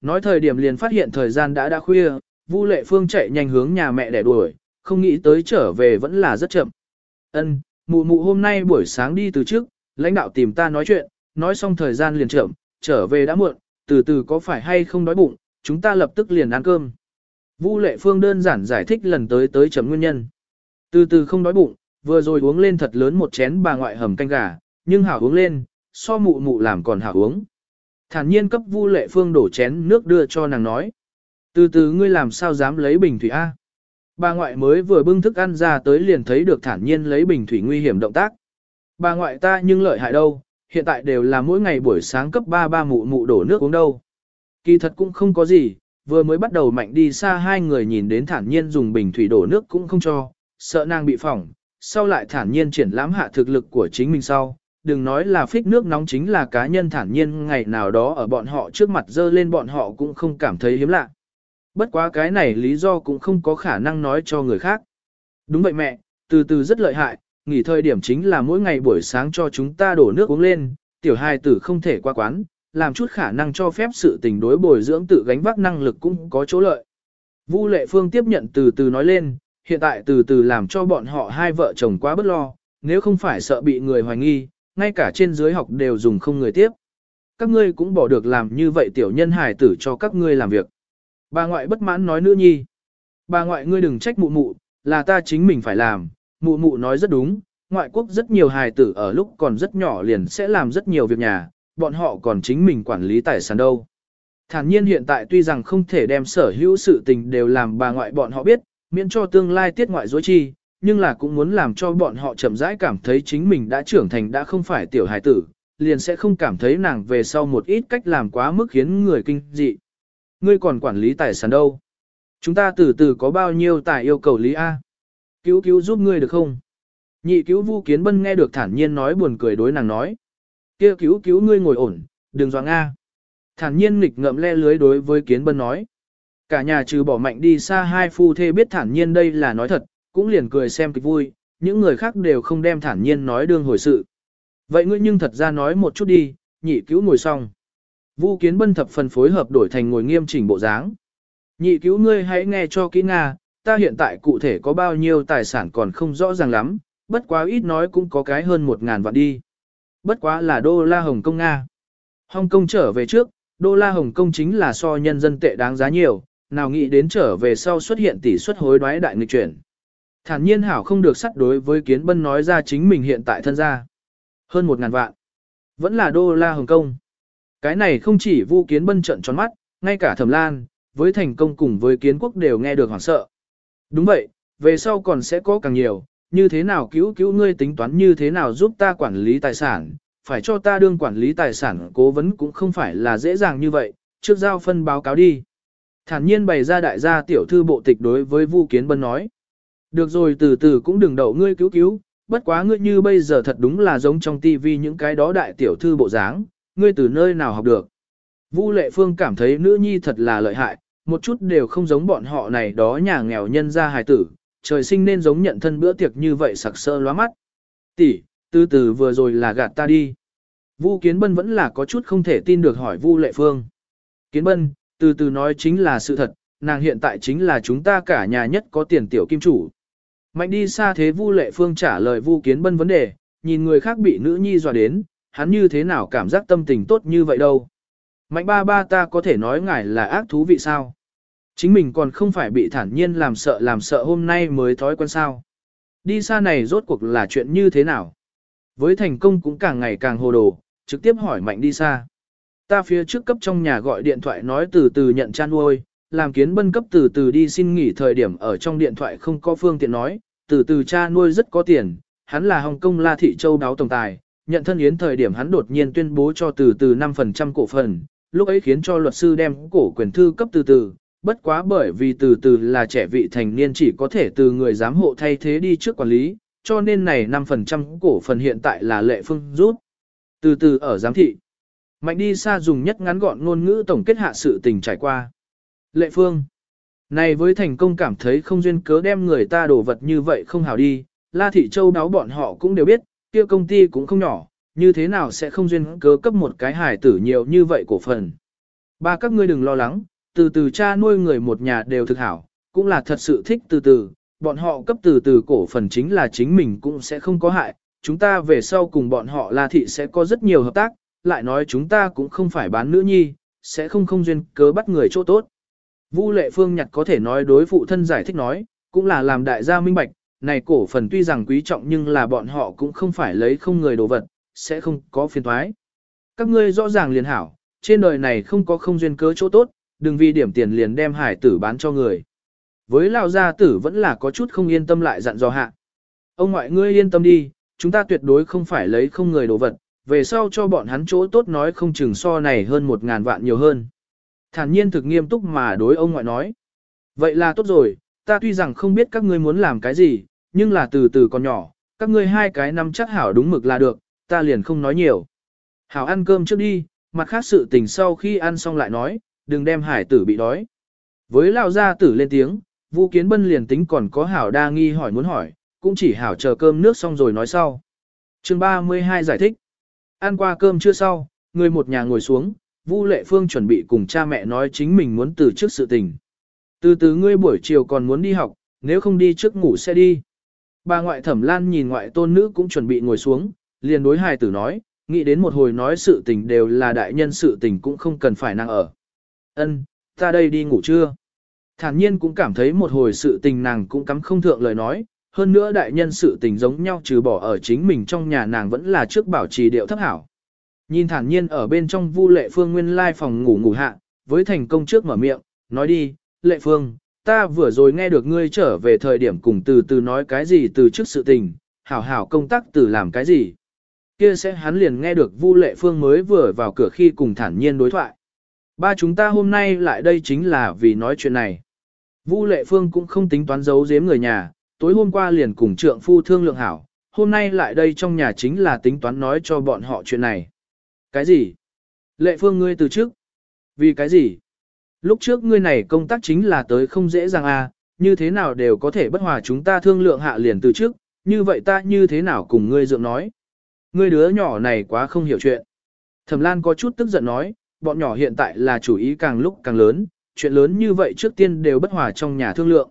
Nói thời điểm liền phát hiện thời gian đã đã khuya, Vu Lệ Phương chạy nhanh hướng nhà mẹ để đuổi, không nghĩ tới trở về vẫn là rất chậm. Ân, mụ mụ hôm nay buổi sáng đi từ trước, lãnh đạo tìm ta nói chuyện, nói xong thời gian liền chậm, trở về đã muộn, từ từ có phải hay không đói bụng, chúng ta lập tức liền ăn cơm. Vu Lệ Phương đơn giản giải thích lần tới tới chậm nguyên nhân. Từ từ không đói bụng, vừa rồi uống lên thật lớn một chén bà ngoại hầm canh gà, nhưng hảo uống lên, so mụ mụ làm còn hảo uống. Thản nhiên cấp Vu Lệ Phương đổ chén nước đưa cho nàng nói. Từ từ ngươi làm sao dám lấy bình thủy A. Bà ngoại mới vừa bưng thức ăn ra tới liền thấy được thản nhiên lấy bình thủy nguy hiểm động tác. Bà ngoại ta nhưng lợi hại đâu, hiện tại đều là mỗi ngày buổi sáng cấp 3 ba mụ mụ đổ nước uống đâu. Kỳ thật cũng không có gì, vừa mới bắt đầu mạnh đi xa hai người nhìn đến thản nhiên dùng bình thủy đổ nước cũng không cho, sợ nàng bị phỏng, sau lại thản nhiên triển lãm hạ thực lực của chính mình sau. Đừng nói là phích nước nóng chính là cá nhân thản nhiên ngày nào đó ở bọn họ trước mặt dơ lên bọn họ cũng không cảm thấy hiếm lạ. Bất quá cái này lý do cũng không có khả năng nói cho người khác. Đúng vậy mẹ, từ từ rất lợi hại, nghỉ thời điểm chính là mỗi ngày buổi sáng cho chúng ta đổ nước uống lên, tiểu hài tử không thể qua quán, làm chút khả năng cho phép sự tình đối bồi dưỡng tự gánh vác năng lực cũng có chỗ lợi. Vu Lệ Phương tiếp nhận từ từ nói lên, hiện tại từ từ làm cho bọn họ hai vợ chồng quá bất lo, nếu không phải sợ bị người hoài nghi, ngay cả trên dưới học đều dùng không người tiếp. Các ngươi cũng bỏ được làm như vậy tiểu nhân hài tử cho các ngươi làm việc. Bà ngoại bất mãn nói nữ nhi. Bà ngoại ngươi đừng trách mụ mụ, là ta chính mình phải làm, mụ mụ nói rất đúng, ngoại quốc rất nhiều hài tử ở lúc còn rất nhỏ liền sẽ làm rất nhiều việc nhà, bọn họ còn chính mình quản lý tài sản đâu. Thản nhiên hiện tại tuy rằng không thể đem sở hữu sự tình đều làm bà ngoại bọn họ biết, miễn cho tương lai tiết ngoại dối chi, nhưng là cũng muốn làm cho bọn họ chậm rãi cảm thấy chính mình đã trưởng thành đã không phải tiểu hài tử, liền sẽ không cảm thấy nàng về sau một ít cách làm quá mức khiến người kinh dị. Ngươi còn quản lý tài sản đâu? Chúng ta từ từ có bao nhiêu tài yêu cầu lý A? Cứu cứu giúp ngươi được không? Nhị cứu Vu Kiến Bân nghe được thản nhiên nói buồn cười đối nàng nói. kia cứu cứu ngươi ngồi ổn, đừng doang A. Thản nhiên nghịch ngậm le lưới đối với Kiến Bân nói. Cả nhà trừ bỏ mạnh đi xa hai phu thê biết thản nhiên đây là nói thật, cũng liền cười xem kịch vui, những người khác đều không đem thản nhiên nói đương hồi sự. Vậy ngươi nhưng thật ra nói một chút đi, nhị cứu ngồi xong. Vu Kiến Bân thập phần phối hợp đổi thành ngồi nghiêm chỉnh bộ dáng. Nhị cứu ngươi hãy nghe cho kỹ Nga, ta hiện tại cụ thể có bao nhiêu tài sản còn không rõ ràng lắm, bất quá ít nói cũng có cái hơn một ngàn vạn đi. Bất quá là đô la Hồng Kông Nga. Hồng Kông trở về trước, đô la Hồng Kông chính là so nhân dân tệ đáng giá nhiều, nào nghĩ đến trở về sau xuất hiện tỷ suất hối đoái đại nghịch chuyển. Thản nhiên hảo không được sắt đối với kiến bân nói ra chính mình hiện tại thân gia. Hơn một ngàn vạn. Vẫn là đô la Hồng Kông. Cái này không chỉ vu kiến bân trận tròn mắt, ngay cả thẩm lan, với thành công cùng với kiến quốc đều nghe được hoảng sợ. Đúng vậy, về sau còn sẽ có càng nhiều, như thế nào cứu cứu ngươi tính toán như thế nào giúp ta quản lý tài sản, phải cho ta đương quản lý tài sản cố vấn cũng không phải là dễ dàng như vậy, trước giao phân báo cáo đi. Thản nhiên bày ra đại gia tiểu thư bộ tịch đối với Vu Kiến Bân nói. Được rồi từ từ cũng đừng đậu ngươi cứu cứu, bất quá ngươi như bây giờ thật đúng là giống trong tivi những cái đó đại tiểu thư bộ dáng, ngươi từ nơi nào học được. Vu Lệ Phương cảm thấy nữ nhi thật là lợi hại, một chút đều không giống bọn họ này đó nhà nghèo nhân gia hài tử, trời sinh nên giống nhận thân bữa tiệc như vậy sặc sỡ lóa mắt. Tỷ, từ từ vừa rồi là gạt ta đi. Vu Kiến Bân vẫn là có chút không thể tin được hỏi Vu Lệ Phương. Kiến Bân, từ từ nói chính là sự thật, nàng hiện tại chính là chúng ta cả nhà nhất có tiền tiểu kim chủ. Mạnh đi xa thế Vu Lệ Phương trả lời Vu Kiến Bân vấn đề, nhìn người khác bị nữ nhi dọa đến, hắn như thế nào cảm giác tâm tình tốt như vậy đâu. Mạnh ba ba ta có thể nói ngài là ác thú vị sao? Chính mình còn không phải bị thản nhiên làm sợ làm sợ hôm nay mới thói quen sao. Đi xa này rốt cuộc là chuyện như thế nào? Với thành công cũng càng ngày càng hồ đồ, trực tiếp hỏi mạnh đi xa. Ta phía trước cấp trong nhà gọi điện thoại nói từ từ nhận chan nuôi, làm kiến bân cấp từ từ đi xin nghỉ thời điểm ở trong điện thoại không có phương tiện nói, từ từ cha nuôi rất có tiền, hắn là Hồng Kông La Thị Châu đáo tổng tài, nhận thân yến thời điểm hắn đột nhiên tuyên bố cho từ từ 5% cổ phần, lúc ấy khiến cho luật sư đem cổ quyền thư cấp từ từ, bất quá bởi vì từ từ là trẻ vị thành niên chỉ có thể từ người giám hộ thay thế đi trước quản lý, cho nên này 5% cổ phần hiện tại là lệ phương rút. Từ từ ở giám thị. Mạnh đi xa dùng nhất ngắn gọn ngôn ngữ tổng kết hạ sự tình trải qua. Lệ phương. Này với thành công cảm thấy không duyên cớ đem người ta đổ vật như vậy không hảo đi, La Thị Châu đáo bọn họ cũng đều biết, kia công ty cũng không nhỏ, như thế nào sẽ không duyên cớ cấp một cái hài tử nhiều như vậy cổ phần. Ba các ngươi đừng lo lắng, từ từ cha nuôi người một nhà đều thực hảo, cũng là thật sự thích từ từ, bọn họ cấp từ từ cổ phần chính là chính mình cũng sẽ không có hại, chúng ta về sau cùng bọn họ La thị sẽ có rất nhiều hợp tác, lại nói chúng ta cũng không phải bán nữ nhi, sẽ không không duyên cớ bắt người chỗ tốt. Vu lệ phương nhặt có thể nói đối phụ thân giải thích nói, cũng là làm đại gia minh bạch, này cổ phần tuy rằng quý trọng nhưng là bọn họ cũng không phải lấy không người đồ vật, sẽ không có phiền thoái. Các ngươi rõ ràng liền hảo, trên đời này không có không duyên cớ chỗ tốt, đừng vì điểm tiền liền đem hải tử bán cho người. Với lão gia tử vẫn là có chút không yên tâm lại dặn dò hạ. Ông ngoại ngươi yên tâm đi, chúng ta tuyệt đối không phải lấy không người đồ vật, về sau cho bọn hắn chỗ tốt nói không chừng so này hơn một ngàn vạn nhiều hơn. Thản nhiên thực nghiêm túc mà đối ông ngoại nói. Vậy là tốt rồi, ta tuy rằng không biết các ngươi muốn làm cái gì, nhưng là từ từ còn nhỏ, các ngươi hai cái năm chắc hảo đúng mực là được, ta liền không nói nhiều. Hảo ăn cơm trước đi, mặt khác sự tình sau khi ăn xong lại nói, đừng đem hải tử bị đói. Với lao gia tử lên tiếng, Vu Kiến Bân liền tính còn có hảo đa nghi hỏi muốn hỏi, cũng chỉ hảo chờ cơm nước xong rồi nói sau. Chương 32 giải thích. Ăn qua cơm chưa sau, người một nhà ngồi xuống, Vu Lệ Phương chuẩn bị cùng cha mẹ nói chính mình muốn từ trước sự tình. Từ từ ngươi buổi chiều còn muốn đi học, nếu không đi trước ngủ sẽ đi. Bà ngoại thẩm lan nhìn ngoại tôn nữ cũng chuẩn bị ngồi xuống, liền đối hài tử nói, nghĩ đến một hồi nói sự tình đều là đại nhân sự tình cũng không cần phải nàng ở. Ân, ta đây đi ngủ chưa? Thản nhiên cũng cảm thấy một hồi sự tình nàng cũng cắm không thượng lời nói, hơn nữa đại nhân sự tình giống nhau trừ bỏ ở chính mình trong nhà nàng vẫn là trước bảo trì điệu thấp hảo. Nhìn thản nhiên ở bên trong vu lệ phương nguyên lai phòng ngủ ngủ hạ, với thành công trước mở miệng, nói đi, lệ phương, ta vừa rồi nghe được ngươi trở về thời điểm cùng từ từ nói cái gì từ trước sự tình, hảo hảo công tác từ làm cái gì. Kia sẽ hắn liền nghe được vu lệ phương mới vừa vào cửa khi cùng thản nhiên đối thoại. Ba chúng ta hôm nay lại đây chính là vì nói chuyện này. Vu lệ phương cũng không tính toán giấu giếm người nhà, tối hôm qua liền cùng trượng phu thương lượng hảo, hôm nay lại đây trong nhà chính là tính toán nói cho bọn họ chuyện này. Cái gì? Lệ phương ngươi từ trước. Vì cái gì? Lúc trước ngươi này công tác chính là tới không dễ dàng à, như thế nào đều có thể bất hòa chúng ta thương lượng hạ liền từ trước, như vậy ta như thế nào cùng ngươi dượng nói. Ngươi đứa nhỏ này quá không hiểu chuyện. Thẩm Lan có chút tức giận nói, bọn nhỏ hiện tại là chủ ý càng lúc càng lớn, chuyện lớn như vậy trước tiên đều bất hòa trong nhà thương lượng.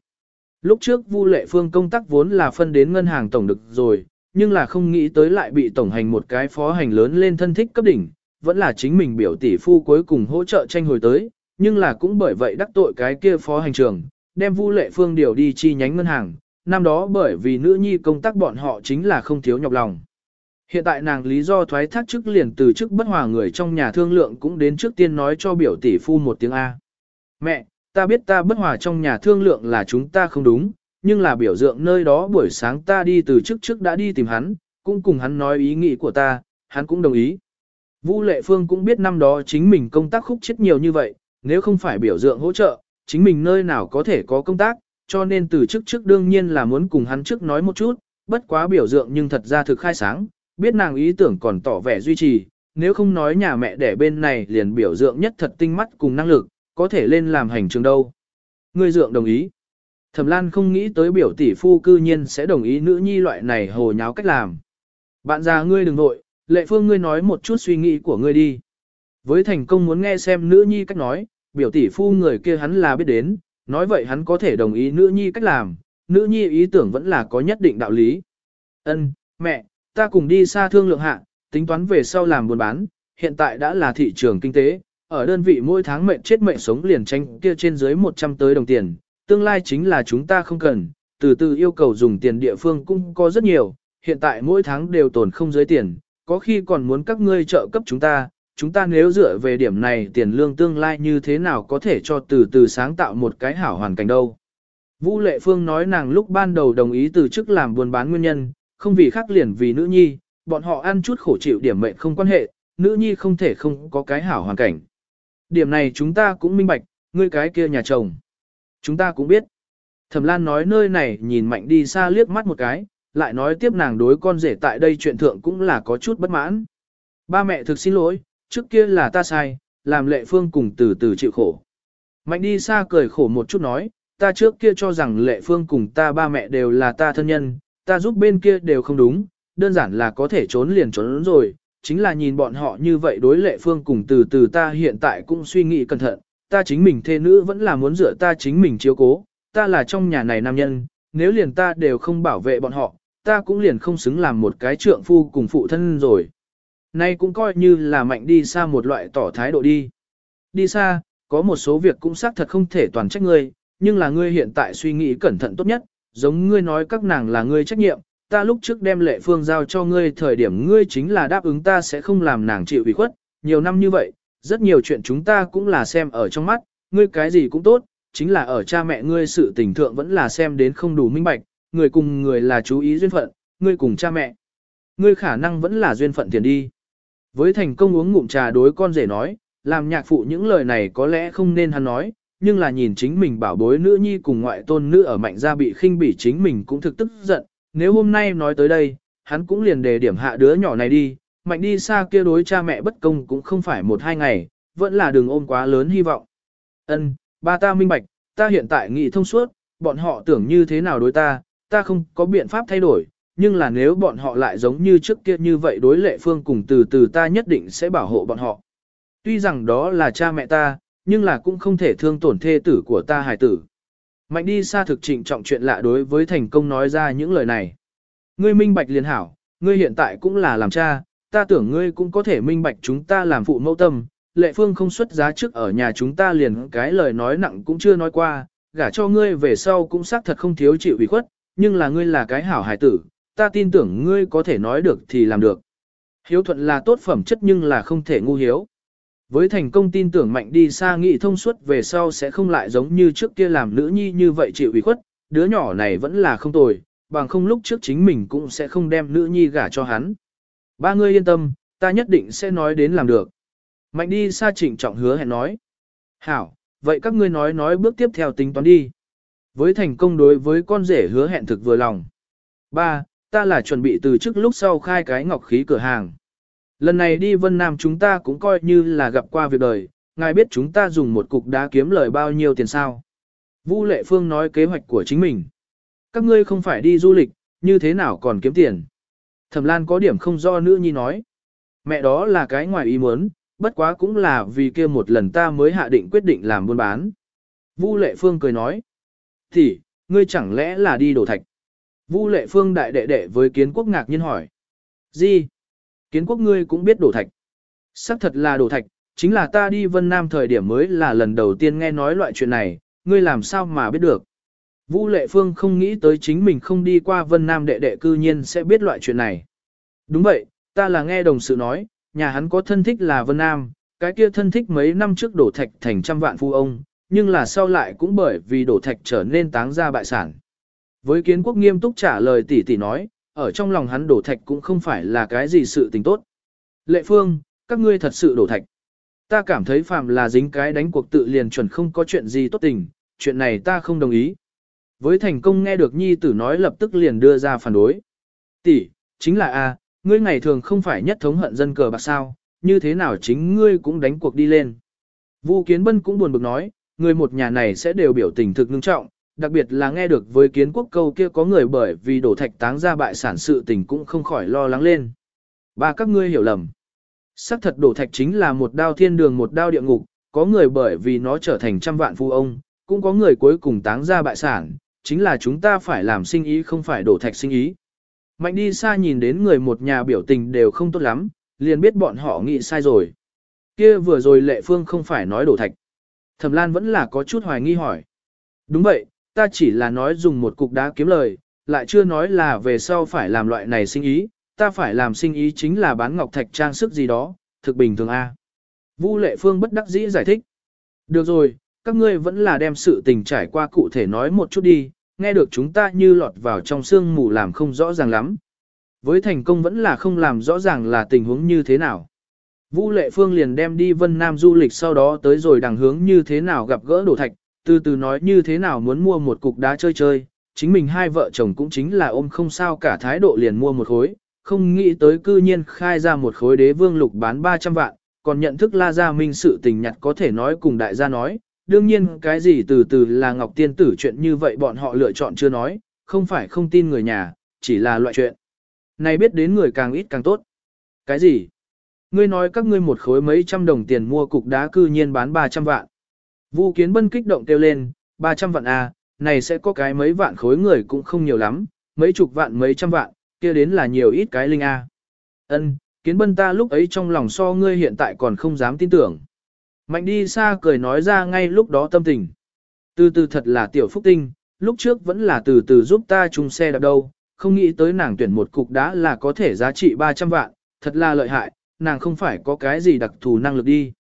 Lúc trước Vu Lệ Phương công tác vốn là phân đến ngân hàng tổng được rồi, nhưng là không nghĩ tới lại bị tổng hành một cái phó hành lớn lên thân thích cấp đỉnh, vẫn là chính mình biểu tỷ phu cuối cùng hỗ trợ tranh hồi tới, nhưng là cũng bởi vậy đắc tội cái kia phó hành trưởng đem Vu Lệ Phương điều đi chi nhánh ngân hàng, năm đó bởi vì nữ nhi công tác bọn họ chính là không thiếu nhọc lòng. Hiện tại nàng lý do thoái thác chức liền từ chức bất hòa người trong nhà thương lượng cũng đến trước tiên nói cho biểu tỷ phu một tiếng A. Mẹ, ta biết ta bất hòa trong nhà thương lượng là chúng ta không đúng, nhưng là biểu dượng nơi đó buổi sáng ta đi từ trước trước đã đi tìm hắn, cũng cùng hắn nói ý nghĩ của ta, hắn cũng đồng ý. Vũ Lệ Phương cũng biết năm đó chính mình công tác khúc chết nhiều như vậy, nếu không phải biểu dượng hỗ trợ, chính mình nơi nào có thể có công tác, cho nên từ trước trước đương nhiên là muốn cùng hắn trước nói một chút, bất quá biểu dượng nhưng thật ra thực khai sáng, biết nàng ý tưởng còn tỏ vẻ duy trì, nếu không nói nhà mẹ đẻ bên này liền biểu dượng nhất thật tinh mắt cùng năng lực, có thể lên làm hành trường đâu. người dượng đồng ý. Thẩm Lan không nghĩ tới biểu tỷ phu cư nhiên sẽ đồng ý nữ nhi loại này hồ nháo cách làm. Bạn già ngươi đừng nội, lệ phương ngươi nói một chút suy nghĩ của ngươi đi. Với thành công muốn nghe xem nữ nhi cách nói, biểu tỷ phu người kia hắn là biết đến, nói vậy hắn có thể đồng ý nữ nhi cách làm, nữ nhi ý tưởng vẫn là có nhất định đạo lý. Ân, mẹ, ta cùng đi xa thương lượng hạ, tính toán về sau làm buôn bán, hiện tại đã là thị trường kinh tế, ở đơn vị mỗi tháng mệnh chết mệnh sống liền tranh kia trên dưới 100 tới đồng tiền, tương lai chính là chúng ta không cần, từ từ yêu cầu dùng tiền địa phương cũng có rất nhiều, hiện tại mỗi tháng đều tồn không dưới tiền, có khi còn muốn các ngươi trợ cấp chúng ta, chúng ta nếu dựa về điểm này tiền lương tương lai như thế nào có thể cho từ từ sáng tạo một cái hảo hoàn cảnh đâu. Vũ Lệ Phương nói nàng lúc ban đầu đồng ý từ chức làm buôn bán nguyên nhân, không vì khác liền vì nữ nhi, bọn họ ăn chút khổ chịu điểm mệnh không quan hệ, nữ nhi không thể không có cái hảo hoàn cảnh. Điểm này chúng ta cũng minh bạch, ngươi cái kia nhà chồng. Chúng ta cũng biết. Thẩm Lan nói nơi này nhìn mạnh đi xa liếc mắt một cái, lại nói tiếp nàng đối con rể tại đây chuyện thượng cũng là có chút bất mãn. Ba mẹ thực xin lỗi, trước kia là ta sai, làm lệ phương cùng từ từ chịu khổ. Mạnh đi xa cười khổ một chút nói, ta trước kia cho rằng lệ phương cùng ta ba mẹ đều là ta thân nhân, ta giúp bên kia đều không đúng, đơn giản là có thể trốn liền trốn rồi, chính là nhìn bọn họ như vậy đối lệ phương cùng từ từ ta hiện tại cũng suy nghĩ cẩn thận, ta chính mình thê nữ vẫn là muốn dựa ta chính mình chiếu cố, ta là trong nhà này nam nhân, nếu liền ta đều không bảo vệ bọn họ, ta cũng liền không xứng làm một cái trượng phu cùng phụ thân rồi. Nay cũng coi như là mạnh đi xa một loại tỏ thái độ đi. Đi xa, có một số việc cũng xác thật không thể toàn trách ngươi, nhưng là ngươi hiện tại suy nghĩ cẩn thận tốt nhất, giống ngươi nói các nàng là ngươi trách nhiệm, ta lúc trước đem lệ phương giao cho ngươi thời điểm ngươi chính là đáp ứng ta sẽ không làm nàng chịu ủy khuất, nhiều năm như vậy, rất nhiều chuyện chúng ta cũng là xem ở trong mắt, ngươi cái gì cũng tốt, chính là ở cha mẹ ngươi sự tình thượng vẫn là xem đến không đủ minh bạch, người cùng người là chú ý duyên phận, ngươi cùng cha mẹ. Ngươi khả năng vẫn là duyên phận tiền đi. Với thành công uống ngụm trà đối con rể nói, làm nhạc phụ những lời này có lẽ không nên hắn nói, nhưng là nhìn chính mình bảo bối nữ nhi cùng ngoại tôn nữ ở mạnh gia bị khinh bỉ chính mình cũng thực tức giận, nếu hôm nay nói tới đây, hắn cũng liền đề điểm hạ đứa nhỏ này đi, mạnh đi xa kia đối cha mẹ bất công cũng không phải một hai ngày, vẫn là đường ôm quá lớn hy vọng. Ân, ba ta minh bạch, ta hiện tại nghĩ thông suốt, bọn họ tưởng như thế nào đối ta, ta không có biện pháp thay đổi, nhưng là nếu bọn họ lại giống như trước kia như vậy đối lệ phương cùng từ từ ta nhất định sẽ bảo hộ bọn họ. Tuy rằng đó là cha mẹ ta, nhưng là cũng không thể thương tổn thê tử của ta hài tử. Mạnh đi xa thực trịnh trọng chuyện lạ đối với thành công nói ra những lời này. Ngươi minh bạch liền hảo, ngươi hiện tại cũng là làm cha, ta tưởng ngươi cũng có thể minh bạch chúng ta làm phụ mẫu tâm. Lệ phương không xuất giá trước ở nhà chúng ta liền cái lời nói nặng cũng chưa nói qua, gả cho ngươi về sau cũng xác thật không thiếu chịu ủy khuất, nhưng là ngươi là cái hảo hài tử, ta tin tưởng ngươi có thể nói được thì làm được. Hiếu thuận là tốt phẩm chất nhưng là không thể ngu hiếu. Với thành công tin tưởng mạnh đi xa nghị thông suốt về sau sẽ không lại giống như trước kia làm nữ nhi như vậy chịu ủy khuất, đứa nhỏ này vẫn là không tồi, bằng không lúc trước chính mình cũng sẽ không đem nữ nhi gả cho hắn. Ba người yên tâm, ta nhất định sẽ nói đến làm được. Mạnh đi xa trịnh trọng hứa hẹn nói. Hảo, vậy các ngươi nói nói bước tiếp theo tính toán đi. Với thành công đối với con rể hứa hẹn thực vừa lòng. Ba, ta là chuẩn bị từ trước lúc sau khai cái ngọc khí cửa hàng. Lần này đi Vân Nam chúng ta cũng coi như là gặp qua việc đời, ngài biết chúng ta dùng một cục đá kiếm lời bao nhiêu tiền sao. Vu Lệ Phương nói kế hoạch của chính mình. Các ngươi không phải đi du lịch, như thế nào còn kiếm tiền. Thẩm Lan có điểm không do nữ nhi nói. Mẹ đó là cái ngoài ý muốn, bất quá cũng là vì kia một lần ta mới hạ định quyết định làm buôn bán. Vu Lệ Phương cười nói. Thì, ngươi chẳng lẽ là đi đổ thạch? Vu Lệ Phương đại đệ đệ với kiến quốc ngạc nhiên hỏi. Gì? Kiến quốc ngươi cũng biết đổ thạch. Sắc thật là đổ thạch, chính là ta đi Vân Nam thời điểm mới là lần đầu tiên nghe nói loại chuyện này, ngươi làm sao mà biết được. Vũ Lệ Phương không nghĩ tới chính mình không đi qua Vân Nam đệ đệ cư nhiên sẽ biết loại chuyện này. Đúng vậy, ta là nghe đồng sự nói, nhà hắn có thân thích là Vân Nam, cái kia thân thích mấy năm trước đổ thạch thành trăm vạn phu ông, nhưng là sau lại cũng bởi vì đổ thạch trở nên táng ra bại sản. Với kiến quốc nghiêm túc trả lời tỷ tỷ nói, ở trong lòng hắn đổ thạch cũng không phải là cái gì sự tình tốt. Lệ phương, các ngươi thật sự đổ thạch. Ta cảm thấy phạm là dính cái đánh cuộc tự liền chuẩn không có chuyện gì tốt tình, chuyện này ta không đồng ý. Với thành công nghe được nhi tử nói lập tức liền đưa ra phản đối. Tỷ, chính là a, ngươi ngày thường không phải nhất thống hận dân cờ bạc sao, như thế nào chính ngươi cũng đánh cuộc đi lên. Vu Kiến Bân cũng buồn bực nói, người một nhà này sẽ đều biểu tình thực ngưng trọng, đặc biệt là nghe được với kiến quốc câu kia có người bởi vì đổ thạch táng ra bại sản sự tình cũng không khỏi lo lắng lên. Ba các ngươi hiểu lầm. Sắc thật đổ thạch chính là một đao thiên đường một đao địa ngục, có người bởi vì nó trở thành trăm vạn phu ông, cũng có người cuối cùng táng ra bại sản, chính là chúng ta phải làm sinh ý không phải đổ thạch sinh ý. Mạnh đi xa nhìn đến người một nhà biểu tình đều không tốt lắm, liền biết bọn họ nghĩ sai rồi. Kia vừa rồi lệ phương không phải nói đổ thạch. Thẩm Lan vẫn là có chút hoài nghi hỏi. Đúng vậy, ta chỉ là nói dùng một cục đá kiếm lời, lại chưa nói là về sau phải làm loại này sinh ý, ta phải làm sinh ý chính là bán ngọc thạch trang sức gì đó, thực bình thường A. Vu Lệ Phương bất đắc dĩ giải thích. Được rồi, các ngươi vẫn là đem sự tình trải qua cụ thể nói một chút đi, nghe được chúng ta như lọt vào trong sương mù làm không rõ ràng lắm. Với thành công vẫn là không làm rõ ràng là tình huống như thế nào. Vũ Lệ Phương liền đem đi Vân Nam du lịch sau đó tới rồi đằng hướng như thế nào gặp gỡ đổ thạch, từ từ nói như thế nào muốn mua một cục đá chơi chơi, chính mình hai vợ chồng cũng chính là ôm không sao cả thái độ liền mua một khối, không nghĩ tới cư nhiên khai ra một khối đế vương lục bán 300 vạn, còn nhận thức La Gia Minh sự tình nhặt có thể nói cùng đại gia nói, đương nhiên cái gì từ từ là Ngọc Tiên Tử chuyện như vậy bọn họ lựa chọn chưa nói, không phải không tin người nhà, chỉ là loại chuyện. Này biết đến người càng ít càng tốt. Cái gì? Ngươi nói các ngươi một khối mấy trăm đồng tiền mua cục đá cư nhiên bán 300 vạn. Vu Kiến Bân kích động kêu lên, 300 vạn à, này sẽ có cái mấy vạn khối người cũng không nhiều lắm, mấy chục vạn mấy trăm vạn, kia đến là nhiều ít cái linh a. À. Ân, Kiến Bân ta lúc ấy trong lòng so ngươi hiện tại còn không dám tin tưởng. Mạnh đi xa cười nói ra ngay lúc đó tâm tình. Từ từ thật là tiểu phúc tinh, lúc trước vẫn là từ từ giúp ta chung xe đạp đâu, không nghĩ tới nàng tuyển một cục đá là có thể giá trị 300 vạn, thật là lợi hại, nàng không phải có cái gì đặc thù năng lực đi.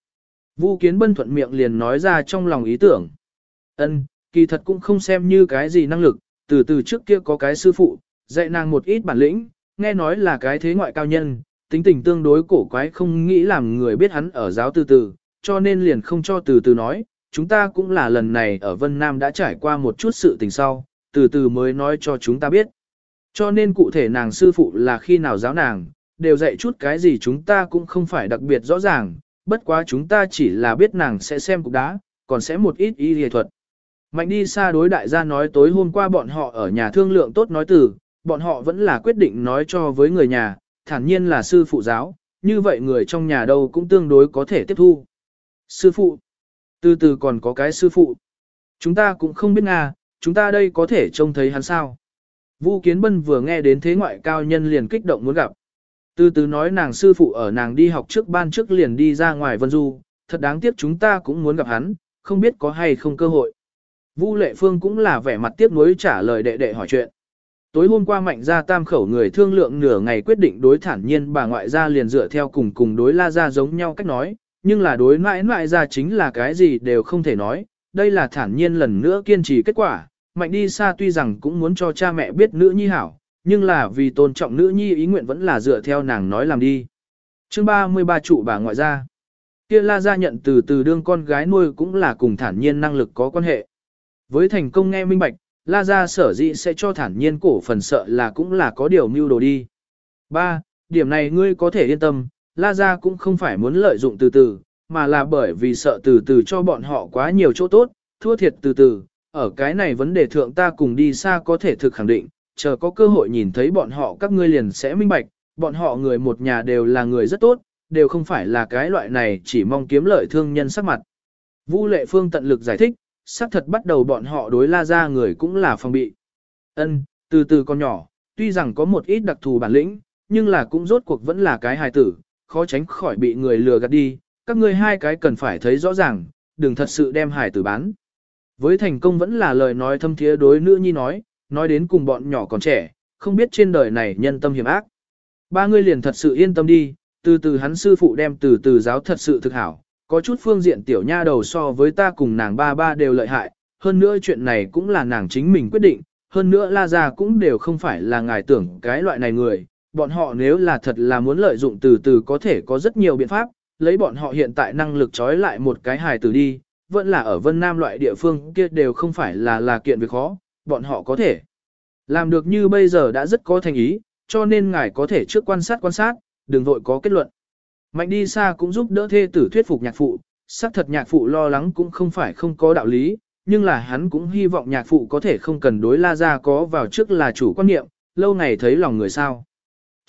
Vu Kiến Bân thuận miệng liền nói ra trong lòng ý tưởng. Ân, kỳ thật cũng không xem như cái gì năng lực, từ từ trước kia có cái sư phụ, dạy nàng một ít bản lĩnh, nghe nói là cái thế ngoại cao nhân, tính tình tương đối cổ quái không nghĩ làm người biết hắn ở giáo từ từ, cho nên liền không cho từ từ nói, chúng ta cũng là lần này ở Vân Nam đã trải qua một chút sự tình sau, từ từ mới nói cho chúng ta biết. Cho nên cụ thể nàng sư phụ là khi nào giáo nàng, đều dạy chút cái gì chúng ta cũng không phải đặc biệt rõ ràng, bất quá chúng ta chỉ là biết nàng sẽ xem cục đá, còn sẽ một ít y y thuật. Mạnh đi xa đối đại gia nói tối hôm qua bọn họ ở nhà thương lượng tốt nói từ, bọn họ vẫn là quyết định nói cho với người nhà, thản nhiên là sư phụ giáo, như vậy người trong nhà đâu cũng tương đối có thể tiếp thu. Sư phụ, từ từ còn có cái sư phụ. Chúng ta cũng không biết Nga, chúng ta đây có thể trông thấy hắn sao. Vu Kiến Bân vừa nghe đến thế ngoại cao nhân liền kích động muốn gặp. Từ từ nói nàng sư phụ ở nàng đi học trước ban trước liền đi ra ngoài Vân Du, thật đáng tiếc chúng ta cũng muốn gặp hắn, không biết có hay không cơ hội. Vu Lệ Phương cũng là vẻ mặt tiếc nuối trả lời đệ đệ hỏi chuyện. Tối hôm qua mạnh gia tam khẩu người thương lượng nửa ngày quyết định đối thản nhiên bà ngoại gia liền dựa theo cùng cùng đối la gia giống nhau cách nói, nhưng là đối mãi mãi gia chính là cái gì đều không thể nói, đây là thản nhiên lần nữa kiên trì kết quả, mạnh đi xa tuy rằng cũng muốn cho cha mẹ biết nữ nhi hảo, nhưng là vì tôn trọng nữ nhi ý nguyện vẫn là dựa theo nàng nói làm đi. chương 33 trụ bà ngoại gia. Kia la gia nhận từ từ đương con gái nuôi cũng là cùng thản nhiên năng lực có quan hệ. Với thành công nghe minh bạch, La Gia sở dĩ sẽ cho thản nhiên cổ phần sợ là cũng là có điều mưu đồ đi. 3. Điểm này ngươi có thể yên tâm, La Gia cũng không phải muốn lợi dụng từ từ, mà là bởi vì sợ từ từ cho bọn họ quá nhiều chỗ tốt, thua thiệt từ từ. Ở cái này vấn đề thượng ta cùng đi xa có thể thực khẳng định, chờ có cơ hội nhìn thấy bọn họ các ngươi liền sẽ minh bạch, bọn họ người một nhà đều là người rất tốt, đều không phải là cái loại này chỉ mong kiếm lợi thương nhân sắc mặt. Vu Lệ Phương tận lực giải thích, xác thật bắt đầu bọn họ đối la gia người cũng là phòng bị. Ân, từ từ con nhỏ, tuy rằng có một ít đặc thù bản lĩnh, nhưng là cũng rốt cuộc vẫn là cái hài tử, khó tránh khỏi bị người lừa gạt đi, các ngươi hai cái cần phải thấy rõ ràng, đừng thật sự đem hải tử bán. Với thành công vẫn là lời nói thâm thiế đối nữ nhi nói, nói đến cùng bọn nhỏ còn trẻ, không biết trên đời này nhân tâm hiểm ác. Ba người liền thật sự yên tâm đi, từ từ hắn sư phụ đem từ từ giáo thật sự thực hảo, có chút phương diện tiểu nha đầu so với ta cùng nàng ba ba đều lợi hại, hơn nữa chuyện này cũng là nàng chính mình quyết định, hơn nữa la ra cũng đều không phải là ngài tưởng cái loại này người, bọn họ nếu là thật là muốn lợi dụng từ từ có thể có rất nhiều biện pháp, lấy bọn họ hiện tại năng lực trói lại một cái hài tử đi, vẫn là ở Vân Nam loại địa phương kia đều không phải là là kiện việc khó, bọn họ có thể làm được như bây giờ đã rất có thành ý, cho nên ngài có thể trước quan sát quan sát, đừng vội có kết luận. Mạnh đi xa cũng giúp đỡ thê tử thuyết phục nhạc phụ, xác thật nhạc phụ lo lắng cũng không phải không có đạo lý, nhưng là hắn cũng hy vọng nhạc phụ có thể không cần đối la ra có vào trước là chủ quan niệm, lâu ngày thấy lòng người sao.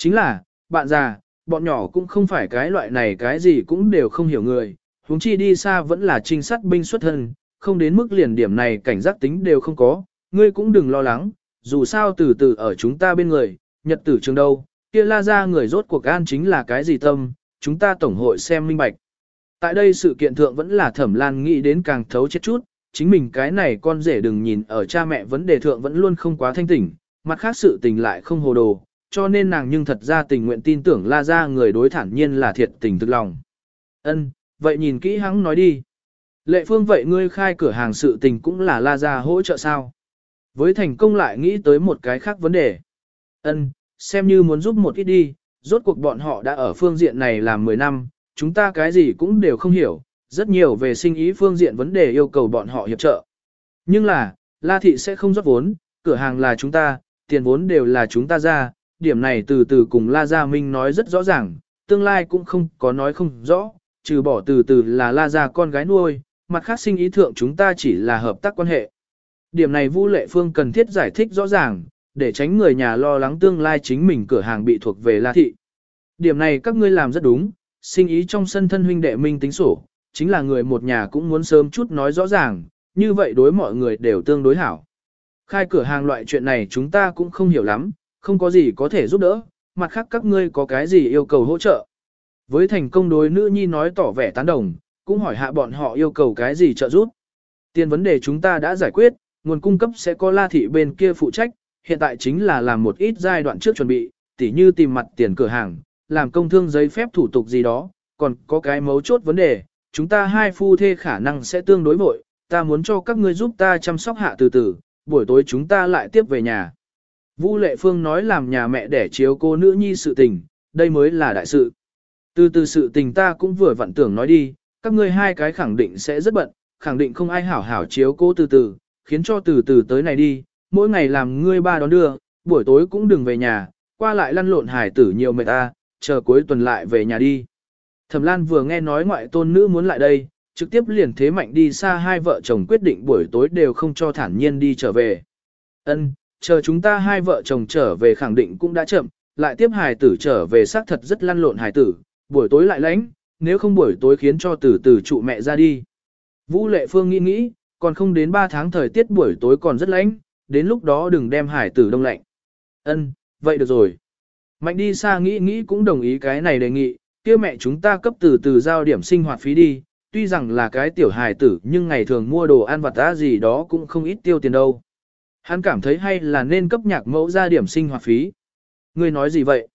Chính là, bạn già, bọn nhỏ cũng không phải cái loại này cái gì cũng đều không hiểu người, huống chi đi xa vẫn là trinh sát binh xuất thân, không đến mức liền điểm này cảnh giác tính đều không có, ngươi cũng đừng lo lắng, dù sao từ từ ở chúng ta bên người, nhật tử trường đâu, kia la ra người rốt cuộc an chính là cái gì tâm, chúng ta tổng hội xem minh bạch. Tại đây sự kiện thượng vẫn là thẩm lan nghĩ đến càng thấu chết chút, chính mình cái này con rể đừng nhìn ở cha mẹ vấn đề thượng vẫn luôn không quá thanh tỉnh, mặt khác sự tình lại không hồ đồ, cho nên nàng nhưng thật ra tình nguyện tin tưởng la ra người đối thản nhiên là thiệt tình thực lòng. Ân, vậy nhìn kỹ hắn nói đi. Lệ phương vậy ngươi khai cửa hàng sự tình cũng là la ra hỗ trợ sao? Với thành công lại nghĩ tới một cái khác vấn đề. Ân, xem như muốn giúp một ít đi, rốt cuộc bọn họ đã ở phương diện này làm 10 năm, chúng ta cái gì cũng đều không hiểu, rất nhiều về sinh ý phương diện vấn đề yêu cầu bọn họ hiệp trợ. Nhưng là, La Thị sẽ không rót vốn, cửa hàng là chúng ta, tiền vốn đều là chúng ta ra, điểm này từ từ cùng La Gia Minh nói rất rõ ràng, tương lai cũng không có nói không rõ, trừ bỏ từ từ là La Gia con gái nuôi, mặt khác sinh ý thượng chúng ta chỉ là hợp tác quan hệ. Điểm này Vu Lệ Phương cần thiết giải thích rõ ràng, để tránh người nhà lo lắng tương lai chính mình cửa hàng bị thuộc về La Thị. Điểm này các ngươi làm rất đúng, sinh ý trong sân thân huynh đệ minh tính sổ, chính là người một nhà cũng muốn sớm chút nói rõ ràng, như vậy đối mọi người đều tương đối hảo. Khai cửa hàng loại chuyện này chúng ta cũng không hiểu lắm, không có gì có thể giúp đỡ, mặt khác các ngươi có cái gì yêu cầu hỗ trợ. Với thành công đối nữ nhi nói tỏ vẻ tán đồng, cũng hỏi hạ bọn họ yêu cầu cái gì trợ giúp. Tiền vấn đề chúng ta đã giải quyết, nguồn cung cấp sẽ có la thị bên kia phụ trách, hiện tại chính là làm một ít giai đoạn trước chuẩn bị, tỉ như tìm mặt tiền cửa hàng, làm công thương giấy phép thủ tục gì đó, còn có cái mấu chốt vấn đề, chúng ta hai phu thê khả năng sẽ tương đối vội, ta muốn cho các ngươi giúp ta chăm sóc hạ từ từ, buổi tối chúng ta lại tiếp về nhà. Vu Lệ Phương nói làm nhà mẹ để chiếu cô nữ nhi sự tình, đây mới là đại sự. Từ từ sự tình ta cũng vừa vặn tưởng nói đi, các ngươi hai cái khẳng định sẽ rất bận, khẳng định không ai hảo hảo chiếu cô từ từ, khiến cho từ từ tới này đi, mỗi ngày làm ngươi ba đón đưa, buổi tối cũng đừng về nhà, qua lại lăn lộn hải tử nhiều mệt ta, chờ cuối tuần lại về nhà đi. Thẩm Lan vừa nghe nói ngoại tôn nữ muốn lại đây, trực tiếp liền thế mạnh đi xa hai vợ chồng quyết định buổi tối đều không cho thản nhiên đi trở về. Ân, chờ chúng ta hai vợ chồng trở về khẳng định cũng đã chậm, lại tiếp hài tử trở về xác thật rất lăn lộn hài tử, buổi tối lại lánh, nếu không buổi tối khiến cho từ từ trụ mẹ ra đi. Vũ Lệ Phương nghĩ nghĩ, còn không đến 3 tháng thời tiết buổi tối còn rất lạnh, đến lúc đó đừng đem hải tử đông lạnh. Ân, vậy được rồi. Mạnh đi xa nghĩ nghĩ cũng đồng ý cái này đề nghị, kia mẹ chúng ta cấp từ từ giao điểm sinh hoạt phí đi, tuy rằng là cái tiểu hài tử nhưng ngày thường mua đồ ăn vặt ta gì đó cũng không ít tiêu tiền đâu. Hắn cảm thấy hay là nên cấp nhạc mẫu ra điểm sinh hoạt phí. Ngươi nói gì vậy?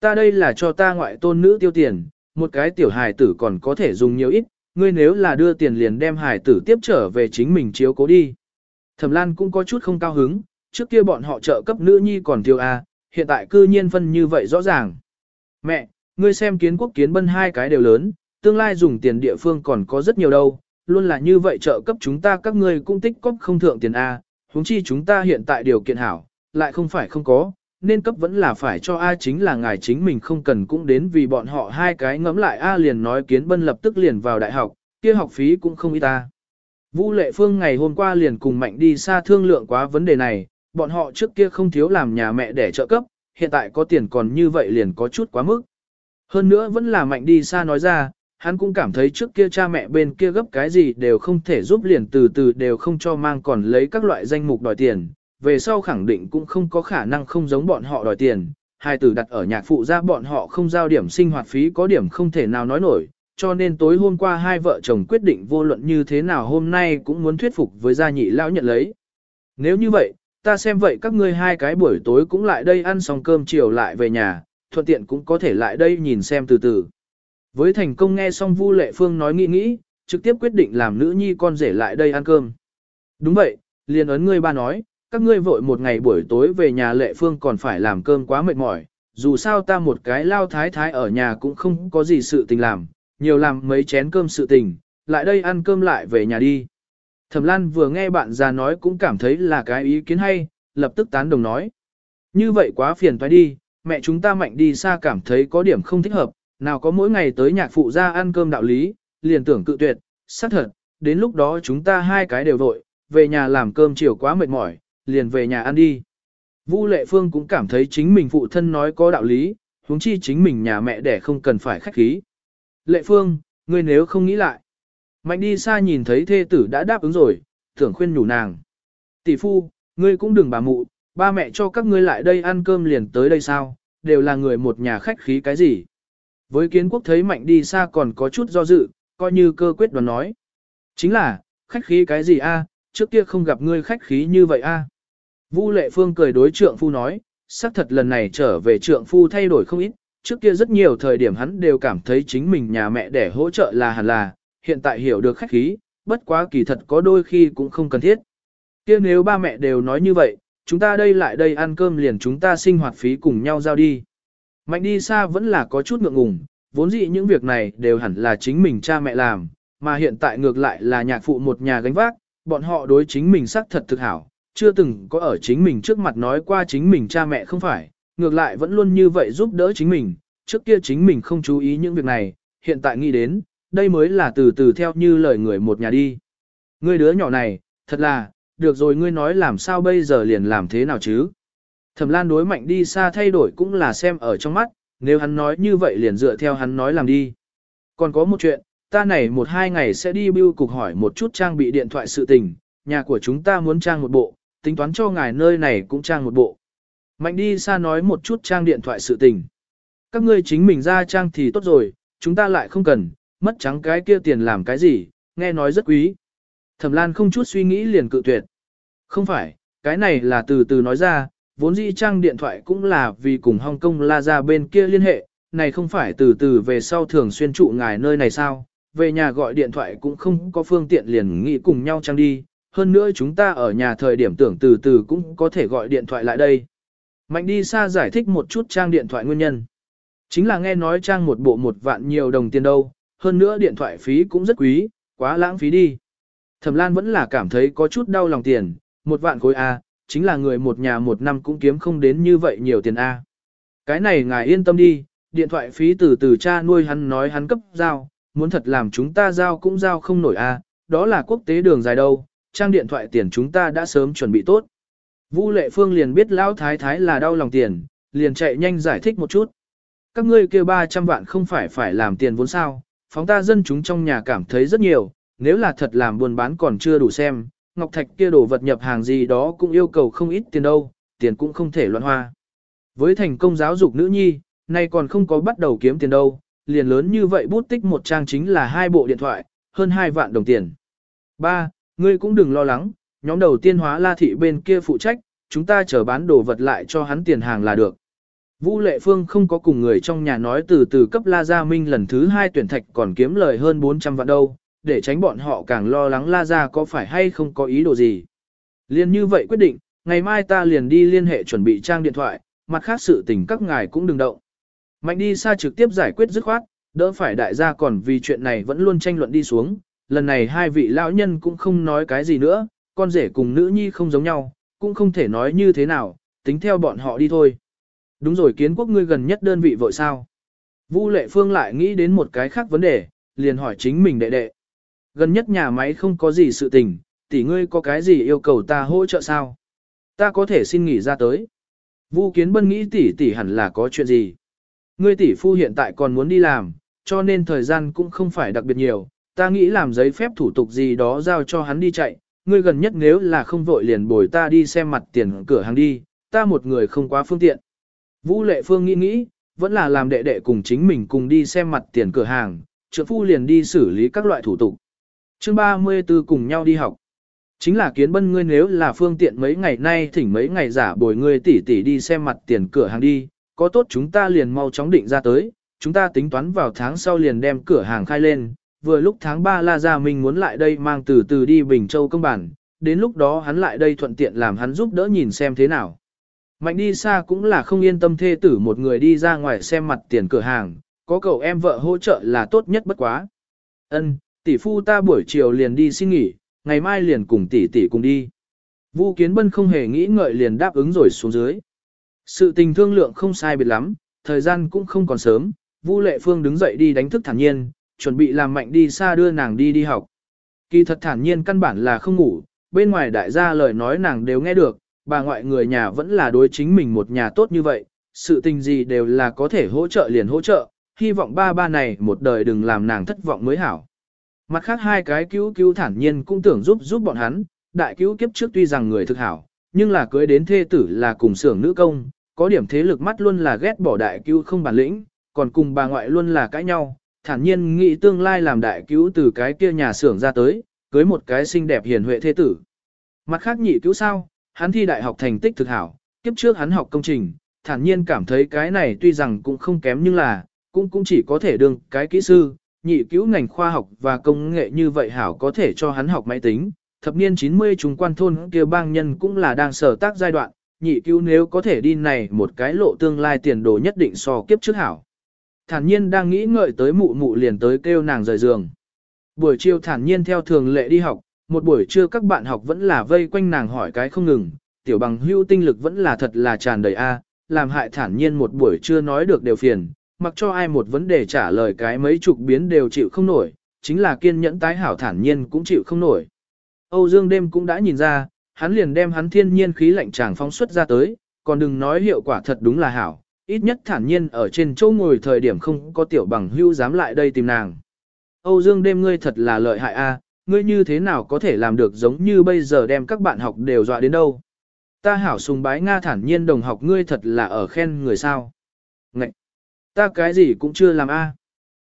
Ta đây là cho ta ngoại tôn nữ tiêu tiền, một cái tiểu hài tử còn có thể dùng nhiều ít, ngươi nếu là đưa tiền liền đem hài tử tiếp trở về chính mình chiếu cố đi. Thẩm Lan cũng có chút không cao hứng, trước kia bọn họ trợ cấp nữ nhi còn thiếu a, hiện tại cư nhiên phân như vậy rõ ràng. Mẹ, ngươi xem kiến quốc kiến bân hai cái đều lớn, tương lai dùng tiền địa phương còn có rất nhiều đâu, luôn là như vậy trợ cấp chúng ta các ngươi cũng tích cóp không thượng tiền A, huống chi chúng ta hiện tại điều kiện hảo, lại không phải không có, nên cấp vẫn là phải cho A chính là ngài chính mình không cần cũng đến vì bọn họ hai cái ngẫm lại A liền nói kiến bân lập tức liền vào đại học, kia học phí cũng không ít ta. Vũ Lệ Phương ngày hôm qua liền cùng Mạnh đi xa thương lượng quá vấn đề này, bọn họ trước kia không thiếu làm nhà mẹ để trợ cấp, hiện tại có tiền còn như vậy liền có chút quá mức. Hơn nữa vẫn là Mạnh đi xa nói ra, hắn cũng cảm thấy trước kia cha mẹ bên kia gấp cái gì đều không thể giúp liền từ từ đều không cho mang còn lấy các loại danh mục đòi tiền, về sau khẳng định cũng không có khả năng không giống bọn họ đòi tiền, hai tử đặt ở nhạc phụ ra bọn họ không giao điểm sinh hoạt phí có điểm không thể nào nói nổi, cho nên tối hôm qua hai vợ chồng quyết định vô luận như thế nào hôm nay cũng muốn thuyết phục với gia nhị lão nhận lấy. Nếu như vậy, ta xem vậy các ngươi hai cái buổi tối cũng lại đây ăn xong cơm chiều lại về nhà, thuận tiện cũng có thể lại đây nhìn xem từ từ. Với thành công nghe xong Vu Lệ Phương nói nghĩ nghĩ, trực tiếp quyết định làm nữ nhi con rể lại đây ăn cơm. Đúng vậy, liền ấn ngươi ba nói, các ngươi vội một ngày buổi tối về nhà Lệ Phương còn phải làm cơm quá mệt mỏi, dù sao ta một cái lao thái thái ở nhà cũng không có gì sự tình làm, nhiều làm mấy chén cơm sự tình, lại đây ăn cơm lại về nhà đi. Thẩm Lan vừa nghe bạn già nói cũng cảm thấy là cái ý kiến hay, lập tức tán đồng nói. Như vậy quá phiền toái đi, mẹ chúng ta mạnh đi xa cảm thấy có điểm không thích hợp, nào có mỗi ngày tới nhạc phụ ra ăn cơm đạo lý, liền tưởng cự tuyệt, xác thật, đến lúc đó chúng ta hai cái đều vội, về nhà làm cơm chiều quá mệt mỏi, liền về nhà ăn đi. Vu Lệ Phương cũng cảm thấy chính mình phụ thân nói có đạo lý, huống chi chính mình nhà mẹ đẻ không cần phải khách khí. Lệ Phương, ngươi nếu không nghĩ lại. Mạnh đi xa nhìn thấy thê tử đã đáp ứng rồi, tưởng khuyên nhủ nàng. Tỷ phu, ngươi cũng đừng bà mụ, ba mẹ cho các ngươi lại đây ăn cơm liền tới đây sao, đều là người một nhà khách khí cái gì. Với kiến quốc thấy mạnh đi xa còn có chút do dự, coi như cơ quyết đoán nói. Chính là, khách khí cái gì a? trước kia không gặp ngươi khách khí như vậy a. Vu lệ phương cười đối trượng phu nói, xác thật lần này trở về trượng phu thay đổi không ít, trước kia rất nhiều thời điểm hắn đều cảm thấy chính mình nhà mẹ để hỗ trợ là hẳn là, hiện tại hiểu được khách khí, bất quá kỳ thật có đôi khi cũng không cần thiết. Kia nếu ba mẹ đều nói như vậy, chúng ta đây lại đây ăn cơm liền chúng ta sinh hoạt phí cùng nhau giao đi. Mạnh đi xa vẫn là có chút ngượng ngùng, vốn dĩ những việc này đều hẳn là chính mình cha mẹ làm, mà hiện tại ngược lại là nhạc phụ một nhà gánh vác, bọn họ đối chính mình xác thật thực hảo, chưa từng có ở chính mình trước mặt nói qua chính mình cha mẹ không phải, ngược lại vẫn luôn như vậy giúp đỡ chính mình, trước kia chính mình không chú ý những việc này, hiện tại nghĩ đến, đây mới là từ từ theo như lời người một nhà đi. Ngươi đứa nhỏ này, thật là, được rồi ngươi nói làm sao bây giờ liền làm thế nào chứ? Thẩm Lan đối mạnh đi xa thay đổi cũng là xem ở trong mắt, nếu hắn nói như vậy liền dựa theo hắn nói làm đi. Còn có một chuyện, ta này một hai ngày sẽ đi bưu cục hỏi một chút trang bị điện thoại sự tình, nhà của chúng ta muốn trang một bộ, tính toán cho ngài nơi này cũng trang một bộ. Mạnh đi xa nói một chút trang điện thoại sự tình. Các ngươi chính mình ra trang thì tốt rồi, chúng ta lại không cần, mất trắng cái kia tiền làm cái gì, nghe nói rất quý. Thẩm Lan không chút suy nghĩ liền cự tuyệt. Không phải, cái này là từ từ nói ra, vốn dĩ trang điện thoại cũng là vì cùng Hong Kong la ra bên kia liên hệ, này không phải từ từ về sau thường xuyên trụ ngài nơi này sao, về nhà gọi điện thoại cũng không có phương tiện liền nghĩ cùng nhau trang đi, hơn nữa chúng ta ở nhà thời điểm tưởng từ từ cũng có thể gọi điện thoại lại đây. Mạnh đi xa giải thích một chút trang điện thoại nguyên nhân. Chính là nghe nói trang một bộ một vạn nhiều đồng tiền đâu, hơn nữa điện thoại phí cũng rất quý, quá lãng phí đi. Thẩm Lan vẫn là cảm thấy có chút đau lòng tiền, một vạn khối A, chính là người một nhà một năm cũng kiếm không đến như vậy nhiều tiền A. Cái này ngài yên tâm đi, điện thoại phí từ từ cha nuôi hắn nói hắn cấp giao, muốn thật làm chúng ta giao cũng giao không nổi A, đó là quốc tế đường dài đâu, trang điện thoại tiền chúng ta đã sớm chuẩn bị tốt. Vu Lệ Phương liền biết Lão Thái Thái là đau lòng tiền, liền chạy nhanh giải thích một chút. Các ngươi kêu 300 vạn không phải phải làm tiền vốn sao, phóng ta dân chúng trong nhà cảm thấy rất nhiều, nếu là thật làm buôn bán còn chưa đủ xem, Ngọc Thạch kia đổ vật nhập hàng gì đó cũng yêu cầu không ít tiền đâu, tiền cũng không thể loạn hoa. Với thành công giáo dục nữ nhi, nay còn không có bắt đầu kiếm tiền đâu, liền lớn như vậy bút tích một trang chính là hai bộ điện thoại, hơn hai vạn đồng tiền. Ba, Ngươi cũng đừng lo lắng, nhóm đầu tiên hóa la thị bên kia phụ trách, chúng ta chờ bán đồ vật lại cho hắn tiền hàng là được. Vũ Lệ Phương không có cùng người trong nhà nói từ từ cấp La Gia Minh lần thứ hai tuyển thạch còn kiếm lời hơn 400 vạn đâu, để tránh bọn họ càng lo lắng La Gia có phải hay không có ý đồ gì. Liên như vậy quyết định, ngày mai ta liền đi liên hệ chuẩn bị trang điện thoại, mặt khác sự tình các ngài cũng đừng động. Mạnh đi xa trực tiếp giải quyết dứt khoát, đỡ phải đại gia còn vì chuyện này vẫn luôn tranh luận đi xuống, lần này hai vị lão nhân cũng không nói cái gì nữa, con rể cùng nữ nhi không giống nhau, cũng không thể nói như thế nào, tính theo bọn họ đi thôi. Đúng rồi kiến quốc ngươi gần nhất đơn vị vội sao. Vu lệ phương lại nghĩ đến một cái khác vấn đề, liền hỏi chính mình đệ đệ. Gần nhất nhà máy không có gì sự tình, tỷ ngươi có cái gì yêu cầu ta hỗ trợ sao? Ta có thể xin nghỉ ra tới. Vu kiến bân nghĩ tỷ tỷ hẳn là có chuyện gì. Ngươi tỷ phu hiện tại còn muốn đi làm, cho nên thời gian cũng không phải đặc biệt nhiều, ta nghĩ làm giấy phép thủ tục gì đó giao cho hắn đi chạy, ngươi gần nhất nếu là không vội liền bồi ta đi xem mặt tiền cửa hàng đi, ta một người không quá phương tiện. Vũ Lệ Phương nghĩ nghĩ, vẫn là làm đệ đệ cùng chính mình cùng đi xem mặt tiền cửa hàng, trợ phu liền đi xử lý các loại thủ tục. Chương 34 cùng nhau đi học. Chính là kiến bân ngươi nếu là phương tiện mấy ngày nay thỉnh mấy ngày giả bồi ngươi tỉ tỷ đi xem mặt tiền cửa hàng đi, có tốt chúng ta liền mau chóng định ra tới, chúng ta tính toán vào tháng sau liền đem cửa hàng khai lên, vừa lúc tháng 3 La Gia Minh muốn lại đây mang từ từ đi Bình Châu công bản, đến lúc đó hắn lại đây thuận tiện làm hắn giúp đỡ nhìn xem thế nào. Mạnh đi xa cũng là không yên tâm thê tử một người đi ra ngoài xem mặt tiền cửa hàng, có cậu em vợ hỗ trợ là tốt nhất bất quá. Ân, tỷ phu ta buổi chiều liền đi xin nghỉ, ngày mai liền cùng tỷ tỷ cùng đi. Vu Kiến Bân không hề nghĩ ngợi liền đáp ứng rồi xuống dưới. Sự tình thương lượng không sai biệt lắm, thời gian cũng không còn sớm, Vu Lệ Phương đứng dậy đi đánh thức thản nhiên, chuẩn bị làm mạnh đi xa đưa nàng đi đi học. Kỳ thật thản nhiên căn bản là không ngủ, bên ngoài đại gia lời nói nàng đều nghe được, bà ngoại người nhà vẫn là đối chính mình một nhà tốt như vậy, sự tình gì đều là có thể hỗ trợ liền hỗ trợ, hy vọng ba ba này một đời đừng làm nàng thất vọng mới hảo. Mặt khác hai cái cứu cứu thản nhiên cũng tưởng giúp giúp bọn hắn, đại cứu kiếp trước tuy rằng người thực hảo, nhưng là cưới đến thê tử là cùng xưởng nữ công, có điểm thế lực mắt luôn là ghét bỏ đại cứu không bản lĩnh, còn cùng bà ngoại luôn là cãi nhau, thản nhiên nghĩ tương lai làm đại cứu từ cái kia nhà xưởng ra tới, cưới một cái xinh đẹp hiền huệ thê tử. Mặt khác nhị cứu sao, hắn thi đại học thành tích thực hảo, kiếp trước hắn học công trình, thản nhiên cảm thấy cái này tuy rằng cũng không kém nhưng là, cũng cũng chỉ có thể đương cái kỹ sư, nhị cứu ngành khoa học và công nghệ như vậy hảo có thể cho hắn học máy tính. Thập niên 90 chúng quan thôn kia bang nhân cũng là đang sở tác giai đoạn, nhị cứu nếu có thể đi này một cái lộ tương lai tiền đồ nhất định so kiếp trước hảo thản nhiên đang nghĩ ngợi tới mụ mụ liền tới kêu nàng rời giường. Buổi chiều thản nhiên theo thường lệ đi học, một buổi trưa các bạn học vẫn là vây quanh nàng hỏi cái không ngừng, tiểu bằng hưu tinh lực vẫn là thật là tràn đầy a, làm hại thản nhiên một buổi trưa nói được đều phiền, mặc cho ai một vấn đề trả lời cái mấy chục biến đều chịu không nổi, chính là kiên nhẫn tái hảo thản nhiên cũng chịu không nổi. Âu Dương đêm cũng đã nhìn ra, hắn liền đem hắn thiên nhiên khí lạnh tràng phóng xuất ra tới, còn đừng nói hiệu quả thật đúng là hảo, ít nhất thản nhiên ở trên chỗ ngồi thời điểm không có tiểu bằng hưu dám lại đây tìm nàng. Âu Dương đêm ngươi thật là lợi hại a, ngươi như thế nào có thể làm được giống như bây giờ đem các bạn học đều dọa đến đâu. Ta hảo sùng bái Nga thản nhiên đồng học ngươi thật là ở khen người sao. Ta cái gì cũng chưa làm a.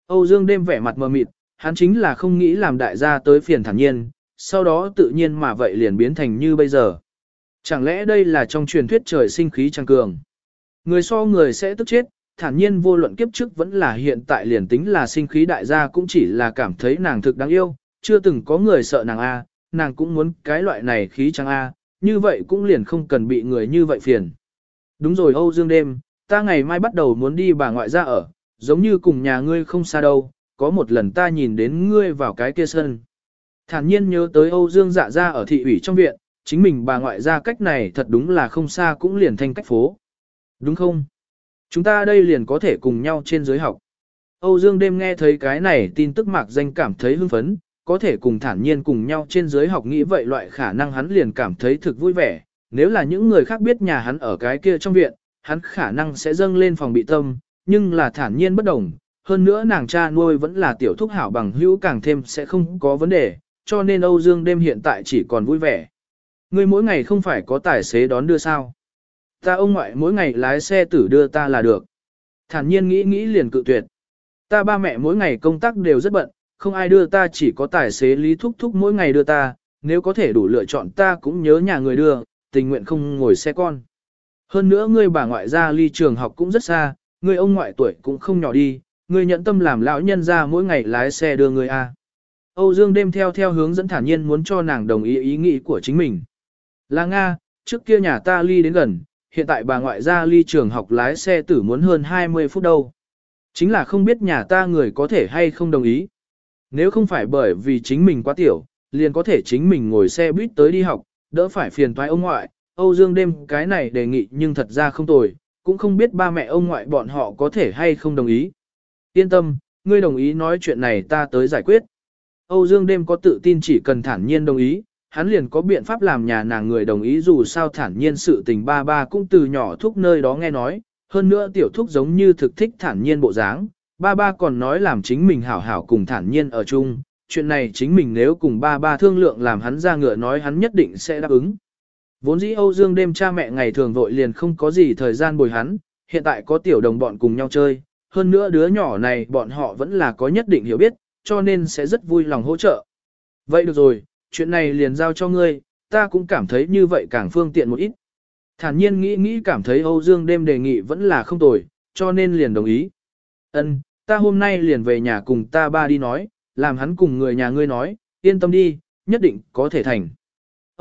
Âu Dương đêm vẻ mặt mờ mịt, hắn chính là không nghĩ làm đại gia tới phiền thản nhiên, sau đó tự nhiên mà vậy liền biến thành như bây giờ. Chẳng lẽ đây là trong truyền thuyết trời sinh khí trăng cường? Người so người sẽ tức chết, thản nhiên vô luận kiếp trước vẫn là hiện tại liền tính là sinh khí đại gia cũng chỉ là cảm thấy nàng thực đáng yêu, chưa từng có người sợ nàng A, nàng cũng muốn cái loại này khí trăng A, như vậy cũng liền không cần bị người như vậy phiền. Đúng rồi Âu Dương đêm, ta ngày mai bắt đầu muốn đi bà ngoại ra ở, giống như cùng nhà ngươi không xa đâu, có một lần ta nhìn đến ngươi vào cái kia sân. Thản nhiên nhớ tới Âu Dương dạ ra ở thị ủy trong viện, chính mình bà ngoại ra cách này thật đúng là không xa cũng liền thành cách phố. Đúng không? Chúng ta đây liền có thể cùng nhau trên giới học. Âu Dương đêm nghe thấy cái này tin tức mạc danh cảm thấy hưng phấn, có thể cùng thản nhiên cùng nhau trên giới học nghĩ vậy loại khả năng hắn liền cảm thấy thực vui vẻ. Nếu là những người khác biết nhà hắn ở cái kia trong viện, hắn khả năng sẽ dâng lên phòng bị tâm, nhưng là thản nhiên bất đồng. Hơn nữa nàng cha nuôi vẫn là tiểu thúc hảo bằng hữu càng thêm sẽ không có vấn đề, cho nên Âu Dương đêm hiện tại chỉ còn vui vẻ. Ngươi mỗi ngày không phải có tài xế đón đưa sao? Ta ông ngoại mỗi ngày lái xe tử đưa ta là được. Thản nhiên nghĩ nghĩ liền cự tuyệt. Ta ba mẹ mỗi ngày công tác đều rất bận, không ai đưa ta chỉ có tài xế lý thúc thúc mỗi ngày đưa ta, nếu có thể đủ lựa chọn ta cũng nhớ nhà người đưa, tình nguyện không ngồi xe con. Hơn nữa ngươi bà ngoại ra ly trường học cũng rất xa, ngươi ông ngoại tuổi cũng không nhỏ đi, ngươi nhận tâm làm lão nhân ra mỗi ngày lái xe đưa người A. Âu Dương đêm theo theo hướng dẫn thản nhiên muốn cho nàng đồng ý ý nghĩ của chính mình. Là Nga, trước kia nhà ta ly đến gần, hiện tại bà ngoại ra ly trường học lái xe tử muốn hơn 20 phút đâu. Chính là không biết nhà ta người có thể hay không đồng ý. Nếu không phải bởi vì chính mình quá tiểu, liền có thể chính mình ngồi xe buýt tới đi học, đỡ phải phiền toái ông ngoại. Âu Dương đêm cái này đề nghị nhưng thật ra không tồi, cũng không biết ba mẹ ông ngoại bọn họ có thể hay không đồng ý. Yên tâm, ngươi đồng ý nói chuyện này ta tới giải quyết. Âu Dương đêm có tự tin chỉ cần thản nhiên đồng ý, hắn liền có biện pháp làm nhà nàng người đồng ý dù sao thản nhiên sự tình ba ba cũng từ nhỏ thúc nơi đó nghe nói, hơn nữa tiểu thúc giống như thực thích thản nhiên bộ dáng, ba ba còn nói làm chính mình hảo hảo cùng thản nhiên ở chung, chuyện này chính mình nếu cùng ba ba thương lượng làm hắn ra ngựa nói hắn nhất định sẽ đáp ứng. Vốn dĩ Âu Dương đêm cha mẹ ngày thường vội liền không có gì thời gian bồi hắn, hiện tại có tiểu đồng bọn cùng nhau chơi, hơn nữa đứa nhỏ này bọn họ vẫn là có nhất định hiểu biết, cho nên sẽ rất vui lòng hỗ trợ. Vậy được rồi, chuyện này liền giao cho ngươi, ta cũng cảm thấy như vậy càng phương tiện một ít. Thản nhiên nghĩ nghĩ cảm thấy Âu Dương đêm đề nghị vẫn là không tồi, cho nên liền đồng ý. Ân, ta hôm nay liền về nhà cùng ta ba đi nói, làm hắn cùng người nhà ngươi nói, yên tâm đi, nhất định có thể thành.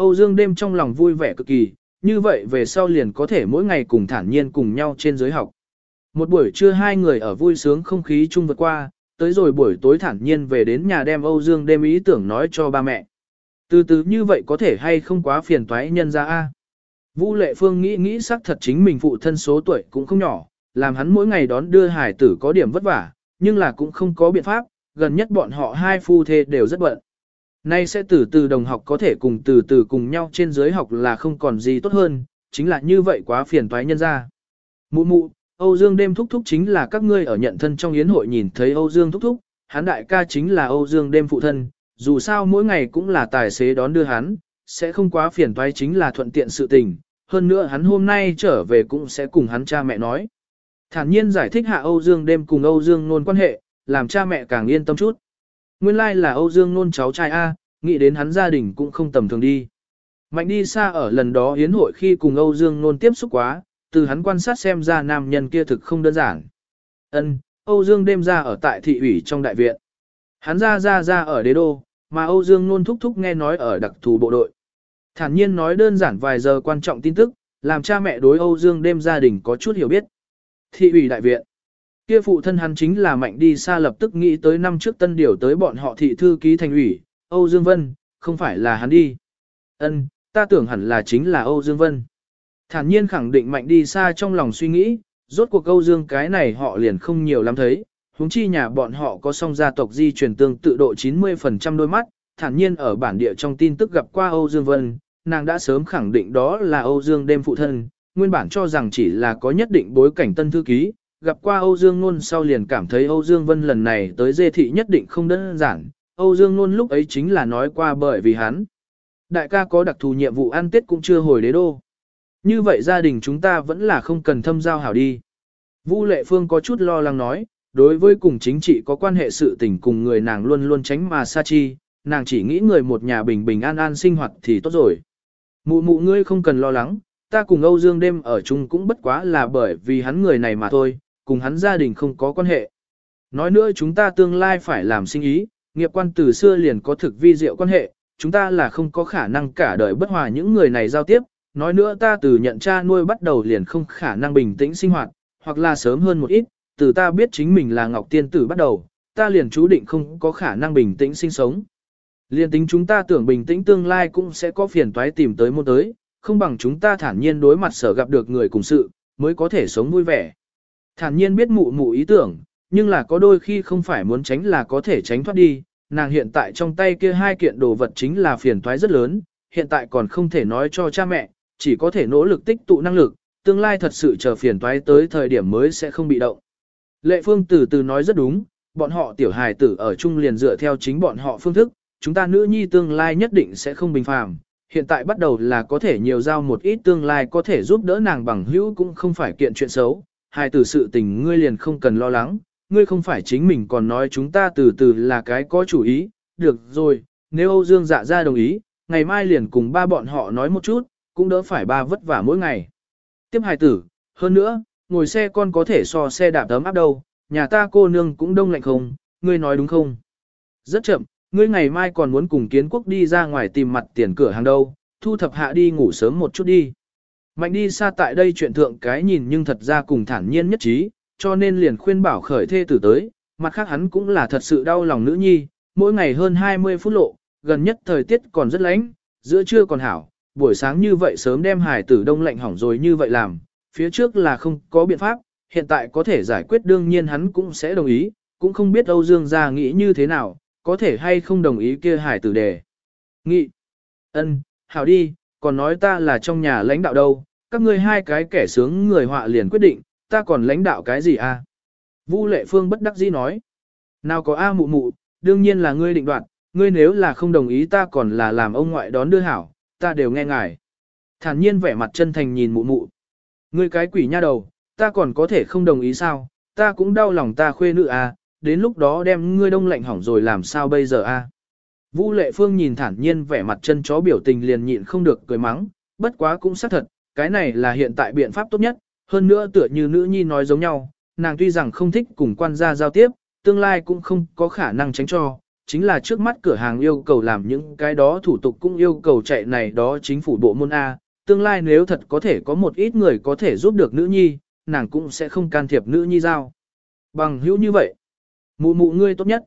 Âu Dương đêm trong lòng vui vẻ cực kỳ, như vậy về sau liền có thể mỗi ngày cùng thản nhiên cùng nhau trên giới học. Một buổi trưa hai người ở vui sướng không khí chung vượt qua, tới rồi buổi tối thản nhiên về đến nhà đem Âu Dương đêm ý tưởng nói cho ba mẹ. Từ từ như vậy có thể hay không quá phiền toái nhân ra a. Vũ Lệ Phương nghĩ nghĩ xác thật chính mình phụ thân số tuổi cũng không nhỏ, làm hắn mỗi ngày đón đưa hải tử có điểm vất vả, nhưng là cũng không có biện pháp, gần nhất bọn họ hai phu thê đều rất bận. Nay sẽ từ từ đồng học có thể cùng từ từ cùng nhau trên dưới học là không còn gì tốt hơn, chính là như vậy quá phiền toái nhân ra. Mụ mụ, Âu Dương đêm thúc thúc chính là các ngươi ở nhận thân trong yến hội nhìn thấy Âu Dương thúc thúc, hắn đại ca chính là Âu Dương đêm phụ thân, dù sao mỗi ngày cũng là tài xế đón đưa hắn, sẽ không quá phiền toái chính là thuận tiện sự tình, hơn nữa hắn hôm nay trở về cũng sẽ cùng hắn cha mẹ nói. Thản nhiên giải thích hạ Âu Dương đêm cùng Âu Dương nôn quan hệ, làm cha mẹ càng yên tâm chút. Nguyên lai là Âu Dương nôn cháu trai A, nghĩ đến hắn gia đình cũng không tầm thường đi. Mạnh đi xa ở lần đó hiến hội khi cùng Âu Dương nôn tiếp xúc quá, từ hắn quan sát xem ra nam nhân kia thực không đơn giản. Ân, Âu Dương đêm ra ở tại thị ủy trong đại viện. Hắn ra ra ra ở đế đô, mà Âu Dương nôn thúc thúc nghe nói ở đặc thù bộ đội. Thản nhiên nói đơn giản vài giờ quan trọng tin tức, làm cha mẹ đối Âu Dương đêm gia đình có chút hiểu biết. Thị ủy đại viện. Kia phụ thân hắn chính là mạnh đi xa lập tức nghĩ tới năm trước tân điều tới bọn họ thị thư ký thành ủy, Âu Dương Vân, không phải là hắn đi. Ân, ta tưởng hẳn là chính là Âu Dương Vân. Thản nhiên khẳng định mạnh đi xa trong lòng suy nghĩ, rốt cuộc Âu Dương cái này họ liền không nhiều lắm thấy, huống chi nhà bọn họ có song gia tộc di truyền tương tự độ 90% đôi mắt, thản nhiên ở bản địa trong tin tức gặp qua Âu Dương Vân, nàng đã sớm khẳng định đó là Âu Dương đêm phụ thân, nguyên bản cho rằng chỉ là có nhất định bối cảnh tân thư ký, gặp qua Âu Dương Nôn sau liền cảm thấy Âu Dương Vân lần này tới dê thị nhất định không đơn giản, Âu Dương Nôn lúc ấy chính là nói qua bởi vì hắn. Đại ca có đặc thù nhiệm vụ ăn tết cũng chưa hồi đế đô. Như vậy gia đình chúng ta vẫn là không cần thâm giao hảo đi. Vu Lệ Phương có chút lo lắng nói, đối với cùng chính trị có quan hệ sự tình cùng người nàng luôn luôn tránh mà xa chi, nàng chỉ nghĩ người một nhà bình bình an an sinh hoạt thì tốt rồi. Mụ mụ ngươi không cần lo lắng, ta cùng Âu Dương đêm ở chung cũng bất quá là bởi vì hắn người này mà thôi, cùng hắn gia đình không có quan hệ. Nói nữa chúng ta tương lai phải làm sinh ý, nghiệp quan từ xưa liền có thực vi diệu quan hệ, chúng ta là không có khả năng cả đời bất hòa những người này giao tiếp, nói nữa ta từ nhận cha nuôi bắt đầu liền không khả năng bình tĩnh sinh hoạt, hoặc là sớm hơn một ít, từ ta biết chính mình là Ngọc Tiên Tử bắt đầu, ta liền chú định không có khả năng bình tĩnh sinh sống. Liên tính chúng ta tưởng bình tĩnh tương lai cũng sẽ có phiền toái tìm tới môn tới, không bằng chúng ta thản nhiên đối mặt sở gặp được người cùng sự, mới có thể sống vui vẻ. Thản nhiên biết mụ mụ ý tưởng, nhưng là có đôi khi không phải muốn tránh là có thể tránh thoát đi, nàng hiện tại trong tay kia hai kiện đồ vật chính là phiền toái rất lớn, hiện tại còn không thể nói cho cha mẹ, chỉ có thể nỗ lực tích tụ năng lực, tương lai thật sự chờ phiền toái tới thời điểm mới sẽ không bị động. Lệ Phương từ từ nói rất đúng, bọn họ tiểu hài tử ở chung liền dựa theo chính bọn họ phương thức, chúng ta nữ nhi tương lai nhất định sẽ không bình phàm. Hiện tại bắt đầu là có thể nhiều giao một ít tương lai có thể giúp đỡ nàng bằng hữu cũng không phải kiện chuyện xấu. Hài tử sự tình ngươi liền không cần lo lắng, ngươi không phải chính mình còn nói chúng ta từ từ là cái có chủ ý. Được rồi, nếu Âu Dương dạ ra đồng ý, ngày mai liền cùng ba bọn họ nói một chút, cũng đỡ phải ba vất vả mỗi ngày. Tiếp hài tử, hơn nữa, ngồi xe con có thể so xe đạp tấm áp đâu, nhà ta cô nương cũng đông lạnh không, ngươi nói đúng không? Rất chậm, ngươi ngày mai còn muốn cùng kiến quốc đi ra ngoài tìm mặt tiền cửa hàng đâu, thu thập hạ đi ngủ sớm một chút đi. Mạnh đi xa tại đây chuyện thượng cái nhìn nhưng thật ra cùng thản nhiên nhất trí, cho nên liền khuyên bảo khởi thê tử tới, mặt khác hắn cũng là thật sự đau lòng nữ nhi, mỗi ngày hơn 20 phút lộ, gần nhất thời tiết còn rất lạnh, giữa trưa còn hảo, buổi sáng như vậy sớm đem hải tử đông lạnh hỏng rồi như vậy làm, phía trước là không có biện pháp, hiện tại có thể giải quyết đương nhiên hắn cũng sẽ đồng ý, cũng không biết Âu Dương gia nghĩ như thế nào, có thể hay không đồng ý kia hải tử đề. Nghị, ân, hảo đi, còn nói ta là trong nhà lãnh đạo đâu, các ngươi hai cái kẻ sướng người họa liền quyết định, ta còn lãnh đạo cái gì à? Vu Lệ Phương bất đắc dĩ nói, nào có A mụ mụ, đương nhiên là ngươi định đoạt, ngươi nếu là không đồng ý ta còn là làm ông ngoại đón đưa hảo, ta đều nghe ngài. Thản nhiên vẻ mặt chân thành nhìn mụ mụ. Ngươi cái quỷ nha đầu, ta còn có thể không đồng ý sao, ta cũng đau lòng ta khuê nữ à, đến lúc đó đem ngươi đông lạnh hỏng rồi làm sao bây giờ a? À? Vũ Lệ Phương nhìn thản nhiên vẻ mặt chân chó biểu tình liền nhịn không được cười mắng, bất quá cũng xác thật, cái này là hiện tại biện pháp tốt nhất, hơn nữa tựa như nữ nhi nói giống nhau, nàng tuy rằng không thích cùng quan gia giao tiếp, tương lai cũng không có khả năng tránh cho, chính là trước mắt cửa hàng yêu cầu làm những cái đó thủ tục cũng yêu cầu chạy này đó chính phủ bộ môn A, tương lai nếu thật có thể có một ít người có thể giúp được nữ nhi, nàng cũng sẽ không can thiệp nữ nhi giao. Bằng hữu như vậy, mụ mụ ngươi tốt nhất.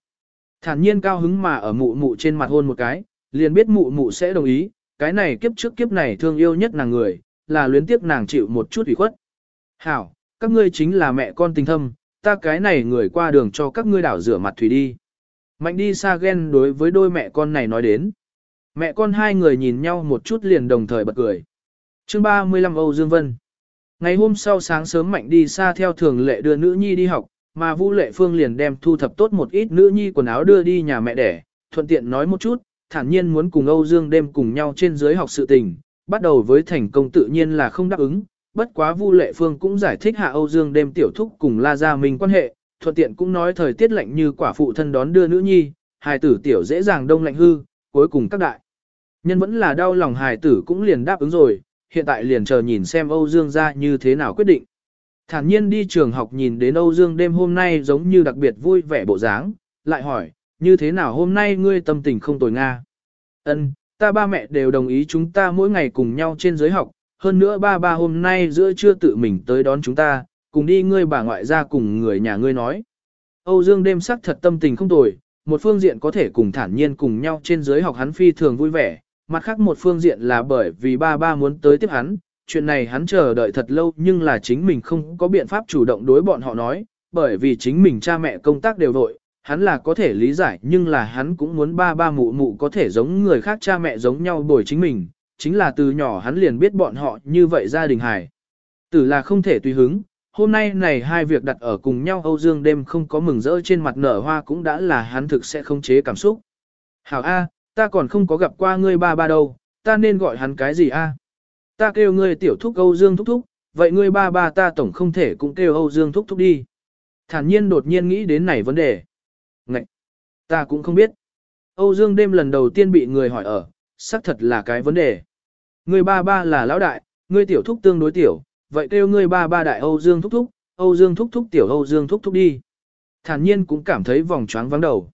Thản nhiên cao hứng mà ở mụ mụ trên mặt hôn một cái, liền biết mụ mụ sẽ đồng ý, cái này kiếp trước kiếp này thương yêu nhất nàng người, là luyến tiếp nàng chịu một chút ủy khuất. Hảo, các ngươi chính là mẹ con tình thâm, ta cái này người qua đường cho các ngươi đảo rửa mặt thủy đi. Mạnh đi xa ghen đối với đôi mẹ con này nói đến. Mẹ con hai người nhìn nhau một chút liền đồng thời bật cười. Chương 35 Âu Dương Vân Ngày hôm sau sáng sớm Mạnh đi xa theo thường lệ đưa nữ nhi đi học, mà Vu Lệ Phương liền đem thu thập tốt một ít nữ nhi quần áo đưa đi nhà mẹ đẻ, thuận tiện nói một chút, thản nhiên muốn cùng Âu Dương đêm cùng nhau trên dưới học sự tình, bắt đầu với thành công tự nhiên là không đáp ứng, bất quá Vu Lệ Phương cũng giải thích hạ Âu Dương đêm tiểu thúc cùng La Gia Minh quan hệ, thuận tiện cũng nói thời tiết lạnh như quả phụ thân đón đưa nữ nhi, hài tử tiểu dễ dàng đông lạnh hư, cuối cùng các đại. Nhân vẫn là đau lòng hài tử cũng liền đáp ứng rồi, hiện tại liền chờ nhìn xem Âu Dương ra như thế nào quyết định. Thản nhiên đi trường học nhìn đến Âu Dương đêm hôm nay giống như đặc biệt vui vẻ bộ dáng, lại hỏi, như thế nào hôm nay ngươi tâm tình không tồi Nga? Ân, ta ba mẹ đều đồng ý chúng ta mỗi ngày cùng nhau trên giới học, hơn nữa ba ba hôm nay giữa trưa tự mình tới đón chúng ta, cùng đi ngươi bà ngoại ra cùng người nhà ngươi nói. Âu Dương đêm sắc thật tâm tình không tồi, một phương diện có thể cùng thản nhiên cùng nhau trên giới học hắn phi thường vui vẻ, mặt khác một phương diện là bởi vì ba ba muốn tới tiếp hắn, chuyện này hắn chờ đợi thật lâu nhưng là chính mình không có biện pháp chủ động đối bọn họ nói, bởi vì chính mình cha mẹ công tác đều vội, hắn là có thể lý giải nhưng là hắn cũng muốn ba ba mụ mụ có thể giống người khác cha mẹ giống nhau bồi chính mình, chính là từ nhỏ hắn liền biết bọn họ như vậy gia đình hài. Tử là không thể tùy hứng, hôm nay này hai việc đặt ở cùng nhau Âu Dương đêm không có mừng rỡ trên mặt nở hoa cũng đã là hắn thực sẽ không chế cảm xúc. Hảo A, ta còn không có gặp qua ngươi ba ba đâu, ta nên gọi hắn cái gì A? Ta kêu ngươi tiểu thúc Âu Dương thúc thúc, vậy ngươi ba ba ta tổng không thể cũng kêu Âu Dương thúc thúc đi. Thản nhiên đột nhiên nghĩ đến này vấn đề. Ngậy! Ta cũng không biết. Âu Dương đêm lần đầu tiên bị người hỏi ở, xác thật là cái vấn đề. Ngươi ba ba là lão đại, ngươi tiểu thúc tương đối tiểu, vậy kêu ngươi ba ba đại Âu Dương thúc thúc, Âu Dương thúc thúc tiểu Âu Dương thúc thúc đi. Thản nhiên cũng cảm thấy vòng choáng vắng đầu.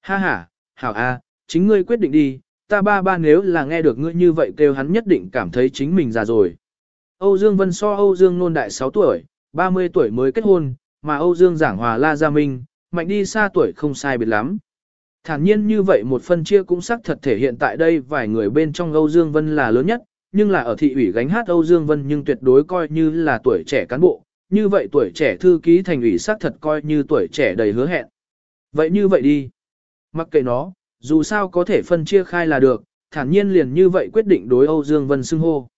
Ha ha, hảo a, chính ngươi quyết định đi, ta ba ba nếu là nghe được ngươi như vậy kêu hắn nhất định cảm thấy chính mình già rồi. Âu Dương Vân so Âu Dương nôn đại 6 tuổi, 30 tuổi mới kết hôn, mà Âu Dương giảng hòa la gia minh, mạnh đi xa tuổi không sai biệt lắm. Thản nhiên như vậy một phân chia cũng xác thật thể hiện tại đây vài người bên trong Âu Dương Vân là lớn nhất, nhưng là ở thị ủy gánh hát Âu Dương Vân nhưng tuyệt đối coi như là tuổi trẻ cán bộ, như vậy tuổi trẻ thư ký thành ủy xác thật coi như tuổi trẻ đầy hứa hẹn. Vậy như vậy đi. Mặc kệ nó, dù sao có thể phân chia khai là được, thản nhiên liền như vậy quyết định đối Âu Dương Vân xưng hô.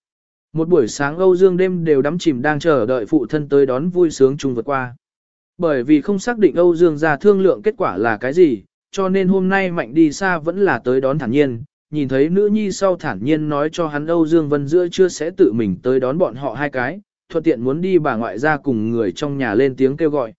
Một buổi sáng Âu Dương đêm đều đắm chìm đang chờ đợi phụ thân tới đón vui sướng chung vượt qua. Bởi vì không xác định Âu Dương gia thương lượng kết quả là cái gì, cho nên hôm nay mạnh đi xa vẫn là tới đón thản nhiên, nhìn thấy nữ nhi sau thản nhiên nói cho hắn Âu Dương Vân giữa chưa sẽ tự mình tới đón bọn họ hai cái, thuận tiện muốn đi bà ngoại ra cùng người trong nhà lên tiếng kêu gọi.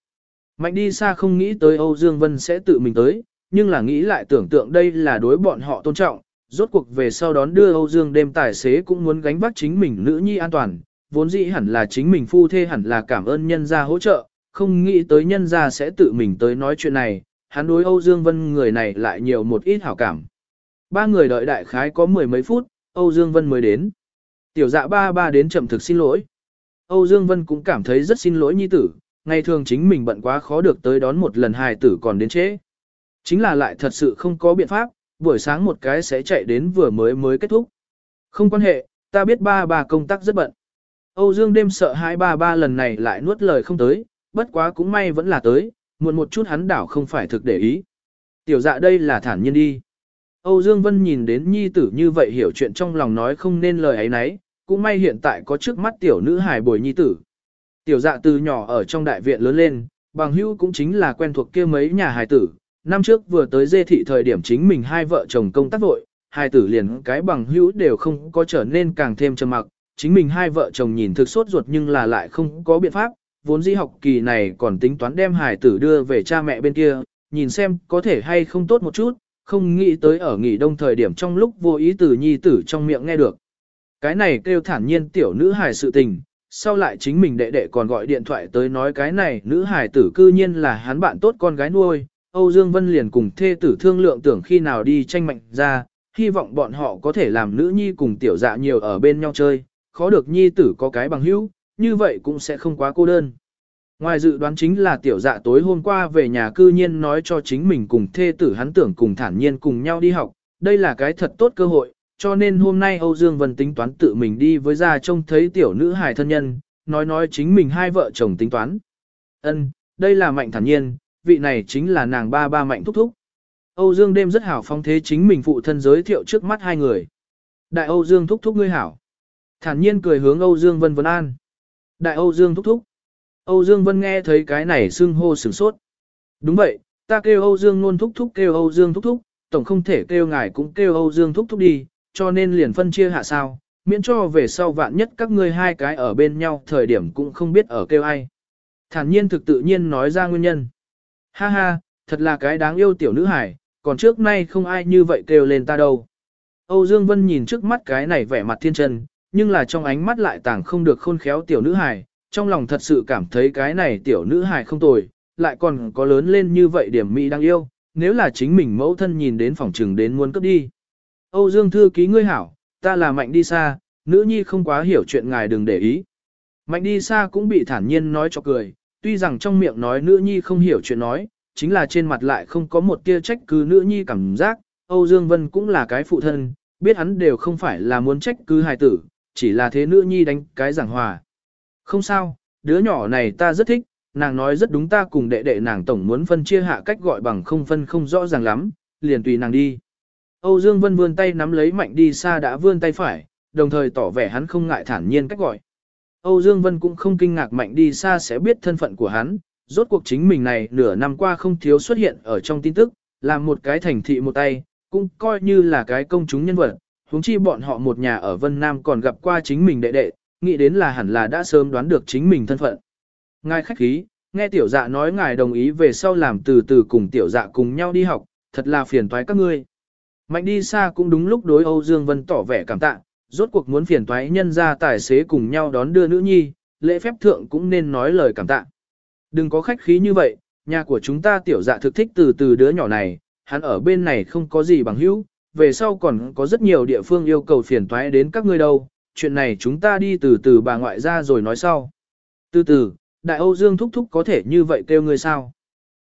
Mạnh đi xa không nghĩ tới Âu Dương Vân sẽ tự mình tới, nhưng là nghĩ lại tưởng tượng đây là đối bọn họ tôn trọng, rốt cuộc về sau đón đưa Âu Dương đêm tài xế cũng muốn gánh vác chính mình nữ nhi an toàn, vốn dĩ hẳn là chính mình phu thê hẳn là cảm ơn nhân gia hỗ trợ, không nghĩ tới nhân gia sẽ tự mình tới nói chuyện này, hắn đối Âu Dương Vân người này lại nhiều một ít hảo cảm. Ba người đợi đại khái có mười mấy phút, Âu Dương Vân mới đến. Tiểu dạ ba ba đến chậm thực xin lỗi. Âu Dương Vân cũng cảm thấy rất xin lỗi nhi tử, ngày thường chính mình bận quá khó được tới đón một lần hài tử còn đến trễ. Chính là lại thật sự không có biện pháp, buổi sáng một cái sẽ chạy đến vừa mới mới kết thúc. Không quan hệ, ta biết ba ba công tác rất bận. Âu Dương đêm sợ hai ba ba lần này lại nuốt lời không tới, bất quá cũng may vẫn là tới, muộn một chút hắn đảo không phải thực để ý. Tiểu dạ đây là thản nhiên đi. Âu Dương Vân nhìn đến nhi tử như vậy hiểu chuyện trong lòng nói không nên lời ấy nấy, cũng may hiện tại có trước mắt tiểu nữ hài bồi nhi tử. Tiểu dạ từ nhỏ ở trong đại viện lớn lên, bằng hữu cũng chính là quen thuộc kia mấy nhà hài tử. Năm trước vừa tới dê thị thời điểm chính mình hai vợ chồng công tác vội, hai tử liền cái bằng hữu đều không có trở nên càng thêm trầm mặc. Chính mình hai vợ chồng nhìn thực sốt ruột nhưng là lại không có biện pháp, vốn dĩ học kỳ này còn tính toán đem Hải tử đưa về cha mẹ bên kia, nhìn xem có thể hay không tốt một chút, không nghĩ tới ở nghỉ đông thời điểm trong lúc vô ý từ nhi tử trong miệng nghe được. Cái này kêu thản nhiên tiểu nữ hài sự tình, sau lại chính mình đệ đệ còn gọi điện thoại tới nói cái này nữ hài tử cư nhiên là hắn bạn tốt con gái nuôi, Âu Dương Vân liền cùng thê tử thương lượng tưởng khi nào đi tranh mạnh ra, hy vọng bọn họ có thể làm nữ nhi cùng tiểu dạ nhiều ở bên nhau chơi, khó được nhi tử có cái bằng hữu, như vậy cũng sẽ không quá cô đơn. Ngoài dự đoán chính là tiểu dạ tối hôm qua về nhà cư nhiên nói cho chính mình cùng thê tử hắn tưởng cùng thản nhiên cùng nhau đi học, đây là cái thật tốt cơ hội, cho nên hôm nay Âu Dương Vân tính toán tự mình đi với gia trông thấy tiểu nữ hài thân nhân, nói nói chính mình hai vợ chồng tính toán. Ân, đây là mạnh thản nhiên, vị này chính là nàng ba ba mạnh thúc thúc. Âu Dương đêm rất hảo phong thế chính mình phụ thân giới thiệu trước mắt hai người. Đại Âu Dương thúc thúc ngươi hảo. Thản nhiên cười hướng Âu Dương Vân Vân An. Đại Âu Dương thúc thúc. Âu Dương Vân nghe thấy cái này xưng hô sửng sốt. Đúng vậy, ta kêu Âu Dương luôn thúc thúc kêu Âu Dương thúc thúc, tổng không thể kêu ngài cũng kêu Âu Dương thúc thúc đi, cho nên liền phân chia hạ sao, miễn cho về sau vạn nhất các ngươi hai cái ở bên nhau thời điểm cũng không biết ở kêu ai. Thản nhiên thực tự nhiên nói ra nguyên nhân. Ha ha, thật là cái đáng yêu tiểu nữ hải, còn trước nay không ai như vậy kêu lên ta đâu. Âu Dương Vân nhìn trước mắt cái này vẻ mặt thiên trần nhưng là trong ánh mắt lại tàng không được khôn khéo tiểu nữ hải, trong lòng thật sự cảm thấy cái này tiểu nữ hài không tồi, lại còn có lớn lên như vậy điểm mỹ đang yêu, nếu là chính mình mẫu thân nhìn đến phòng trừng đến muốn cấp đi. Âu Dương thư ký ngươi hảo, ta là mạnh đi xa, nữ nhi không quá hiểu chuyện ngài đừng để ý. Mạnh đi xa cũng bị thản nhiên nói cho cười, tuy rằng trong miệng nói nữ nhi không hiểu chuyện nói, chính là trên mặt lại không có một tia trách cứ nữ nhi cảm giác, Âu Dương Vân cũng là cái phụ thân, biết hắn đều không phải là muốn trách cứ hài tử, chỉ là thế nữ nhi đánh cái giảng hòa. Không sao, đứa nhỏ này ta rất thích, nàng nói rất đúng ta cùng đệ đệ nàng tổng muốn phân chia hạ cách gọi bằng không phân không rõ ràng lắm, liền tùy nàng đi. Âu Dương Vân vươn tay nắm lấy mạnh đi xa đã vươn tay phải, đồng thời tỏ vẻ hắn không ngại thản nhiên cách gọi. Âu Dương Vân cũng không kinh ngạc mạnh đi xa sẽ biết thân phận của hắn, rốt cuộc chính mình này nửa năm qua không thiếu xuất hiện ở trong tin tức, làm một cái thành thị một tay, cũng coi như là cái công chúng nhân vật, huống chi bọn họ một nhà ở Vân Nam còn gặp qua chính mình đệ đệ, nghĩ đến là hẳn là đã sớm đoán được chính mình thân phận. Ngài khách khí, nghe tiểu dạ nói ngài đồng ý về sau làm từ từ cùng tiểu dạ cùng nhau đi học, thật là phiền toái các ngươi. Mạnh đi xa cũng đúng lúc đối Âu Dương Vân tỏ vẻ cảm tạ, rốt cuộc muốn phiền toái nhân ra tài xế cùng nhau đón đưa nữ nhi, lễ phép thượng cũng nên nói lời cảm tạ. Đừng có khách khí như vậy, nhà của chúng ta tiểu dạ thực thích từ từ đứa nhỏ này, hắn ở bên này không có gì bằng hữu, về sau còn có rất nhiều địa phương yêu cầu phiền toái đến các ngươi đâu, chuyện này chúng ta đi từ từ bà ngoại ra rồi nói sau. Từ từ, đại Âu Dương thúc thúc có thể như vậy kêu ngươi sao?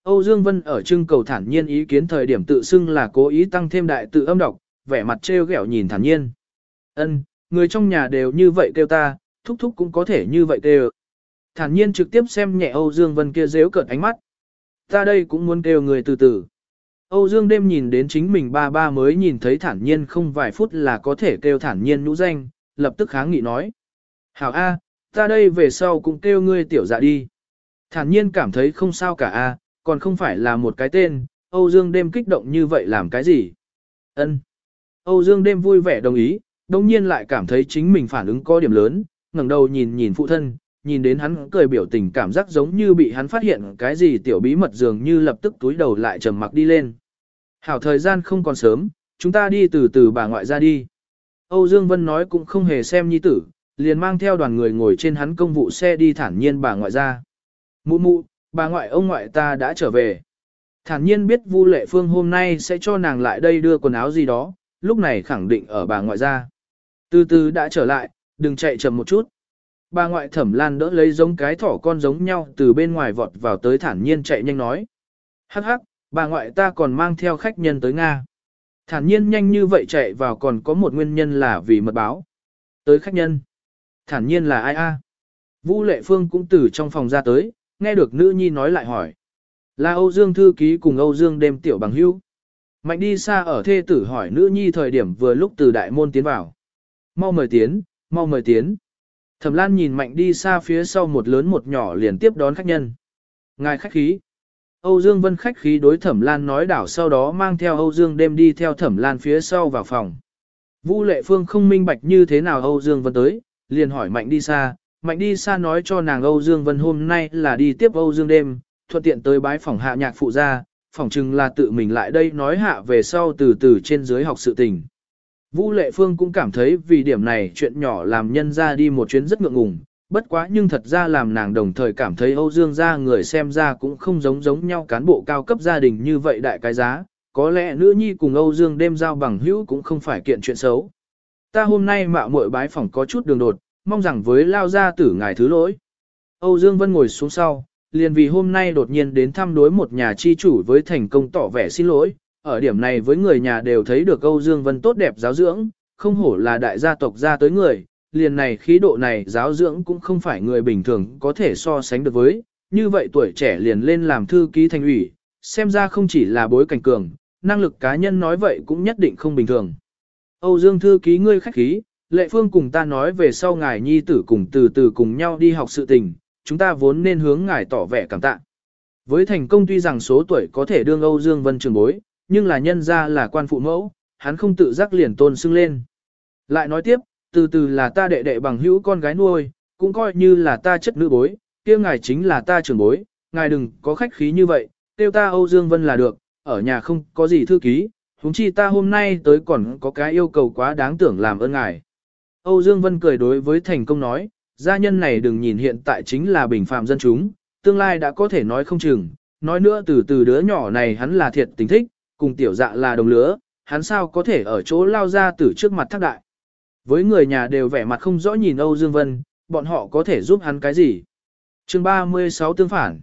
Âu Dương Vân ở trưng cầu thản nhiên ý kiến thời điểm tự xưng là cố ý tăng thêm đại tự âm đọc, vẻ mặt trêu ghẹo nhìn thản nhiên. Ân, người trong nhà đều như vậy kêu ta, thúc thúc cũng có thể như vậy kêu. Thản nhiên trực tiếp xem nhẹ Âu Dương Vân kia dếu cợt ánh mắt. Ta đây cũng muốn kêu người từ từ. Âu Dương đêm nhìn đến chính mình ba ba mới nhìn thấy thản nhiên không vài phút là có thể kêu thản nhiên nhũ danh, lập tức kháng nghị nói. Hảo A, ta đây về sau cũng kêu ngươi tiểu dạ đi. Thản nhiên cảm thấy không sao cả A, còn không phải là một cái tên, Âu Dương đêm kích động như vậy làm cái gì? Ân. Âu Dương đêm vui vẻ đồng ý, đồng nhiên lại cảm thấy chính mình phản ứng có điểm lớn, ngẩng đầu nhìn nhìn phụ thân, nhìn đến hắn cười biểu tình cảm giác giống như bị hắn phát hiện cái gì tiểu bí mật dường như lập tức túi đầu lại trầm mặc đi lên. Hảo thời gian không còn sớm, chúng ta đi từ từ bà ngoại ra đi. Âu Dương Vân nói cũng không hề xem nhi tử, liền mang theo đoàn người ngồi trên hắn công vụ xe đi thản nhiên bà ngoại ra. Mụ mụ, bà ngoại ông ngoại ta đã trở về. Thản nhiên biết Vu Lệ Phương hôm nay sẽ cho nàng lại đây đưa quần áo gì đó, lúc này khẳng định ở bà ngoại ra. Từ từ đã trở lại, đừng chạy chậm một chút. Bà ngoại thẩm lan đỡ lấy giống cái thỏ con giống nhau từ bên ngoài vọt vào tới thản nhiên chạy nhanh nói. Hắc hắc, bà ngoại ta còn mang theo khách nhân tới Nga. Thản nhiên nhanh như vậy chạy vào còn có một nguyên nhân là vì mật báo. Tới khách nhân. Thản nhiên là ai a? À? Vũ Lệ Phương cũng từ trong phòng ra tới, nghe được nữ nhi nói lại hỏi. Là Âu Dương Thư Ký cùng Âu Dương đêm tiểu bằng hữu. Mạnh đi xa ở thê tử hỏi nữ nhi thời điểm vừa lúc từ đại môn tiến vào. Mau mời tiến, mau mời tiến. Thẩm Lan nhìn mạnh đi xa phía sau một lớn một nhỏ liền tiếp đón khách nhân. Ngài khách khí. Âu Dương Vân khách khí đối Thẩm Lan nói đảo sau đó mang theo Âu Dương đêm đi theo Thẩm Lan phía sau vào phòng. Vu Lệ Phương không minh bạch như thế nào Âu Dương Vân tới, liền hỏi Mạnh đi xa. Mạnh đi xa nói cho nàng Âu Dương Vân hôm nay là đi tiếp Âu Dương đêm, thuận tiện tới bái phòng hạ nhạc phụ gia, phòng chừng là tự mình lại đây nói hạ về sau từ từ trên dưới học sự tình. Vũ Lệ Phương cũng cảm thấy vì điểm này chuyện nhỏ làm nhân ra đi một chuyến rất ngượng ngùng, bất quá nhưng thật ra làm nàng đồng thời cảm thấy Âu Dương gia người xem ra cũng không giống giống nhau cán bộ cao cấp gia đình như vậy đại cái giá, có lẽ nữ nhi cùng Âu Dương đêm giao bằng hữu cũng không phải kiện chuyện xấu. Ta hôm nay mạo muội bái phỏng có chút đường đột, mong rằng với lao gia tử ngài thứ lỗi. Âu Dương Vân ngồi xuống sau, liền vì hôm nay đột nhiên đến thăm đối một nhà chi chủ với thành công tỏ vẻ xin lỗi, ở điểm này với người nhà đều thấy được Âu Dương Vân tốt đẹp giáo dưỡng, không hổ là đại gia tộc ra tới người, liền này khí độ này giáo dưỡng cũng không phải người bình thường có thể so sánh được với, như vậy tuổi trẻ liền lên làm thư ký thành ủy, xem ra không chỉ là bối cảnh cường, năng lực cá nhân nói vậy cũng nhất định không bình thường. Âu Dương thư ký ngươi khách khí, lệ phương cùng ta nói về sau ngài nhi tử cùng từ từ cùng nhau đi học sự tình, chúng ta vốn nên hướng ngài tỏ vẻ cảm tạ. Với thành công tuy rằng số tuổi có thể đương Âu Dương Vân trường bối, nhưng là nhân ra là quan phụ mẫu, hắn không tự giác liền tôn xưng lên. Lại nói tiếp, từ từ là ta đệ đệ bằng hữu con gái nuôi, cũng coi như là ta chất nữ bối, kia ngài chính là ta trưởng bối, ngài đừng có khách khí như vậy, tiêu ta Âu Dương Vân là được, ở nhà không có gì thư ký, huống chi ta hôm nay tới còn có cái yêu cầu quá đáng tưởng làm ơn ngài. Âu Dương Vân cười đối với thành công nói, gia nhân này đừng nhìn hiện tại chính là bình phạm dân chúng, tương lai đã có thể nói không chừng, nói nữa từ từ đứa nhỏ này hắn là thiệt tình thích, cùng tiểu dạ là đồng lứa, hắn sao có thể ở chỗ lao ra từ trước mặt thác đại. Với người nhà đều vẻ mặt không rõ nhìn Âu Dương Vân, bọn họ có thể giúp hắn cái gì. chương 36 tương phản.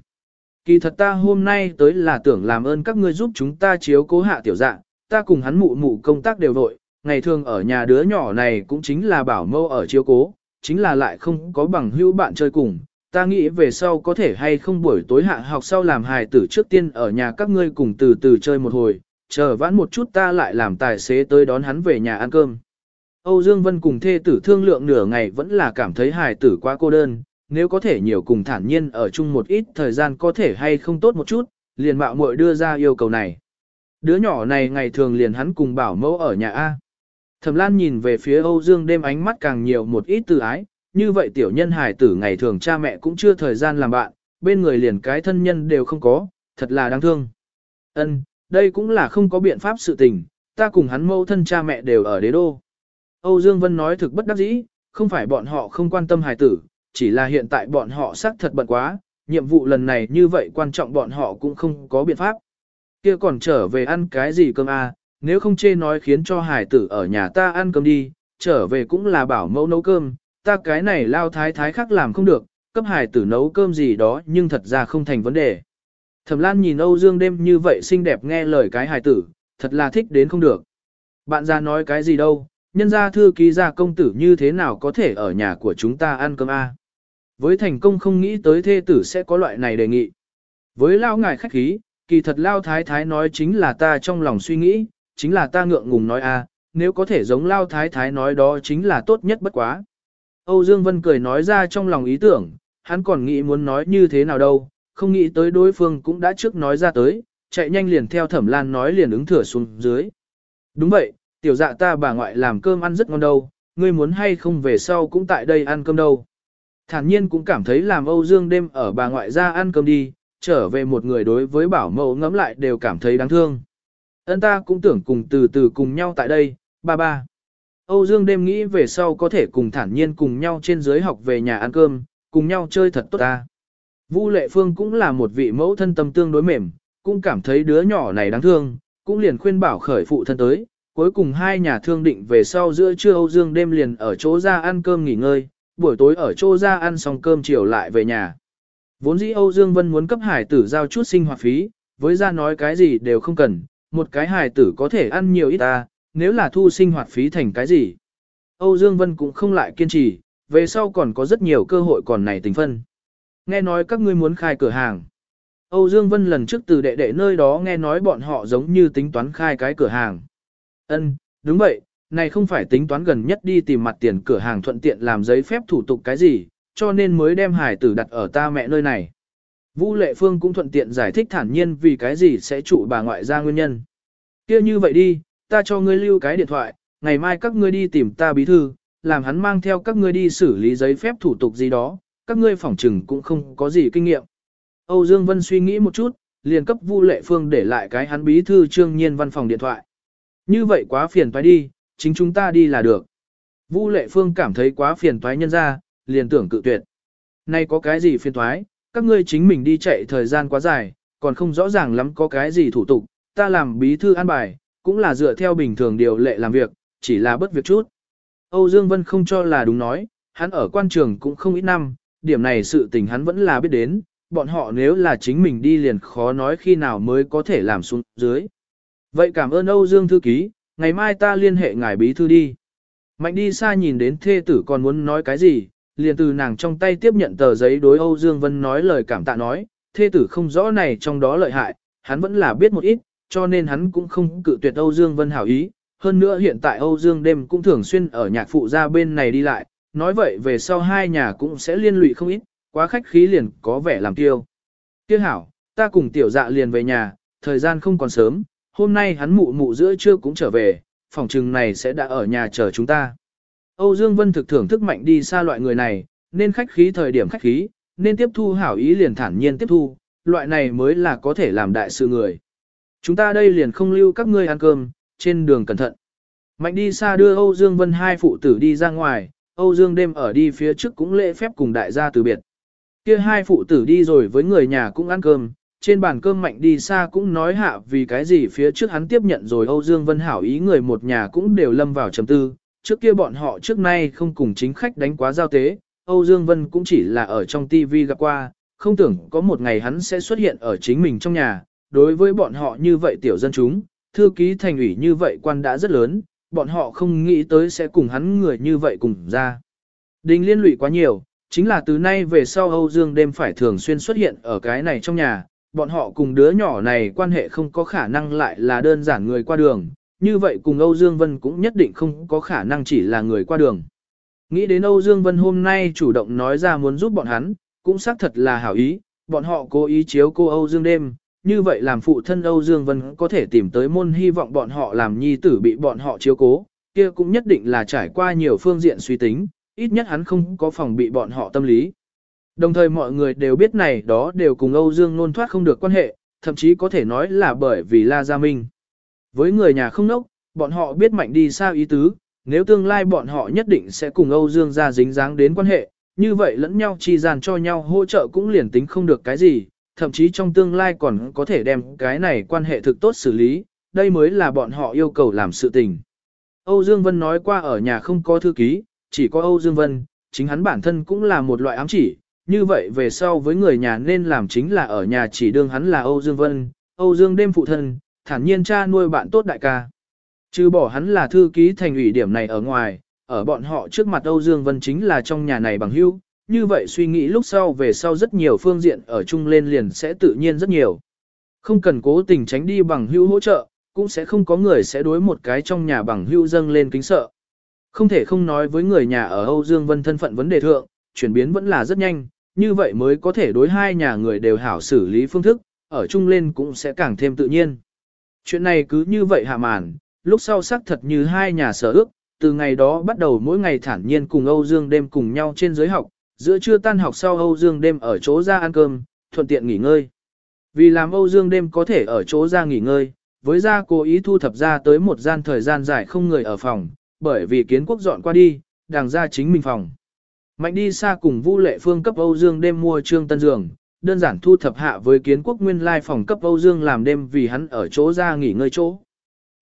Kỳ thật ta hôm nay tới là tưởng làm ơn các ngươi giúp chúng ta chiếu cố hạ tiểu dạ, ta cùng hắn mụ mụ công tác đều vội, ngày thường ở nhà đứa nhỏ này cũng chính là bảo mâu ở chiếu cố, chính là lại không có bằng hữu bạn chơi cùng. Ta nghĩ về sau có thể hay không buổi tối hạ học sau làm hài tử trước tiên ở nhà các ngươi cùng từ từ chơi một hồi, chờ vãn một chút ta lại làm tài xế tới đón hắn về nhà ăn cơm. Âu Dương Vân cùng thê tử thương lượng nửa ngày vẫn là cảm thấy hài tử quá cô đơn, nếu có thể nhiều cùng thản nhiên ở chung một ít thời gian có thể hay không tốt một chút, liền mạo muội đưa ra yêu cầu này. Đứa nhỏ này ngày thường liền hắn cùng bảo mẫu ở nhà A. Thẩm Lan nhìn về phía Âu Dương đêm ánh mắt càng nhiều một ít từ ái, như vậy tiểu nhân hài tử ngày thường cha mẹ cũng chưa thời gian làm bạn, bên người liền cái thân nhân đều không có, thật là đáng thương. Ân, đây cũng là không có biện pháp sự tình, ta cùng hắn mâu thân cha mẹ đều ở đế đô. Âu Dương Vân nói thực bất đắc dĩ, không phải bọn họ không quan tâm hài tử, chỉ là hiện tại bọn họ xác thật bận quá, nhiệm vụ lần này như vậy quan trọng bọn họ cũng không có biện pháp. Kia còn trở về ăn cái gì cơm à, nếu không chê nói khiến cho hài tử ở nhà ta ăn cơm đi, trở về cũng là bảo mẫu nấu cơm, ta cái này lao thái thái khác làm không được, cấp hài tử nấu cơm gì đó nhưng thật ra không thành vấn đề. Thẩm Lan nhìn Âu Dương đêm như vậy xinh đẹp nghe lời cái hài tử, thật là thích đến không được. Bạn ra nói cái gì đâu, nhân gia thư ký gia công tử như thế nào có thể ở nhà của chúng ta ăn cơm a? Với thành công không nghĩ tới thê tử sẽ có loại này đề nghị. Với lao ngài khách khí, kỳ thật lao thái thái nói chính là ta trong lòng suy nghĩ, chính là ta ngượng ngùng nói a, nếu có thể giống lao thái thái nói đó chính là tốt nhất bất quá. Âu Dương Vân cười nói ra trong lòng ý tưởng, hắn còn nghĩ muốn nói như thế nào đâu, không nghĩ tới đối phương cũng đã trước nói ra tới, chạy nhanh liền theo thẩm lan nói liền ứng thừa xuống dưới. Đúng vậy, tiểu dạ ta bà ngoại làm cơm ăn rất ngon đâu, ngươi muốn hay không về sau cũng tại đây ăn cơm đâu. Thản nhiên cũng cảm thấy làm Âu Dương đêm ở bà ngoại ra ăn cơm đi, trở về một người đối với bảo mẫu ngẫm lại đều cảm thấy đáng thương. Ân ta cũng tưởng cùng từ từ cùng nhau tại đây, ba ba. Âu Dương đêm nghĩ về sau có thể cùng thản nhiên cùng nhau trên dưới học về nhà ăn cơm, cùng nhau chơi thật tốt ta. Vu Lệ Phương cũng là một vị mẫu thân tâm tương đối mềm, cũng cảm thấy đứa nhỏ này đáng thương, cũng liền khuyên bảo khởi phụ thân tới. Cuối cùng hai nhà thương định về sau giữa trưa Âu Dương đêm liền ở chỗ ra ăn cơm nghỉ ngơi, buổi tối ở chỗ ra ăn xong cơm chiều lại về nhà. Vốn dĩ Âu Dương Vân muốn cấp hải tử giao chút sinh hoạt phí, với ra nói cái gì đều không cần, một cái hải tử có thể ăn nhiều ít ta, nếu là thu sinh hoạt phí thành cái gì. Âu Dương Vân cũng không lại kiên trì, về sau còn có rất nhiều cơ hội còn này tình phân. Nghe nói các ngươi muốn khai cửa hàng. Âu Dương Vân lần trước từ đệ đệ nơi đó nghe nói bọn họ giống như tính toán khai cái cửa hàng. Ân, đúng vậy, này không phải tính toán gần nhất đi tìm mặt tiền cửa hàng thuận tiện làm giấy phép thủ tục cái gì, cho nên mới đem hải tử đặt ở ta mẹ nơi này. Vũ Lệ Phương cũng thuận tiện giải thích thản nhiên vì cái gì sẽ trụ bà ngoại ra nguyên nhân. kia như vậy đi, ta cho ngươi lưu cái điện thoại, ngày mai các ngươi đi tìm ta bí thư, làm hắn mang theo các ngươi đi xử lý giấy phép thủ tục gì đó, các ngươi phỏng trừng cũng không có gì kinh nghiệm. Âu Dương Vân suy nghĩ một chút, liền cấp Vu Lệ Phương để lại cái hắn bí thư trương nhiên văn phòng điện thoại. Như vậy quá phiền toái đi, chính chúng ta đi là được. Vu Lệ Phương cảm thấy quá phiền toái nhân ra, liền tưởng cự tuyệt. Nay có cái gì phiền toái, các ngươi chính mình đi chạy thời gian quá dài, còn không rõ ràng lắm có cái gì thủ tục, ta làm bí thư an bài, cũng là dựa theo bình thường điều lệ làm việc, chỉ là bất việc chút. Âu Dương Vân không cho là đúng nói, hắn ở quan trường cũng không ít năm, điểm này sự tình hắn vẫn là biết đến, bọn họ nếu là chính mình đi liền khó nói khi nào mới có thể làm xuống dưới. Vậy cảm ơn Âu Dương Thư Ký, ngày mai ta liên hệ ngài bí thư đi. Mạnh đi xa nhìn đến thê tử còn muốn nói cái gì, liền từ nàng trong tay tiếp nhận tờ giấy đối Âu Dương Vân nói lời cảm tạ nói, thê tử không rõ này trong đó lợi hại, hắn vẫn là biết một ít, cho nên hắn cũng không cự tuyệt Âu Dương Vân hảo ý. Hơn nữa hiện tại Âu Dương đêm cũng thường xuyên ở nhạc phụ ra bên này đi lại, nói vậy về sau hai nhà cũng sẽ liên lụy không ít, quá khách khí liền có vẻ làm tiêu. Tiếc hảo, ta cùng tiểu dạ liền về nhà, thời gian không còn sớm, hôm nay hắn mụ mụ giữa trưa cũng trở về, phòng trừng này sẽ đã ở nhà chờ chúng ta. Âu Dương Vân thực thưởng thức mạnh đi xa loại người này, nên khách khí thời điểm khách khí, nên tiếp thu hảo ý liền thản nhiên tiếp thu, loại này mới là có thể làm đại sự người. Chúng ta đây liền không lưu các ngươi ăn cơm, trên đường cẩn thận. Mạnh đi xa đưa Âu Dương Vân hai phụ tử đi ra ngoài, Âu Dương đêm ở đi phía trước cũng lễ phép cùng đại gia từ biệt. Kia hai phụ tử đi rồi với người nhà cũng ăn cơm, trên bàn cơm mạnh đi xa cũng nói hạ vì cái gì phía trước hắn tiếp nhận rồi Âu Dương Vân hảo ý người một nhà cũng đều lâm vào trầm tư, trước kia bọn họ trước nay không cùng chính khách đánh quá giao tế, Âu Dương Vân cũng chỉ là ở trong TV gặp qua, không tưởng có một ngày hắn sẽ xuất hiện ở chính mình trong nhà, đối với bọn họ như vậy tiểu dân chúng, thư ký thành ủy như vậy quan đã rất lớn, bọn họ không nghĩ tới sẽ cùng hắn người như vậy cùng ra. Đình liên lụy quá nhiều, chính là từ nay về sau Âu Dương đêm phải thường xuyên xuất hiện ở cái này trong nhà, bọn họ cùng đứa nhỏ này quan hệ không có khả năng lại là đơn giản người qua đường, như vậy cùng Âu Dương Vân cũng nhất định không có khả năng chỉ là người qua đường. Nghĩ đến Âu Dương Vân hôm nay chủ động nói ra muốn giúp bọn hắn, cũng xác thật là hảo ý, bọn họ cố ý chiếu cô Âu Dương đêm, như vậy làm phụ thân Âu Dương Vân có thể tìm tới môn hy vọng bọn họ làm nhi tử bị bọn họ chiếu cố, kia cũng nhất định là trải qua nhiều phương diện suy tính, ít nhất hắn không có phòng bị bọn họ tâm lý. Đồng thời mọi người đều biết này đó đều cùng Âu Dương nôn thoát không được quan hệ, thậm chí có thể nói là bởi vì La Gia Minh. Với người nhà không nốc, bọn họ biết mạnh đi sao ý tứ, nếu tương lai bọn họ nhất định sẽ cùng Âu Dương gia dính dáng đến quan hệ, như vậy lẫn nhau chi gian cho nhau hỗ trợ cũng liền tính không được cái gì, thậm chí trong tương lai còn có thể đem cái này quan hệ thực tốt xử lý, đây mới là bọn họ yêu cầu làm sự tình. Âu Dương Vân nói qua ở nhà không có thư ký, chỉ có Âu Dương Vân, chính hắn bản thân cũng là một loại ám chỉ, như vậy về sau với người nhà nên làm chính là ở nhà chỉ đương hắn là Âu Dương Vân, Âu Dương đêm phụ thân, thản nhiên cha nuôi bạn tốt đại ca. Chứ bỏ hắn là thư ký thành ủy điểm này ở ngoài, ở bọn họ trước mặt Âu Dương Vân chính là trong nhà này bằng hữu, như vậy suy nghĩ lúc sau về sau rất nhiều phương diện ở chung lên liền sẽ tự nhiên rất nhiều. Không cần cố tình tránh đi bằng hữu hỗ trợ, cũng sẽ không có người sẽ đối một cái trong nhà bằng hữu dâng lên kính sợ. Không thể không nói với người nhà ở Âu Dương Vân thân phận vấn đề thượng, chuyển biến vẫn là rất nhanh, như vậy mới có thể đối hai nhà người đều hảo xử lý phương thức, ở chung lên cũng sẽ càng thêm tự nhiên. Chuyện này cứ như vậy hạ màn, lúc sau xác thật như hai nhà sở ước, từ ngày đó bắt đầu mỗi ngày thản nhiên cùng Âu Dương đêm cùng nhau trên giới học, giữa trưa tan học sau Âu Dương đêm ở chỗ ra ăn cơm, thuận tiện nghỉ ngơi. Vì làm Âu Dương đêm có thể ở chỗ ra nghỉ ngơi, với ra cố ý thu thập ra tới một gian thời gian dài không người ở phòng, bởi vì kiến quốc dọn qua đi, đàng ra chính mình phòng. Mạnh đi xa cùng Vu Lệ Phương cấp Âu Dương đêm mua trương tân giường, đơn giản thu thập hạ với kiến quốc nguyên lai phòng cấp Âu Dương làm đêm vì hắn ở chỗ ra nghỉ ngơi chỗ.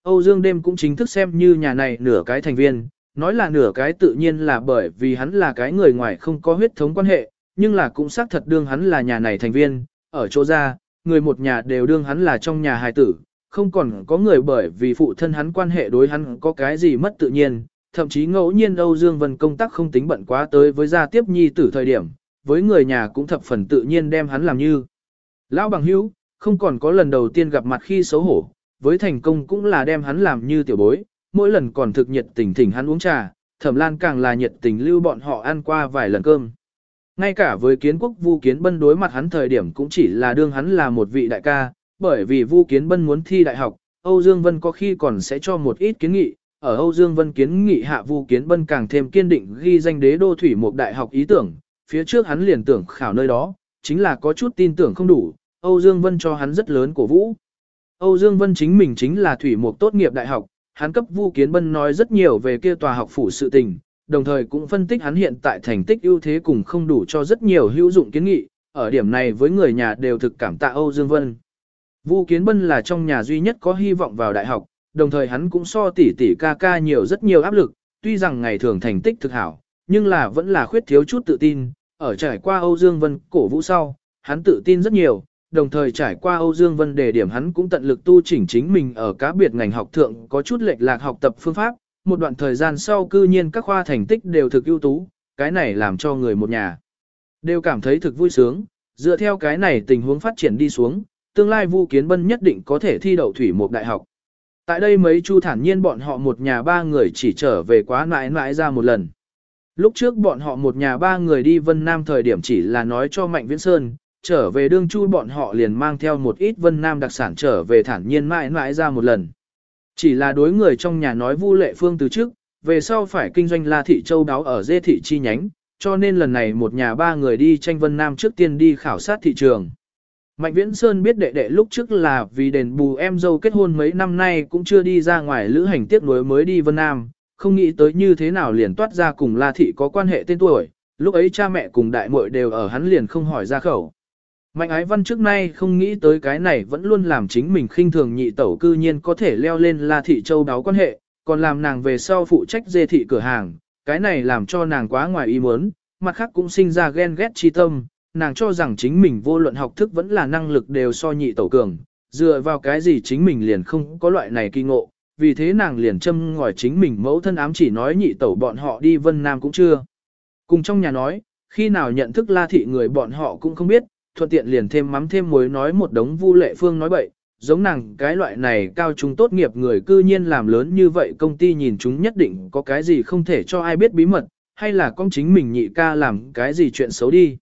Âu Dương đêm cũng chính thức xem như nhà này nửa cái thành viên, nói là nửa cái tự nhiên là bởi vì hắn là cái người ngoài không có huyết thống quan hệ, nhưng là cũng xác thật đương hắn là nhà này thành viên, ở chỗ ra, người một nhà đều đương hắn là trong nhà hài tử, không còn có người bởi vì phụ thân hắn quan hệ đối hắn có cái gì mất tự nhiên, thậm chí ngẫu nhiên Âu Dương Vân công tác không tính bận quá tới với gia tiếp nhi tử thời điểm, với người nhà cũng thập phần tự nhiên đem hắn làm như. Lão bằng hữu, không còn có lần đầu tiên gặp mặt khi xấu hổ, với thành công cũng là đem hắn làm như tiểu bối, mỗi lần còn thực nhiệt tình thỉnh hắn uống trà, thẩm lan càng là nhiệt tình lưu bọn họ ăn qua vài lần cơm. Ngay cả với kiến quốc vu kiến bân đối mặt hắn thời điểm cũng chỉ là đương hắn là một vị đại ca, bởi vì vu kiến bân muốn thi đại học, Âu Dương Vân có khi còn sẽ cho một ít kiến nghị, ở Âu Dương Vân kiến nghị hạ vu kiến bân càng thêm kiên định ghi danh đế đô thủy một đại học ý tưởng, phía trước hắn liền tưởng khảo nơi đó, chính là có chút tin tưởng không đủ, Âu Dương Vân cho hắn rất lớn cổ vũ. Âu Dương Vân chính mình chính là thủy mục tốt nghiệp đại học, hắn cấp Vu Kiến Bân nói rất nhiều về kia tòa học phủ sự tình, đồng thời cũng phân tích hắn hiện tại thành tích ưu thế cùng không đủ cho rất nhiều hữu dụng kiến nghị, ở điểm này với người nhà đều thực cảm tạ Âu Dương Vân. Vu Kiến Bân là trong nhà duy nhất có hy vọng vào đại học, đồng thời hắn cũng so tỷ tỷ ca ca nhiều rất nhiều áp lực, tuy rằng ngày thường thành tích thực hảo, nhưng là vẫn là khuyết thiếu chút tự tin, ở trải qua Âu Dương Vân cổ vũ sau, hắn tự tin rất nhiều, đồng thời trải qua Âu Dương Vân đề điểm hắn cũng tận lực tu chỉnh chính mình ở cá biệt ngành học thượng có chút lệch lạc học tập phương pháp, một đoạn thời gian sau cư nhiên các khoa thành tích đều thực ưu tú, cái này làm cho người một nhà đều cảm thấy thực vui sướng, dựa theo cái này tình huống phát triển đi xuống, tương lai Vu Kiến Bân nhất định có thể thi đậu thủy một đại học. Tại đây mấy chu thản nhiên bọn họ một nhà ba người chỉ trở về quá mãi mãi ra một lần. Lúc trước bọn họ một nhà ba người đi Vân Nam thời điểm chỉ là nói cho Mạnh Viễn Sơn, trở về đương chu bọn họ liền mang theo một ít Vân Nam đặc sản trở về thản nhiên mãi mãi ra một lần. Chỉ là đối người trong nhà nói Vu Lệ Phương từ trước, về sau phải kinh doanh La Thị Châu đáo ở dê thị chi nhánh, cho nên lần này một nhà ba người đi tranh Vân Nam trước tiên đi khảo sát thị trường. Mạnh Viễn Sơn biết đệ đệ lúc trước là vì đền bù em dâu kết hôn mấy năm nay cũng chưa đi ra ngoài lữ hành tiếp nối mới đi Vân Nam, không nghĩ tới như thế nào liền toát ra cùng La Thị có quan hệ tên tuổi, lúc ấy cha mẹ cùng đại muội đều ở hắn liền không hỏi ra khẩu. Mạnh ái văn trước nay không nghĩ tới cái này vẫn luôn làm chính mình khinh thường nhị tẩu cư nhiên có thể leo lên La Thị Châu đáo quan hệ, còn làm nàng về sau phụ trách dê thị cửa hàng, cái này làm cho nàng quá ngoài ý muốn, mặt khác cũng sinh ra ghen ghét chi tâm, nàng cho rằng chính mình vô luận học thức vẫn là năng lực đều so nhị tẩu cường, dựa vào cái gì chính mình liền không có loại này kỳ ngộ, vì thế nàng liền châm ngòi chính mình mẫu thân ám chỉ nói nhị tẩu bọn họ đi Vân Nam cũng chưa. Cùng trong nhà nói, khi nào nhận thức la thị người bọn họ cũng không biết, thuận tiện liền thêm mắm thêm muối nói một đống vu lệ phương nói bậy, giống nàng cái loại này cao trung tốt nghiệp người cư nhiên làm lớn như vậy công ty nhìn chúng nhất định có cái gì không thể cho ai biết bí mật, hay là con chính mình nhị ca làm cái gì chuyện xấu đi.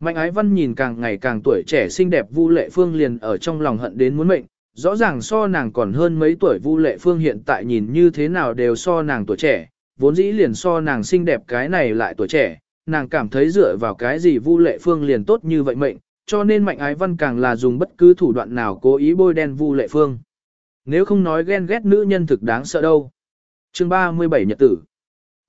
Mạnh ái văn nhìn càng ngày càng tuổi trẻ xinh đẹp Vu Lệ Phương liền ở trong lòng hận đến muốn mệnh, rõ ràng so nàng còn hơn mấy tuổi Vu Lệ Phương hiện tại nhìn như thế nào đều so nàng tuổi trẻ, vốn dĩ liền so nàng xinh đẹp cái này lại tuổi trẻ, nàng cảm thấy dựa vào cái gì Vu Lệ Phương liền tốt như vậy mệnh, cho nên Mạnh Ái Văn càng là dùng bất cứ thủ đoạn nào cố ý bôi đen Vu Lệ Phương. Nếu không nói ghen ghét nữ nhân thực đáng sợ đâu. Chương 37 Nhật tử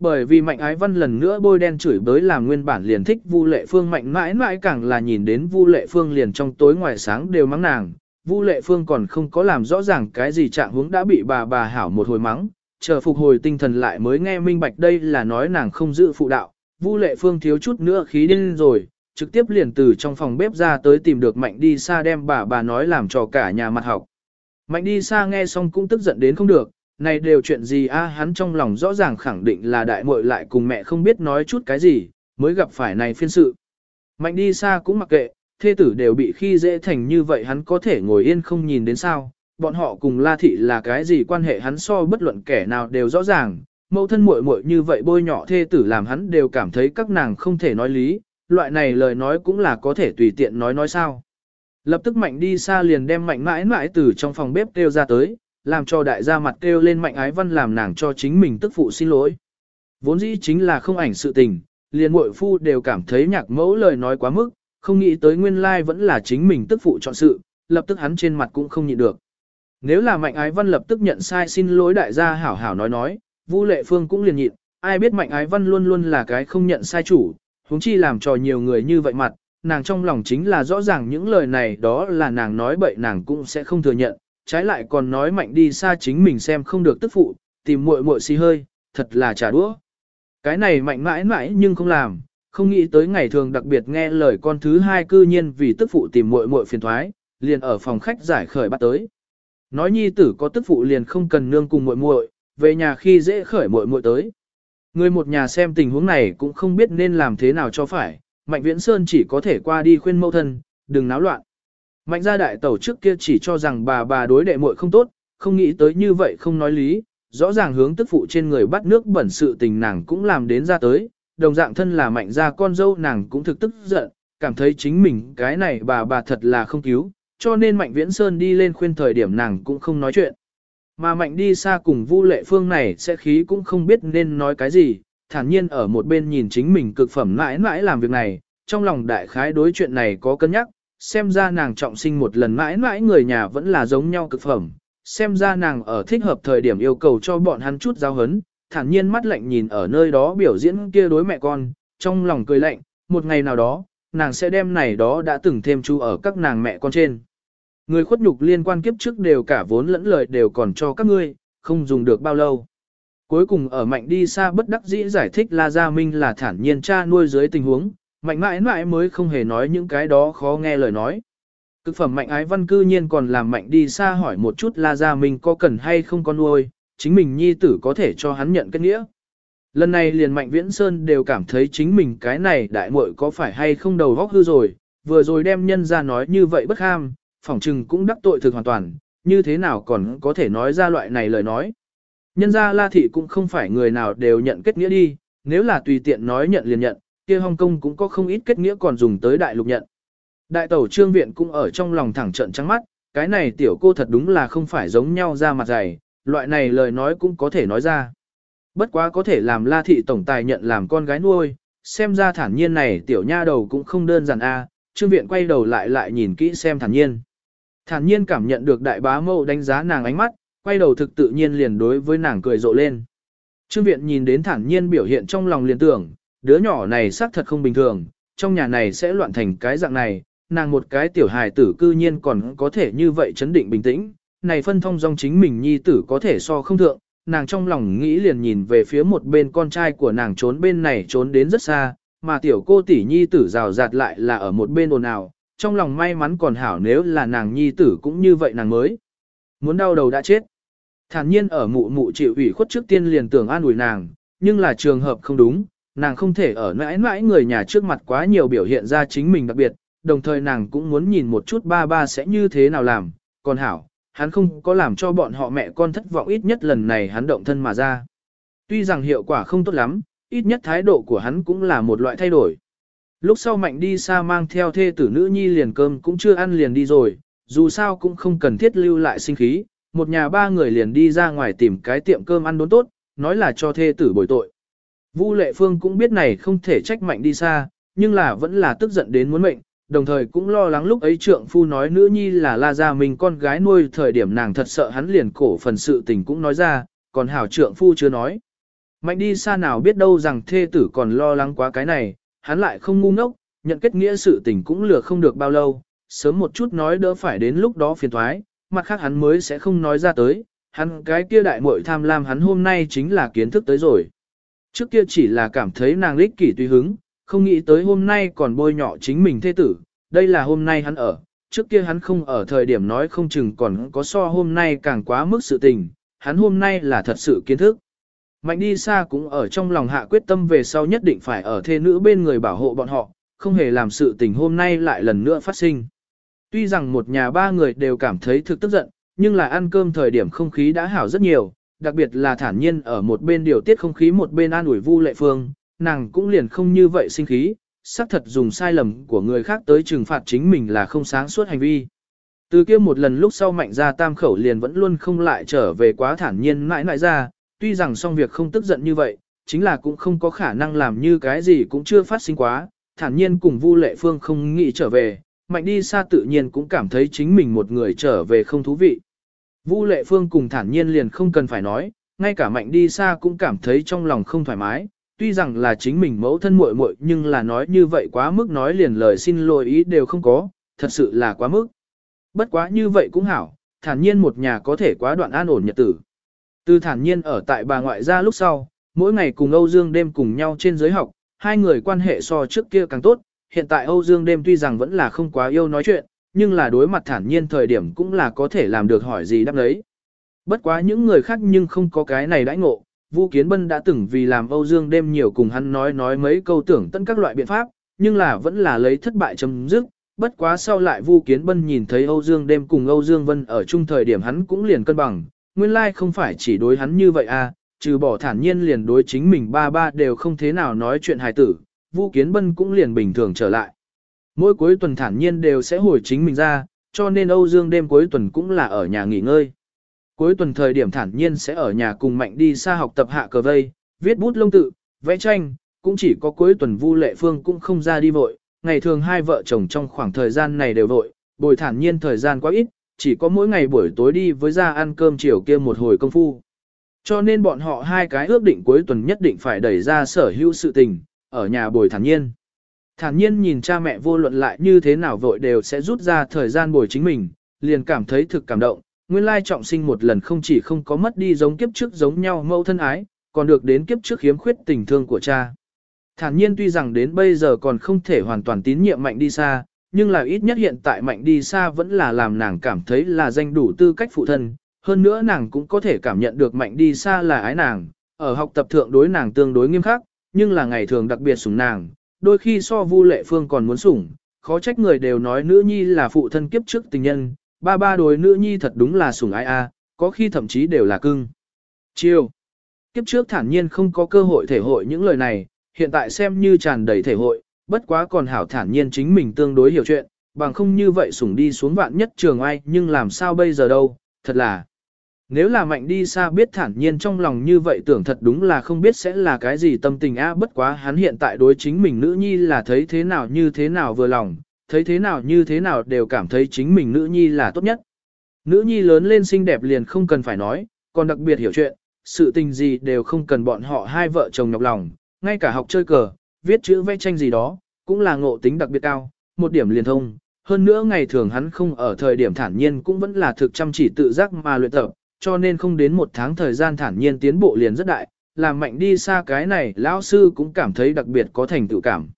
bởi vì Mạnh Ái Văn lần nữa bôi đen chửi bới làm nguyên bản liền thích Vu Lệ Phương mạnh mãi mãi càng là nhìn đến Vu Lệ Phương liền trong tối ngoài sáng đều mắng nàng, Vu Lệ Phương còn không có làm rõ ràng cái gì trạng huống đã bị bà bà hảo một hồi mắng, chờ phục hồi tinh thần lại mới nghe minh bạch đây là nói nàng không giữ phụ đạo, Vu Lệ Phương thiếu chút nữa khí điên rồi, trực tiếp liền từ trong phòng bếp ra tới tìm được Mạnh đi xa đem bà bà nói làm cho cả nhà mặt học. Mạnh đi xa nghe xong cũng tức giận đến không được, này đều chuyện gì a hắn trong lòng rõ ràng khẳng định là đại muội lại cùng mẹ không biết nói chút cái gì, mới gặp phải này phiên sự. Mạnh đi xa cũng mặc kệ, thê tử đều bị khi dễ thành như vậy hắn có thể ngồi yên không nhìn đến sao, bọn họ cùng La Thị là cái gì quan hệ hắn so bất luận kẻ nào đều rõ ràng, mẫu thân muội muội như vậy bôi nhỏ thê tử làm hắn đều cảm thấy các nàng không thể nói lý, loại này lời nói cũng là có thể tùy tiện nói nói sao. Lập tức mạnh đi xa liền đem mạnh mãi mãi từ trong phòng bếp kêu ra tới, làm cho đại gia mặt kêu lên mạnh ái văn làm nàng cho chính mình tức phụ xin lỗi. Vốn dĩ chính là không ảnh sự tình, liền muội phu đều cảm thấy nhạc mẫu lời nói quá mức, không nghĩ tới nguyên lai vẫn là chính mình tức phụ chọn sự, lập tức hắn trên mặt cũng không nhịn được. Nếu là mạnh ái văn lập tức nhận sai xin lỗi đại gia hảo hảo nói nói, Vu Lệ Phương cũng liền nhịn, ai biết mạnh ái văn luôn luôn là cái không nhận sai chủ, huống chi làm trò nhiều người như vậy mặt, nàng trong lòng chính là rõ ràng những lời này đó là nàng nói bậy nàng cũng sẽ không thừa nhận, trái lại còn nói mạnh đi xa chính mình xem không được tức phụ, tìm muội muội xì hơi, thật là trả đũa. Cái này mạnh mãi mãi nhưng không làm, không nghĩ tới ngày thường đặc biệt nghe lời con thứ hai cư nhiên vì tức phụ tìm muội muội phiền thoái, liền ở phòng khách giải khởi bắt tới. Nói nhi tử có tức phụ liền không cần nương cùng muội muội, về nhà khi dễ khởi muội muội tới. Người một nhà xem tình huống này cũng không biết nên làm thế nào cho phải, Mạnh Viễn Sơn chỉ có thể qua đi khuyên mâu thân, đừng náo loạn. Mạnh gia đại tẩu trước kia chỉ cho rằng bà bà đối đệ muội không tốt, không nghĩ tới như vậy không nói lý, rõ ràng hướng tức phụ trên người bắt nước bẩn sự tình nàng cũng làm đến ra tới, đồng dạng thân là mạnh gia con dâu nàng cũng thực tức giận, cảm thấy chính mình cái này bà bà thật là không cứu, cho nên mạnh viễn sơn đi lên khuyên thời điểm nàng cũng không nói chuyện. Mà mạnh đi xa cùng vu lệ phương này sẽ khí cũng không biết nên nói cái gì, thản nhiên ở một bên nhìn chính mình cực phẩm mãi mãi làm việc này, trong lòng đại khái đối chuyện này có cân nhắc, xem ra nàng trọng sinh một lần mãi mãi người nhà vẫn là giống nhau cực phẩm, xem ra nàng ở thích hợp thời điểm yêu cầu cho bọn hắn chút giao hấn, thản nhiên mắt lạnh nhìn ở nơi đó biểu diễn kia đối mẹ con, trong lòng cười lạnh, một ngày nào đó, nàng sẽ đem này đó đã từng thêm chú ở các nàng mẹ con trên. Người khuất nhục liên quan kiếp trước đều cả vốn lẫn lời đều còn cho các ngươi, không dùng được bao lâu. Cuối cùng ở mạnh đi xa bất đắc dĩ giải thích La Gia Minh là thản nhiên cha nuôi dưới tình huống, mạnh mãi mãi mới không hề nói những cái đó khó nghe lời nói. Cực phẩm mạnh ái văn cư nhiên còn làm mạnh đi xa hỏi một chút La Gia Minh có cần hay không con nuôi, chính mình nhi tử có thể cho hắn nhận kết nghĩa. Lần này liền mạnh viễn sơn đều cảm thấy chính mình cái này đại muội có phải hay không đầu góc hư rồi, vừa rồi đem nhân ra nói như vậy bất ham, phỏng chừng cũng đắc tội thực hoàn toàn, như thế nào còn có thể nói ra loại này lời nói. Nhân ra La Thị cũng không phải người nào đều nhận kết nghĩa đi, nếu là tùy tiện nói nhận liền nhận, kia Hồng Kông cũng có không ít kết nghĩa còn dùng tới đại lục nhận. Đại tẩu trương viện cũng ở trong lòng thẳng trận trắng mắt, cái này tiểu cô thật đúng là không phải giống nhau ra mặt dày, loại này lời nói cũng có thể nói ra. Bất quá có thể làm la thị tổng tài nhận làm con gái nuôi, xem ra thản nhiên này tiểu nha đầu cũng không đơn giản a. trương viện quay đầu lại lại nhìn kỹ xem thản nhiên. Thản nhiên cảm nhận được đại bá mâu đánh giá nàng ánh mắt, quay đầu thực tự nhiên liền đối với nàng cười rộ lên. Trương viện nhìn đến thản nhiên biểu hiện trong lòng liền tưởng, đứa nhỏ này xác thật không bình thường, trong nhà này sẽ loạn thành cái dạng này, nàng một cái tiểu hài tử cư nhiên còn có thể như vậy chấn định bình tĩnh, này phân thông dòng chính mình nhi tử có thể so không thượng, nàng trong lòng nghĩ liền nhìn về phía một bên con trai của nàng trốn bên này trốn đến rất xa, mà tiểu cô tỷ nhi tử rào rạt lại là ở một bên ồn ào, trong lòng may mắn còn hảo nếu là nàng nhi tử cũng như vậy nàng mới. Muốn đau đầu đã chết. Thản nhiên ở mụ mụ chịu ủy khuất trước tiên liền tưởng an ủi nàng, nhưng là trường hợp không đúng, nàng không thể ở mãi mãi người nhà trước mặt quá nhiều biểu hiện ra chính mình đặc biệt, đồng thời nàng cũng muốn nhìn một chút ba ba sẽ như thế nào làm, còn hảo, hắn không có làm cho bọn họ mẹ con thất vọng ít nhất lần này hắn động thân mà ra. Tuy rằng hiệu quả không tốt lắm, ít nhất thái độ của hắn cũng là một loại thay đổi. Lúc sau mạnh đi xa mang theo thê tử nữ nhi liền cơm cũng chưa ăn liền đi rồi, dù sao cũng không cần thiết lưu lại sinh khí, một nhà ba người liền đi ra ngoài tìm cái tiệm cơm ăn đốn tốt, nói là cho thê tử bồi tội. Vu Lệ Phương cũng biết này không thể trách mạnh đi xa, nhưng là vẫn là tức giận đến muốn mệnh, đồng thời cũng lo lắng lúc ấy trượng phu nói nữ nhi là la gia mình con gái nuôi thời điểm nàng thật sợ hắn liền cổ phần sự tình cũng nói ra, còn hảo trượng phu chưa nói. Mạnh đi xa nào biết đâu rằng thê tử còn lo lắng quá cái này, hắn lại không ngu ngốc, nhận kết nghĩa sự tình cũng lừa không được bao lâu, sớm một chút nói đỡ phải đến lúc đó phiền thoái, mặt khác hắn mới sẽ không nói ra tới, hắn cái kia đại muội tham lam hắn hôm nay chính là kiến thức tới rồi. Trước kia chỉ là cảm thấy nàng lích kỷ tùy hứng, không nghĩ tới hôm nay còn bôi nhọ chính mình thê tử, đây là hôm nay hắn ở, trước kia hắn không ở thời điểm nói không chừng còn có so hôm nay càng quá mức sự tình, hắn hôm nay là thật sự kiến thức. Mạnh đi xa cũng ở trong lòng hạ quyết tâm về sau nhất định phải ở thê nữ bên người bảo hộ bọn họ, không hề làm sự tình hôm nay lại lần nữa phát sinh. Tuy rằng một nhà ba người đều cảm thấy thực tức giận, nhưng là ăn cơm thời điểm không khí đã hảo rất nhiều, đặc biệt là thản nhiên ở một bên điều tiết không khí một bên an ủi vu lệ phương, nàng cũng liền không như vậy sinh khí, xác thật dùng sai lầm của người khác tới trừng phạt chính mình là không sáng suốt hành vi. Từ kia một lần lúc sau mạnh ra tam khẩu liền vẫn luôn không lại trở về quá thản nhiên mãi mãi ra, tuy rằng xong việc không tức giận như vậy, chính là cũng không có khả năng làm như cái gì cũng chưa phát sinh quá, thản nhiên cùng Vu Lệ Phương không nghĩ trở về, mạnh đi xa tự nhiên cũng cảm thấy chính mình một người trở về không thú vị. Vu Lệ Phương cùng thản nhiên liền không cần phải nói, ngay cả mạnh đi xa cũng cảm thấy trong lòng không thoải mái, tuy rằng là chính mình mẫu thân muội muội nhưng là nói như vậy quá mức nói liền lời xin lỗi ý đều không có, thật sự là quá mức. Bất quá như vậy cũng hảo, thản nhiên một nhà có thể quá đoạn an ổn nhật tử. Từ thản nhiên ở tại bà ngoại gia lúc sau, mỗi ngày cùng Âu Dương đêm cùng nhau trên giới học, hai người quan hệ so trước kia càng tốt, hiện tại Âu Dương đêm tuy rằng vẫn là không quá yêu nói chuyện, nhưng là đối mặt thản nhiên thời điểm cũng là có thể làm được hỏi gì đáp lấy. Bất quá những người khác nhưng không có cái này đãi ngộ, Vu Kiến Bân đã từng vì làm Âu Dương đêm nhiều cùng hắn nói nói mấy câu tưởng tân các loại biện pháp, nhưng là vẫn là lấy thất bại chấm dứt. Bất quá sau lại Vu Kiến Bân nhìn thấy Âu Dương đêm cùng Âu Dương Vân ở chung thời điểm hắn cũng liền cân bằng, nguyên lai không phải chỉ đối hắn như vậy à, trừ bỏ thản nhiên liền đối chính mình ba ba đều không thế nào nói chuyện hài tử, Vu Kiến Bân cũng liền bình thường trở lại. Mỗi cuối tuần thản nhiên đều sẽ hồi chính mình ra, cho nên Âu Dương đêm cuối tuần cũng là ở nhà nghỉ ngơi. Cuối tuần thời điểm thản nhiên sẽ ở nhà cùng Mạnh đi xa học tập hạ cờ vây, viết bút lông tự, vẽ tranh, cũng chỉ có cuối tuần Vu Lệ Phương cũng không ra đi vội, ngày thường hai vợ chồng trong khoảng thời gian này đều vội, bồi thản nhiên thời gian quá ít, chỉ có mỗi ngày buổi tối đi với ra ăn cơm chiều kia một hồi công phu. Cho nên bọn họ hai cái ước định cuối tuần nhất định phải đẩy ra sở hữu sự tình, ở nhà bồi thản nhiên. Thản nhiên nhìn cha mẹ vô luận lại như thế nào vội đều sẽ rút ra thời gian bồi chính mình, liền cảm thấy thực cảm động, nguyên lai trọng sinh một lần không chỉ không có mất đi giống kiếp trước giống nhau mẫu thân ái, còn được đến kiếp trước khiếm khuyết tình thương của cha. Thản nhiên tuy rằng đến bây giờ còn không thể hoàn toàn tín nhiệm mạnh đi xa, nhưng là ít nhất hiện tại mạnh đi xa vẫn là làm nàng cảm thấy là danh đủ tư cách phụ thân, hơn nữa nàng cũng có thể cảm nhận được mạnh đi xa là ái nàng, ở học tập thượng đối nàng tương đối nghiêm khắc, nhưng là ngày thường đặc biệt sủng nàng, đôi khi so vu lệ phương còn muốn sủng, khó trách người đều nói nữ nhi là phụ thân kiếp trước tình nhân, ba ba đối nữ nhi thật đúng là sủng ái a, có khi thậm chí đều là cưng. Chiêu. Kiếp trước thản nhiên không có cơ hội thể hội những lời này, hiện tại xem như tràn đầy thể hội, bất quá còn hảo thản nhiên chính mình tương đối hiểu chuyện, bằng không như vậy sủng đi xuống vạn nhất trường ai nhưng làm sao bây giờ đâu, thật là. Nếu là mạnh đi xa biết thản nhiên trong lòng như vậy tưởng thật đúng là không biết sẽ là cái gì tâm tình a bất quá hắn hiện tại đối chính mình nữ nhi là thấy thế nào như thế nào vừa lòng, thấy thế nào như thế nào đều cảm thấy chính mình nữ nhi là tốt nhất. Nữ nhi lớn lên xinh đẹp liền không cần phải nói, còn đặc biệt hiểu chuyện, sự tình gì đều không cần bọn họ hai vợ chồng nhọc lòng, ngay cả học chơi cờ, viết chữ vẽ tranh gì đó, cũng là ngộ tính đặc biệt cao, một điểm liền thông. Hơn nữa ngày thường hắn không ở thời điểm thản nhiên cũng vẫn là thực chăm chỉ tự giác mà luyện tập, cho nên không đến một tháng thời gian thản nhiên tiến bộ liền rất đại, làm mạnh đi xa cái này lão sư cũng cảm thấy đặc biệt có thành tựu cảm.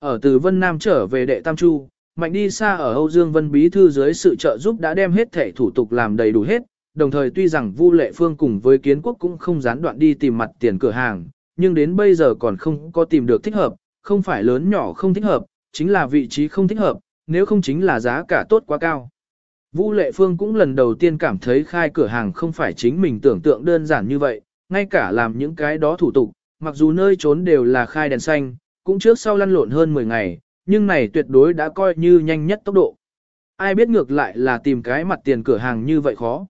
Ở từ Vân Nam trở về đệ Tam Chu, mạnh đi xa ở Âu Dương Vân Bí Thư dưới sự trợ giúp đã đem hết thể thủ tục làm đầy đủ hết, đồng thời tuy rằng Vu Lệ Phương cùng với kiến quốc cũng không gián đoạn đi tìm mặt tiền cửa hàng, nhưng đến bây giờ còn không có tìm được thích hợp, không phải lớn nhỏ không thích hợp, chính là vị trí không thích hợp, nếu không chính là giá cả tốt quá cao. Vũ Lệ Phương cũng lần đầu tiên cảm thấy khai cửa hàng không phải chính mình tưởng tượng đơn giản như vậy, ngay cả làm những cái đó thủ tục, mặc dù nơi trốn đều là khai đèn xanh, cũng trước sau lăn lộn hơn 10 ngày, nhưng này tuyệt đối đã coi như nhanh nhất tốc độ. Ai biết ngược lại là tìm cái mặt tiền cửa hàng như vậy khó.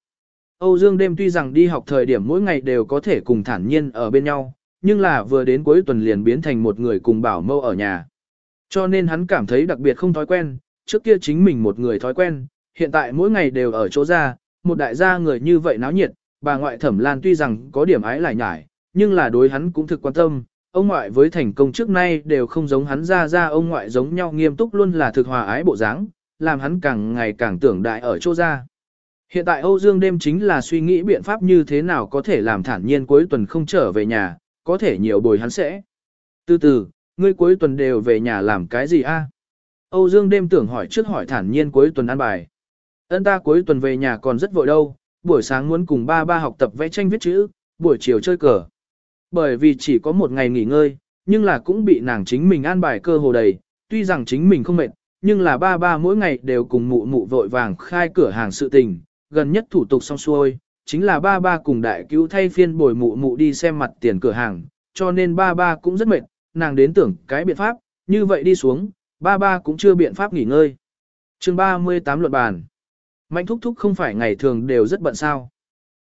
Âu Dương đêm tuy rằng đi học thời điểm mỗi ngày đều có thể cùng thản nhiên ở bên nhau, nhưng là vừa đến cuối tuần liền biến thành một người cùng bảo mâu ở nhà. Cho nên hắn cảm thấy đặc biệt không thói quen, trước kia chính mình một người thói quen, hiện tại mỗi ngày đều ở chỗ ra, một đại gia người như vậy náo nhiệt, bà ngoại thẩm lan tuy rằng có điểm ái lại nhải, nhưng là đối hắn cũng thực quan tâm, ông ngoại với thành công trước nay đều không giống hắn ra ra ông ngoại giống nhau nghiêm túc luôn là thực hòa ái bộ dáng, làm hắn càng ngày càng tưởng đại ở chỗ ra. Hiện tại Âu Dương đêm chính là suy nghĩ biện pháp như thế nào có thể làm thản nhiên cuối tuần không trở về nhà, có thể nhiều bồi hắn sẽ. Từ từ, ngươi cuối tuần đều về nhà làm cái gì a? Âu Dương đêm tưởng hỏi trước hỏi thản nhiên cuối tuần ăn bài. Ân ta cuối tuần về nhà còn rất vội đâu, buổi sáng muốn cùng ba ba học tập vẽ tranh viết chữ, buổi chiều chơi cờ. Bởi vì chỉ có một ngày nghỉ ngơi, nhưng là cũng bị nàng chính mình an bài cơ hồ đầy, tuy rằng chính mình không mệt, nhưng là ba ba mỗi ngày đều cùng mụ mụ vội vàng khai cửa hàng sự tình, gần nhất thủ tục xong xuôi, chính là ba ba cùng đại cứu thay phiên bồi mụ mụ đi xem mặt tiền cửa hàng, cho nên ba ba cũng rất mệt, nàng đến tưởng cái biện pháp, như vậy đi xuống, ba ba cũng chưa biện pháp nghỉ ngơi. chương 38 luận bàn. Mạnh thúc thúc không phải ngày thường đều rất bận sao.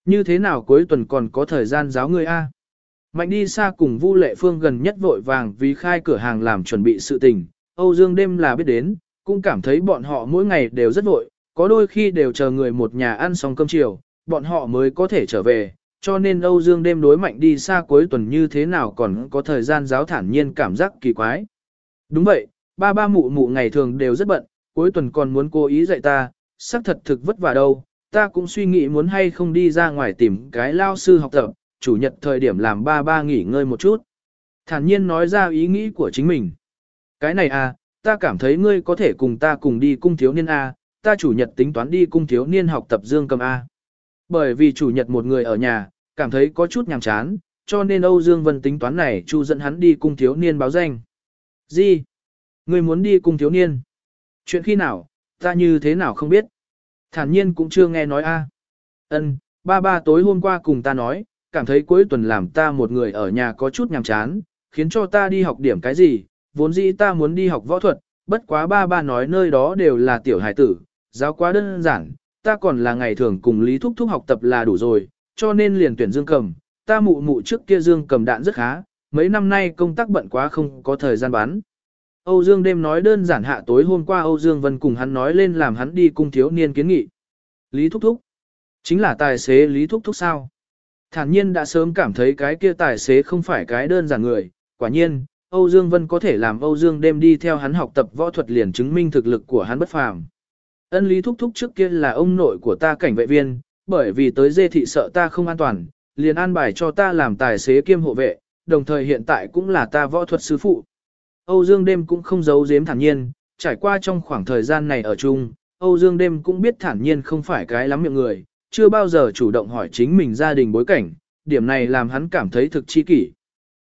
Như thế nào cuối tuần còn có thời gian giáo ngươi A. Mạnh đi xa cùng Vu Lệ Phương gần nhất vội vàng vì khai cửa hàng làm chuẩn bị sự tình. Âu Dương đêm là biết đến, cũng cảm thấy bọn họ mỗi ngày đều rất vội, có đôi khi đều chờ người một nhà ăn xong cơm chiều, bọn họ mới có thể trở về, cho nên Âu Dương đêm đối mạnh đi xa cuối tuần như thế nào còn có thời gian giáo thản nhiên cảm giác kỳ quái. Đúng vậy, ba ba mụ mụ ngày thường đều rất bận, cuối tuần còn muốn cố ý dạy ta, xác thật thực vất vả đâu, ta cũng suy nghĩ muốn hay không đi ra ngoài tìm cái lao sư học tập, chủ nhật thời điểm làm ba ba nghỉ ngơi một chút. Thản nhiên nói ra ý nghĩ của chính mình. Cái này à, ta cảm thấy ngươi có thể cùng ta cùng đi cung thiếu niên A, ta chủ nhật tính toán đi cung thiếu niên học tập dương cầm A. Bởi vì chủ nhật một người ở nhà, cảm thấy có chút nhàm chán, cho nên Âu Dương Vân tính toán này chu dẫn hắn đi cung thiếu niên báo danh. Gì? Ngươi muốn đi cung thiếu niên? Chuyện khi nào, ta như thế nào không biết? Thản nhiên cũng chưa nghe nói a. Ân, ba ba tối hôm qua cùng ta nói, cảm thấy cuối tuần làm ta một người ở nhà có chút nhàm chán, khiến cho ta đi học điểm cái gì, vốn dĩ ta muốn đi học võ thuật, bất quá ba ba nói nơi đó đều là tiểu hải tử, giáo quá đơn giản, ta còn là ngày thường cùng Lý Thúc Thúc học tập là đủ rồi, cho nên liền tuyển Dương Cầm, ta mụ mụ trước kia Dương Cầm đạn rất khá, mấy năm nay công tác bận quá không có thời gian bán. Âu Dương đêm nói đơn giản hạ tối hôm qua Âu Dương Vân cùng hắn nói lên làm hắn đi cung thiếu niên kiến nghị. Lý Thúc Thúc. Chính là tài xế Lý Thúc Thúc sao? Thản nhiên đã sớm cảm thấy cái kia tài xế không phải cái đơn giản người, quả nhiên, Âu Dương Vân có thể làm Âu Dương đêm đi theo hắn học tập võ thuật liền chứng minh thực lực của hắn bất phàm. Ân Lý Thúc Thúc trước kia là ông nội của ta cảnh vệ viên, bởi vì tới dê thị sợ ta không an toàn, liền an bài cho ta làm tài xế kiêm hộ vệ, đồng thời hiện tại cũng là ta võ thuật sư phụ. Âu Dương đêm cũng không giấu giếm thản nhiên, trải qua trong khoảng thời gian này ở chung, Âu Dương đêm cũng biết thản nhiên không phải cái lắm miệng người, chưa bao giờ chủ động hỏi chính mình gia đình bối cảnh, điểm này làm hắn cảm thấy thực chi kỷ.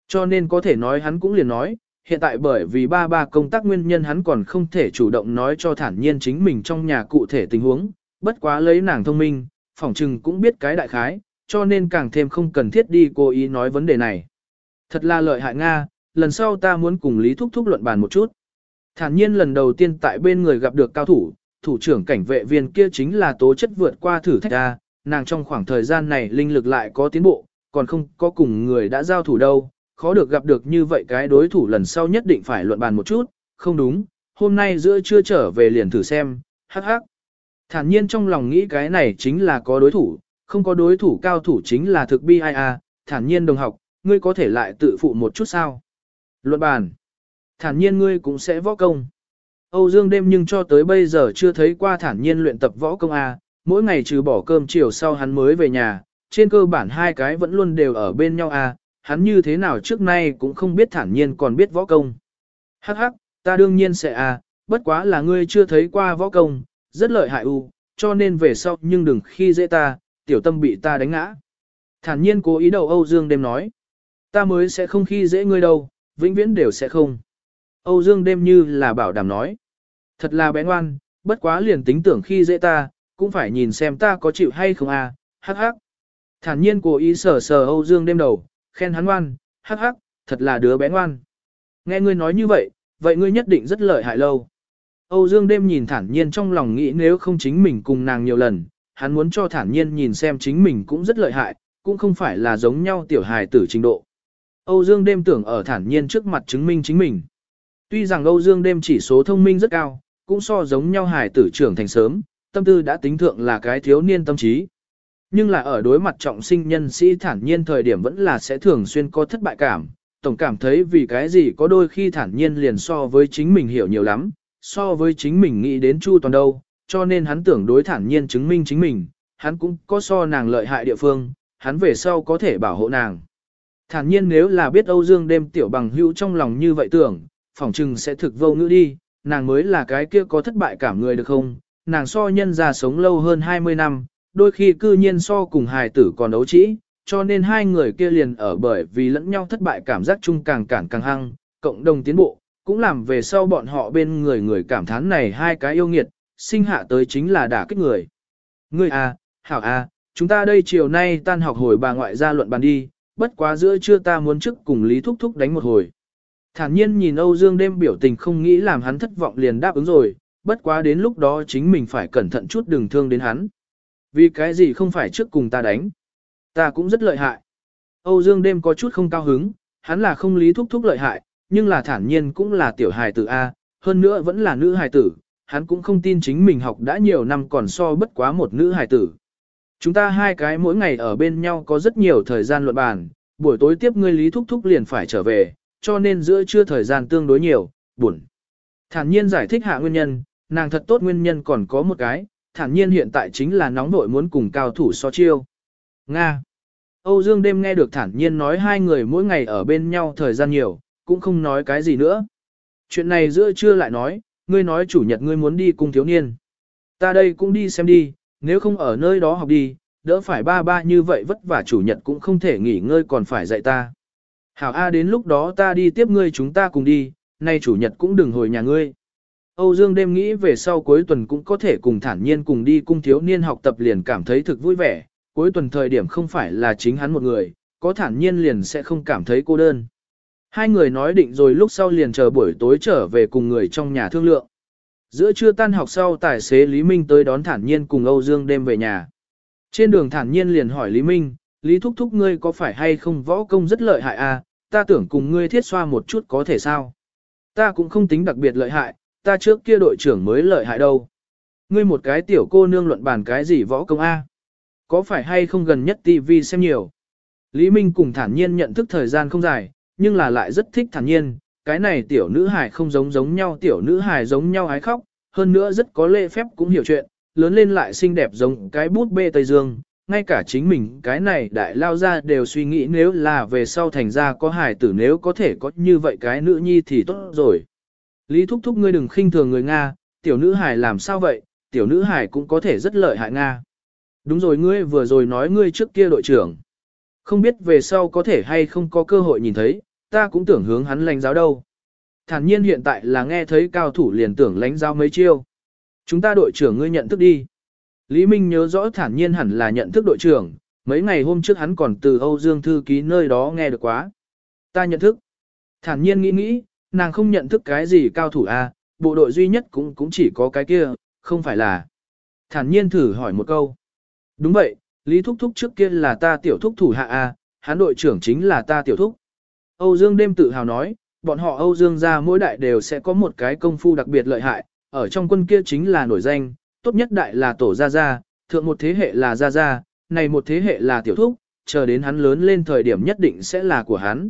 Cho nên có thể nói hắn cũng liền nói, hiện tại bởi vì ba ba công tác nguyên nhân hắn còn không thể chủ động nói cho thản nhiên chính mình trong nhà cụ thể tình huống, bất quá lấy nàng thông minh, phỏng chừng cũng biết cái đại khái, cho nên càng thêm không cần thiết đi cố ý nói vấn đề này. Thật là lợi hại Nga, lần sau ta muốn cùng Lý Thúc Thúc luận bàn một chút. Thản nhiên lần đầu tiên tại bên người gặp được cao thủ, thủ trưởng cảnh vệ viên kia chính là tố chất vượt qua thử thách ra, nàng trong khoảng thời gian này linh lực lại có tiến bộ, còn không có cùng người đã giao thủ đâu, khó được gặp được như vậy cái đối thủ lần sau nhất định phải luận bàn một chút, không đúng, hôm nay giữa trưa trở về liền thử xem, hắc hắc. Thản nhiên trong lòng nghĩ cái này chính là có đối thủ, không có đối thủ cao thủ chính là thực bi ai à? thản nhiên đồng học, ngươi có thể lại tự phụ một chút sao. Luận bàn. Thản nhiên ngươi cũng sẽ võ công. Âu Dương đêm nhưng cho tới bây giờ chưa thấy qua thản nhiên luyện tập võ công à? mỗi ngày trừ bỏ cơm chiều sau hắn mới về nhà, trên cơ bản hai cái vẫn luôn đều ở bên nhau à? Hắn như thế nào trước nay cũng không biết thản nhiên còn biết võ công. Hắc hắc, ta đương nhiên sẽ à. bất quá là ngươi chưa thấy qua võ công, rất lợi hại u, cho nên về sau nhưng đừng khi dễ ta, tiểu tâm bị ta đánh ngã. Thản nhiên cố ý đầu Âu Dương đêm nói, ta mới sẽ không khi dễ ngươi đâu, vĩnh viễn đều sẽ không. Âu Dương đêm như là bảo đảm nói. Thật là bé ngoan, bất quá liền tính tưởng khi dễ ta, cũng phải nhìn xem ta có chịu hay không à, hắc hắc. Thản nhiên cố ý sờ sờ Âu Dương đêm đầu, khen hắn ngoan, hắc hắc, thật là đứa bé ngoan. Nghe ngươi nói như vậy, vậy ngươi nhất định rất lợi hại lâu. Âu Dương đêm nhìn thản nhiên trong lòng nghĩ nếu không chính mình cùng nàng nhiều lần, hắn muốn cho thản nhiên nhìn xem chính mình cũng rất lợi hại, cũng không phải là giống nhau tiểu hài tử trình độ. Âu Dương đêm tưởng ở thản nhiên trước mặt chứng minh chính mình. Tuy rằng Âu Dương đêm chỉ số thông minh rất cao, cũng so giống nhau hài tử trưởng thành sớm, tâm tư đã tính thượng là cái thiếu niên tâm trí. Nhưng là ở đối mặt trọng sinh nhân sĩ thản nhiên thời điểm vẫn là sẽ thường xuyên có thất bại cảm, tổng cảm thấy vì cái gì có đôi khi thản nhiên liền so với chính mình hiểu nhiều lắm, so với chính mình nghĩ đến chu toàn đâu, cho nên hắn tưởng đối thản nhiên chứng minh chính mình, hắn cũng có so nàng lợi hại địa phương, hắn về sau có thể bảo hộ nàng. Thản nhiên nếu là biết Âu Dương đêm tiểu bằng hữu trong lòng như vậy tưởng, phỏng chừng sẽ thực vô ngữ đi, nàng mới là cái kia có thất bại cảm người được không, nàng so nhân ra sống lâu hơn 20 năm, đôi khi cư nhiên so cùng hài tử còn đấu trĩ, cho nên hai người kia liền ở bởi vì lẫn nhau thất bại cảm giác chung càng cản càng hăng, cộng đồng tiến bộ, cũng làm về sau bọn họ bên người người cảm thán này hai cái yêu nghiệt, sinh hạ tới chính là đả kích người. Ngươi à, hảo à, chúng ta đây chiều nay tan học hồi bà ngoại ra luận bàn đi, bất quá giữa trưa ta muốn trước cùng Lý Thúc Thúc đánh một hồi. Thản nhiên nhìn Âu Dương đêm biểu tình không nghĩ làm hắn thất vọng liền đáp ứng rồi, bất quá đến lúc đó chính mình phải cẩn thận chút đừng thương đến hắn. Vì cái gì không phải trước cùng ta đánh. Ta cũng rất lợi hại. Âu Dương đêm có chút không cao hứng, hắn là không lý thúc thúc lợi hại, nhưng là thản nhiên cũng là tiểu hài tử A, hơn nữa vẫn là nữ hài tử, hắn cũng không tin chính mình học đã nhiều năm còn so bất quá một nữ hài tử. Chúng ta hai cái mỗi ngày ở bên nhau có rất nhiều thời gian luận bàn, buổi tối tiếp ngươi lý thúc thúc liền phải trở về, cho nên giữa trưa thời gian tương đối nhiều, buồn. Thản nhiên giải thích hạ nguyên nhân, nàng thật tốt nguyên nhân còn có một cái, thản nhiên hiện tại chính là nóng nội muốn cùng cao thủ so chiêu. Nga. Âu Dương đêm nghe được thản nhiên nói hai người mỗi ngày ở bên nhau thời gian nhiều, cũng không nói cái gì nữa. Chuyện này giữa trưa lại nói, ngươi nói chủ nhật ngươi muốn đi cùng thiếu niên. Ta đây cũng đi xem đi, nếu không ở nơi đó học đi, đỡ phải ba ba như vậy vất vả chủ nhật cũng không thể nghỉ ngơi còn phải dạy ta. Hảo A đến lúc đó ta đi tiếp ngươi chúng ta cùng đi, nay chủ nhật cũng đừng hồi nhà ngươi. Âu Dương đêm nghĩ về sau cuối tuần cũng có thể cùng thản nhiên cùng đi cung thiếu niên học tập liền cảm thấy thực vui vẻ, cuối tuần thời điểm không phải là chính hắn một người, có thản nhiên liền sẽ không cảm thấy cô đơn. Hai người nói định rồi lúc sau liền chờ buổi tối trở về cùng người trong nhà thương lượng. Giữa trưa tan học sau tài xế Lý Minh tới đón thản nhiên cùng Âu Dương đêm về nhà. Trên đường thản nhiên liền hỏi Lý Minh, Lý Thúc Thúc ngươi có phải hay không võ công rất lợi hại à, ta tưởng cùng ngươi thiết xoa một chút có thể sao. Ta cũng không tính đặc biệt lợi hại, ta trước kia đội trưởng mới lợi hại đâu. Ngươi một cái tiểu cô nương luận bàn cái gì võ công A. Có phải hay không gần nhất TV xem nhiều. Lý Minh cùng thản nhiên nhận thức thời gian không dài, nhưng là lại rất thích thản nhiên. Cái này tiểu nữ hài không giống giống nhau tiểu nữ hài giống nhau ái khóc, hơn nữa rất có lễ phép cũng hiểu chuyện, lớn lên lại xinh đẹp giống cái bút bê Tây Dương. Ngay cả chính mình cái này đại lao ra đều suy nghĩ nếu là về sau thành ra có hài tử nếu có thể có như vậy cái nữ nhi thì tốt rồi. Lý thúc thúc ngươi đừng khinh thường người Nga, tiểu nữ hải làm sao vậy, tiểu nữ hải cũng có thể rất lợi hại Nga. Đúng rồi ngươi vừa rồi nói ngươi trước kia đội trưởng. Không biết về sau có thể hay không có cơ hội nhìn thấy, ta cũng tưởng hướng hắn lãnh giáo đâu. Thản nhiên hiện tại là nghe thấy cao thủ liền tưởng lãnh giáo mấy chiêu. Chúng ta đội trưởng ngươi nhận thức đi. Lý Minh nhớ rõ thản nhiên hẳn là nhận thức đội trưởng, mấy ngày hôm trước hắn còn từ Âu Dương Thư Ký nơi đó nghe được quá. Ta nhận thức. Thản nhiên nghĩ nghĩ, nàng không nhận thức cái gì cao thủ a, bộ đội duy nhất cũng cũng chỉ có cái kia, không phải là. Thản nhiên thử hỏi một câu. Đúng vậy, Lý Thúc Thúc trước kia là ta tiểu thúc thủ hạ a, hắn đội trưởng chính là ta tiểu thúc. Âu Dương đêm tự hào nói, bọn họ Âu Dương gia mỗi đại đều sẽ có một cái công phu đặc biệt lợi hại, ở trong quân kia chính là nổi danh, tốt nhất đại là tổ gia gia, thượng một thế hệ là gia gia, này một thế hệ là tiểu thúc, chờ đến hắn lớn lên thời điểm nhất định sẽ là của hắn.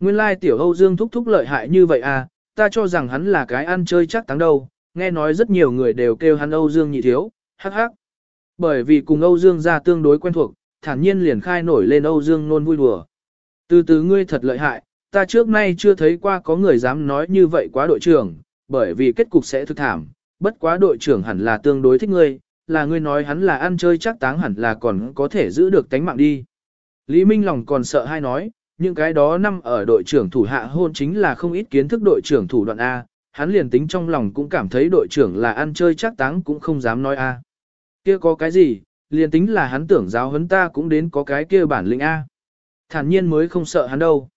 Nguyên lai tiểu Âu Dương thúc thúc lợi hại như vậy à, ta cho rằng hắn là cái ăn chơi chắc thắng đâu, nghe nói rất nhiều người đều kêu hắn Âu Dương nhị thiếu, hắc hắc. Bởi vì cùng Âu Dương ra tương đối quen thuộc, thản nhiên liền khai nổi lên Âu Dương nôn vui đùa. Từ từ ngươi thật lợi hại, ta trước nay chưa thấy qua có người dám nói như vậy quá đội trưởng, bởi vì kết cục sẽ thực thảm, bất quá đội trưởng hẳn là tương đối thích ngươi, là ngươi nói hắn là ăn chơi chắc táng hẳn là còn có thể giữ được tánh mạng đi. Lý Minh lòng còn sợ hai nói, những cái đó năm ở đội trưởng thủ hạ hôn chính là không ít kiến thức đội trưởng thủ đoạn A, hắn liền tính trong lòng cũng cảm thấy đội trưởng là ăn chơi chắc táng cũng không dám nói A. Kia có cái gì, liền tính là hắn tưởng giáo huấn ta cũng đến có cái kia bản lĩnh A. Thản nhiên mới không sợ hắn đâu.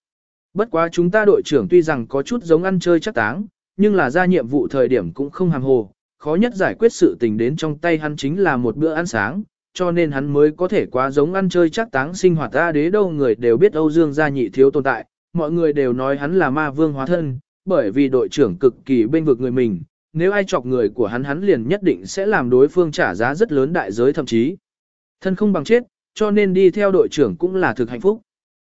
Bất quá chúng ta đội trưởng tuy rằng có chút giống ăn chơi chắc táng, nhưng là ra nhiệm vụ thời điểm cũng không hàm hồ, khó nhất giải quyết sự tình đến trong tay hắn chính là một bữa ăn sáng, cho nên hắn mới có thể quá giống ăn chơi chắc táng sinh hoạt ta đế đâu người đều biết Âu Dương gia nhị thiếu tồn tại, mọi người đều nói hắn là ma vương hóa thân, bởi vì đội trưởng cực kỳ bên vực người mình, nếu ai chọc người của hắn hắn liền nhất định sẽ làm đối phương trả giá rất lớn đại giới thậm chí thân không bằng chết, cho nên đi theo đội trưởng cũng là thực hạnh phúc.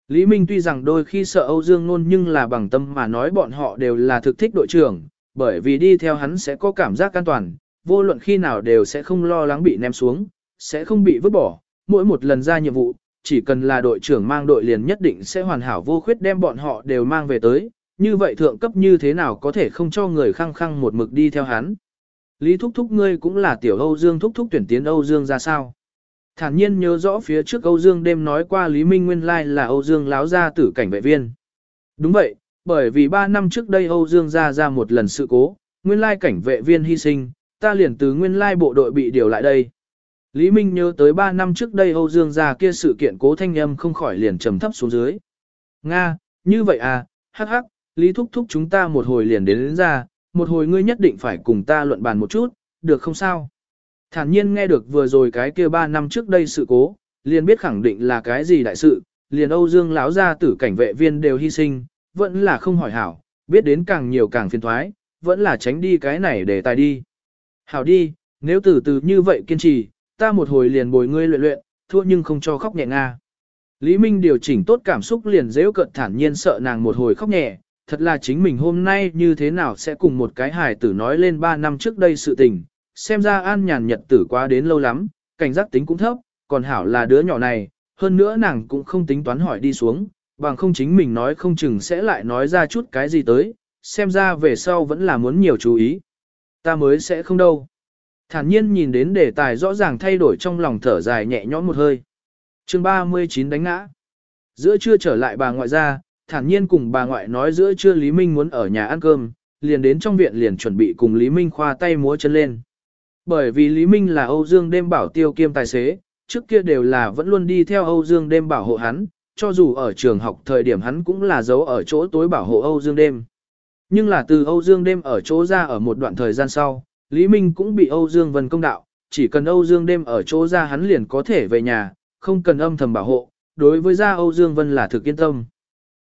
Lý Minh tuy rằng đôi khi sợ Âu Dương Nôn nhưng là bằng tâm mà nói bọn họ đều là thực thích đội trưởng, bởi vì đi theo hắn sẽ có cảm giác an toàn, vô luận khi nào đều sẽ không lo lắng bị ném xuống, sẽ không bị vứt bỏ, mỗi một lần ra nhiệm vụ, chỉ cần là đội trưởng mang đội liền nhất định sẽ hoàn hảo vô khuyết đem bọn họ đều mang về tới, như vậy thượng cấp như thế nào có thể không cho người khăng khăng một mực đi theo hắn. Lý Thúc Thúc ngươi cũng là tiểu Âu Dương Thúc Thúc tuyển tiến Âu Dương ra sao. Thản nhiên nhớ rõ phía trước Âu Dương đêm nói qua Lý Minh Nguyên lai là Âu Dương láo ra tử cảnh vệ viên. Đúng vậy, bởi vì 3 năm trước đây Âu Dương ra ra một lần sự cố, nguyên lai cảnh vệ viên hy sinh, ta liền từ nguyên lai bộ đội bị điều lại đây. Lý Minh nhớ tới 3 năm trước đây Âu Dương gia kia sự kiện cố thanh âm không khỏi liền trầm thấp xuống dưới. Nga, như vậy à, hắc hắc, Lý thúc thúc chúng ta một hồi liền đến, đến ra, một hồi ngươi nhất định phải cùng ta luận bàn một chút, được không sao? Thản nhiên nghe được vừa rồi cái kia 3 năm trước đây sự cố, liền biết khẳng định là cái gì đại sự, liền Âu Dương lão gia tử cảnh vệ viên đều hy sinh, vẫn là không hỏi hảo, biết đến càng nhiều càng phiền thoái, vẫn là tránh đi cái này để tài đi. Hảo đi, nếu từ từ như vậy kiên trì, ta một hồi liền bồi ngươi luyện luyện, thua nhưng không cho khóc nhẹ nga. Lý Minh điều chỉnh tốt cảm xúc liền dễ cận thản nhiên sợ nàng một hồi khóc nhẹ, thật là chính mình hôm nay như thế nào sẽ cùng một cái hài tử nói lên 3 năm trước đây sự tình, xem ra an nhàn nhật tử quá đến lâu lắm, cảnh giác tính cũng thấp, còn hảo là đứa nhỏ này, hơn nữa nàng cũng không tính toán hỏi đi xuống, bằng không chính mình nói không chừng sẽ lại nói ra chút cái gì tới, xem ra về sau vẫn là muốn nhiều chú ý. Ta mới sẽ không đâu. Thản nhiên nhìn đến đề tài rõ ràng thay đổi trong lòng thở dài nhẹ nhõm một hơi. chương 39 đánh ngã. Giữa trưa trở lại bà ngoại ra, thản nhiên cùng bà ngoại nói giữa trưa Lý Minh muốn ở nhà ăn cơm, liền đến trong viện liền chuẩn bị cùng Lý Minh khoa tay múa chân lên. Bởi vì Lý Minh là Âu Dương đêm bảo tiêu kiêm tài xế, trước kia đều là vẫn luôn đi theo Âu Dương đêm bảo hộ hắn, cho dù ở trường học thời điểm hắn cũng là giấu ở chỗ tối bảo hộ Âu Dương đêm. Nhưng là từ Âu Dương đêm ở chỗ ra ở một đoạn thời gian sau, Lý Minh cũng bị Âu Dương Vân công đạo, chỉ cần Âu Dương đêm ở chỗ ra hắn liền có thể về nhà, không cần âm thầm bảo hộ, đối với ra Âu Dương Vân là thực yên tâm.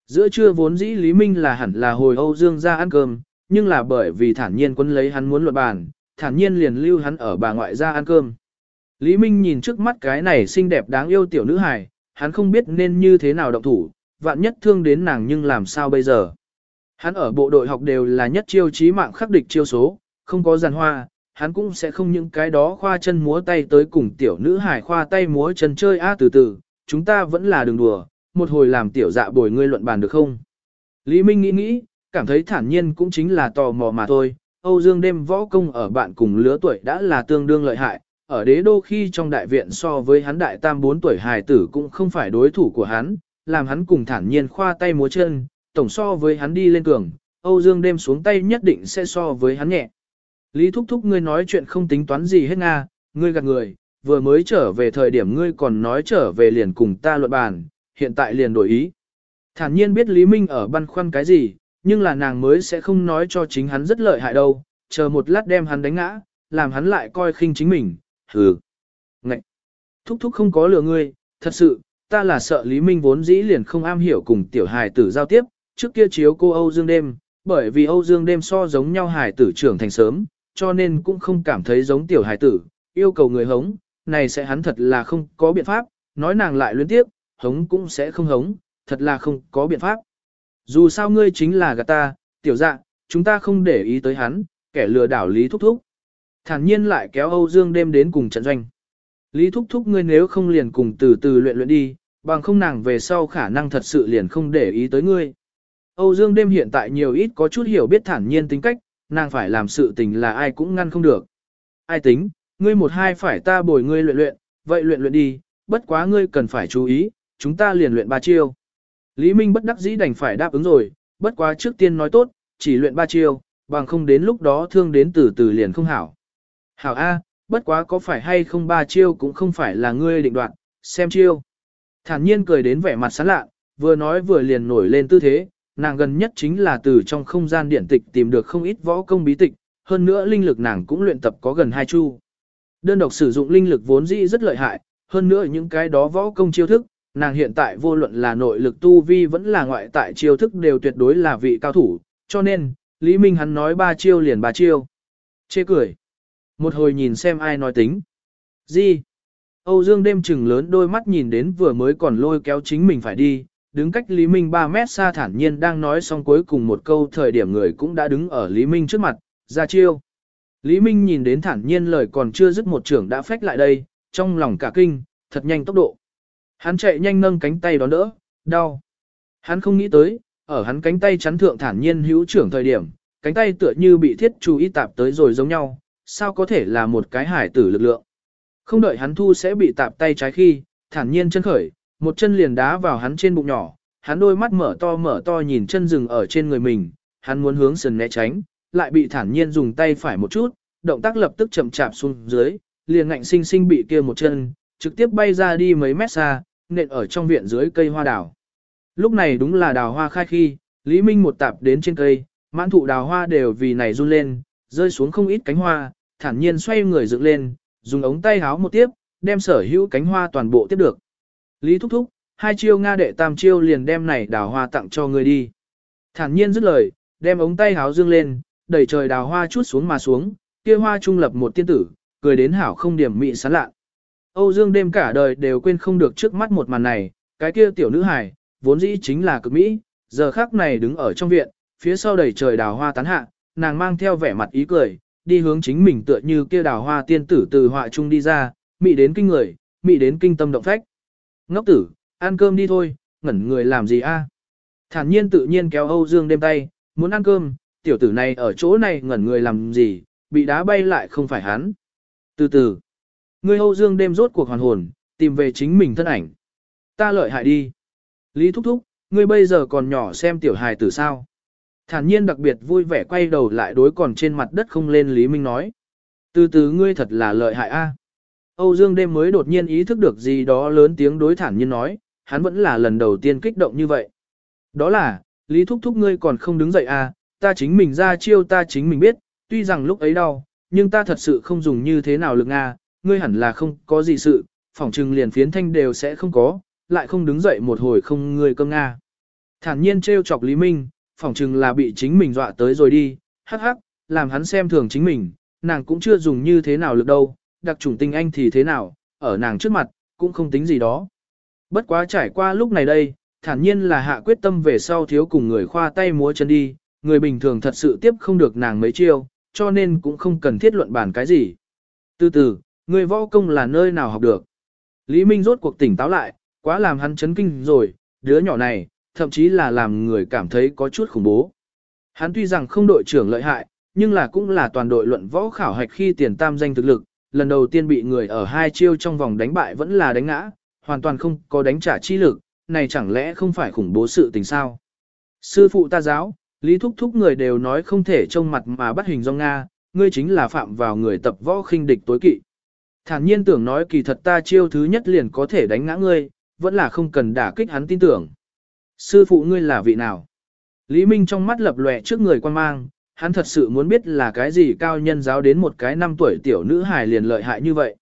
Giữa trưa vốn dĩ Lý Minh là hẳn là hồi Âu Dương ra ăn cơm, nhưng là bởi vì thản nhiên quân lấy hắn muốn luận bàn, thản nhiên liền lưu hắn ở bà ngoại ra ăn cơm. Lý Minh nhìn trước mắt cái này xinh đẹp đáng yêu tiểu nữ hài, hắn không biết nên như thế nào động thủ, vạn nhất thương đến nàng nhưng làm sao bây giờ. Hắn ở bộ đội học đều là nhất chiêu chí mạng khắc địch chiêu số, không có giàn hoa, hắn cũng sẽ không những cái đó khoa chân múa tay tới cùng tiểu nữ hài khoa tay múa chân chơi a từ từ, chúng ta vẫn là đường đùa, một hồi làm tiểu dạ bồi ngươi luận bàn được không? Lý Minh nghĩ nghĩ, cảm thấy thản nhiên cũng chính là tò mò mà thôi, Âu Dương đêm võ công ở bạn cùng lứa tuổi đã là tương đương lợi hại, ở đế đô khi trong đại viện so với hắn đại tam 4 tuổi hài tử cũng không phải đối thủ của hắn, làm hắn cùng thản nhiên khoa tay múa chân, tổng so với hắn đi lên cường, Âu Dương đêm xuống tay nhất định sẽ so với hắn nhẹ. Lý Thúc Thúc ngươi nói chuyện không tính toán gì hết Nga, ngươi gạt người, vừa mới trở về thời điểm ngươi còn nói trở về liền cùng ta luận bàn, hiện tại liền đổi ý. Thản nhiên biết Lý Minh ở băn khoăn cái gì, nhưng là nàng mới sẽ không nói cho chính hắn rất lợi hại đâu, chờ một lát đem hắn đánh ngã, làm hắn lại coi khinh chính mình, hừ. Ngậy! Thúc thúc không có lừa ngươi, thật sự, ta là sợ Lý Minh vốn dĩ liền không am hiểu cùng tiểu hài tử giao tiếp, trước kia chiếu cô Âu Dương đêm, bởi vì Âu Dương đêm so giống nhau hài tử trưởng thành sớm, cho nên cũng không cảm thấy giống tiểu hài tử, yêu cầu người hống, này sẽ hắn thật là không có biện pháp, nói nàng lại luyến tiếp, hống cũng sẽ không hống, thật là không có biện pháp. Dù sao ngươi chính là gạt ta, tiểu dạ, chúng ta không để ý tới hắn, kẻ lừa đảo Lý Thúc Thúc. Thản nhiên lại kéo Âu Dương đêm đến cùng trận doanh. Lý Thúc Thúc ngươi nếu không liền cùng từ từ luyện luyện đi, bằng không nàng về sau khả năng thật sự liền không để ý tới ngươi. Âu Dương đêm hiện tại nhiều ít có chút hiểu biết thản nhiên tính cách, nàng phải làm sự tình là ai cũng ngăn không được. Ai tính, ngươi một hai phải ta bồi ngươi luyện luyện, vậy luyện luyện đi, bất quá ngươi cần phải chú ý, chúng ta liền luyện ba chiêu. Lý Minh bất đắc dĩ đành phải đáp ứng rồi, bất quá trước tiên nói tốt, chỉ luyện ba chiêu, bằng không đến lúc đó thương đến từ từ liền không hảo. Hảo A, bất quá có phải hay không ba chiêu cũng không phải là ngươi định đoạt, xem chiêu. Thản nhiên cười đến vẻ mặt sán lạ, vừa nói vừa liền nổi lên tư thế, nàng gần nhất chính là từ trong không gian điện tịch tìm được không ít võ công bí tịch, hơn nữa linh lực nàng cũng luyện tập có gần hai chu. Đơn độc sử dụng linh lực vốn dĩ rất lợi hại, hơn nữa những cái đó võ công chiêu thức, nàng hiện tại vô luận là nội lực tu vi vẫn là ngoại tại chiêu thức đều tuyệt đối là vị cao thủ, cho nên, Lý Minh hắn nói ba chiêu liền ba chiêu. Chê cười. Một hồi nhìn xem ai nói tính. Gì? Âu Dương đêm chừng lớn đôi mắt nhìn đến vừa mới còn lôi kéo chính mình phải đi, đứng cách Lý Minh 3 mét xa thản nhiên đang nói xong cuối cùng một câu thời điểm người cũng đã đứng ở Lý Minh trước mặt, ra chiêu. Lý Minh nhìn đến thản nhiên lời còn chưa dứt một trưởng đã phách lại đây, trong lòng cả kinh, thật nhanh tốc độ. Hắn chạy nhanh nâng cánh tay đón đỡ, đau. Hắn không nghĩ tới, ở hắn cánh tay chắn thượng thản nhiên hữu trưởng thời điểm, cánh tay tựa như bị thiết chú ý tạp tới rồi giống nhau, sao có thể là một cái hải tử lực lượng. Không đợi hắn thu sẽ bị tạp tay trái khi, thản nhiên chân khởi, một chân liền đá vào hắn trên bụng nhỏ, hắn đôi mắt mở to mở to nhìn chân rừng ở trên người mình, hắn muốn hướng sườn né tránh, lại bị thản nhiên dùng tay phải một chút, động tác lập tức chậm chạp xuống dưới, liền ngạnh sinh sinh bị kia một chân, trực tiếp bay ra đi mấy mét xa, nện ở trong viện dưới cây hoa đào. Lúc này đúng là đào hoa khai khi, Lý Minh một tạp đến trên cây, mãn thụ đào hoa đều vì này run lên, rơi xuống không ít cánh hoa, thản nhiên xoay người dựng lên, dùng ống tay háo một tiếp, đem sở hữu cánh hoa toàn bộ tiếp được. Lý thúc thúc, hai chiêu Nga đệ tam chiêu liền đem này đào hoa tặng cho người đi. Thản nhiên dứt lời, đem ống tay háo dương lên, đẩy trời đào hoa chút xuống mà xuống, kia hoa trung lập một tiên tử, cười đến hảo không điểm mị sán lạ. Âu Dương đêm cả đời đều quên không được trước mắt một màn này, cái kia tiểu nữ hài, vốn dĩ chính là cực mỹ, giờ khắc này đứng ở trong viện, phía sau đầy trời đào hoa tán hạ, nàng mang theo vẻ mặt ý cười, đi hướng chính mình tựa như kia đào hoa tiên tử từ họa trung đi ra, mị đến kinh người, mị đến kinh tâm động phách. Ngốc tử, ăn cơm đi thôi, ngẩn người làm gì a? Thản nhiên tự nhiên kéo Âu Dương đêm tay, muốn ăn cơm, tiểu tử này ở chỗ này ngẩn người làm gì, bị đá bay lại không phải hắn. Từ từ, người Âu Dương đêm rốt cuộc hoàn hồn, tìm về chính mình thân ảnh. Ta lợi hại đi. Lý thúc thúc, ngươi bây giờ còn nhỏ xem tiểu hài tử sao. Thản nhiên đặc biệt vui vẻ quay đầu lại đối còn trên mặt đất không lên Lý Minh nói. Từ từ ngươi thật là lợi hại a. Âu Dương đêm mới đột nhiên ý thức được gì đó lớn tiếng đối thản nhiên nói, hắn vẫn là lần đầu tiên kích động như vậy. Đó là, Lý thúc thúc ngươi còn không đứng dậy à? ta chính mình ra chiêu ta chính mình biết, tuy rằng lúc ấy đau, nhưng ta thật sự không dùng như thế nào lực à, ngươi hẳn là không có gì sự, phỏng trừng liền phiến thanh đều sẽ không có, lại không đứng dậy một hồi không ngươi cơm nga. Thản nhiên trêu chọc Lý Minh, phỏng chừng là bị chính mình dọa tới rồi đi, hắc hắc, làm hắn xem thường chính mình, nàng cũng chưa dùng như thế nào lực đâu, đặc chủng tinh anh thì thế nào, ở nàng trước mặt, cũng không tính gì đó. Bất quá trải qua lúc này đây, thản nhiên là hạ quyết tâm về sau thiếu cùng người khoa tay múa chân đi, người bình thường thật sự tiếp không được nàng mấy chiêu, cho nên cũng không cần thiết luận bàn cái gì. Từ từ, người võ công là nơi nào học được. Lý Minh rốt cuộc tỉnh táo lại, quá làm hắn chấn kinh rồi, đứa nhỏ này, thậm chí là làm người cảm thấy có chút khủng bố. Hắn tuy rằng không đội trưởng lợi hại, nhưng là cũng là toàn đội luận võ khảo hạch khi tiền tam danh thực lực, lần đầu tiên bị người ở hai chiêu trong vòng đánh bại vẫn là đánh ngã, hoàn toàn không có đánh trả chi lực, này chẳng lẽ không phải khủng bố sự tình sao? Sư phụ ta giáo, lý thúc thúc người đều nói không thể trông mặt mà bắt hình do Nga, ngươi chính là phạm vào người tập võ khinh địch tối kỵ. Thản nhiên tưởng nói kỳ thật ta chiêu thứ nhất liền có thể đánh ngã ngươi, vẫn là không cần đả kích hắn tin tưởng. Sư phụ ngươi là vị nào? Lý Minh trong mắt lập lòe trước người quan mang, hắn thật sự muốn biết là cái gì cao nhân giáo đến một cái năm tuổi tiểu nữ hài liền lợi hại như vậy.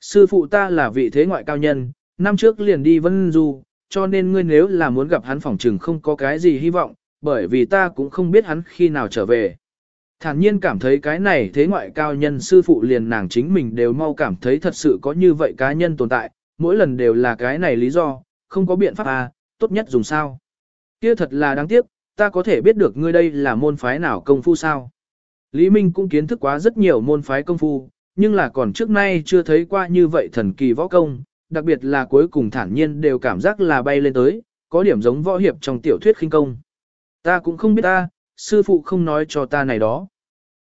Sư phụ ta là vị thế ngoại cao nhân, năm trước liền đi vân du, cho nên ngươi nếu là muốn gặp hắn phỏng trừng không có cái gì hy vọng, bởi vì ta cũng không biết hắn khi nào trở về. Thản nhiên cảm thấy cái này thế ngoại cao nhân sư phụ liền nàng chính mình đều mau cảm thấy thật sự có như vậy cá nhân tồn tại, mỗi lần đều là cái này lý do, không có biện pháp à, tốt nhất dùng sao. Kia thật là đáng tiếc, ta có thể biết được ngươi đây là môn phái nào công phu sao. Lý Minh cũng kiến thức quá rất nhiều môn phái công phu, nhưng là còn trước nay chưa thấy qua như vậy thần kỳ võ công, đặc biệt là cuối cùng thản nhiên đều cảm giác là bay lên tới, có điểm giống võ hiệp trong tiểu thuyết khinh công. Ta cũng không biết ta, sư phụ không nói cho ta này đó.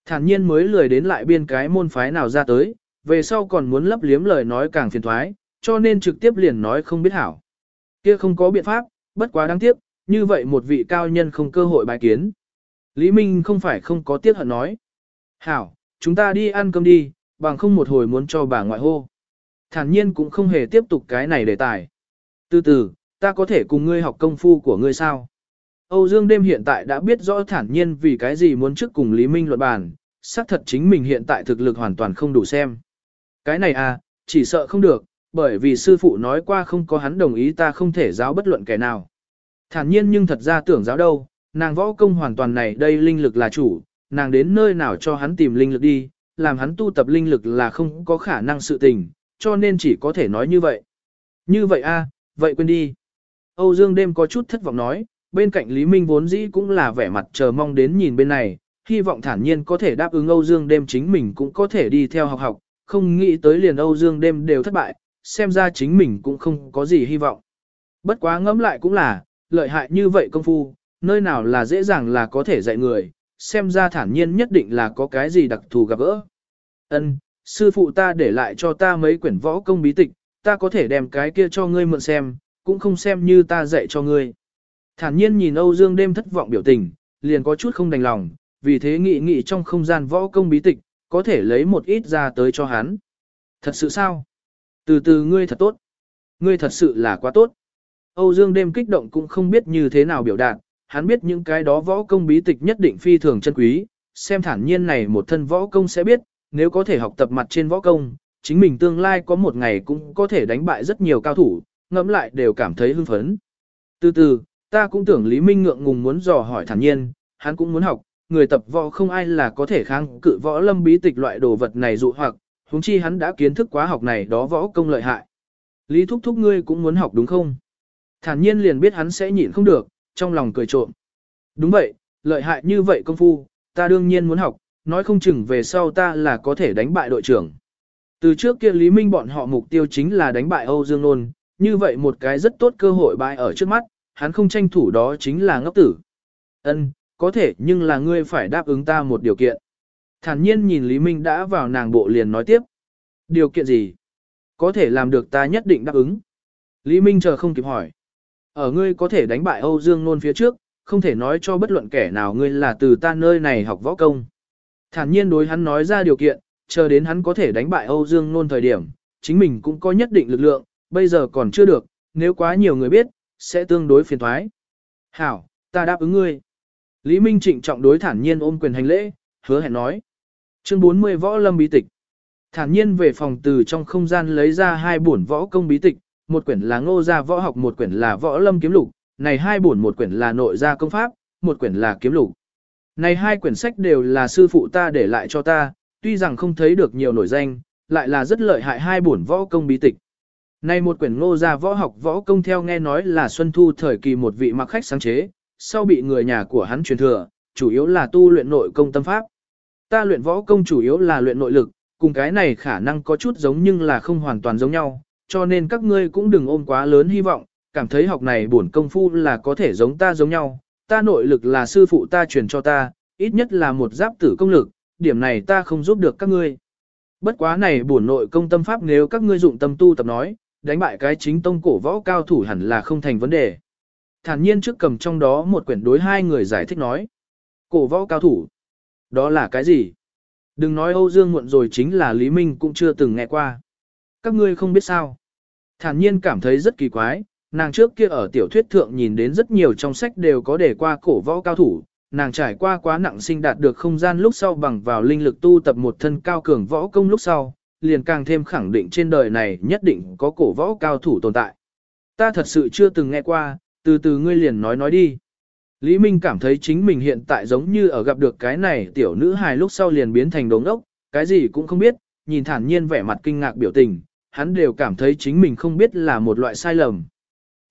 Thản nhiên mới lười đến lại biên cái môn phái nào ra tới, về sau còn muốn lấp liếm lời nói càng phiền thoái, cho nên trực tiếp liền nói không biết hảo. Kia không có biện pháp, bất quá đáng tiếc, như vậy một vị cao nhân không cơ hội bài kiến. Lý Minh không phải không có tiếc hận nói. Hảo, chúng ta đi ăn cơm đi, bằng không một hồi muốn cho bà ngoại hô. Thản nhiên cũng không hề tiếp tục cái này đề tài. Từ từ, ta có thể cùng ngươi học công phu của ngươi sao? Âu Dương đêm hiện tại đã biết rõ thản nhiên vì cái gì muốn trước cùng Lý Minh luận bàn, xác thật chính mình hiện tại thực lực hoàn toàn không đủ xem. Cái này à, chỉ sợ không được, bởi vì sư phụ nói qua không có hắn đồng ý ta không thể giáo bất luận kẻ nào. Thản nhiên nhưng thật ra tưởng giáo đâu, nàng võ công hoàn toàn này đây linh lực là chủ, nàng đến nơi nào cho hắn tìm linh lực đi, làm hắn tu tập linh lực là không có khả năng sự tình, cho nên chỉ có thể nói như vậy. Như vậy a, vậy quên đi. Âu Dương đêm có chút thất vọng nói, bên cạnh Lý Minh vốn dĩ cũng là vẻ mặt chờ mong đến nhìn bên này, hy vọng thản nhiên có thể đáp ứng Âu Dương đêm chính mình cũng có thể đi theo học học, không nghĩ tới liền Âu Dương đêm đều thất bại, xem ra chính mình cũng không có gì hy vọng. Bất quá ngẫm lại cũng là, lợi hại như vậy công phu, nơi nào là dễ dàng là có thể dạy người, xem ra thản nhiên nhất định là có cái gì đặc thù gặp gỡ. Ân, sư phụ ta để lại cho ta mấy quyển võ công bí tịch, ta có thể đem cái kia cho ngươi mượn xem, cũng không xem như ta dạy cho ngươi. Thản nhiên nhìn Âu Dương đêm thất vọng biểu tình, liền có chút không đành lòng, vì thế nghị nghị trong không gian võ công bí tịch, có thể lấy một ít ra tới cho hắn. Thật sự sao? Từ từ ngươi thật tốt. Ngươi thật sự là quá tốt. Âu Dương đêm kích động cũng không biết như thế nào biểu đạt, hắn biết những cái đó võ công bí tịch nhất định phi thường chân quý, xem thản nhiên này một thân võ công sẽ biết, nếu có thể học tập mặt trên võ công, chính mình tương lai có một ngày cũng có thể đánh bại rất nhiều cao thủ, ngẫm lại đều cảm thấy hưng phấn. Từ từ, ta cũng tưởng Lý Minh ngượng ngùng muốn dò hỏi thản nhiên, hắn cũng muốn học, người tập võ không ai là có thể kháng cự võ lâm bí tịch loại đồ vật này dụ hoặc, huống chi hắn đã kiến thức quá học này đó võ công lợi hại. Lý thúc thúc ngươi cũng muốn học đúng không? Thản nhiên liền biết hắn sẽ nhịn không được, trong lòng cười trộm. Đúng vậy, lợi hại như vậy công phu, ta đương nhiên muốn học, nói không chừng về sau ta là có thể đánh bại đội trưởng. Từ trước kia Lý Minh bọn họ mục tiêu chính là đánh bại Âu Dương Nôn, như vậy một cái rất tốt cơ hội bại ở trước mắt, hắn không tranh thủ đó chính là ngốc tử. Ân, có thể nhưng là ngươi phải đáp ứng ta một điều kiện. Thản nhiên nhìn Lý Minh đã vào nàng bộ liền nói tiếp. Điều kiện gì? Có thể làm được ta nhất định đáp ứng. Lý Minh chờ không kịp hỏi. Ở ngươi có thể đánh bại Âu Dương Nôn phía trước, không thể nói cho bất luận kẻ nào ngươi là từ ta nơi này học võ công. Thản nhiên đối hắn nói ra điều kiện, chờ đến hắn có thể đánh bại Âu Dương Nôn thời điểm, chính mình cũng có nhất định lực lượng, bây giờ còn chưa được, nếu quá nhiều người biết, sẽ tương đối phiền toái. Hảo, ta đáp ứng ngươi. Lý Minh trịnh trọng đối thản nhiên ôm quyền hành lễ, hứa hẹn nói. Chương 40 Võ Lâm Bí Tịch Thản nhiên về phòng từ trong không gian lấy ra hai bổn võ công bí tịch, một quyển là ngô gia võ học một quyển là võ lâm kiếm lục, này hai bổn một quyển là nội gia công pháp, một quyển là kiếm lục. Này hai quyển sách đều là sư phụ ta để lại cho ta, tuy rằng không thấy được nhiều nổi danh, lại là rất lợi hại hai bổn võ công bí tịch. Này một quyển ngô gia võ học võ công theo nghe nói là Xuân Thu thời kỳ một vị mặc khách sáng chế, sau bị người nhà của hắn truyền thừa, chủ yếu là tu luyện nội công tâm pháp. Ta luyện võ công chủ yếu là luyện nội lực, cùng cái này khả năng có chút giống nhưng là không hoàn toàn giống nhau, cho nên các ngươi cũng đừng ôm quá lớn hy vọng, cảm thấy học này bổn công phu là có thể giống ta giống nhau, ta nội lực là sư phụ ta truyền cho ta, ít nhất là một giáp tử công lực, điểm này ta không giúp được các ngươi. Bất quá này bổn nội công tâm pháp nếu các ngươi dụng tâm tu tập nói, đánh bại cái chính tông cổ võ cao thủ hẳn là không thành vấn đề. Thản nhiên trước cầm trong đó một quyển đối hai người giải thích nói. Cổ võ cao thủ. Đó là cái gì? Đừng nói Âu Dương muộn rồi chính là Lý Minh cũng chưa từng nghe qua. Các ngươi không biết sao. Thản nhiên cảm thấy rất kỳ quái, nàng trước kia ở tiểu thuyết thượng nhìn đến rất nhiều trong sách đều có đề qua cổ võ cao thủ, nàng trải qua quá nặng sinh đạt được không gian lúc sau bằng vào linh lực tu tập một thân cao cường võ công lúc sau, liền càng thêm khẳng định trên đời này nhất định có cổ võ cao thủ tồn tại. Ta thật sự chưa từng nghe qua, từ từ ngươi liền nói nói đi. Lý Minh cảm thấy chính mình hiện tại giống như ở gặp được cái này tiểu nữ hài lúc sau liền biến thành đống ốc, cái gì cũng không biết, nhìn thản nhiên vẻ mặt kinh ngạc biểu tình, hắn đều cảm thấy chính mình không biết là một loại sai lầm.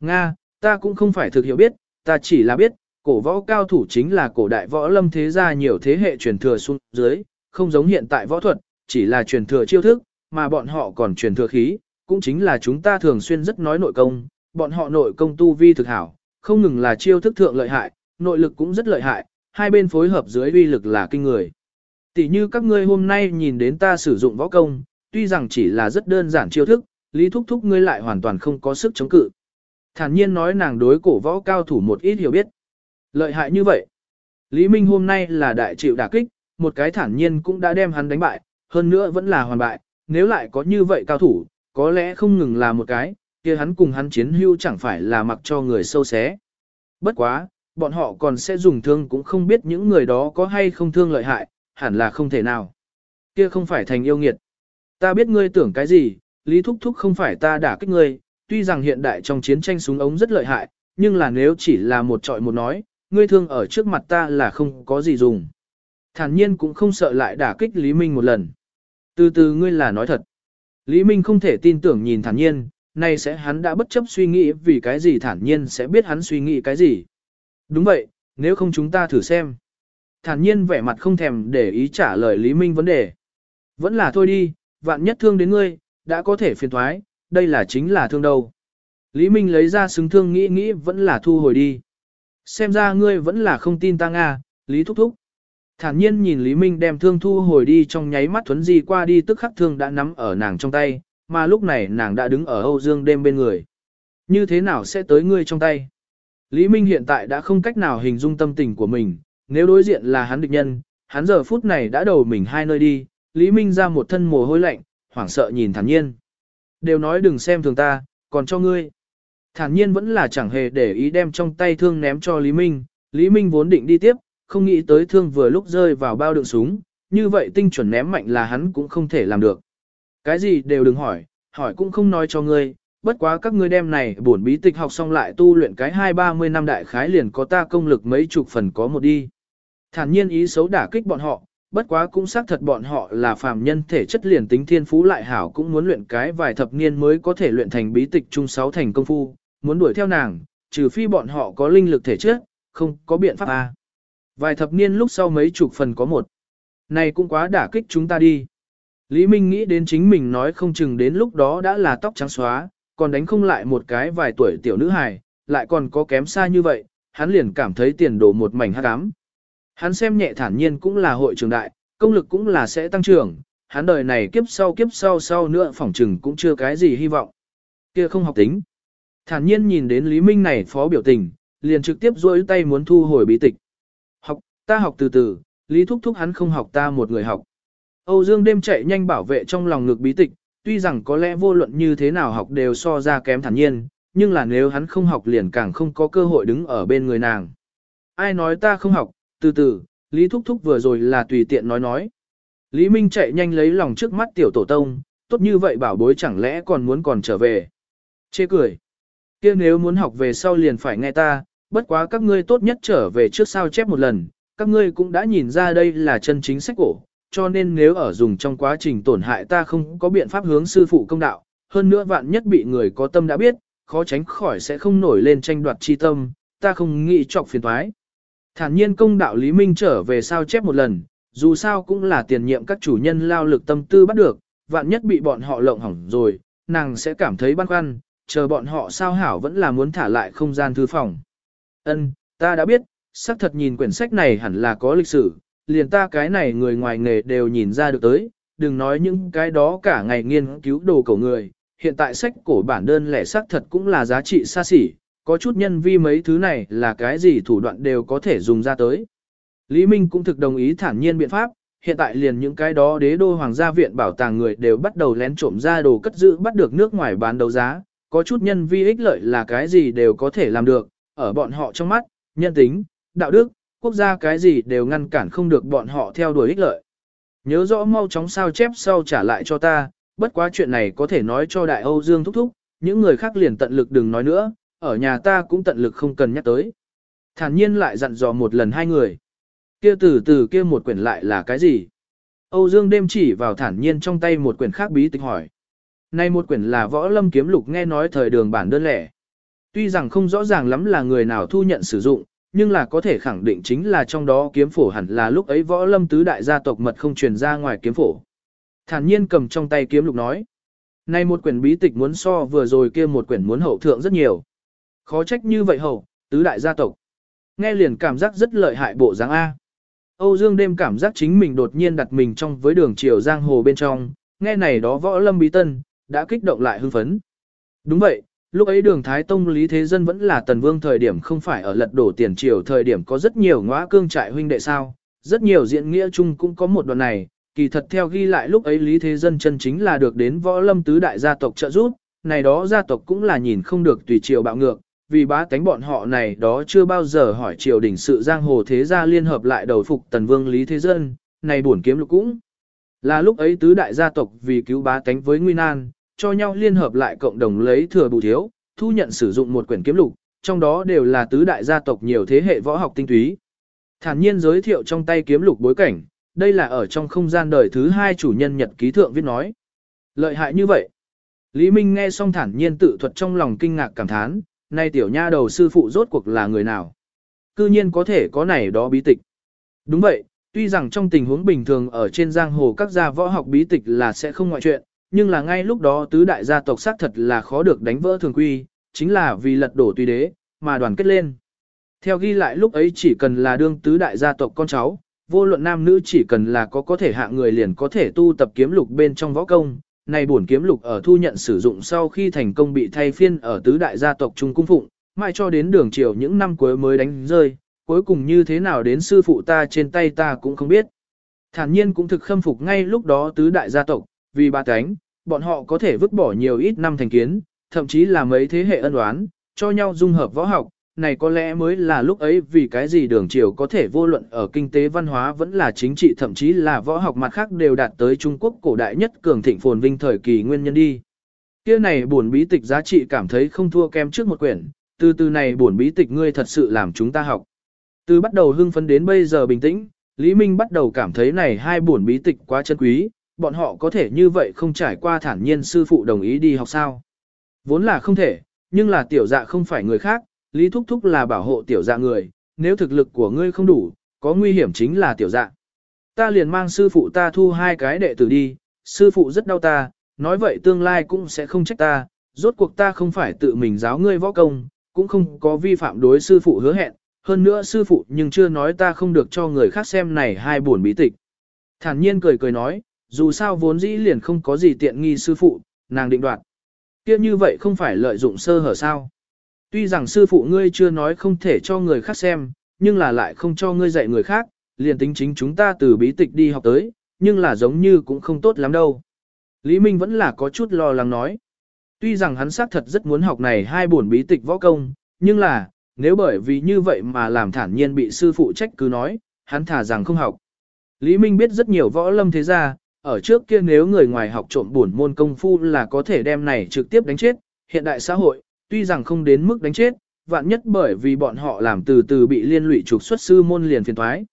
Nga, ta cũng không phải thực hiểu biết, ta chỉ là biết, cổ võ cao thủ chính là cổ đại võ lâm thế gia nhiều thế hệ truyền thừa xuống dưới, không giống hiện tại võ thuật, chỉ là truyền thừa chiêu thức, mà bọn họ còn truyền thừa khí, cũng chính là chúng ta thường xuyên rất nói nội công, bọn họ nội công tu vi thực hảo, không ngừng là chiêu thức thượng lợi hại, nội lực cũng rất lợi hại, hai bên phối hợp dưới uy lực là kinh người. Tỷ như các ngươi hôm nay nhìn đến ta sử dụng võ công, tuy rằng chỉ là rất đơn giản chiêu thức, Lý Thúc Thúc ngươi lại hoàn toàn không có sức chống cự. Thản nhiên nói nàng đối cổ võ cao thủ một ít hiểu biết. Lợi hại như vậy. Lý Minh hôm nay là đại chịu đả kích, một cái thản nhiên cũng đã đem hắn đánh bại, hơn nữa vẫn là hoàn bại, nếu lại có như vậy cao thủ, có lẽ không ngừng là một cái, kia hắn cùng hắn chiến hưu chẳng phải là mặc cho người sâu xé. Bất quá, bọn họ còn sẽ dùng thương cũng không biết những người đó có hay không thương lợi hại, hẳn là không thể nào. Kia không phải thành yêu nghiệt. Ta biết ngươi tưởng cái gì, Lý Thúc Thúc không phải ta đả kích ngươi, tuy rằng hiện đại trong chiến tranh súng ống rất lợi hại, nhưng là nếu chỉ là một trọi một nói, ngươi thương ở trước mặt ta là không có gì dùng. Thản nhiên cũng không sợ lại đả kích Lý Minh một lần. Từ từ ngươi là nói thật. Lý Minh không thể tin tưởng nhìn thản nhiên, nay sẽ hắn đã bất chấp suy nghĩ vì cái gì thản nhiên sẽ biết hắn suy nghĩ cái gì. Đúng vậy, nếu không chúng ta thử xem. Thản nhiên vẻ mặt không thèm để ý trả lời Lý Minh vấn đề. Vẫn là thôi đi, vạn nhất thương đến ngươi, đã có thể phiền thoái, đây là chính là thương đâu. Lý Minh lấy ra xứng thương nghĩ nghĩ vẫn là thu hồi đi. Xem ra ngươi vẫn là không tin ta Nga, Lý Thúc Thúc. Thản nhiên nhìn Lý Minh đem thương thu hồi đi trong nháy mắt thuấn di qua đi tức khắc thương đã nắm ở nàng trong tay, mà lúc này nàng đã đứng ở Âu Dương đêm bên người. Như thế nào sẽ tới ngươi trong tay? Lý Minh hiện tại đã không cách nào hình dung tâm tình của mình, nếu đối diện là hắn địch nhân, hắn giờ phút này đã đầu mình hai nơi đi, Lý Minh ra một thân mồ hôi lạnh, hoảng sợ nhìn thản nhiên. Đều nói đừng xem thường ta, còn cho ngươi. Thản nhiên vẫn là chẳng hề để ý đem trong tay thương ném cho Lý Minh, Lý Minh vốn định đi tiếp, không nghĩ tới thương vừa lúc rơi vào bao đựng súng, như vậy tinh chuẩn ném mạnh là hắn cũng không thể làm được. Cái gì đều đừng hỏi, hỏi cũng không nói cho ngươi, bất quá các ngươi đem này bổn bí tịch học xong lại tu luyện cái hai ba mươi năm đại khái liền có ta công lực mấy chục phần có một đi. Thản nhiên ý xấu đả kích bọn họ, bất quá cũng xác thật bọn họ là phàm nhân thể chất liền tính thiên phú lại hảo cũng muốn luyện cái vài thập niên mới có thể luyện thành bí tịch trung sáu thành công phu, muốn đuổi theo nàng, trừ phi bọn họ có linh lực thể chất, không có biện pháp a. Vài thập niên lúc sau mấy chục phần có một. Này cũng quá đả kích chúng ta đi. Lý Minh nghĩ đến chính mình nói không chừng đến lúc đó đã là tóc trắng xóa, còn đánh không lại một cái vài tuổi tiểu nữ hài, lại còn có kém xa như vậy, hắn liền cảm thấy tiền đổ một mảnh hắc ám. Hắn xem nhẹ thản nhiên cũng là hội trưởng đại, công lực cũng là sẽ tăng trưởng, hắn đời này kiếp sau kiếp sau sau nữa phỏng chừng cũng chưa cái gì hy vọng. Kia không học tính. Thản nhiên nhìn đến Lý Minh này phó biểu tình, liền trực tiếp duỗi tay muốn thu hồi bí tịch. Học, ta học từ từ, Lý Thúc Thúc hắn không học ta một người học. Âu Dương đêm chạy nhanh bảo vệ trong lòng ngực bí tịch, tuy rằng có lẽ vô luận như thế nào học đều so ra kém thản nhiên, nhưng là nếu hắn không học liền càng không có cơ hội đứng ở bên người nàng. Ai nói ta không học, từ từ, Lý Thúc Thúc vừa rồi là tùy tiện nói nói. Lý Minh chạy nhanh lấy lòng trước mắt tiểu tổ tông, tốt như vậy bảo bối chẳng lẽ còn muốn còn trở về. Chê cười. kia nếu muốn học về sau liền phải nghe ta, bất quá các ngươi tốt nhất trở về trước sao chép một lần, các ngươi cũng đã nhìn ra đây là chân chính sách cổ, cho nên nếu ở dùng trong quá trình tổn hại ta không có biện pháp hướng sư phụ công đạo, hơn nữa vạn nhất bị người có tâm đã biết, khó tránh khỏi sẽ không nổi lên tranh đoạt chi tâm, ta không nghĩ trọc phiền thoái. Thản nhiên công đạo Lý Minh trở về sao chép một lần, dù sao cũng là tiền nhiệm các chủ nhân lao lực tâm tư bắt được, vạn nhất bị bọn họ lộng hỏng rồi, nàng sẽ cảm thấy băn khoăn, chờ bọn họ sao hảo vẫn là muốn thả lại không gian thư phòng. Ân, ta đã biết, xác thật nhìn quyển sách này hẳn là có lịch sử, liền ta cái này người ngoài nghề đều nhìn ra được tới, đừng nói những cái đó cả ngày nghiên cứu đồ cổ người, hiện tại sách cổ bản đơn lẻ xác thật cũng là giá trị xa xỉ, có chút nhân vi mấy thứ này là cái gì thủ đoạn đều có thể dùng ra tới. Lý Minh cũng thực đồng ý thản nhiên biện pháp, hiện tại liền những cái đó đế đô hoàng gia viện bảo tàng người đều bắt đầu lén trộm ra đồ cất giữ bắt được nước ngoài bán đấu giá, có chút nhân vi ích lợi là cái gì đều có thể làm được, ở bọn họ trong mắt, nhân tính, đạo đức, quốc gia cái gì đều ngăn cản không được bọn họ theo đuổi ích lợi. Nhớ rõ mau chóng sao chép sau trả lại cho ta, bất quá chuyện này có thể nói cho Đại Âu Dương thúc thúc, những người khác liền tận lực đừng nói nữa, ở nhà ta cũng tận lực không cần nhắc tới. Thản nhiên lại dặn dò một lần hai người. Kia từ từ kia một quyển lại là cái gì? Âu Dương đêm chỉ vào thản nhiên trong tay một quyển khác bí tịch hỏi. Nay một quyển là võ lâm kiếm lục nghe nói thời đường bản đơn lẻ. Tuy rằng không rõ ràng lắm là người nào thu nhận sử dụng, nhưng là có thể khẳng định chính là trong đó kiếm phổ hẳn là lúc ấy võ lâm tứ đại gia tộc mật không truyền ra ngoài kiếm phổ. Thản nhiên cầm trong tay kiếm lục nói. Này một quyển bí tịch muốn so vừa rồi kia một quyển muốn hậu thượng rất nhiều. Khó trách như vậy hậu, tứ đại gia tộc. Nghe liền cảm giác rất lợi hại bộ dáng A. Âu Dương đêm cảm giác chính mình đột nhiên đặt mình trong với đường chiều giang hồ bên trong, nghe này đó võ lâm bí tân, đã kích động lại hưng phấn. Đúng vậy, lúc ấy đường Thái Tông Lý Thế Dân vẫn là tần vương thời điểm không phải ở lật đổ tiền triều thời điểm có rất nhiều ngõa cương trại huynh đệ sao, rất nhiều diện nghĩa chung cũng có một đoạn này, kỳ thật theo ghi lại lúc ấy Lý Thế Dân chân chính là được đến võ lâm tứ đại gia tộc trợ giúp, này đó gia tộc cũng là nhìn không được tùy triều bạo ngược, vì bá tánh bọn họ này đó chưa bao giờ hỏi triều đình sự giang hồ thế gia liên hợp lại đầu phục tần vương Lý Thế Dân, này buồn kiếm lục cũng. Là lúc ấy tứ đại gia tộc vì cứu bá tánh với nguy nan, cho nhau liên hợp lại cộng đồng lấy thừa bù thiếu, thu nhận sử dụng một quyển kiếm lục, trong đó đều là tứ đại gia tộc nhiều thế hệ võ học tinh túy. Thản nhiên giới thiệu trong tay kiếm lục bối cảnh, đây là ở trong không gian đời thứ hai chủ nhân nhật ký thượng viết nói. Lợi hại như vậy. Lý Minh nghe xong thản nhiên tự thuật trong lòng kinh ngạc cảm thán, nay tiểu nha đầu sư phụ rốt cuộc là người nào. Cư nhiên có thể có này đó bí tịch. Đúng vậy, tuy rằng trong tình huống bình thường ở trên giang hồ các gia võ học bí tịch là sẽ không ngoại chuyện, nhưng là ngay lúc đó tứ đại gia tộc xác thật là khó được đánh vỡ thường quy, chính là vì lật đổ tùy đế, mà đoàn kết lên. Theo ghi lại lúc ấy chỉ cần là đương tứ đại gia tộc con cháu, vô luận nam nữ chỉ cần là có có thể hạ người liền có thể tu tập kiếm lục bên trong võ công. Này bổn kiếm lục ở thu nhận sử dụng sau khi thành công bị thay phiên ở tứ đại gia tộc Trung Cung Phụng, mãi cho đến đường triều những năm cuối mới đánh rơi, cuối cùng như thế nào đến sư phụ ta trên tay ta cũng không biết. Thản nhiên cũng thực khâm phục ngay lúc đó tứ đại gia tộc, vì ba cánh, bọn họ có thể vứt bỏ nhiều ít năm thành kiến, thậm chí là mấy thế hệ ân oán, cho nhau dung hợp võ học, này có lẽ mới là lúc ấy vì cái gì đường triều có thể vô luận ở kinh tế văn hóa vẫn là chính trị thậm chí là võ học mặt khác đều đạt tới Trung Quốc cổ đại nhất cường thịnh phồn vinh thời kỳ nguyên nhân đi. Kia này buồn bí tịch giá trị cảm thấy không thua kém trước một quyển, từ từ này buồn bí tịch ngươi thật sự làm chúng ta học. Từ bắt đầu hưng phấn đến bây giờ bình tĩnh, Lý Minh bắt đầu cảm thấy này hai buồn bí tịch quá chân quý, bọn họ có thể như vậy không trải qua thản nhiên sư phụ đồng ý đi học sao. Vốn là không thể, nhưng là tiểu dạ không phải người khác, Lý Thúc Thúc là bảo hộ tiểu dạ người, nếu thực lực của ngươi không đủ, có nguy hiểm chính là tiểu dạ. Ta liền mang sư phụ ta thu hai cái đệ tử đi, sư phụ rất đau ta, nói vậy tương lai cũng sẽ không trách ta, rốt cuộc ta không phải tự mình giáo ngươi võ công, cũng không có vi phạm đối sư phụ hứa hẹn, hơn nữa sư phụ nhưng chưa nói ta không được cho người khác xem này hai buồn bí tịch. Thản nhiên cười cười nói, dù sao vốn dĩ liền không có gì tiện nghi sư phụ, nàng định đoạt. Kia như vậy không phải lợi dụng sơ hở sao. Tuy rằng sư phụ ngươi chưa nói không thể cho người khác xem, nhưng là lại không cho ngươi dạy người khác, liền tính chính chúng ta từ bí tịch đi học tới, nhưng là giống như cũng không tốt lắm đâu. Lý Minh vẫn là có chút lo lắng nói. Tuy rằng hắn xác thật rất muốn học này hai buồn bí tịch võ công, nhưng là, nếu bởi vì như vậy mà làm thản nhiên bị sư phụ trách cứ nói, hắn thả rằng không học. Lý Minh biết rất nhiều võ lâm thế gia, ở trước kia nếu người ngoài học trộm buồn môn công phu là có thể đem này trực tiếp đánh chết, hiện đại xã hội, tuy rằng không đến mức đánh chết, vạn nhất bởi vì bọn họ làm từ từ bị liên lụy trục xuất sư môn liền phiền thoái.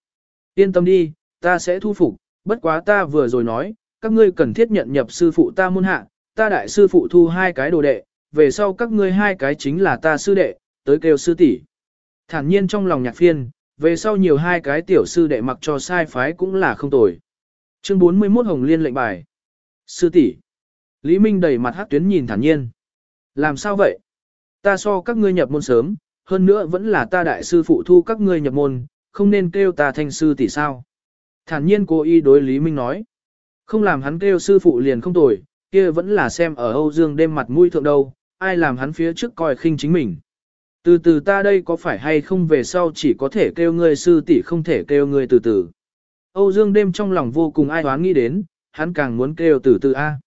Yên tâm đi, ta sẽ thu phục, bất quá ta vừa rồi nói, các ngươi cần thiết nhận nhập sư phụ ta môn hạ, ta đại sư phụ thu hai cái đồ đệ, về sau các ngươi hai cái chính là ta sư đệ, tới kêu sư tỷ. Thản nhiên trong lòng nhạc phiên, về sau nhiều hai cái tiểu sư đệ mặc cho sai phái cũng là không tồi. Chương 41 Hồng Liên lệnh bài. Sư tỷ. Lý Minh đầy mặt hát tuyến nhìn thản nhiên. Làm sao vậy? Ta so các ngươi nhập môn sớm, hơn nữa vẫn là ta đại sư phụ thu các ngươi nhập môn, không nên kêu ta thanh sư tỷ sao. Thản nhiên cô y đối Lý Minh nói. Không làm hắn kêu sư phụ liền không tồi, kia vẫn là xem ở Âu Dương đêm mặt mũi thượng đâu, ai làm hắn phía trước coi khinh chính mình. Từ từ ta đây có phải hay không về sau chỉ có thể kêu ngươi sư tỷ không thể kêu ngươi từ từ. Âu Dương đêm trong lòng vô cùng ai hoán nghĩ đến, hắn càng muốn kêu từ từ A.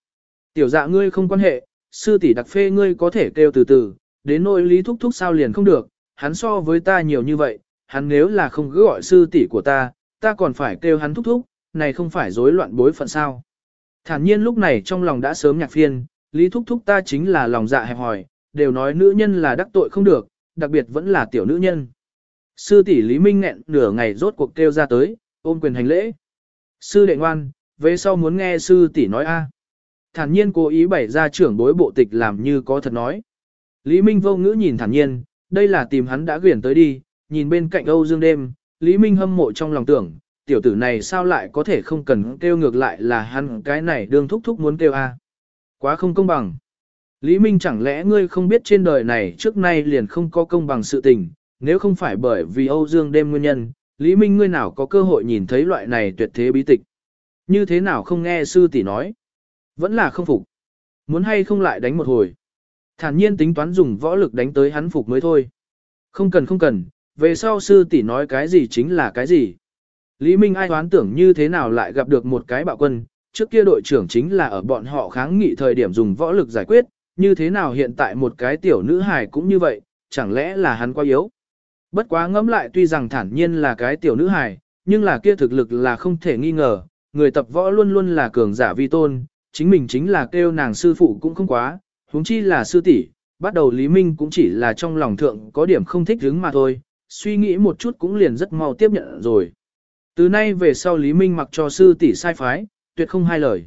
Tiểu dạ ngươi không quan hệ, sư tỷ đặc phê ngươi có thể kêu từ từ, đến nỗi lý thúc thúc sao liền không được, hắn so với ta nhiều như vậy, hắn nếu là không cứ gọi sư tỷ của ta, ta còn phải kêu hắn thúc thúc, này không phải rối loạn bối phận sao. Thản nhiên lúc này trong lòng đã sớm nhạc phiên, lý thúc thúc ta chính là lòng dạ hẹp hòi, đều nói nữ nhân là đắc tội không được, đặc biệt vẫn là tiểu nữ nhân. Sư tỷ Lý Minh nghẹn nửa ngày rốt cuộc kêu ra tới, ôm quyền hành lễ. Sư đệ ngoan, về sau muốn nghe sư tỷ nói a. Thản nhiên cố ý bày ra trưởng bối bộ tịch làm như có thật nói. Lý Minh vô ngữ nhìn thản nhiên, đây là tìm hắn đã quyển tới đi, nhìn bên cạnh Âu Dương đêm, Lý Minh hâm mộ trong lòng tưởng, tiểu tử này sao lại có thể không cần kêu ngược lại là hắn cái này đương thúc thúc muốn kêu a. Quá không công bằng. Lý Minh chẳng lẽ ngươi không biết trên đời này trước nay liền không có công bằng sự tình, nếu không phải bởi vì Âu Dương đêm nguyên nhân, Lý Minh ngươi nào có cơ hội nhìn thấy loại này tuyệt thế bí tịch. Như thế nào không nghe sư tỷ nói? Vẫn là không phục. Muốn hay không lại đánh một hồi. Thản nhiên tính toán dùng võ lực đánh tới hắn phục mới thôi. Không cần không cần, về sau sư tỷ nói cái gì chính là cái gì. Lý Minh ai đoán tưởng như thế nào lại gặp được một cái bạo quân, trước kia đội trưởng chính là ở bọn họ kháng nghị thời điểm dùng võ lực giải quyết, như thế nào hiện tại một cái tiểu nữ hài cũng như vậy, chẳng lẽ là hắn quá yếu. Bất quá ngẫm lại tuy rằng thản nhiên là cái tiểu nữ hài, nhưng là kia thực lực là không thể nghi ngờ, người tập võ luôn luôn là cường giả vi tôn, chính mình chính là kêu nàng sư phụ cũng không quá, huống chi là sư tỷ. bắt đầu Lý Minh cũng chỉ là trong lòng thượng có điểm không thích hứng mà thôi, suy nghĩ một chút cũng liền rất mau tiếp nhận rồi. Từ nay về sau Lý Minh mặc cho sư tỷ sai phái, tuyệt không hai lời.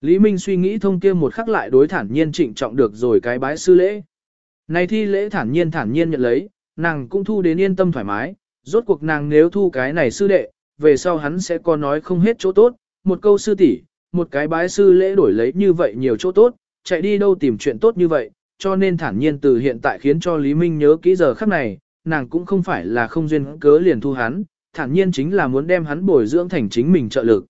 Lý Minh suy nghĩ thông kia một khắc lại đối thản nhiên trịnh trọng được rồi cái bái sư lễ. Này thi lễ thản nhiên thản nhiên nhận lấy, nàng cũng thu đến yên tâm thoải mái, rốt cuộc nàng nếu thu cái này sư đệ, về sau hắn sẽ có nói không hết chỗ tốt, một câu sư tỷ, một cái bái sư lễ đổi lấy như vậy nhiều chỗ tốt, chạy đi đâu tìm chuyện tốt như vậy, cho nên thản nhiên từ hiện tại khiến cho Lý Minh nhớ kỹ giờ khắc này, nàng cũng không phải là không duyên cớ liền thu hắn, thản nhiên chính là muốn đem hắn bồi dưỡng thành chính mình trợ lực.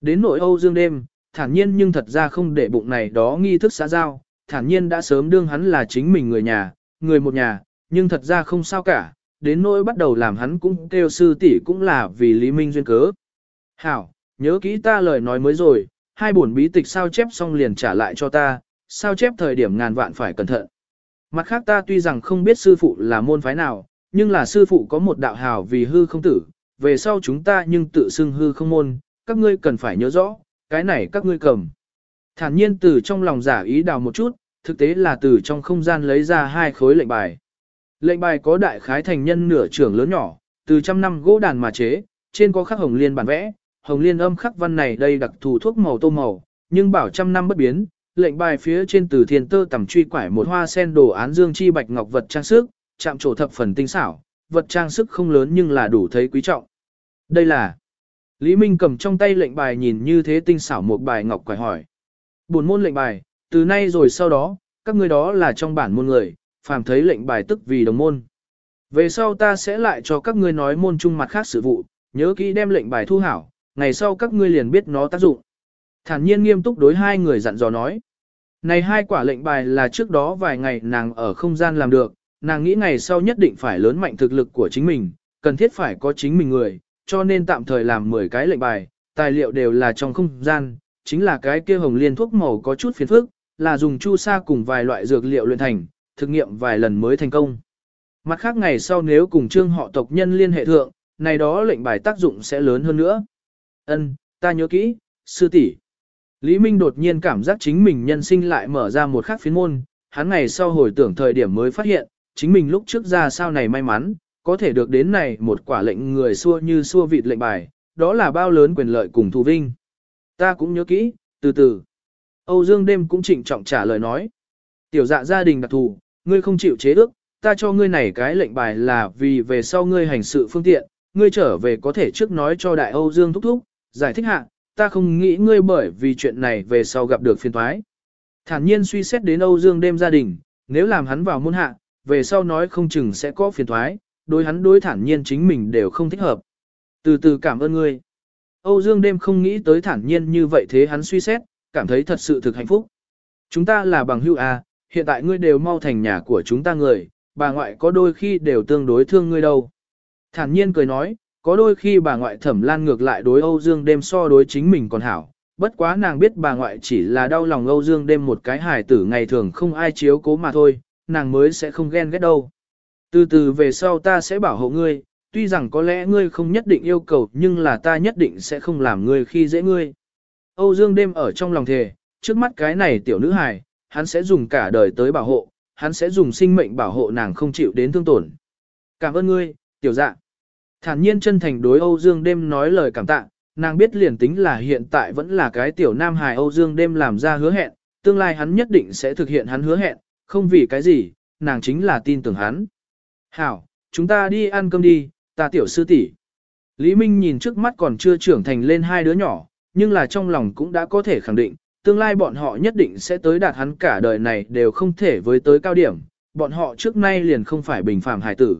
Đến nội Âu Dương đêm, thản nhiên nhưng thật ra không để bụng này đó nghi thức xã giao, thản nhiên đã sớm đương hắn là chính mình người nhà, người một nhà, nhưng thật ra không sao cả, đến nỗi bắt đầu làm hắn cũng kêu sư tỷ cũng là vì Lý Minh duyên cớ. Hảo, nhớ kỹ ta lời nói mới rồi, hai bổn bí tịch sao chép xong liền trả lại cho ta, sao chép thời điểm ngàn vạn phải cẩn thận. Mặt khác ta tuy rằng không biết sư phụ là môn phái nào, nhưng là sư phụ có một đạo hào vì hư không tử, về sau chúng ta nhưng tự xưng hư không môn, các ngươi cần phải nhớ rõ, cái này các ngươi cầm. Thản nhiên từ trong lòng giả ý đào một chút, thực tế là từ trong không gian lấy ra hai khối lệnh bài. Lệnh bài có đại khái thành nhân nửa trưởng lớn nhỏ, từ trăm năm gỗ đàn mà chế, trên có khắc hồng liên bản vẽ, hồng liên âm khắc văn này đây đặc thù thuốc màu tô màu, nhưng bảo trăm năm bất biến. Lệnh bài phía trên từ thiên tơ tầm truy quải một hoa sen đồ án dương chi bạch ngọc vật trang sức, chạm trổ thập phần tinh xảo, vật trang sức không lớn nhưng là đủ thấy quý trọng. Đây là Lý Minh cầm trong tay lệnh bài nhìn như thế tinh xảo một bài ngọc quải hỏi. Buồn môn lệnh bài, từ nay rồi sau đó, các ngươi đó là trong bản môn người, phàm thấy lệnh bài tức vì đồng môn. Về sau ta sẽ lại cho các ngươi nói môn chung mặt khác sự vụ, nhớ kỹ đem lệnh bài thu hảo, ngày sau các ngươi liền biết nó tác dụng. Thản nhiên nghiêm túc đối hai người dặn dò nói. Này hai quả lệnh bài là trước đó vài ngày nàng ở không gian làm được, nàng nghĩ ngày sau nhất định phải lớn mạnh thực lực của chính mình, cần thiết phải có chính mình người, cho nên tạm thời làm 10 cái lệnh bài, tài liệu đều là trong không gian, chính là cái kia hồng liên thuốc màu có chút phiền phức, là dùng chu sa cùng vài loại dược liệu luyện thành, thực nghiệm vài lần mới thành công. Mặt khác ngày sau nếu cùng trương họ tộc nhân liên hệ thượng, này đó lệnh bài tác dụng sẽ lớn hơn nữa. Ân, ta nhớ kỹ, sư tỷ. Lý Minh đột nhiên cảm giác chính mình nhân sinh lại mở ra một khắc phiến môn, hắn ngày sau hồi tưởng thời điểm mới phát hiện, chính mình lúc trước ra sao này may mắn, có thể được đến này một quả lệnh người xua như xua vịt lệnh bài, đó là bao lớn quyền lợi cùng thù vinh. Ta cũng nhớ kỹ, từ từ. Âu Dương đêm cũng trịnh trọng trả lời nói. Tiểu dạ gia đình đặc thù, ngươi không chịu chế ước, ta cho ngươi này cái lệnh bài là vì về sau ngươi hành sự phương tiện, ngươi trở về có thể trước nói cho đại Âu Dương thúc thúc, giải thích hạ, ta không nghĩ ngươi bởi vì chuyện này về sau gặp được phiền toái. Thản nhiên suy xét đến Âu Dương đêm gia đình, nếu làm hắn vào môn hạ, về sau nói không chừng sẽ có phiền toái, đối hắn đối thản nhiên chính mình đều không thích hợp. Từ từ cảm ơn ngươi. Âu Dương đêm không nghĩ tới thản nhiên như vậy thế hắn suy xét, cảm thấy thật sự thực hạnh phúc. Chúng ta là bằng hữu à, hiện tại ngươi đều mau thành nhà của chúng ta người, bà ngoại có đôi khi đều tương đối thương ngươi đâu. Thản nhiên cười nói, có đôi khi bà ngoại thẩm lan ngược lại đối Âu Dương đêm so đối chính mình còn hảo. Bất quá nàng biết bà ngoại chỉ là đau lòng Âu Dương đêm một cái hài tử ngày thường không ai chiếu cố mà thôi, nàng mới sẽ không ghen ghét đâu. Từ từ về sau ta sẽ bảo hộ ngươi, tuy rằng có lẽ ngươi không nhất định yêu cầu nhưng là ta nhất định sẽ không làm ngươi khi dễ ngươi. Âu Dương đêm ở trong lòng thề, trước mắt cái này tiểu nữ hài, hắn sẽ dùng cả đời tới bảo hộ, hắn sẽ dùng sinh mệnh bảo hộ nàng không chịu đến thương tổn. Cảm ơn ngươi, tiểu dạ. Thản nhiên chân thành đối Âu Dương đêm nói lời cảm tạ, nàng biết liền tính là hiện tại vẫn là cái tiểu nam hài Âu Dương đêm làm ra hứa hẹn, tương lai hắn nhất định sẽ thực hiện hắn hứa hẹn, không vì cái gì, nàng chính là tin tưởng hắn. Hảo, chúng ta đi ăn cơm đi, ta tiểu sư tỷ. Lý Minh nhìn trước mắt còn chưa trưởng thành lên hai đứa nhỏ, nhưng là trong lòng cũng đã có thể khẳng định, tương lai bọn họ nhất định sẽ tới đạt hắn cả đời này đều không thể với tới cao điểm, bọn họ trước nay liền không phải bình phàm hải tử.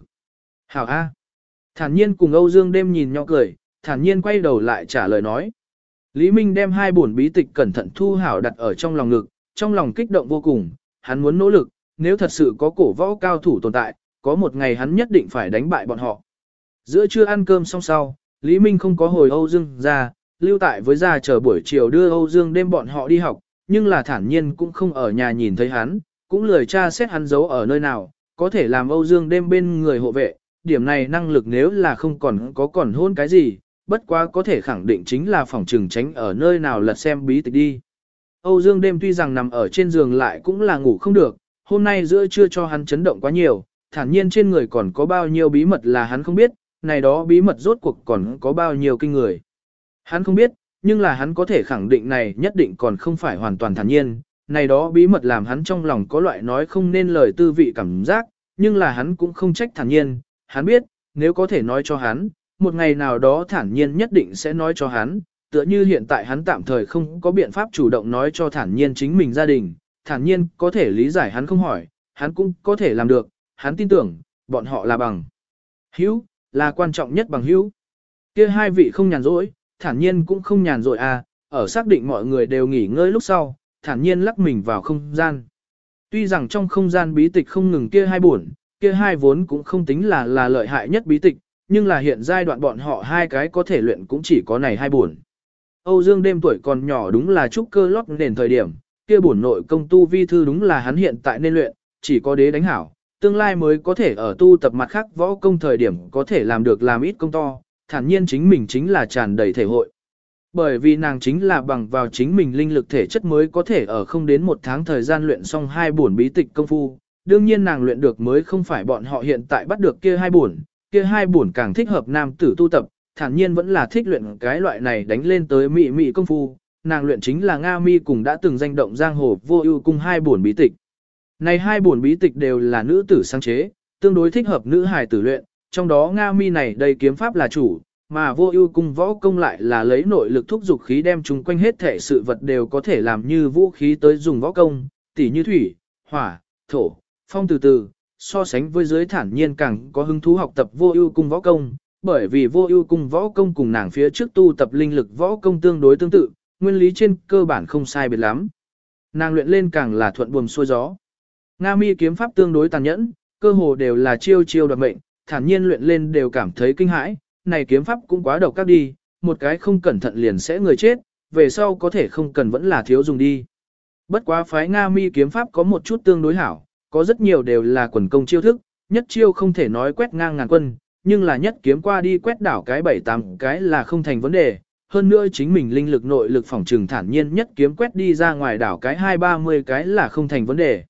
Hảo A. Thản nhiên cùng Âu Dương đêm nhìn nhau cười, thản nhiên quay đầu lại trả lời nói. Lý Minh đem hai bổn bí tịch cẩn thận thu hảo đặt ở trong lòng ngực, trong lòng kích động vô cùng, hắn muốn nỗ lực, nếu thật sự có cổ võ cao thủ tồn tại, có một ngày hắn nhất định phải đánh bại bọn họ. Giữa trưa ăn cơm xong sau, Lý Minh không có hồi Âu Dương ra, lưu tại với gia chờ buổi chiều đưa Âu Dương đêm bọn họ đi học, nhưng là thản nhiên cũng không ở nhà nhìn thấy hắn, cũng lười tra xét hắn giấu ở nơi nào, có thể làm Âu Dương đêm bên người hộ vệ, điểm này năng lực nếu là không còn có còn hôn cái gì, bất quá có thể khẳng định chính là phòng trừng tránh ở nơi nào lật xem bí tịch đi. Âu Dương đêm tuy rằng nằm ở trên giường lại cũng là ngủ không được, hôm nay giữa trưa cho hắn chấn động quá nhiều, thản nhiên trên người còn có bao nhiêu bí mật là hắn không biết, này đó bí mật rốt cuộc còn có bao nhiêu kinh người. Hắn không biết, nhưng là hắn có thể khẳng định này nhất định còn không phải hoàn toàn thản nhiên, này đó bí mật làm hắn trong lòng có loại nói không nên lời tư vị cảm giác, nhưng là hắn cũng không trách thản nhiên, hắn biết, nếu có thể nói cho hắn, một ngày nào đó thản nhiên nhất định sẽ nói cho hắn, tựa như hiện tại hắn tạm thời không có biện pháp chủ động nói cho thản nhiên chính mình gia đình, thản nhiên có thể lý giải hắn không hỏi, hắn cũng có thể làm được, hắn tin tưởng, bọn họ là bằng hữu, là quan trọng nhất bằng hữu. Kia hai vị không nhàn rỗi, thản nhiên cũng không nhàn rỗi à, ở xác định mọi người đều nghỉ ngơi lúc sau, thản nhiên lắc mình vào không gian. Tuy rằng trong không gian bí tịch không ngừng kia hai buồn, kia hai vốn cũng không tính là là lợi hại nhất bí tịch, nhưng là hiện giai đoạn bọn họ hai cái có thể luyện cũng chỉ có này hai buồn. Âu Dương đêm tuổi còn nhỏ đúng là trúc cơ lót nền thời điểm, kia bổn nội công tu vi thư đúng là hắn hiện tại nên luyện, chỉ có đế đánh hảo, tương lai mới có thể ở tu tập mặt khác võ công thời điểm có thể làm được làm ít công to, thản nhiên chính mình chính là tràn đầy thể hội. Bởi vì nàng chính là bằng vào chính mình linh lực thể chất mới có thể ở không đến một tháng thời gian luyện xong hai bổn bí tịch công phu, đương nhiên nàng luyện được mới không phải bọn họ hiện tại bắt được kia hai bổn, kia hai bổn càng thích hợp nam tử tu tập, thản nhiên vẫn là thích luyện cái loại này đánh lên tới mị mị công phu, nàng luyện chính là Nga Mi cùng đã từng danh động giang hồ vô ưu cung hai bổn bí tịch. Này hai bổn bí tịch đều là nữ tử sáng chế, tương đối thích hợp nữ hài tử luyện, trong đó Nga Mi này đầy kiếm pháp là chủ, mà vô ưu cung võ công lại là lấy nội lực thúc dục khí đem chúng quanh hết thể sự vật đều có thể làm như vũ khí tới dùng võ công, tỉ như thủy, hỏa, thổ, phong từ từ, so sánh với giới thản nhiên càng có hứng thú học tập vô ưu cung võ công, bởi vì vô ưu cung võ công cùng nàng phía trước tu tập linh lực võ công tương đối tương tự, nguyên lý trên cơ bản không sai biệt lắm. Nàng luyện lên càng là thuận buồm xuôi gió. Nga mi kiếm pháp tương đối tàn nhẫn, cơ hồ đều là chiêu chiêu đoạt mệnh, thản nhiên luyện lên đều cảm thấy kinh hãi, này kiếm pháp cũng quá độc các đi, một cái không cẩn thận liền sẽ người chết, về sau có thể không cần vẫn là thiếu dùng đi. Bất quá phái Nga mi kiếm pháp có một chút tương đối hảo, có rất nhiều đều là quần công chiêu thức, nhất chiêu không thể nói quét ngang ngàn quân, nhưng là nhất kiếm qua đi quét đảo cái bảy tám cái là không thành vấn đề, hơn nữa chính mình linh lực nội lực phòng trừng thản nhiên nhất kiếm quét đi ra ngoài đảo cái hai ba mươi cái là không thành vấn đề.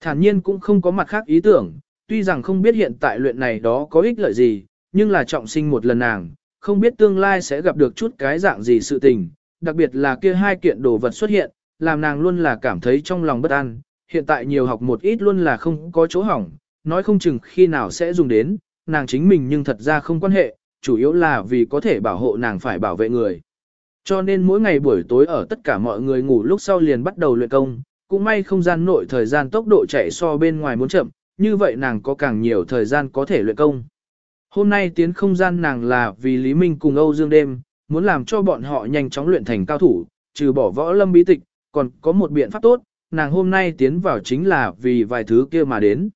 Thản nhiên cũng không có mặt khác ý tưởng, tuy rằng không biết hiện tại luyện này đó có ích lợi gì, nhưng là trọng sinh một lần nàng, không biết tương lai sẽ gặp được chút cái dạng gì sự tình, đặc biệt là kia hai kiện đồ vật xuất hiện, làm nàng luôn là cảm thấy trong lòng bất an, hiện tại nhiều học một ít luôn là không có chỗ hỏng, nói không chừng khi nào sẽ dùng đến, nàng chính mình nhưng thật ra không quan hệ, chủ yếu là vì có thể bảo hộ nàng phải bảo vệ người. Cho nên mỗi ngày buổi tối ở tất cả mọi người ngủ lúc sau liền bắt đầu luyện công, cũng may không gian nội thời gian tốc độ chạy so bên ngoài muốn chậm, như vậy nàng có càng nhiều thời gian có thể luyện công. Hôm nay tiến không gian nàng là vì Lý Minh cùng Âu Dương đêm, muốn làm cho bọn họ nhanh chóng luyện thành cao thủ, trừ bỏ võ lâm bí tịch, còn có một biện pháp tốt, nàng hôm nay tiến vào chính là vì vài thứ kia mà đến.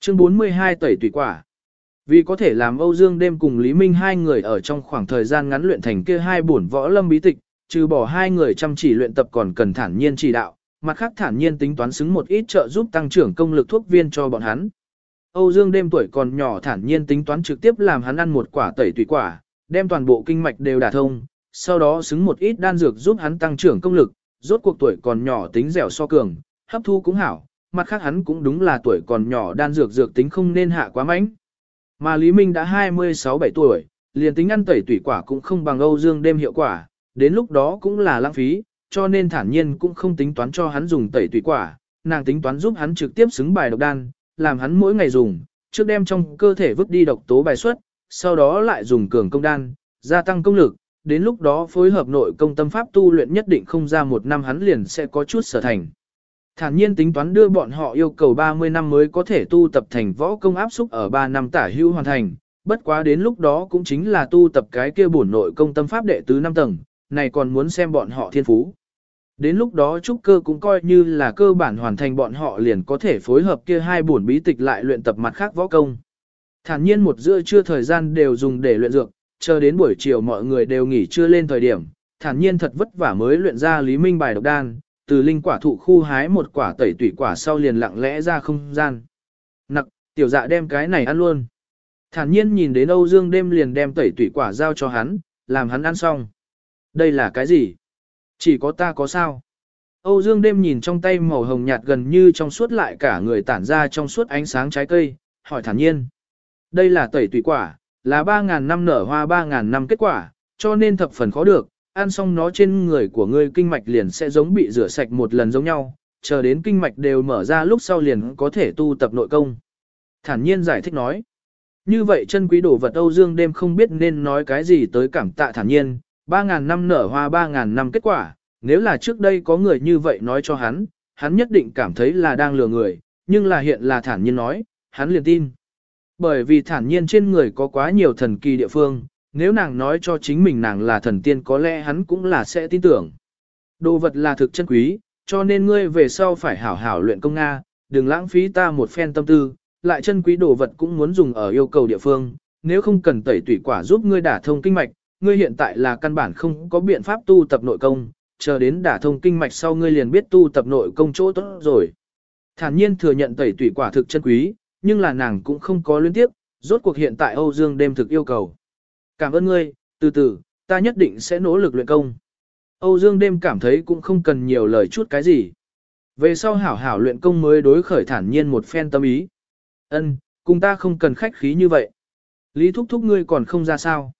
Chương 42 tẩy tùy quả vì có thể làm Âu Dương đêm cùng Lý Minh hai người ở trong khoảng thời gian ngắn luyện thành kia hai bổn võ lâm bí tịch, trừ bỏ hai người chăm chỉ luyện tập còn cần thản nhiên chỉ đạo, mặt khác thản nhiên tính toán xứng một ít trợ giúp tăng trưởng công lực thuốc viên cho bọn hắn. Âu Dương đêm tuổi còn nhỏ thản nhiên tính toán trực tiếp làm hắn ăn một quả tẩy tùy quả, đem toàn bộ kinh mạch đều đả thông, sau đó xứng một ít đan dược giúp hắn tăng trưởng công lực, rốt cuộc tuổi còn nhỏ tính dẻo so cường, hấp thu cũng hảo, mặt khác hắn cũng đúng là tuổi còn nhỏ đan dược dược tính không nên hạ quá mạnh. Mà Lý Minh đã 26-7 tuổi, liền tính ăn tẩy tủy quả cũng không bằng Âu Dương đêm hiệu quả, đến lúc đó cũng là lãng phí, cho nên thản nhiên cũng không tính toán cho hắn dùng tẩy tủy quả, nàng tính toán giúp hắn trực tiếp xứng bài độc đan, làm hắn mỗi ngày dùng, trước đem trong cơ thể vứt đi độc tố bài xuất, sau đó lại dùng cường công đan, gia tăng công lực, đến lúc đó phối hợp nội công tâm pháp tu luyện nhất định không ra một năm hắn liền sẽ có chút sở thành. Thản nhiên tính toán đưa bọn họ yêu cầu 30 năm mới có thể tu tập thành võ công áp xúc ở 3 năm tả hữu hoàn thành, bất quá đến lúc đó cũng chính là tu tập cái kia bổn nội công tâm pháp đệ tứ 5 tầng, này còn muốn xem bọn họ thiên phú. Đến lúc đó trúc cơ cũng coi như là cơ bản hoàn thành bọn họ liền có thể phối hợp kia hai bổn bí tịch lại luyện tập mặt khác võ công. Thản nhiên một giữa trưa thời gian đều dùng để luyện dược, chờ đến buổi chiều mọi người đều nghỉ trưa lên thời điểm, thản nhiên thật vất vả mới luyện ra Lý Minh bài độc đan, từ linh quả thụ khu hái một quả tẩy tủy quả sau liền lặng lẽ ra không gian. Nặc, tiểu dạ đem cái này ăn luôn. Thản nhiên nhìn đến Âu Dương đêm liền đem tẩy tủy quả giao cho hắn, làm hắn ăn xong. Đây là cái gì? Chỉ có ta có sao? Âu Dương đêm nhìn trong tay màu hồng nhạt gần như trong suốt lại cả người tản ra trong suốt ánh sáng trái cây, hỏi thản nhiên. Đây là tẩy tủy quả, là 3.000 năm nở hoa 3.000 năm kết quả, cho nên thập phần khó được, ăn xong nó trên người của ngươi kinh mạch liền sẽ giống bị rửa sạch một lần giống nhau, chờ đến kinh mạch đều mở ra lúc sau liền có thể tu tập nội công. Thản nhiên giải thích nói. Như vậy chân quý đồ vật Âu Dương đêm không biết nên nói cái gì tới cảm tạ thản nhiên, 3.000 năm nở hoa 3.000 năm kết quả, nếu là trước đây có người như vậy nói cho hắn, hắn nhất định cảm thấy là đang lừa người, nhưng là hiện là thản nhiên nói, hắn liền tin. Bởi vì thản nhiên trên người có quá nhiều thần kỳ địa phương, nếu nàng nói cho chính mình nàng là thần tiên có lẽ hắn cũng là sẽ tin tưởng. Đồ vật là thực chân quý, cho nên ngươi về sau phải hảo hảo luyện công Nga, đừng lãng phí ta một phen tâm tư, lại chân quý đồ vật cũng muốn dùng ở yêu cầu địa phương, nếu không cần tẩy tủy quả giúp ngươi đả thông kinh mạch, ngươi hiện tại là căn bản không có biện pháp tu tập nội công, chờ đến đả thông kinh mạch sau ngươi liền biết tu tập nội công chỗ tốt rồi. Thản nhiên thừa nhận tẩy tủy quả thực chân quý, nhưng là nàng cũng không có liên tiếp, rốt cuộc hiện tại Âu Dương đêm thực yêu cầu. Cảm ơn ngươi, từ từ, ta nhất định sẽ nỗ lực luyện công. Âu Dương đêm cảm thấy cũng không cần nhiều lời chút cái gì. Về sau hảo hảo luyện công mới đối khởi thản nhiên một phen tâm ý. Ân, cùng ta không cần khách khí như vậy. Lý thúc thúc ngươi còn không ra sao.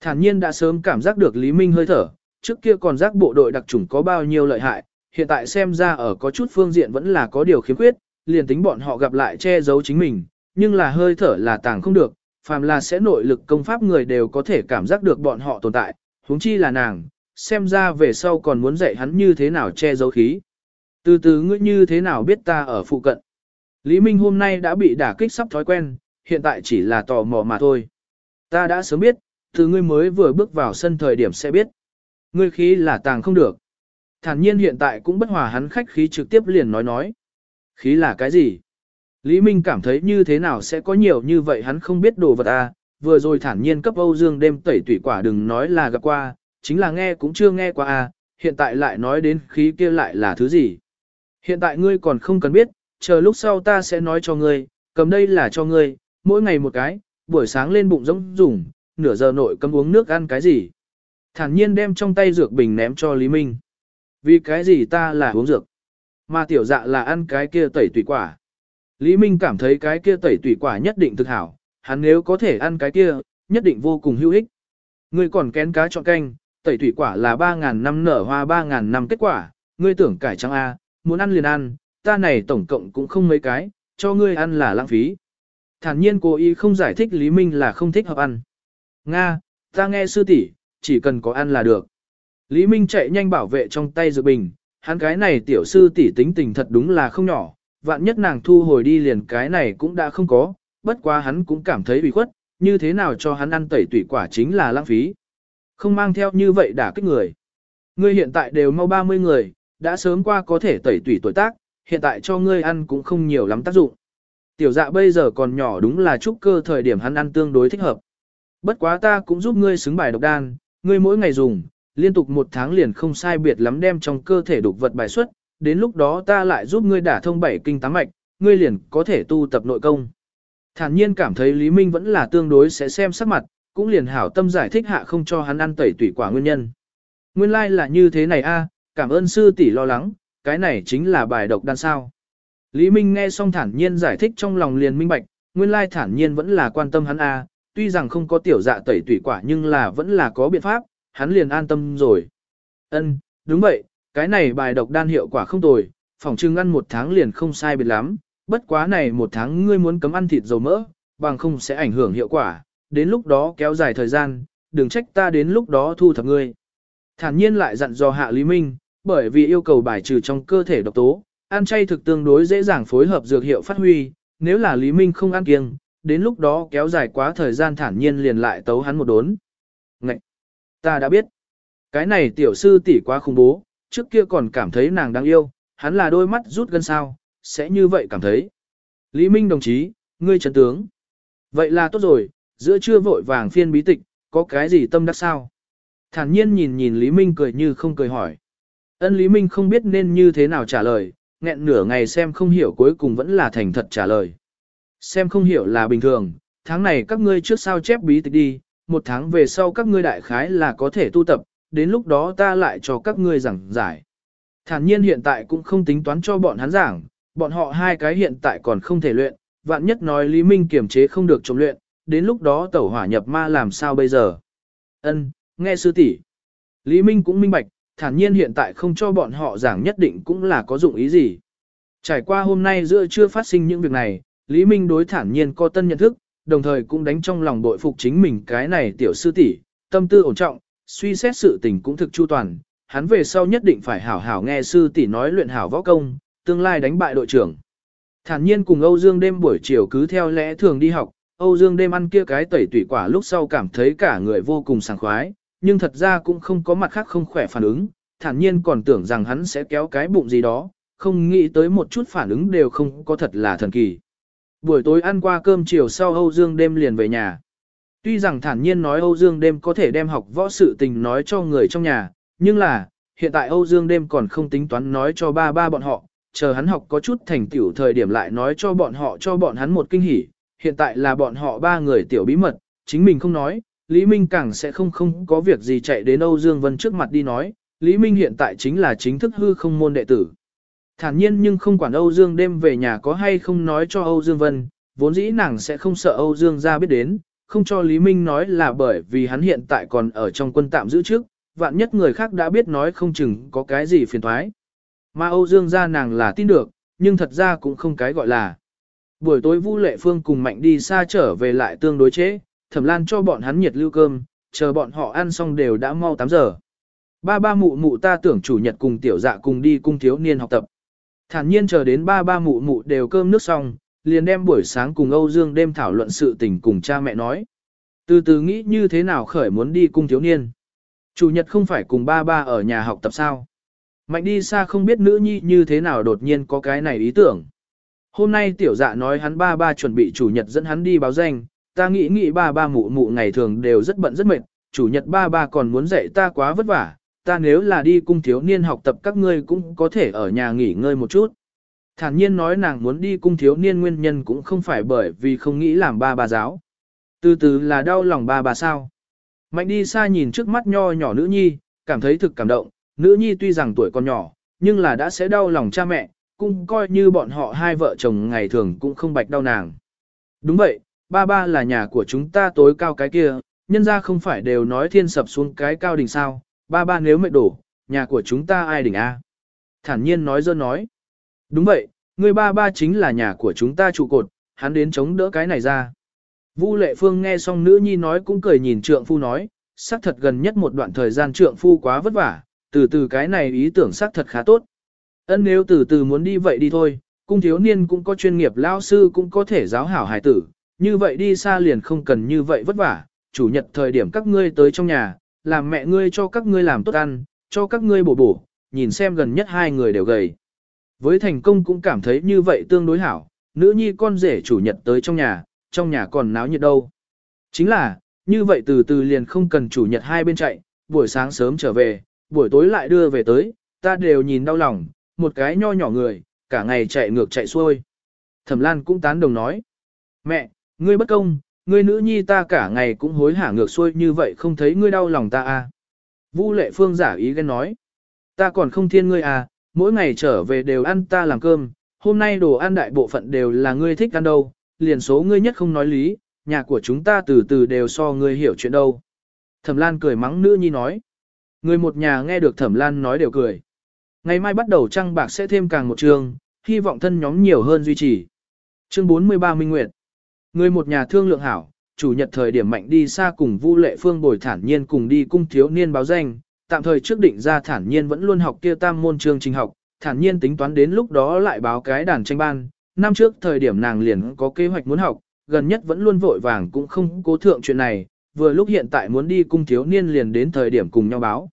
Thản nhiên đã sớm cảm giác được Lý Minh hơi thở, trước kia còn giác bộ đội đặc chủng có bao nhiêu lợi hại, hiện tại xem ra ở có chút phương diện vẫn là có điều khiếm khuyết, liền tính bọn họ gặp lại che giấu chính mình, nhưng là hơi thở là tàng không được, phàm là sẽ nội lực công pháp người đều có thể cảm giác được bọn họ tồn tại, huống chi là nàng, xem ra về sau còn muốn dạy hắn như thế nào che giấu khí. Từ từ ngươi như thế nào biết ta ở phụ cận. Lý Minh hôm nay đã bị đả kích sắp thói quen, hiện tại chỉ là tò mò mà thôi. Ta đã sớm biết, từ ngươi mới vừa bước vào sân thời điểm sẽ biết. Ngươi khí là tàng không được. Thản nhiên hiện tại cũng bất hòa hắn khách khí trực tiếp liền nói nói. Khí là cái gì? Lý Minh cảm thấy như thế nào sẽ có nhiều như vậy hắn không biết đồ vật à, vừa rồi thản nhiên cấp Âu Dương đêm tẩy tủy quả đừng nói là gặp qua, chính là nghe cũng chưa nghe qua à, hiện tại lại nói đến khí kia lại là thứ gì. Hiện tại ngươi còn không cần biết, chờ lúc sau ta sẽ nói cho ngươi, cầm đây là cho ngươi, mỗi ngày một cái, buổi sáng lên bụng rỗng rủng, nửa giờ nội cấm uống nước ăn cái gì. Thản nhiên đem trong tay dược bình ném cho Lý Minh. Vì cái gì ta là uống dược, mà tiểu dạ là ăn cái kia tẩy tủy quả. Lý Minh cảm thấy cái kia tẩy tủy quả nhất định thực hảo, hắn nếu có thể ăn cái kia, nhất định vô cùng hữu ích. Ngươi còn kén cá chọn canh, tẩy tủy quả là 3.000 năm nở hoa 3.000 năm kết quả, ngươi tưởng cải trắng A, muốn ăn liền ăn, ta này tổng cộng cũng không mấy cái, cho ngươi ăn là lãng phí. Thản nhiên cố ý không giải thích Lý Minh là không thích hợp ăn. Nga, ta nghe sư tỷ, chỉ cần có ăn là được. Lý Minh chạy nhanh bảo vệ trong tay dự bình, hắn cái này tiểu sư tỷ tính tình thật đúng là không nhỏ, vạn nhất nàng thu hồi đi liền cái này cũng đã không có, bất quá hắn cũng cảm thấy bị khuất, như thế nào cho hắn ăn tẩy tủy quả chính là lãng phí. Không mang theo như vậy đả kích người. Ngươi hiện tại đều mau 30 người, đã sớm qua có thể tẩy tủy tuổi tác, hiện tại cho ngươi ăn cũng không nhiều lắm tác dụng. Tiểu dạ bây giờ còn nhỏ đúng là trúc cơ thời điểm hắn ăn tương đối thích hợp. Bất quá ta cũng giúp ngươi xứng bài độc đan, ngươi mỗi ngày dùng, liên tục một tháng liền không sai biệt lắm đem trong cơ thể đục vật bài xuất, đến lúc đó ta lại giúp ngươi đả thông bảy kinh tám mạch, ngươi liền có thể tu tập nội công. Thản nhiên cảm thấy Lý Minh vẫn là tương đối sẽ xem sắc mặt, cũng liền hảo tâm giải thích hạ không cho hắn ăn tẩy tủy quả nguyên nhân. Nguyên lai like là như thế này a, cảm ơn sư tỷ lo lắng, cái này chính là bài độc đan sao. Lý Minh nghe xong thản nhiên giải thích trong lòng liền minh bạch, nguyên lai thản nhiên vẫn là quan tâm hắn a, tuy rằng không có tiểu dạ tẩy tủy quả nhưng là vẫn là có biện pháp, hắn liền an tâm rồi. Ân, đúng vậy, cái này bài độc đan hiệu quả không tồi, phòng trưng ăn một tháng liền không sai biệt lắm, bất quá này một tháng ngươi muốn cấm ăn thịt dầu mỡ, bằng không sẽ ảnh hưởng hiệu quả, đến lúc đó kéo dài thời gian, đừng trách ta đến lúc đó thu thập ngươi. Thản nhiên lại dặn dò hạ Lý Minh, bởi vì yêu cầu bài trừ trong cơ thể độc tố, ăn chay thực tương đối dễ dàng phối hợp dược hiệu phát huy, nếu là Lý Minh không ăn kiêng, đến lúc đó kéo dài quá thời gian thản nhiên liền lại tấu hắn một đốn. Ngậy! Ta đã biết. Cái này tiểu sư tỷ quá khủng bố, trước kia còn cảm thấy nàng đáng yêu, hắn là đôi mắt rút gân sao, sẽ như vậy cảm thấy. Lý Minh đồng chí, ngươi trấn tướng. Vậy là tốt rồi, giữa trưa vội vàng phiên bí tịch, có có cái gì tâm đắc sao? Thản nhiên nhìn nhìn Lý Minh cười như không cười hỏi. Ân Lý Minh không biết nên như thế nào trả lời, nghẹn nửa ngày xem không hiểu cuối cùng vẫn là thành thật trả lời. Xem không hiểu là bình thường, tháng này các ngươi trước sao chép bí tịch đi, một tháng về sau các ngươi đại khái là có thể tu tập, đến lúc đó ta lại cho các ngươi giảng giải. Thản nhiên hiện tại cũng không tính toán cho bọn hắn giảng, bọn họ hai cái hiện tại còn không thể luyện, vạn nhất nói Lý Minh kiểm chế không được trộm luyện, đến lúc đó tẩu hỏa nhập ma làm sao bây giờ. Ân, nghe sư tỷ. Lý Minh cũng minh bạch, thản nhiên hiện tại không cho bọn họ giảng nhất định cũng là có dụng ý gì. Trải qua hôm nay giữa chưa phát sinh những việc này, Lý Minh đối thản nhiên có tân nhận thức, đồng thời cũng đánh trong lòng bội phục chính mình cái này tiểu sư tỷ, tâm tư ổn trọng, suy xét sự tình cũng thực chu toàn, hắn về sau nhất định phải hảo hảo nghe sư tỷ nói luyện hảo võ công, tương lai đánh bại đội trưởng. Thản nhiên cùng Âu Dương đêm buổi chiều cứ theo lẽ thường đi học, Âu Dương đêm ăn kia cái tẩy tủy quả lúc sau cảm thấy cả người vô cùng sảng khoái, nhưng thật ra cũng không có mặt khác không khỏe phản ứng, thản nhiên còn tưởng rằng hắn sẽ kéo cái bụng gì đó, không nghĩ tới một chút phản ứng đều không có thật là thần kỳ. Buổi tối ăn qua cơm chiều sau Âu Dương đêm liền về nhà. Tuy rằng thản nhiên nói Âu Dương đêm có thể đem học võ sự tình nói cho người trong nhà, nhưng là, hiện tại Âu Dương đêm còn không tính toán nói cho ba ba bọn họ, chờ hắn học có chút thành tiểu thời điểm lại nói cho bọn họ cho bọn hắn một kinh hỉ. Hiện tại là bọn họ ba người tiểu bí mật, chính mình không nói, Lý Minh càng sẽ không không có việc gì chạy đến Âu Dương Vân trước mặt đi nói, Lý Minh hiện tại chính là chính thức hư không môn đệ tử. Thản nhiên nhưng không quản Âu Dương đêm về nhà có hay không nói cho Âu Dương Vân, vốn dĩ nàng sẽ không sợ Âu Dương ra biết đến, không cho Lý Minh nói là bởi vì hắn hiện tại còn ở trong quân tạm giữ trước, vạn nhất người khác đã biết nói không chừng có cái gì phiền thoái. Mà Âu Dương ra nàng là tin được, nhưng thật ra cũng không cái gọi là. Buổi tối Vu Lệ Phương cùng Mạnh đi xa trở về lại tương đối chế, Thẩm Lan cho bọn hắn nhiệt lưu cơm, chờ bọn họ ăn xong đều đã mau 8 giờ. Ba ba mụ mụ ta tưởng chủ nhật cùng tiểu dạ cùng đi cung thiếu niên học tập. Thản nhiên chờ đến ba ba mụ mụ đều cơm nước xong, liền đem buổi sáng cùng Âu Dương đêm thảo luận sự tình cùng cha mẹ nói. Từ từ nghĩ như thế nào khởi muốn đi cung thiếu niên. Chủ nhật không phải cùng ba ba ở nhà học tập sao. Mạnh đi xa không biết nữ nhi như thế nào đột nhiên có cái này ý tưởng. Hôm nay tiểu dạ nói hắn ba ba chuẩn bị chủ nhật dẫn hắn đi báo danh, ta nghĩ nghĩ ba ba mụ mụ ngày thường đều rất bận rất mệt, chủ nhật ba ba còn muốn dạy ta quá vất vả, ta nếu là đi cung thiếu niên học tập các ngươi cũng có thể ở nhà nghỉ ngơi một chút. Thản nhiên nói nàng muốn đi cung thiếu niên nguyên nhân cũng không phải bởi vì không nghĩ làm ba bà giáo. Từ từ là đau lòng ba bà sao. Mạnh đi xa nhìn trước mắt nho nhỏ nữ nhi, cảm thấy thực cảm động, nữ nhi tuy rằng tuổi còn nhỏ, nhưng là đã sẽ đau lòng cha mẹ, cũng coi như bọn họ hai vợ chồng ngày thường cũng không bạch đau nàng. Đúng vậy, ba ba là nhà của chúng ta tối cao cái kia, nhân ra không phải đều nói thiên sập xuống cái cao đỉnh sao, ba ba nếu mệt đổ, nhà của chúng ta ai đỉnh A. Thản nhiên nói dơ nói. Đúng vậy, người ba ba chính là nhà của chúng ta trụ cột, hắn đến chống đỡ cái này ra. Vu lệ phương nghe xong nữ nhi nói cũng cười nhìn trượng phu nói, xác thật gần nhất một đoạn thời gian trượng phu quá vất vả, từ từ cái này ý tưởng xác thật khá tốt. Ân nếu từ từ muốn đi vậy đi thôi, cung thiếu niên cũng có chuyên nghiệp lao sư cũng có thể giáo hảo hài tử, như vậy đi xa liền không cần như vậy vất vả, chủ nhật thời điểm các ngươi tới trong nhà, làm mẹ ngươi cho các ngươi làm tốt ăn, cho các ngươi bổ bổ, nhìn xem gần nhất hai người đều gầy. Với thành công cũng cảm thấy như vậy tương đối hảo, nữ nhi con rể chủ nhật tới trong nhà, trong nhà còn náo nhiệt đâu. Chính là, như vậy từ từ liền không cần chủ nhật hai bên chạy, buổi sáng sớm trở về, buổi tối lại đưa về tới, ta đều nhìn đau lòng, một cái nho nhỏ người, cả ngày chạy ngược chạy xuôi. Thẩm Lan cũng tán đồng nói, mẹ, ngươi bất công, ngươi nữ nhi ta cả ngày cũng hối hả ngược xuôi như vậy không thấy ngươi đau lòng ta à. Vu lệ phương giả ý ghen nói, ta còn không thiên ngươi à, mỗi ngày trở về đều ăn ta làm cơm, hôm nay đồ ăn đại bộ phận đều là ngươi thích ăn đâu, liền số ngươi nhất không nói lý, nhà của chúng ta từ từ đều so ngươi hiểu chuyện đâu. Thẩm Lan cười mắng nữ nhi nói. Người một nhà nghe được Thẩm Lan nói đều cười. Ngày mai bắt đầu trăng bạc sẽ thêm càng một trường, hy vọng thân nhóm nhiều hơn duy trì. Chương 43 Minh Nguyệt. Người một nhà thương lượng hảo, chủ nhật thời điểm mạnh đi xa cùng Vu Lệ Phương bồi thản nhiên cùng đi cung thiếu niên báo danh, tạm thời trước định ra thản nhiên vẫn luôn học kia tam môn chương trình học, thản nhiên tính toán đến lúc đó lại báo cái đàn tranh ban, năm trước thời điểm nàng liền có kế hoạch muốn học, gần nhất vẫn luôn vội vàng cũng không cố thượng chuyện này, vừa lúc hiện tại muốn đi cung thiếu niên liền đến thời điểm cùng nhau báo.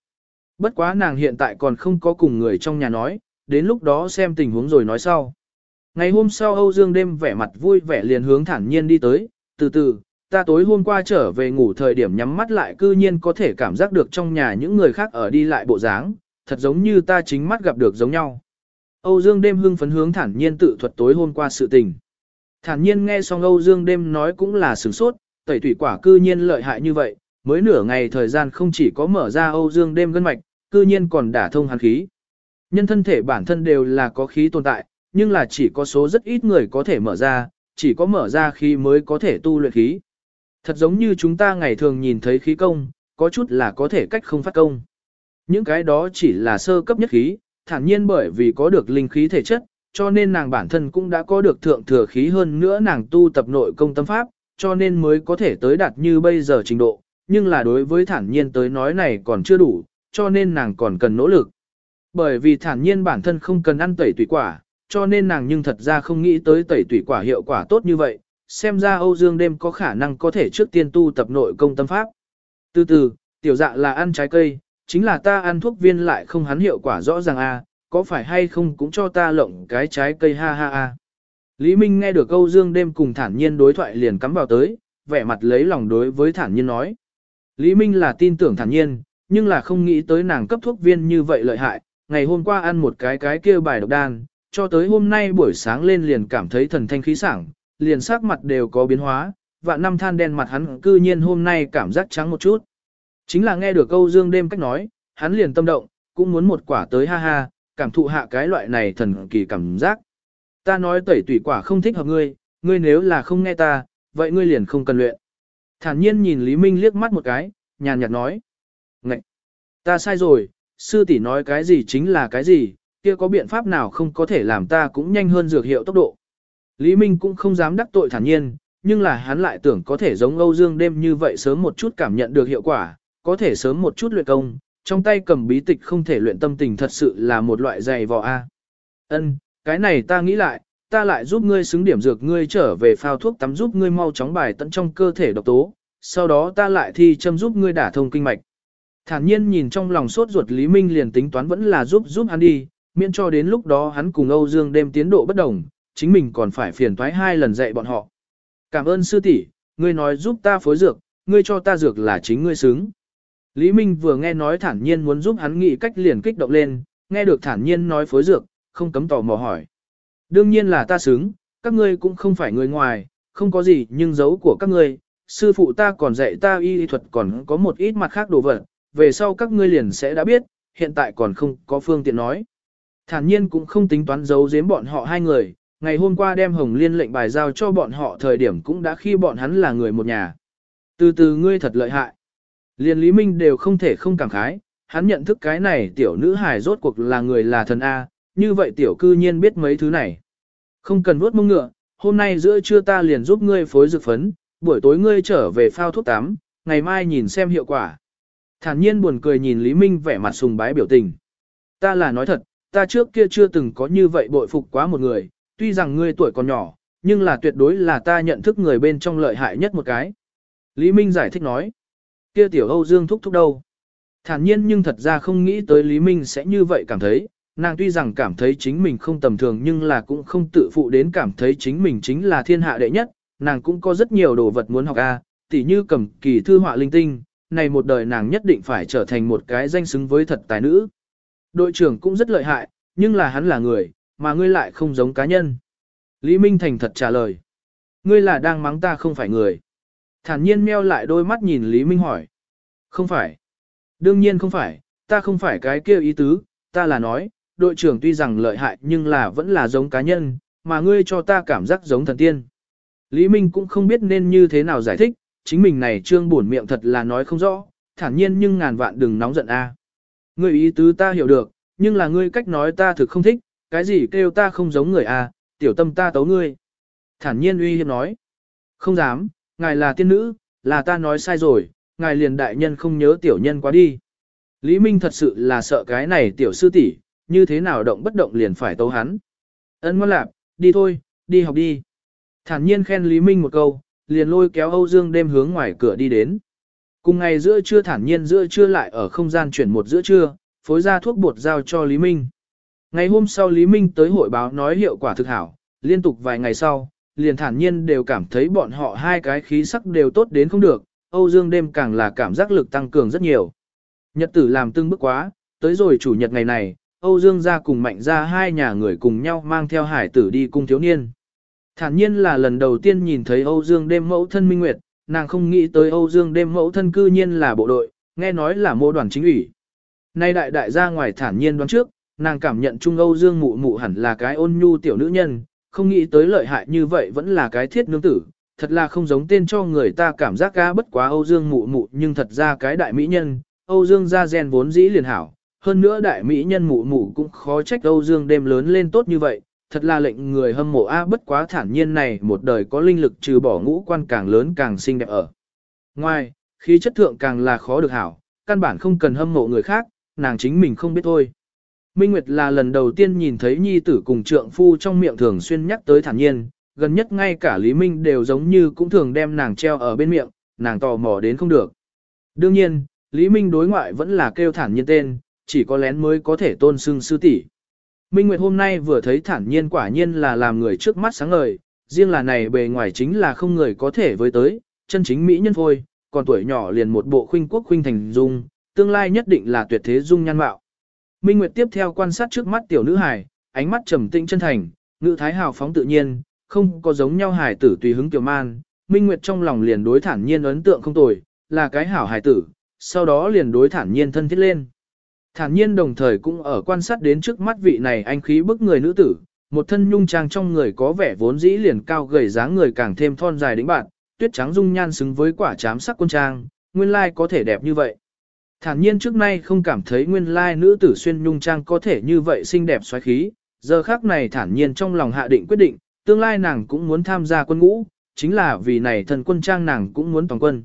Bất quá nàng hiện tại còn không có cùng người trong nhà nói, đến lúc đó xem tình huống rồi nói sau. Ngày hôm sau Âu Dương đêm vẻ mặt vui vẻ liền hướng thản nhiên đi tới, từ từ, ta tối hôm qua trở về ngủ thời điểm nhắm mắt lại cư nhiên có thể cảm giác được trong nhà những người khác ở đi lại bộ dáng, thật giống như ta chính mắt gặp được giống nhau. Âu Dương đêm hưng phấn hướng thản nhiên tự thuật tối hôm qua sự tình. Thản nhiên nghe xong Âu Dương đêm nói cũng là sửng sốt, tẩy thủy quả cư nhiên lợi hại như vậy, mới nửa ngày thời gian không chỉ có mở ra Âu Dương đêm gân mạch, cư nhiên còn đả thông hàn khí. Nhân thân thể bản thân đều là có khí tồn tại, nhưng là chỉ có số rất ít người có thể mở ra, chỉ có mở ra khí mới có thể tu luyện khí. Thật giống như chúng ta ngày thường nhìn thấy khí công, có chút là có thể cách không phát công. Những cái đó chỉ là sơ cấp nhất khí, thản nhiên bởi vì có được linh khí thể chất, cho nên nàng bản thân cũng đã có được thượng thừa khí hơn nữa nàng tu tập nội công tâm pháp, cho nên mới có thể tới đạt như bây giờ trình độ, nhưng là đối với thản nhiên tới nói này còn chưa đủ, cho nên nàng còn cần nỗ lực. Bởi vì thản nhiên bản thân không cần ăn tẩy tùy quả, cho nên nàng nhưng thật ra không nghĩ tới tẩy tùy quả hiệu quả tốt như vậy, xem ra Âu Dương đêm có khả năng có thể trước tiên tu tập nội công tâm pháp. Từ từ, tiểu dạ là ăn trái cây, chính là ta ăn thuốc viên lại không hắn hiệu quả rõ ràng a, có phải hay không cũng cho ta lộng cái trái cây ha ha ha. Lý Minh nghe được Âu Dương đêm cùng thản nhiên đối thoại liền cắm vào tới, vẻ mặt lấy lòng đối với thản nhiên nói. Lý Minh là tin tưởng thản nhiên, nhưng là không nghĩ tới nàng cấp thuốc viên như vậy lợi hại, ngày hôm qua ăn một cái cái kia bài độc đan, cho tới hôm nay buổi sáng lên liền cảm thấy thần thanh khí sảng, liền sắc mặt đều có biến hóa, và năm than đen mặt hắn cư nhiên hôm nay cảm giác trắng một chút. Chính là nghe được câu dương đêm cách nói, hắn liền tâm động, cũng muốn một quả tới ha ha, cảm thụ hạ cái loại này thần kỳ cảm giác. Ta nói tẩy tủy quả không thích hợp ngươi, ngươi nếu là không nghe ta, vậy ngươi liền không cần luyện. Thản nhiên nhìn Lý Minh liếc mắt một cái, nhàn nhạt nói. Ngậy! Ta sai rồi, sư tỷ nói cái gì chính là cái gì, kia có biện pháp nào không có thể làm ta cũng nhanh hơn dược hiệu tốc độ. Lý Minh cũng không dám đắc tội thản nhiên, nhưng là hắn lại tưởng có thể giống Âu Dương đêm như vậy sớm một chút cảm nhận được hiệu quả, có thể sớm một chút luyện công, trong tay cầm bí tịch không thể luyện tâm tình thật sự là một loại dày vò A. Ân, cái này ta nghĩ lại, ta lại giúp ngươi xứng điểm dược ngươi trở về phao thuốc tắm giúp ngươi mau chóng bài tận trong cơ thể độc tố, sau đó ta lại thi châm giúp ngươi đả thông kinh mạch. Thản nhiên nhìn trong lòng sốt ruột Lý Minh liền tính toán vẫn là giúp giúp hắn đi, miễn cho đến lúc đó hắn cùng Âu Dương đêm tiến độ bất đồng, chính mình còn phải phiền toái hai lần dạy bọn họ. Cảm ơn sư tỷ, ngươi nói giúp ta phối dược, ngươi cho ta dược là chính ngươi xứng. Lý Minh vừa nghe nói thản nhiên muốn giúp hắn nghĩ cách liền kích động lên, nghe được thản nhiên nói phối dược, không cấm tò mò hỏi. Đương nhiên là ta xứng, các ngươi cũng không phải người ngoài, không có gì nhưng dấu của các ngươi, sư phụ ta còn dạy ta y thuật còn có một ít mặt khác đồ vật, về sau các ngươi liền sẽ đã biết, hiện tại còn không có phương tiện nói. Thản nhiên cũng không tính toán giấu giếm bọn họ hai người, ngày hôm qua đem Hồng Liên lệnh bài giao cho bọn họ thời điểm cũng đã khi bọn hắn là người một nhà. Từ từ ngươi thật lợi hại. Liên Lý Minh đều không thể không cảm khái, hắn nhận thức cái này tiểu nữ hài rốt cuộc là người là thần A, như vậy tiểu cư nhiên biết mấy thứ này. Không cần vuốt mông ngựa, hôm nay giữa trưa ta liền giúp ngươi phối dược phấn, buổi tối ngươi trở về phao thuốc tắm, ngày mai nhìn xem hiệu quả. Thản nhiên buồn cười nhìn Lý Minh vẻ mặt sùng bái biểu tình. Ta là nói thật, ta trước kia chưa từng có như vậy bội phục quá một người, tuy rằng ngươi tuổi còn nhỏ, nhưng là tuyệt đối là ta nhận thức người bên trong lợi hại nhất một cái. Lý Minh giải thích nói, kia tiểu Âu Dương thúc thúc đâu. Thản nhiên nhưng thật ra không nghĩ tới Lý Minh sẽ như vậy cảm thấy, nàng tuy rằng cảm thấy chính mình không tầm thường nhưng là cũng không tự phụ đến cảm thấy chính mình chính là thiên hạ đệ nhất, nàng cũng có rất nhiều đồ vật muốn học a, tỉ như cầm kỳ thư họa linh tinh, này một đời nàng nhất định phải trở thành một cái danh xứng với thật tài nữ. Đội trưởng cũng rất lợi hại, nhưng là hắn là người, mà ngươi lại không giống cá nhân. Lý Minh Thành thật trả lời. Ngươi là đang mắng ta không phải người. Thản nhiên meo lại đôi mắt nhìn Lý Minh hỏi. Không phải. Đương nhiên không phải, ta không phải cái kia ý tứ, ta là nói, đội trưởng tuy rằng lợi hại nhưng là vẫn là giống cá nhân, mà ngươi cho ta cảm giác giống thần tiên. Lý Minh cũng không biết nên như thế nào giải thích, chính mình này trương buồn miệng thật là nói không rõ, thản nhiên nhưng ngàn vạn đừng nóng giận a. Ngươi ý tứ ta hiểu được, nhưng là ngươi cách nói ta thực không thích, cái gì kêu ta không giống người à? tiểu tâm ta tấu ngươi. Thản nhiên uy hiếp nói. Không dám, ngài là tiên nữ, là ta nói sai rồi, ngài liền đại nhân không nhớ tiểu nhân quá đi. Lý Minh thật sự là sợ cái này tiểu sư tỷ, như thế nào động bất động liền phải tấu hắn. ấn ngoan lạp, đi thôi, đi học đi. Thản nhiên khen Lý Minh một câu, liền lôi kéo Âu Dương đêm hướng ngoài cửa đi đến. Cùng ngày giữa trưa thản nhiên giữa trưa lại ở không gian chuyển một giữa trưa, phối ra thuốc bột giao cho Lý Minh. Ngày hôm sau Lý Minh tới hội báo nói hiệu quả thực hảo, liên tục vài ngày sau, liền thản nhiên đều cảm thấy bọn họ hai cái khí sắc đều tốt đến không được, Âu Dương đêm càng là cảm giác lực tăng cường rất nhiều. Nhật tử làm tương bức quá, tới rồi chủ nhật ngày này, Âu Dương gia cùng mạnh ra hai nhà người cùng nhau mang theo hải tử đi cung thiếu niên. Thản nhiên là lần đầu tiên nhìn thấy Âu Dương đêm mẫu thân minh nguyệt, nàng không nghĩ tới Âu Dương đêm mẫu thân cư nhiên là bộ đội, nghe nói là mô đoàn chính ủy. Nay đại đại ra ngoài thản nhiên đoán trước, nàng cảm nhận Trung Âu Dương mụ mụ hẳn là cái ôn nhu tiểu nữ nhân, không nghĩ tới lợi hại như vậy vẫn là cái thiết nương tử, thật là không giống tên cho người ta cảm giác ca bất quá Âu Dương mụ mụ nhưng thật ra cái đại mỹ nhân, Âu Dương gia gen vốn dĩ liền hảo, hơn nữa đại mỹ nhân mụ mụ cũng khó trách Âu Dương đêm lớn lên tốt như vậy, thật là lệnh người hâm mộ a bất quá thản nhiên này một đời có linh lực trừ bỏ ngũ quan càng lớn càng xinh đẹp ở. Ngoài, khí chất thượng càng là khó được hảo, căn bản không cần hâm mộ người khác, nàng chính mình không biết thôi. Minh Nguyệt là lần đầu tiên nhìn thấy nhi tử cùng trượng phu trong miệng thường xuyên nhắc tới thản nhiên, gần nhất ngay cả Lý Minh đều giống như cũng thường đem nàng treo ở bên miệng, nàng tò mò đến không được. Đương nhiên, Lý Minh đối ngoại vẫn là kêu thản nhiên tên, chỉ có lén mới có thể tôn sưng sư tỷ. Minh Nguyệt hôm nay vừa thấy thản nhiên quả nhiên là làm người trước mắt sáng ngời, riêng là này bề ngoài chính là không người có thể với tới, chân chính mỹ nhân phôi, còn tuổi nhỏ liền một bộ khuynh quốc khuynh thành dung, tương lai nhất định là tuyệt thế dung nhan mạo. Minh Nguyệt tiếp theo quan sát trước mắt tiểu nữ hài, ánh mắt trầm tĩnh chân thành, ngữ thái hào phóng tự nhiên, không có giống nhau hài tử tùy hứng tiểu man. Minh Nguyệt trong lòng liền đối thản nhiên ấn tượng không tồi, là cái hảo hài tử, sau đó liền đối thản nhiên thân thiết lên. Thản nhiên đồng thời cũng ở quan sát đến trước mắt vị này anh khí bức người nữ tử, một thân nhung trang trong người có vẻ vốn dĩ liền cao gầy dáng người càng thêm thon dài đĩnh bạn, tuyết trắng dung nhan xứng với quả chám sắc quân trang, nguyên lai có thể đẹp như vậy. Thản nhiên trước nay không cảm thấy nguyên lai nữ tử xuyên nhung trang có thể như vậy xinh đẹp xoáy khí, giờ khác này thản nhiên trong lòng hạ định quyết định, tương lai nàng cũng muốn tham gia quân ngũ, chính là vì này thần quân trang nàng cũng muốn toàn quân.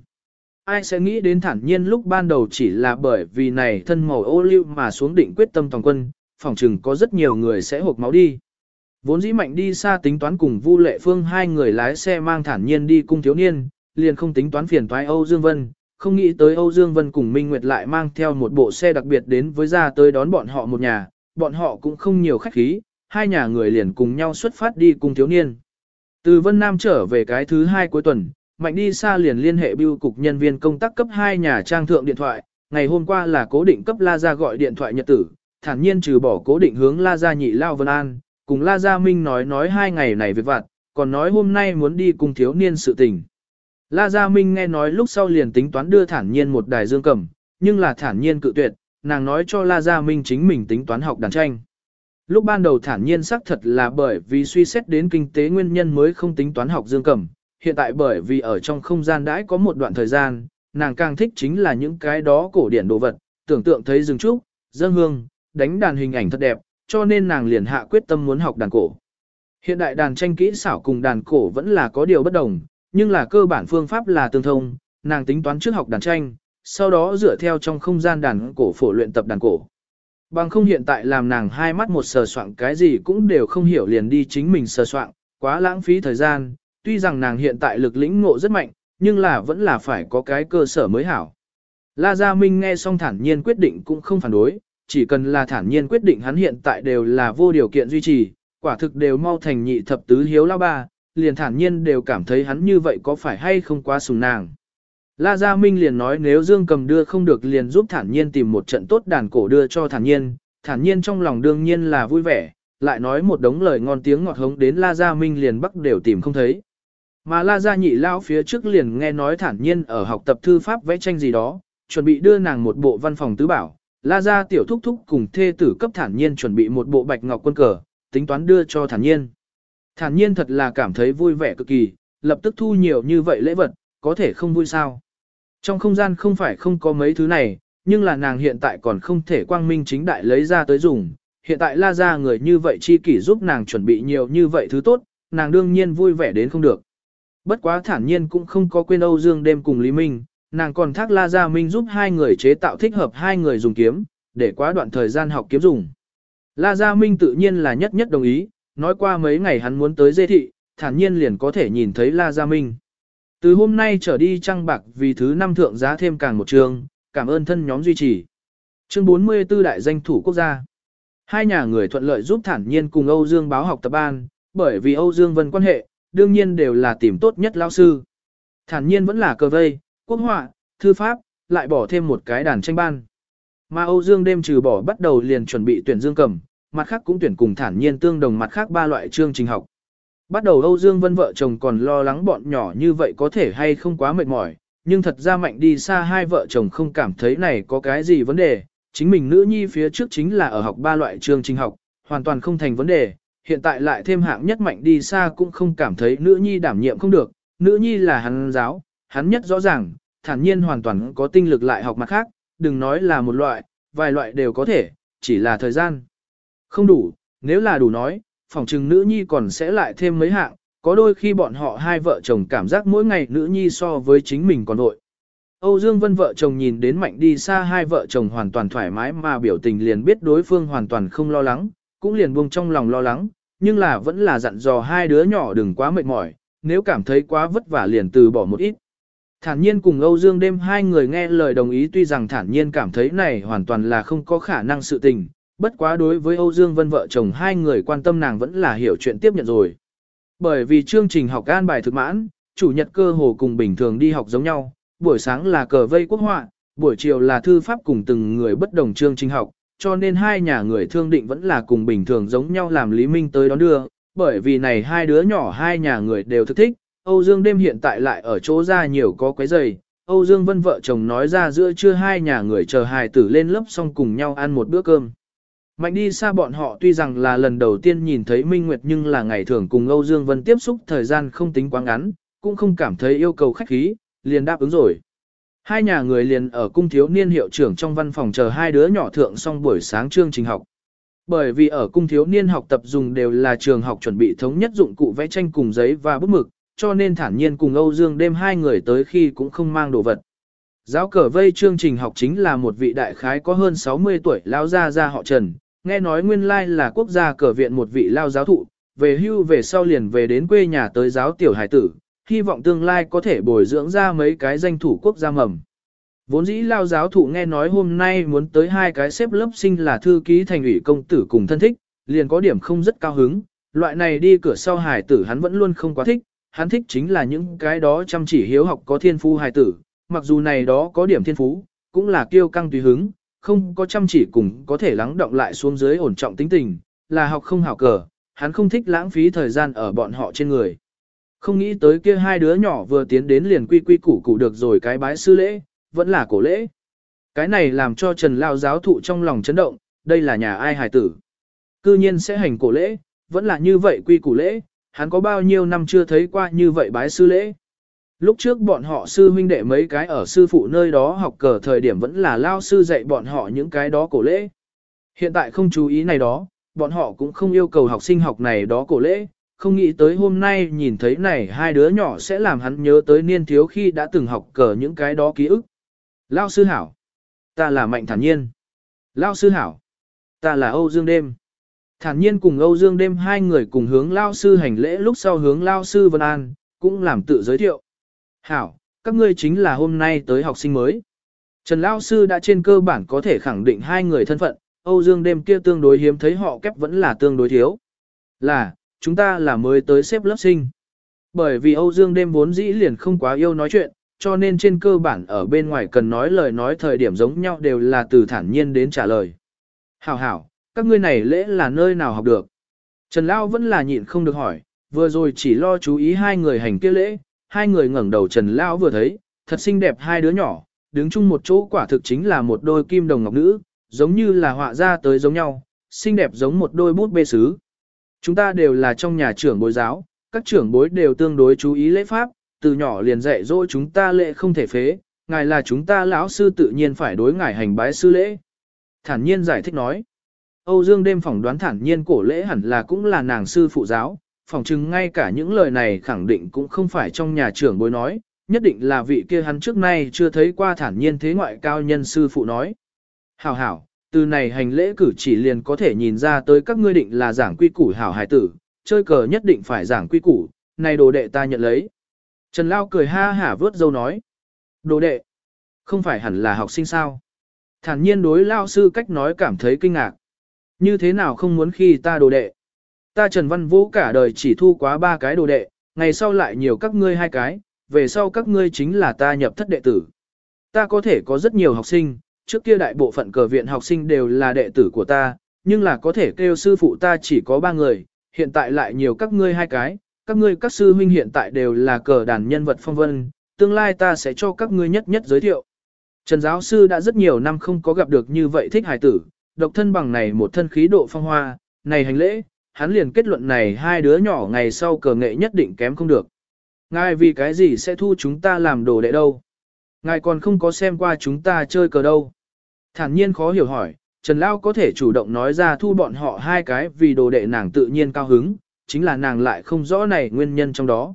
Ai sẽ nghĩ đến thản nhiên lúc ban đầu chỉ là bởi vì này thân màu ô liu mà xuống định quyết tâm toàn quân, phỏng chừng có rất nhiều người sẽ hộp máu đi. Vốn dĩ mạnh đi xa tính toán cùng Vu Lệ Phương hai người lái xe mang thản nhiên đi cung thiếu niên, liền không tính toán phiền toái Âu Dương Vân, không nghĩ tới Âu Dương Vân cùng Minh Nguyệt lại mang theo một bộ xe đặc biệt đến với ra tới đón bọn họ một nhà, bọn họ cũng không nhiều khách khí, hai nhà người liền cùng nhau xuất phát đi cung thiếu niên. Từ Vân Nam trở về cái thứ hai cuối tuần, Mạnh đi xa liền liên hệ bưu cục nhân viên công tác cấp hai nhà trang thượng điện thoại, ngày hôm qua là cố định cấp La Gia gọi điện thoại nhật tử, thản nhiên trừ bỏ cố định hướng La Gia nhị lao Vân An, cùng La Gia Minh nói nói hai ngày này việc vặt, còn nói hôm nay muốn đi cùng thiếu niên sự tình. La Gia Minh nghe nói lúc sau liền tính toán đưa thản nhiên một đài dương cầm, nhưng là thản nhiên cự tuyệt, nàng nói cho La Gia Minh chính mình tính toán học đàn tranh. Lúc ban đầu thản nhiên xác thật là bởi vì suy xét đến kinh tế nguyên nhân mới không tính toán học dương cầm, hiện tại bởi vì ở trong không gian đãi có một đoạn thời gian, nàng càng thích chính là những cái đó cổ điển đồ vật, tưởng tượng thấy rừng trúc, dân hương, đánh đàn hình ảnh thật đẹp, cho nên nàng liền hạ quyết tâm muốn học đàn cổ. Hiện đại đàn tranh kỹ xảo cùng đàn cổ vẫn là có điều bất đồng, nhưng là cơ bản phương pháp là tương thông, nàng tính toán trước học đàn tranh, sau đó dựa theo trong không gian đàn cổ phổ luyện tập đàn cổ. Bằng không hiện tại làm nàng hai mắt một sờ soạn cái gì cũng đều không hiểu liền đi chính mình sờ soạn, quá lãng phí thời gian, tuy rằng nàng hiện tại lực lĩnh ngộ rất mạnh, nhưng là vẫn là phải có cái cơ sở mới hảo. La Gia Minh nghe xong thản nhiên quyết định cũng không phản đối, chỉ cần là thản nhiên quyết định hắn hiện tại đều là vô điều kiện duy trì, quả thực đều mau thành nhị thập tứ hiếu lao ba, liền thản nhiên đều cảm thấy hắn như vậy có phải hay không quá sùng nàng. La Gia Minh liền nói nếu Dương cầm đưa không được liền giúp thản nhiên tìm một trận tốt đàn cổ đưa cho thản nhiên, thản nhiên trong lòng đương nhiên là vui vẻ, lại nói một đống lời ngon tiếng ngọt hống đến La Gia Minh liền bắc đều tìm không thấy. Mà La Gia nhị lao phía trước liền nghe nói thản nhiên ở học tập thư pháp vẽ tranh gì đó, chuẩn bị đưa nàng một bộ văn phòng tứ bảo. La Gia tiểu thúc thúc cùng thê tử cấp thản nhiên chuẩn bị một bộ bạch ngọc quân cờ, tính toán đưa cho thản nhiên. Thản nhiên thật là cảm thấy vui vẻ cực kỳ, lập tức thu nhiều như vậy lễ vật, có thể không vui sao. Trong không gian không phải không có mấy thứ này, nhưng là nàng hiện tại còn không thể quang minh chính đại lấy ra tới dùng. Hiện tại la ra người như vậy chi kỷ giúp nàng chuẩn bị nhiều như vậy thứ tốt, nàng đương nhiên vui vẻ đến không được. Bất quá thản nhiên cũng không có quên Âu Dương đêm cùng Lý Minh, nàng còn thác La Gia Minh giúp hai người chế tạo thích hợp hai người dùng kiếm, để quá đoạn thời gian học kiếm dùng. La Gia Minh tự nhiên là nhất nhất đồng ý, nói qua mấy ngày hắn muốn tới dê thị, thản nhiên liền có thể nhìn thấy La Gia Minh. Từ hôm nay trở đi trăng bạc vì thứ năm thượng giá thêm càng một trường, cảm ơn thân nhóm duy trì. Chương 44 đại danh thủ quốc gia. Hai nhà người thuận lợi giúp thản nhiên cùng Âu Dương báo học tập ban, bởi vì Âu Dương Vân quan hệ, đương nhiên đều là tìm tốt nhất lao sư. Thản nhiên vẫn là cờ vây, quốc họa, thư pháp, lại bỏ thêm một cái đàn tranh ban. Mà Âu Dương đêm trừ bỏ bắt đầu liền chuẩn bị tuyển Dương cầm, mặt khác cũng tuyển cùng thản nhiên tương đồng mặt khác ba loại chương trình học. Bắt đầu Âu Dương Vân vợ chồng còn lo lắng bọn nhỏ như vậy có thể hay không quá mệt mỏi, nhưng thật ra mạnh đi xa hai vợ chồng không cảm thấy này có cái gì vấn đề, chính mình nữ nhi phía trước chính là ở học ba loại chương trình học, hoàn toàn không thành vấn đề, hiện tại lại thêm hạng nhất mạnh đi xa cũng không cảm thấy nữ nhi đảm nhiệm không được, nữ nhi là hắn giáo, hắn nhất rõ ràng, thản nhiên hoàn toàn có tinh lực lại học mặt khác, đừng nói là một loại, vài loại đều có thể, chỉ là thời gian. Không đủ, nếu là đủ nói, phòng trừng nữ nhi còn sẽ lại thêm mấy hạng, có đôi khi bọn họ hai vợ chồng cảm giác mỗi ngày nữ nhi so với chính mình còn nội. Âu Dương Vân vợ chồng nhìn đến mạnh đi xa hai vợ chồng hoàn toàn thoải mái mà biểu tình liền biết đối phương hoàn toàn không lo lắng, cũng liền buông trong lòng lo lắng, nhưng là vẫn là dặn dò hai đứa nhỏ đừng quá mệt mỏi, nếu cảm thấy quá vất vả liền từ bỏ một ít. Thản nhiên cùng Âu Dương đêm hai người nghe lời đồng ý tuy rằng thản nhiên cảm thấy này hoàn toàn là không có khả năng sự tình, bất quá đối với Âu Dương Vân vợ chồng hai người quan tâm nàng vẫn là hiểu chuyện tiếp nhận rồi. Bởi vì chương trình học an bài thực mãn, chủ nhật cơ hồ cùng bình thường đi học giống nhau, buổi sáng là cờ vây quốc họa, buổi chiều là thư pháp cùng từng người bất đồng chương trình học, cho nên hai nhà người thương định vẫn là cùng bình thường giống nhau làm Lý Minh tới đón đưa, bởi vì này hai đứa nhỏ hai nhà người đều thức thích, Âu Dương đêm hiện tại lại ở chỗ ra nhiều có quấy giày, Âu Dương Vân vợ chồng nói ra giữa trưa hai nhà người chờ hài tử lên lớp xong cùng nhau ăn một bữa cơm. Mạnh đi xa bọn họ tuy rằng là lần đầu tiên nhìn thấy Minh Nguyệt nhưng là ngày thường cùng Âu Dương Vân tiếp xúc thời gian không tính quá ngắn, cũng không cảm thấy yêu cầu khách khí, liền đáp ứng rồi. Hai nhà người liền ở cung thiếu niên hiệu trưởng trong văn phòng chờ hai đứa nhỏ thượng xong buổi sáng chương trình học. Bởi vì ở cung thiếu niên học tập dùng đều là trường học chuẩn bị thống nhất dụng cụ vẽ tranh cùng giấy và bút mực, cho nên thản nhiên cùng Âu Dương đêm hai người tới khi cũng không mang đồ vật. Giáo cờ vây chương trình học chính là một vị đại khái có hơn 60 tuổi lao gia gia họ Trần, nghe nói nguyên lai là quốc gia cờ viện một vị lao giáo thụ, về hưu về sau liền về đến quê nhà tới giáo tiểu hải tử, hy vọng tương lai có thể bồi dưỡng ra mấy cái danh thủ quốc gia mầm. Vốn dĩ lao giáo thụ nghe nói hôm nay muốn tới hai cái xếp lớp sinh là thư ký thành ủy công tử cùng thân thích, liền có điểm không rất cao hứng, loại này đi cửa sau hải tử hắn vẫn luôn không quá thích, hắn thích chính là những cái đó chăm chỉ hiếu học có thiên phú hải tử, mặc dù này đó có điểm thiên phú, cũng là kiêu căng tùy hứng, không có chăm chỉ cùng có thể lắng động lại xuống dưới ổn trọng tính tình, là học không hảo cờ, hắn không thích lãng phí thời gian ở bọn họ trên người. Không nghĩ tới kia hai đứa nhỏ vừa tiến đến liền quy quy củ củ được rồi cái bái sư lễ, vẫn là cổ lễ. Cái này làm cho Trần Lao giáo thụ trong lòng chấn động, đây là nhà ai hài tử. Cư nhiên sẽ hành cổ lễ, vẫn là như vậy quy củ lễ, hắn có bao nhiêu năm chưa thấy qua như vậy bái sư lễ. Lúc trước bọn họ sư huynh đệ mấy cái ở sư phụ nơi đó học cờ thời điểm vẫn là lao sư dạy bọn họ những cái đó cổ lễ. Hiện tại không chú ý này đó, bọn họ cũng không yêu cầu học sinh học này đó cổ lễ, không nghĩ tới hôm nay nhìn thấy này hai đứa nhỏ sẽ làm hắn nhớ tới niên thiếu khi đã từng học cờ những cái đó ký ức. Lao sư hảo, ta là Mạnh Thản Nhiên. Lao sư hảo, ta là Âu Dương Đêm. Thản Nhiên cùng Âu Dương Đêm hai người cùng hướng Lao sư hành lễ lúc sau hướng Lao sư Vân An, cũng làm tự giới thiệu. Hảo, các ngươi chính là hôm nay tới học sinh mới. Trần Lao Sư đã trên cơ bản có thể khẳng định hai người thân phận, Âu Dương đêm kia tương đối hiếm thấy họ kép vẫn là tương đối thiếu. Là, chúng ta là mới tới xếp lớp sinh. Bởi vì Âu Dương đêm vốn dĩ liền không quá yêu nói chuyện, cho nên trên cơ bản ở bên ngoài cần nói lời nói thời điểm giống nhau đều là từ thản nhiên đến trả lời. Hảo hảo, các ngươi này lễ là nơi nào học được? Trần Lao vẫn là nhịn không được hỏi, vừa rồi chỉ lo chú ý hai người hành kia lễ, hai người ngẩng đầu Trần Lão vừa thấy, thật xinh đẹp hai đứa nhỏ, đứng chung một chỗ quả thực chính là một đôi kim đồng ngọc nữ, giống như là họa ra tới giống nhau, xinh đẹp giống một đôi bút bê sứ. Chúng ta đều là trong nhà trưởng bối giáo, các trưởng bối đều tương đối chú ý lễ pháp, từ nhỏ liền dạy dỗ chúng ta lễ không thể phế, ngài là chúng ta lão sư tự nhiên phải đối ngài hành bái sư lễ. Thản nhiên giải thích nói. Âu Dương đêm phỏng đoán thản nhiên cổ lễ hẳn là cũng là nàng sư phụ giáo, phỏng chừng ngay cả những lời này khẳng định cũng không phải trong nhà trưởng bối nói, nhất định là vị kia hắn trước nay chưa thấy qua thản nhiên thế ngoại cao nhân sư phụ nói. Hảo hảo, từ này hành lễ cử chỉ liền có thể nhìn ra tới các ngươi định là giảng quy củ hảo hải tử, chơi cờ nhất định phải giảng quy củ, này đồ đệ ta nhận lấy. Trần Lao cười ha hả vớt dâu nói. Đồ đệ, không phải hẳn là học sinh sao? Thản nhiên đối Lao sư cách nói cảm thấy kinh ngạc. Như thế nào không muốn khi ta đồ đệ? Ta Trần Văn Vũ cả đời chỉ thu quá ba cái đồ đệ, ngày sau lại nhiều các ngươi hai cái, về sau các ngươi chính là ta nhập thất đệ tử. Ta có thể có rất nhiều học sinh, trước kia đại bộ phận cờ viện học sinh đều là đệ tử của ta, nhưng là có thể kêu sư phụ ta chỉ có ba người, hiện tại lại nhiều các ngươi hai cái, các ngươi các sư huynh hiện tại đều là cờ đàn nhân vật phong vân, tương lai ta sẽ cho các ngươi nhất nhất giới thiệu. Trần giáo sư đã rất nhiều năm không có gặp được như vậy thích hài tử, độc thân bằng này một thân khí độ phong hoa, này hành lễ, hắn liền kết luận này hai đứa nhỏ ngày sau cờ nghệ nhất định kém không được. Ngài vì cái gì sẽ thu chúng ta làm đồ đệ đâu? Ngài còn không có xem qua chúng ta chơi cờ đâu. Thản nhiên khó hiểu hỏi, Trần Lao có thể chủ động nói ra thu bọn họ hai cái vì đồ đệ nàng tự nhiên cao hứng, chính là nàng lại không rõ này nguyên nhân trong đó.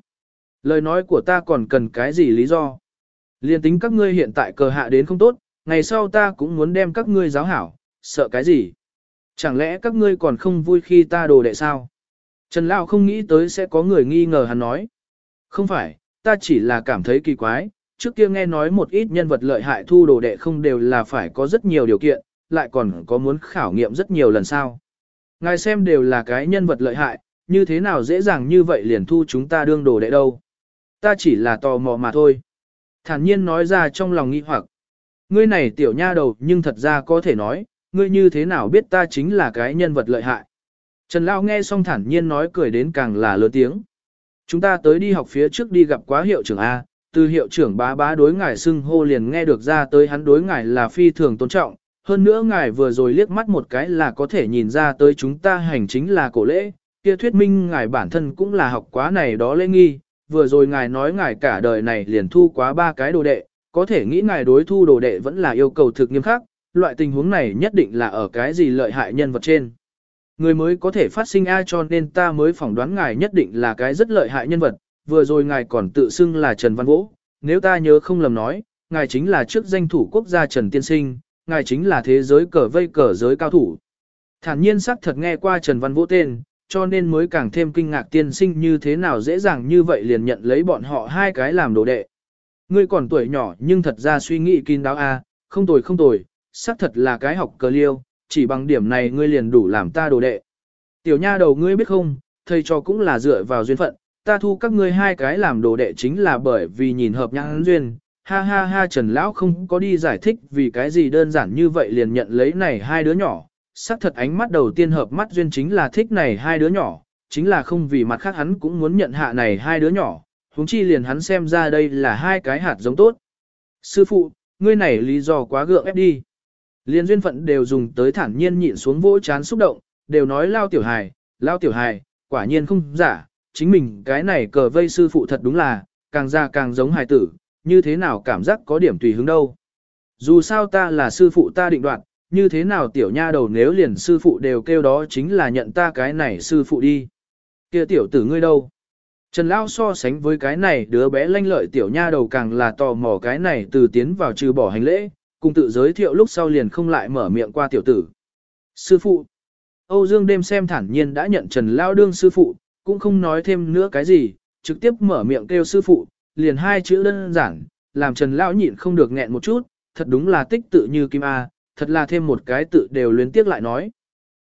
Lời nói của ta còn cần cái gì lý do? Liên tính các ngươi hiện tại cờ hạ đến không tốt, ngày sau ta cũng muốn đem các ngươi giáo hảo, sợ cái gì? Chẳng lẽ các ngươi còn không vui khi ta đồ đệ sao? Trần Lao không nghĩ tới sẽ có người nghi ngờ hắn nói. Không phải, ta chỉ là cảm thấy kỳ quái, trước kia nghe nói một ít nhân vật lợi hại thu đồ đệ không đều là phải có rất nhiều điều kiện, lại còn có muốn khảo nghiệm rất nhiều lần sao. Ngài xem đều là cái nhân vật lợi hại, như thế nào dễ dàng như vậy liền thu chúng ta đương đồ đệ đâu. Ta chỉ là tò mò mà thôi. Thản nhiên nói ra trong lòng nghi hoặc. Ngươi này tiểu nha đầu nhưng thật ra có thể nói, ngươi như thế nào biết ta chính là cái nhân vật lợi hại. Trần Lão nghe xong thản nhiên nói cười đến càng là lớn tiếng. Chúng ta tới đi học phía trước đi gặp quá hiệu trưởng A, từ hiệu trưởng bá bá đối ngài xưng hô liền nghe được ra tới hắn đối ngài là phi thường tôn trọng, hơn nữa ngài vừa rồi liếc mắt một cái là có thể nhìn ra tới chúng ta hành chính là cổ lễ, kia thuyết minh ngài bản thân cũng là học quá này đó lễ nghi, vừa rồi ngài nói ngài cả đời này liền thu quá ba cái đồ đệ, có thể nghĩ ngài đối thu đồ đệ vẫn là yêu cầu thực nghiêm khắc, loại tình huống này nhất định là ở cái gì lợi hại nhân vật trên. Người mới có thể phát sinh ai cho nên ta mới phỏng đoán ngài nhất định là cái rất lợi hại nhân vật, vừa rồi ngài còn tự xưng là Trần Văn Vũ, nếu ta nhớ không lầm nói, ngài chính là trước danh thủ quốc gia Trần Tiên Sinh, ngài chính là thế giới cờ vây cờ giới cao thủ. Thản nhiên sắc thật nghe qua Trần Văn Vũ tên, cho nên mới càng thêm kinh ngạc tiên sinh như thế nào dễ dàng như vậy liền nhận lấy bọn họ hai cái làm đồ đệ. Ngươi còn tuổi nhỏ nhưng thật ra suy nghĩ kín đáo a, không tồi không tồi, xác thật là cái học cờ liêu, chỉ bằng điểm này ngươi liền đủ làm ta đồ đệ. Tiểu nha đầu ngươi biết không, thầy cho cũng là dựa vào duyên phận, ta thu các ngươi hai cái làm đồ đệ chính là bởi vì nhìn hợp nhãn duyên. Ha ha ha Trần Lão không có đi giải thích vì cái gì đơn giản như vậy liền nhận lấy này hai đứa nhỏ. Sắc thật ánh mắt đầu tiên hợp mắt duyên chính là thích này hai đứa nhỏ, chính là không vì mặt khác hắn cũng muốn nhận hạ này hai đứa nhỏ, huống chi liền hắn xem ra đây là hai cái hạt giống tốt. Sư phụ, ngươi này lý do quá gượng ép đi. Liên duyên phận đều dùng tới thản nhiên nhịn xuống vỗ chán xúc động, đều nói lao tiểu hài, lao tiểu hài, quả nhiên không giả, chính mình cái này cờ vây sư phụ thật đúng là, càng già càng giống hài tử, như thế nào cảm giác có điểm tùy hứng đâu. Dù sao ta là sư phụ ta định đoạt, như thế nào tiểu nha đầu nếu liền sư phụ đều kêu đó chính là nhận ta cái này sư phụ đi. kia tiểu tử ngươi đâu? Trần Lao so sánh với cái này đứa bé lanh lợi tiểu nha đầu càng là tò mò cái này từ tiến vào trừ bỏ hành lễ, cùng tự giới thiệu lúc sau liền không lại mở miệng qua tiểu tử. Sư phụ. Âu Dương đêm xem thản nhiên đã nhận Trần Lao đương sư phụ, cũng không nói thêm nữa cái gì, trực tiếp mở miệng kêu sư phụ, liền hai chữ đơn giản, làm Trần Lão nhịn không được nghẹn một chút, thật đúng là tích tự như kim A, thật là thêm một cái tự đều luyến tiếc lại nói.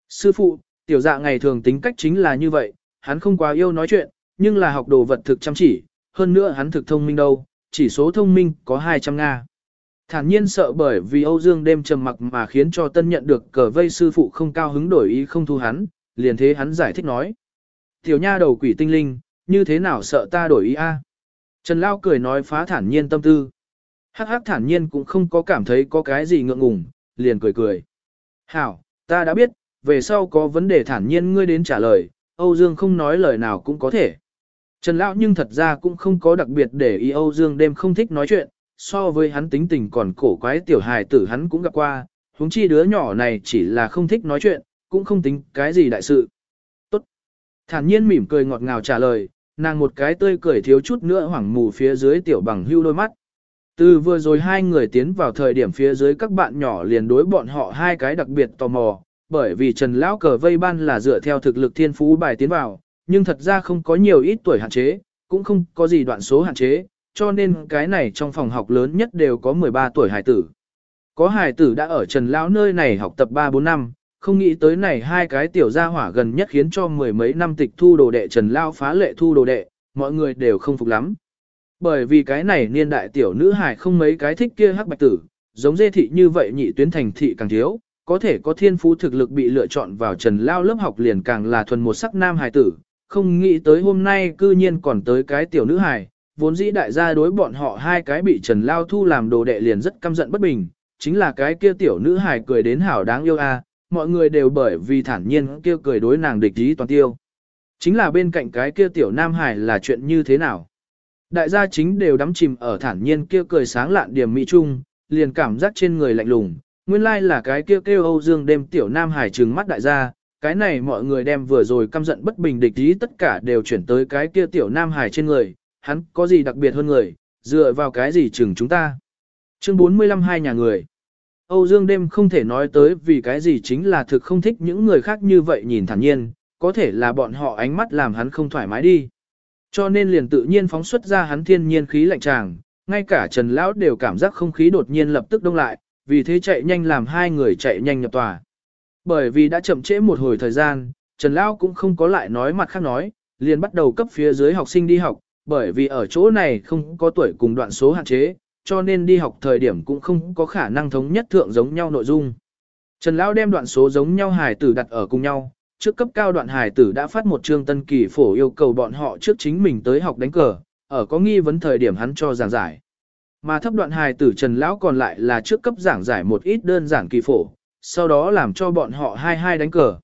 Sư phụ, tiểu dạ ngày thường tính cách chính là như vậy, hắn không quá yêu nói chuyện, nhưng là học đồ vật thực chăm chỉ, hơn nữa hắn thực thông minh đâu, chỉ số thông minh có 200 Nga. Thản nhiên sợ bởi vì Âu Dương đêm trầm mặc mà khiến cho tân nhận được cờ vây sư phụ không cao hứng đổi ý không thu hắn, liền thế hắn giải thích nói. Tiểu nha đầu quỷ tinh linh, như thế nào sợ ta đổi ý a? Trần Lao cười nói phá thản nhiên tâm tư. Hắc hắc thản nhiên cũng không có cảm thấy có cái gì ngượng ngùng, liền cười cười. Hảo, ta đã biết, về sau có vấn đề thản nhiên ngươi đến trả lời, Âu Dương không nói lời nào cũng có thể. Trần Lão nhưng thật ra cũng không có đặc biệt để ý Âu Dương đêm không thích nói chuyện, so với hắn tính tình còn cổ quái tiểu hài tử hắn cũng gặp qua, huống chi đứa nhỏ này chỉ là không thích nói chuyện, cũng không tính cái gì đại sự. Thản nhiên mỉm cười ngọt ngào trả lời, nàng một cái tươi cười thiếu chút nữa hoảng mù phía dưới tiểu bằng hưu đôi mắt. Từ vừa rồi hai người tiến vào thời điểm phía dưới các bạn nhỏ liền đối bọn họ hai cái đặc biệt tò mò, bởi vì Trần Lão cờ vây ban là dựa theo thực lực thiên phú bài tiến vào, nhưng thật ra không có nhiều ít tuổi hạn chế, cũng không có gì đoạn số hạn chế, cho nên cái này trong phòng học lớn nhất đều có 13 tuổi hải tử. Có hải tử đã ở Trần Lão nơi này học tập 3-4 năm, không nghĩ tới này hai cái tiểu gia hỏa gần nhất khiến cho mười mấy năm tịch thu đồ đệ Trần Lao phá lệ thu đồ đệ, mọi người đều không phục lắm. Bởi vì cái này niên đại tiểu nữ hài không mấy cái thích kia hắc bạch tử, giống dê thị như vậy nhị tuyến thành thị càng thiếu, có thể có thiên phú thực lực bị lựa chọn vào trần lao lớp học liền càng là thuần một sắc nam hài tử, không nghĩ tới hôm nay cư nhiên còn tới cái tiểu nữ hài, vốn dĩ đại gia đối bọn họ hai cái bị trần lao thu làm đồ đệ liền rất căm giận bất bình, chính là cái kia tiểu nữ hài cười đến hảo đáng yêu a, mọi người đều bởi vì thản nhiên kia cười đối nàng địch ý toàn tiêu. Chính là bên cạnh cái kia tiểu nam hải là chuyện như thế nào? Đại gia chính đều đắm chìm ở thản nhiên kia cười sáng lạn điểm mỹ trung, liền cảm giác trên người lạnh lùng, nguyên lai là cái kia kêu Âu Dương đêm tiểu nam hải trừng mắt đại gia, cái này mọi người đem vừa rồi căm giận bất bình địch ý tất cả đều chuyển tới cái kia tiểu nam hải trên người, hắn có gì đặc biệt hơn người, dựa vào cái gì chừng chúng ta. Chương 45 hai nhà người. Âu Dương đêm không thể nói tới vì cái gì chính là thực không thích những người khác như vậy nhìn thản nhiên, có thể là bọn họ ánh mắt làm hắn không thoải mái đi. Cho nên liền tự nhiên phóng xuất ra hắn thiên nhiên khí lạnh tràng, ngay cả Trần Lão đều cảm giác không khí đột nhiên lập tức đông lại, vì thế chạy nhanh làm hai người chạy nhanh nhập tòa. Bởi vì đã chậm trễ một hồi thời gian, Trần Lão cũng không có lại nói mặt khác nói, liền bắt đầu cấp phía dưới học sinh đi học, bởi vì ở chỗ này không có tuổi cùng đoạn số hạn chế, cho nên đi học thời điểm cũng không có khả năng thống nhất thượng giống nhau nội dung. Trần Lão đem đoạn số giống nhau hài tử đặt ở cùng nhau, trước cấp cao đoạn hài tử đã phát một chương tân kỳ phổ yêu cầu bọn họ trước chính mình tới học đánh cờ, ở có nghi vấn thời điểm hắn cho giảng giải. Mà thấp đoạn hài tử Trần Lão còn lại là trước cấp giảng giải một ít đơn giản kỳ phổ, sau đó làm cho bọn họ hai hai đánh cờ.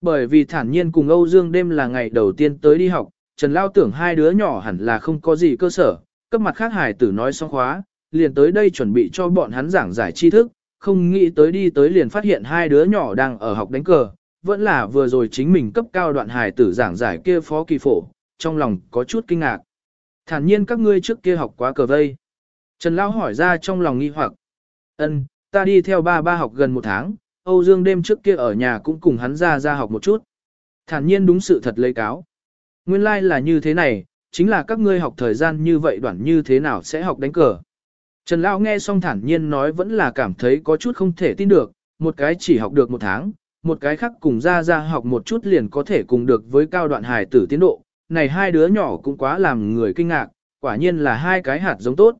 Bởi vì thản nhiên cùng Âu Dương đêm là ngày đầu tiên tới đi học, Trần Lão tưởng hai đứa nhỏ hẳn là không có gì cơ sở, cấp mặt khác hài tử nói xong khóa, liền tới đây chuẩn bị cho bọn hắn giảng giải tri thức, không nghĩ tới đi tới liền phát hiện hai đứa nhỏ đang ở học đánh cờ, vẫn là vừa rồi chính mình cấp cao đoạn hài tử giảng giải kia phó kỳ phổ, trong lòng có chút kinh ngạc. Thản nhiên các ngươi trước kia học quá cờ vây. Trần Lão hỏi ra trong lòng nghi hoặc. Ân, ta đi theo ba ba học gần một tháng, Âu Dương đêm trước kia ở nhà cũng cùng hắn ra ra học một chút. Thản nhiên đúng sự thật lấy cáo. Nguyên lai like là như thế này, chính là các ngươi học thời gian như vậy đoạn như thế nào sẽ học đánh cờ. Trần Lão nghe xong thản nhiên nói vẫn là cảm thấy có chút không thể tin được, một cái chỉ học được một tháng, một cái khác cùng ra ra học một chút liền có thể cùng được với cao đoạn hài tử tiến độ, này hai đứa nhỏ cũng quá làm người kinh ngạc, quả nhiên là hai cái hạt giống tốt.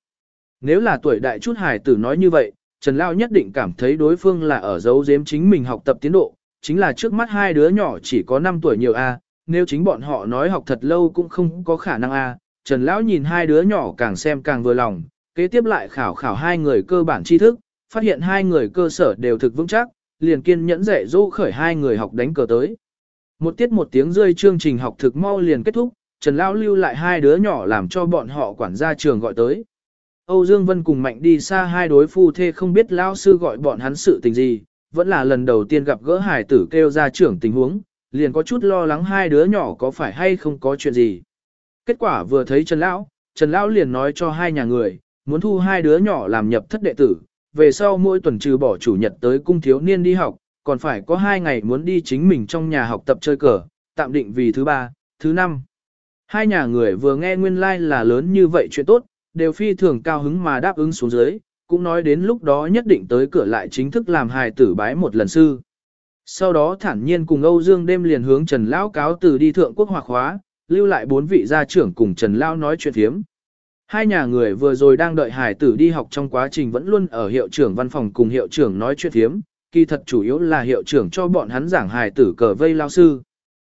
Nếu là tuổi đại chút hài tử nói như vậy, Trần Lao nhất định cảm thấy đối phương là ở giấu giếm chính mình học tập tiến độ, chính là trước mắt hai đứa nhỏ chỉ có 5 tuổi nhiều A, nếu chính bọn họ nói học thật lâu cũng không có khả năng A, Trần Lão nhìn hai đứa nhỏ càng xem càng vừa lòng, kế tiếp lại khảo khảo hai người cơ bản tri thức, phát hiện hai người cơ sở đều thực vững chắc, liền kiên nhẫn dạy dỗ khởi hai người học đánh cờ tới. Một tiết một tiếng rơi chương trình học thực mau liền kết thúc, Trần Lão lưu lại hai đứa nhỏ làm cho bọn họ quản gia trường gọi tới. Âu Dương Vân cùng Mạnh đi xa hai đối phu thê không biết Lão sư gọi bọn hắn sự tình gì, vẫn là lần đầu tiên gặp gỡ hải tử kêu ra trưởng tình huống, liền có chút lo lắng hai đứa nhỏ có phải hay không có chuyện gì. Kết quả vừa thấy Trần Lão, Trần Lão liền nói cho hai nhà người, muốn thu hai đứa nhỏ làm nhập thất đệ tử, về sau mỗi tuần trừ bỏ chủ nhật tới cung thiếu niên đi học, còn phải có hai ngày muốn đi chính mình trong nhà học tập chơi cờ, tạm định vì thứ ba, thứ năm. Hai nhà người vừa nghe nguyên lai like là lớn như vậy chuyện tốt, đều phi thường cao hứng mà đáp ứng xuống dưới, cũng nói đến lúc đó nhất định tới cửa lại chính thức làm hài tử bái một lần sư. Sau đó thản nhiên cùng Âu Dương đêm liền hướng Trần Lão cáo từ đi thượng quốc hòa khóa, lưu lại bốn vị gia trưởng cùng Trần Lão nói chuyện thiếm. Hai nhà người vừa rồi đang đợi Hải tử đi học trong quá trình vẫn luôn ở hiệu trưởng văn phòng cùng hiệu trưởng nói chuyện thiếm, kỳ thật chủ yếu là hiệu trưởng cho bọn hắn giảng Hải tử cờ vây lao sư.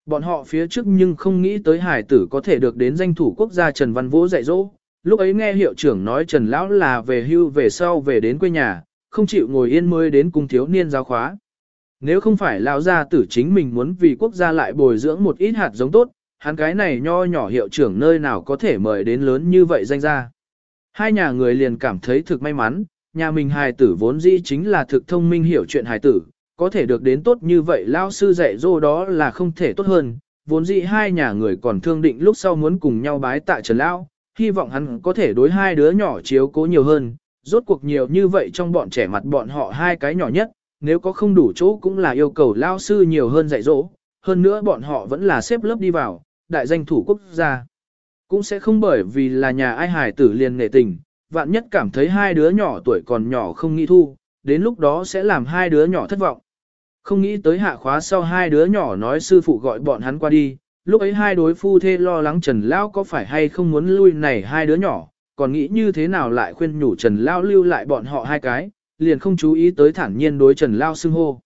Bọn họ phía trước nhưng không nghĩ tới Hải tử có thể được đến danh thủ quốc gia Trần Văn Vũ dạy dỗ. Lúc ấy nghe hiệu trưởng nói Trần Lão là về hưu về sau về đến quê nhà, không chịu ngồi yên mới đến cung thiếu niên giáo khóa. Nếu không phải Lão gia tử chính mình muốn vì quốc gia lại bồi dưỡng một ít hạt giống tốt, hắn cái này nho nhỏ hiệu trưởng nơi nào có thể mời đến lớn như vậy danh ra. Hai nhà người liền cảm thấy thực may mắn, nhà mình hài tử vốn dĩ chính là thực thông minh hiểu chuyện hài tử, có thể được đến tốt như vậy lao sư dạy dỗ đó là không thể tốt hơn, vốn dĩ hai nhà người còn thương định lúc sau muốn cùng nhau bái tạ Trần Lão, hy vọng hắn có thể đối hai đứa nhỏ chiếu cố nhiều hơn, rốt cuộc nhiều như vậy trong bọn trẻ mặt bọn họ hai cái nhỏ nhất, nếu có không đủ chỗ cũng là yêu cầu lao sư nhiều hơn dạy dỗ, hơn nữa bọn họ vẫn là xếp lớp đi vào, đại danh thủ quốc gia. Cũng sẽ không bởi vì là nhà ai hài tử liền nể tình, vạn nhất cảm thấy hai đứa nhỏ tuổi còn nhỏ không nghĩ thu, đến lúc đó sẽ làm hai đứa nhỏ thất vọng. Không nghĩ tới hạ khóa sau hai đứa nhỏ nói sư phụ gọi bọn hắn qua đi, lúc ấy hai đối phu thê lo lắng Trần Lão có phải hay không muốn lui này hai đứa nhỏ, còn nghĩ như thế nào lại khuyên nhủ Trần Lão lưu lại bọn họ hai cái, liền không chú ý tới thản nhiên đối Trần Lão xưng hô.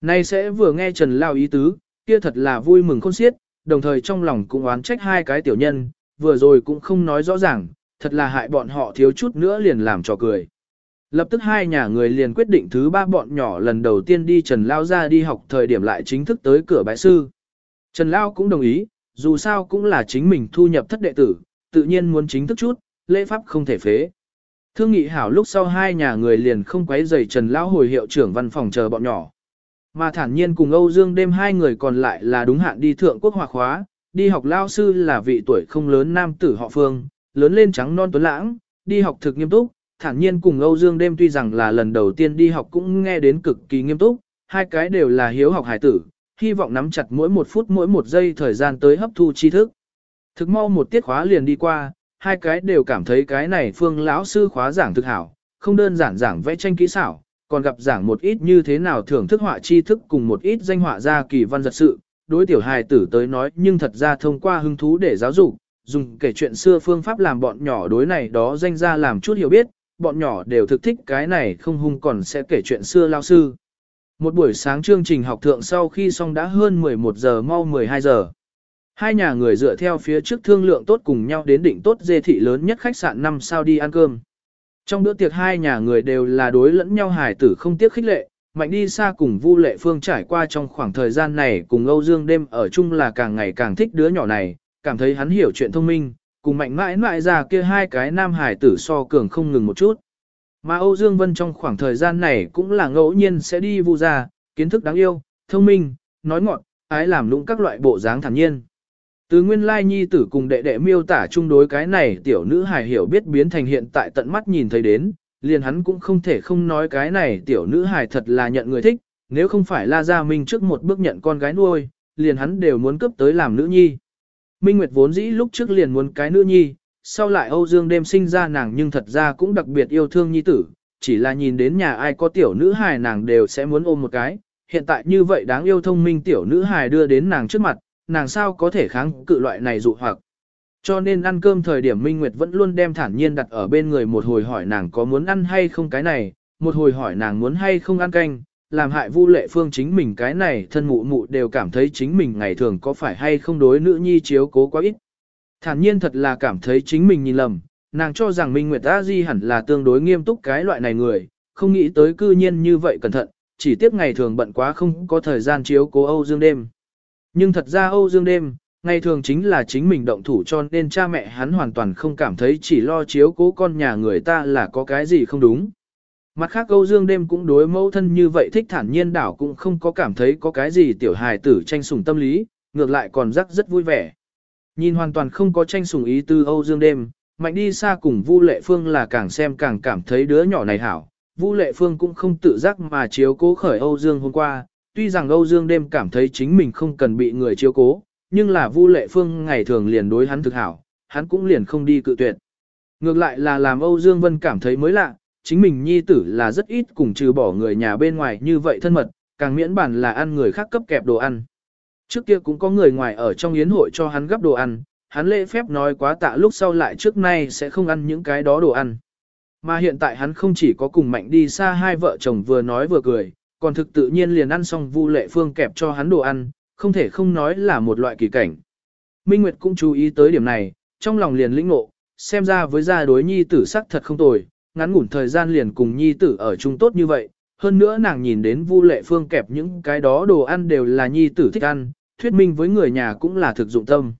Nay sẽ vừa nghe Trần Lão ý tứ, kia thật là vui mừng khôn xiết, đồng thời trong lòng cũng oán trách hai cái tiểu nhân, vừa rồi cũng không nói rõ ràng, thật là hại bọn họ thiếu chút nữa liền làm trò cười. Lập tức hai nhà người liền quyết định thứ ba bọn nhỏ lần đầu tiên đi Trần Lao ra đi học thời điểm lại chính thức tới cửa bái sư. Trần Lao cũng đồng ý, dù sao cũng là chính mình thu nhập thất đệ tử, tự nhiên muốn chính thức chút, lễ pháp không thể phế. Thương nghị hảo lúc sau hai nhà người liền không quấy rầy Trần Lao hồi hiệu trưởng văn phòng chờ bọn nhỏ. Mà thản nhiên cùng Âu Dương đêm hai người còn lại là đúng hạn đi thượng quốc hòa khóa, đi học lao sư là vị tuổi không lớn nam tử họ Phương, lớn lên trắng non tuấn lãng, đi học thực nghiêm túc, thản nhiên cùng Âu Dương đêm tuy rằng là lần đầu tiên đi học cũng nghe đến cực kỳ nghiêm túc, hai cái đều là hiếu học hải tử, hy vọng nắm chặt mỗi một phút mỗi một giây thời gian tới hấp thu tri thức. Thực mau một tiết khóa liền đi qua, hai cái đều cảm thấy cái này phương lão sư khóa giảng thực hảo, không đơn giản giảng vẽ tranh kỹ xảo, còn gặp giảng một ít như thế nào thưởng thức họa tri thức cùng một ít danh họa gia kỳ văn giật sự, đối tiểu hài tử tới nói nhưng thật ra thông qua hứng thú để giáo dục, dùng kể chuyện xưa phương pháp làm bọn nhỏ đối này đó danh ra làm chút hiểu biết, bọn nhỏ đều thực thích cái này không hung còn sẽ kể chuyện xưa lao sư. Một buổi sáng chương trình học thượng sau khi xong đã hơn 11 giờ mau 12 giờ. Hai nhà người dựa theo phía trước thương lượng tốt cùng nhau đến định tốt dê thị lớn nhất khách sạn 5 sao đi ăn cơm. Trong bữa tiệc hai nhà người đều là đối lẫn nhau hài tử không tiếc khích lệ, mạnh đi xa cùng Vu Lệ Phương trải qua trong khoảng thời gian này cùng Âu Dương đêm ở chung là càng ngày càng thích đứa nhỏ này, cảm thấy hắn hiểu chuyện thông minh, cùng mạnh mãi mãi ra kia hai cái nam hài tử so cường không ngừng một chút. Mà Âu Dương Vân trong khoảng thời gian này cũng là ngẫu nhiên sẽ đi vu ra, kiến thức đáng yêu, thông minh, nói ngọn, ái làm lũng các loại bộ dáng thản nhiên. Từ nguyên lai nhi tử cùng đệ đệ miêu tả chung đối cái này tiểu nữ hài hiểu biết biến thành hiện tại tận mắt nhìn thấy đến, liền hắn cũng không thể không nói cái này tiểu nữ hài thật là nhận người thích, nếu không phải La ra Minh trước một bước nhận con gái nuôi, liền hắn đều muốn cướp tới làm nữ nhi. Minh Nguyệt vốn dĩ lúc trước liền muốn cái nữ nhi, sau lại Âu Dương đêm sinh ra nàng nhưng thật ra cũng đặc biệt yêu thương nhi tử, chỉ là nhìn đến nhà ai có tiểu nữ hài nàng đều sẽ muốn ôm một cái, hiện tại như vậy đáng yêu thông minh tiểu nữ hài đưa đến nàng trước mặt, nàng sao có thể kháng cự loại này dụ hoặc. Cho nên ăn cơm thời điểm Minh Nguyệt vẫn luôn đem thản nhiên đặt ở bên người một hồi hỏi nàng có muốn ăn hay không cái này, một hồi hỏi nàng muốn hay không ăn canh, làm hại Vu Lệ Phương chính mình cái này thân mụ mụ đều cảm thấy chính mình ngày thường có phải hay không đối nữ nhi chiếu cố quá ít. Thản nhiên thật là cảm thấy chính mình nhìn lầm, nàng cho rằng Minh Nguyệt A Di hẳn là tương đối nghiêm túc cái loại này người, không nghĩ tới cư nhiên như vậy cẩn thận, chỉ tiếc ngày thường bận quá không có thời gian chiếu cố Âu Dương đêm. Nhưng thật ra Âu Dương đêm, ngày thường chính là chính mình động thủ cho nên cha mẹ hắn hoàn toàn không cảm thấy chỉ lo chiếu cố con nhà người ta là có cái gì không đúng. Mặt khác Âu Dương đêm cũng đối mẫu thân như vậy thích thản nhiên đảo cũng không có cảm thấy có cái gì tiểu hài tử tranh sủng tâm lý, ngược lại còn rắc rất vui vẻ. Nhìn hoàn toàn không có tranh sủng ý tư Âu Dương đêm, mạnh đi xa cùng Vu Lệ Phương là càng xem càng cảm thấy đứa nhỏ này hảo. Vu Lệ Phương cũng không tự giác mà chiếu cố khởi Âu Dương hôm qua, tuy rằng Âu Dương đêm cảm thấy chính mình không cần bị người chiếu cố, nhưng là Vu Lệ Phương ngày thường liền đối hắn thực hảo, hắn cũng liền không đi cự tuyệt. Ngược lại là làm Âu Dương Vân cảm thấy mới lạ, chính mình nhi tử là rất ít cùng trừ bỏ người nhà bên ngoài như vậy thân mật, càng miễn bản là ăn người khác cấp kẹp đồ ăn. Trước kia cũng có người ngoài ở trong yến hội cho hắn gấp đồ ăn, hắn lễ phép nói quá tạ lúc sau lại trước nay sẽ không ăn những cái đó đồ ăn. Mà hiện tại hắn không chỉ có cùng mạnh đi xa hai vợ chồng vừa nói vừa cười, còn thực tự nhiên liền ăn xong Vu Lệ Phương kẹp cho hắn đồ ăn, không thể không nói là một loại kỳ cảnh. Minh Nguyệt cũng chú ý tới điểm này, trong lòng liền lĩnh ngộ, xem ra với gia đối nhi tử sắc thật không tồi, ngắn ngủn thời gian liền cùng nhi tử ở chung tốt như vậy. Hơn nữa nàng nhìn đến Vu Lệ Phương kẹp những cái đó đồ ăn đều là nhi tử thích ăn, thuyết minh với người nhà cũng là thực dụng tâm.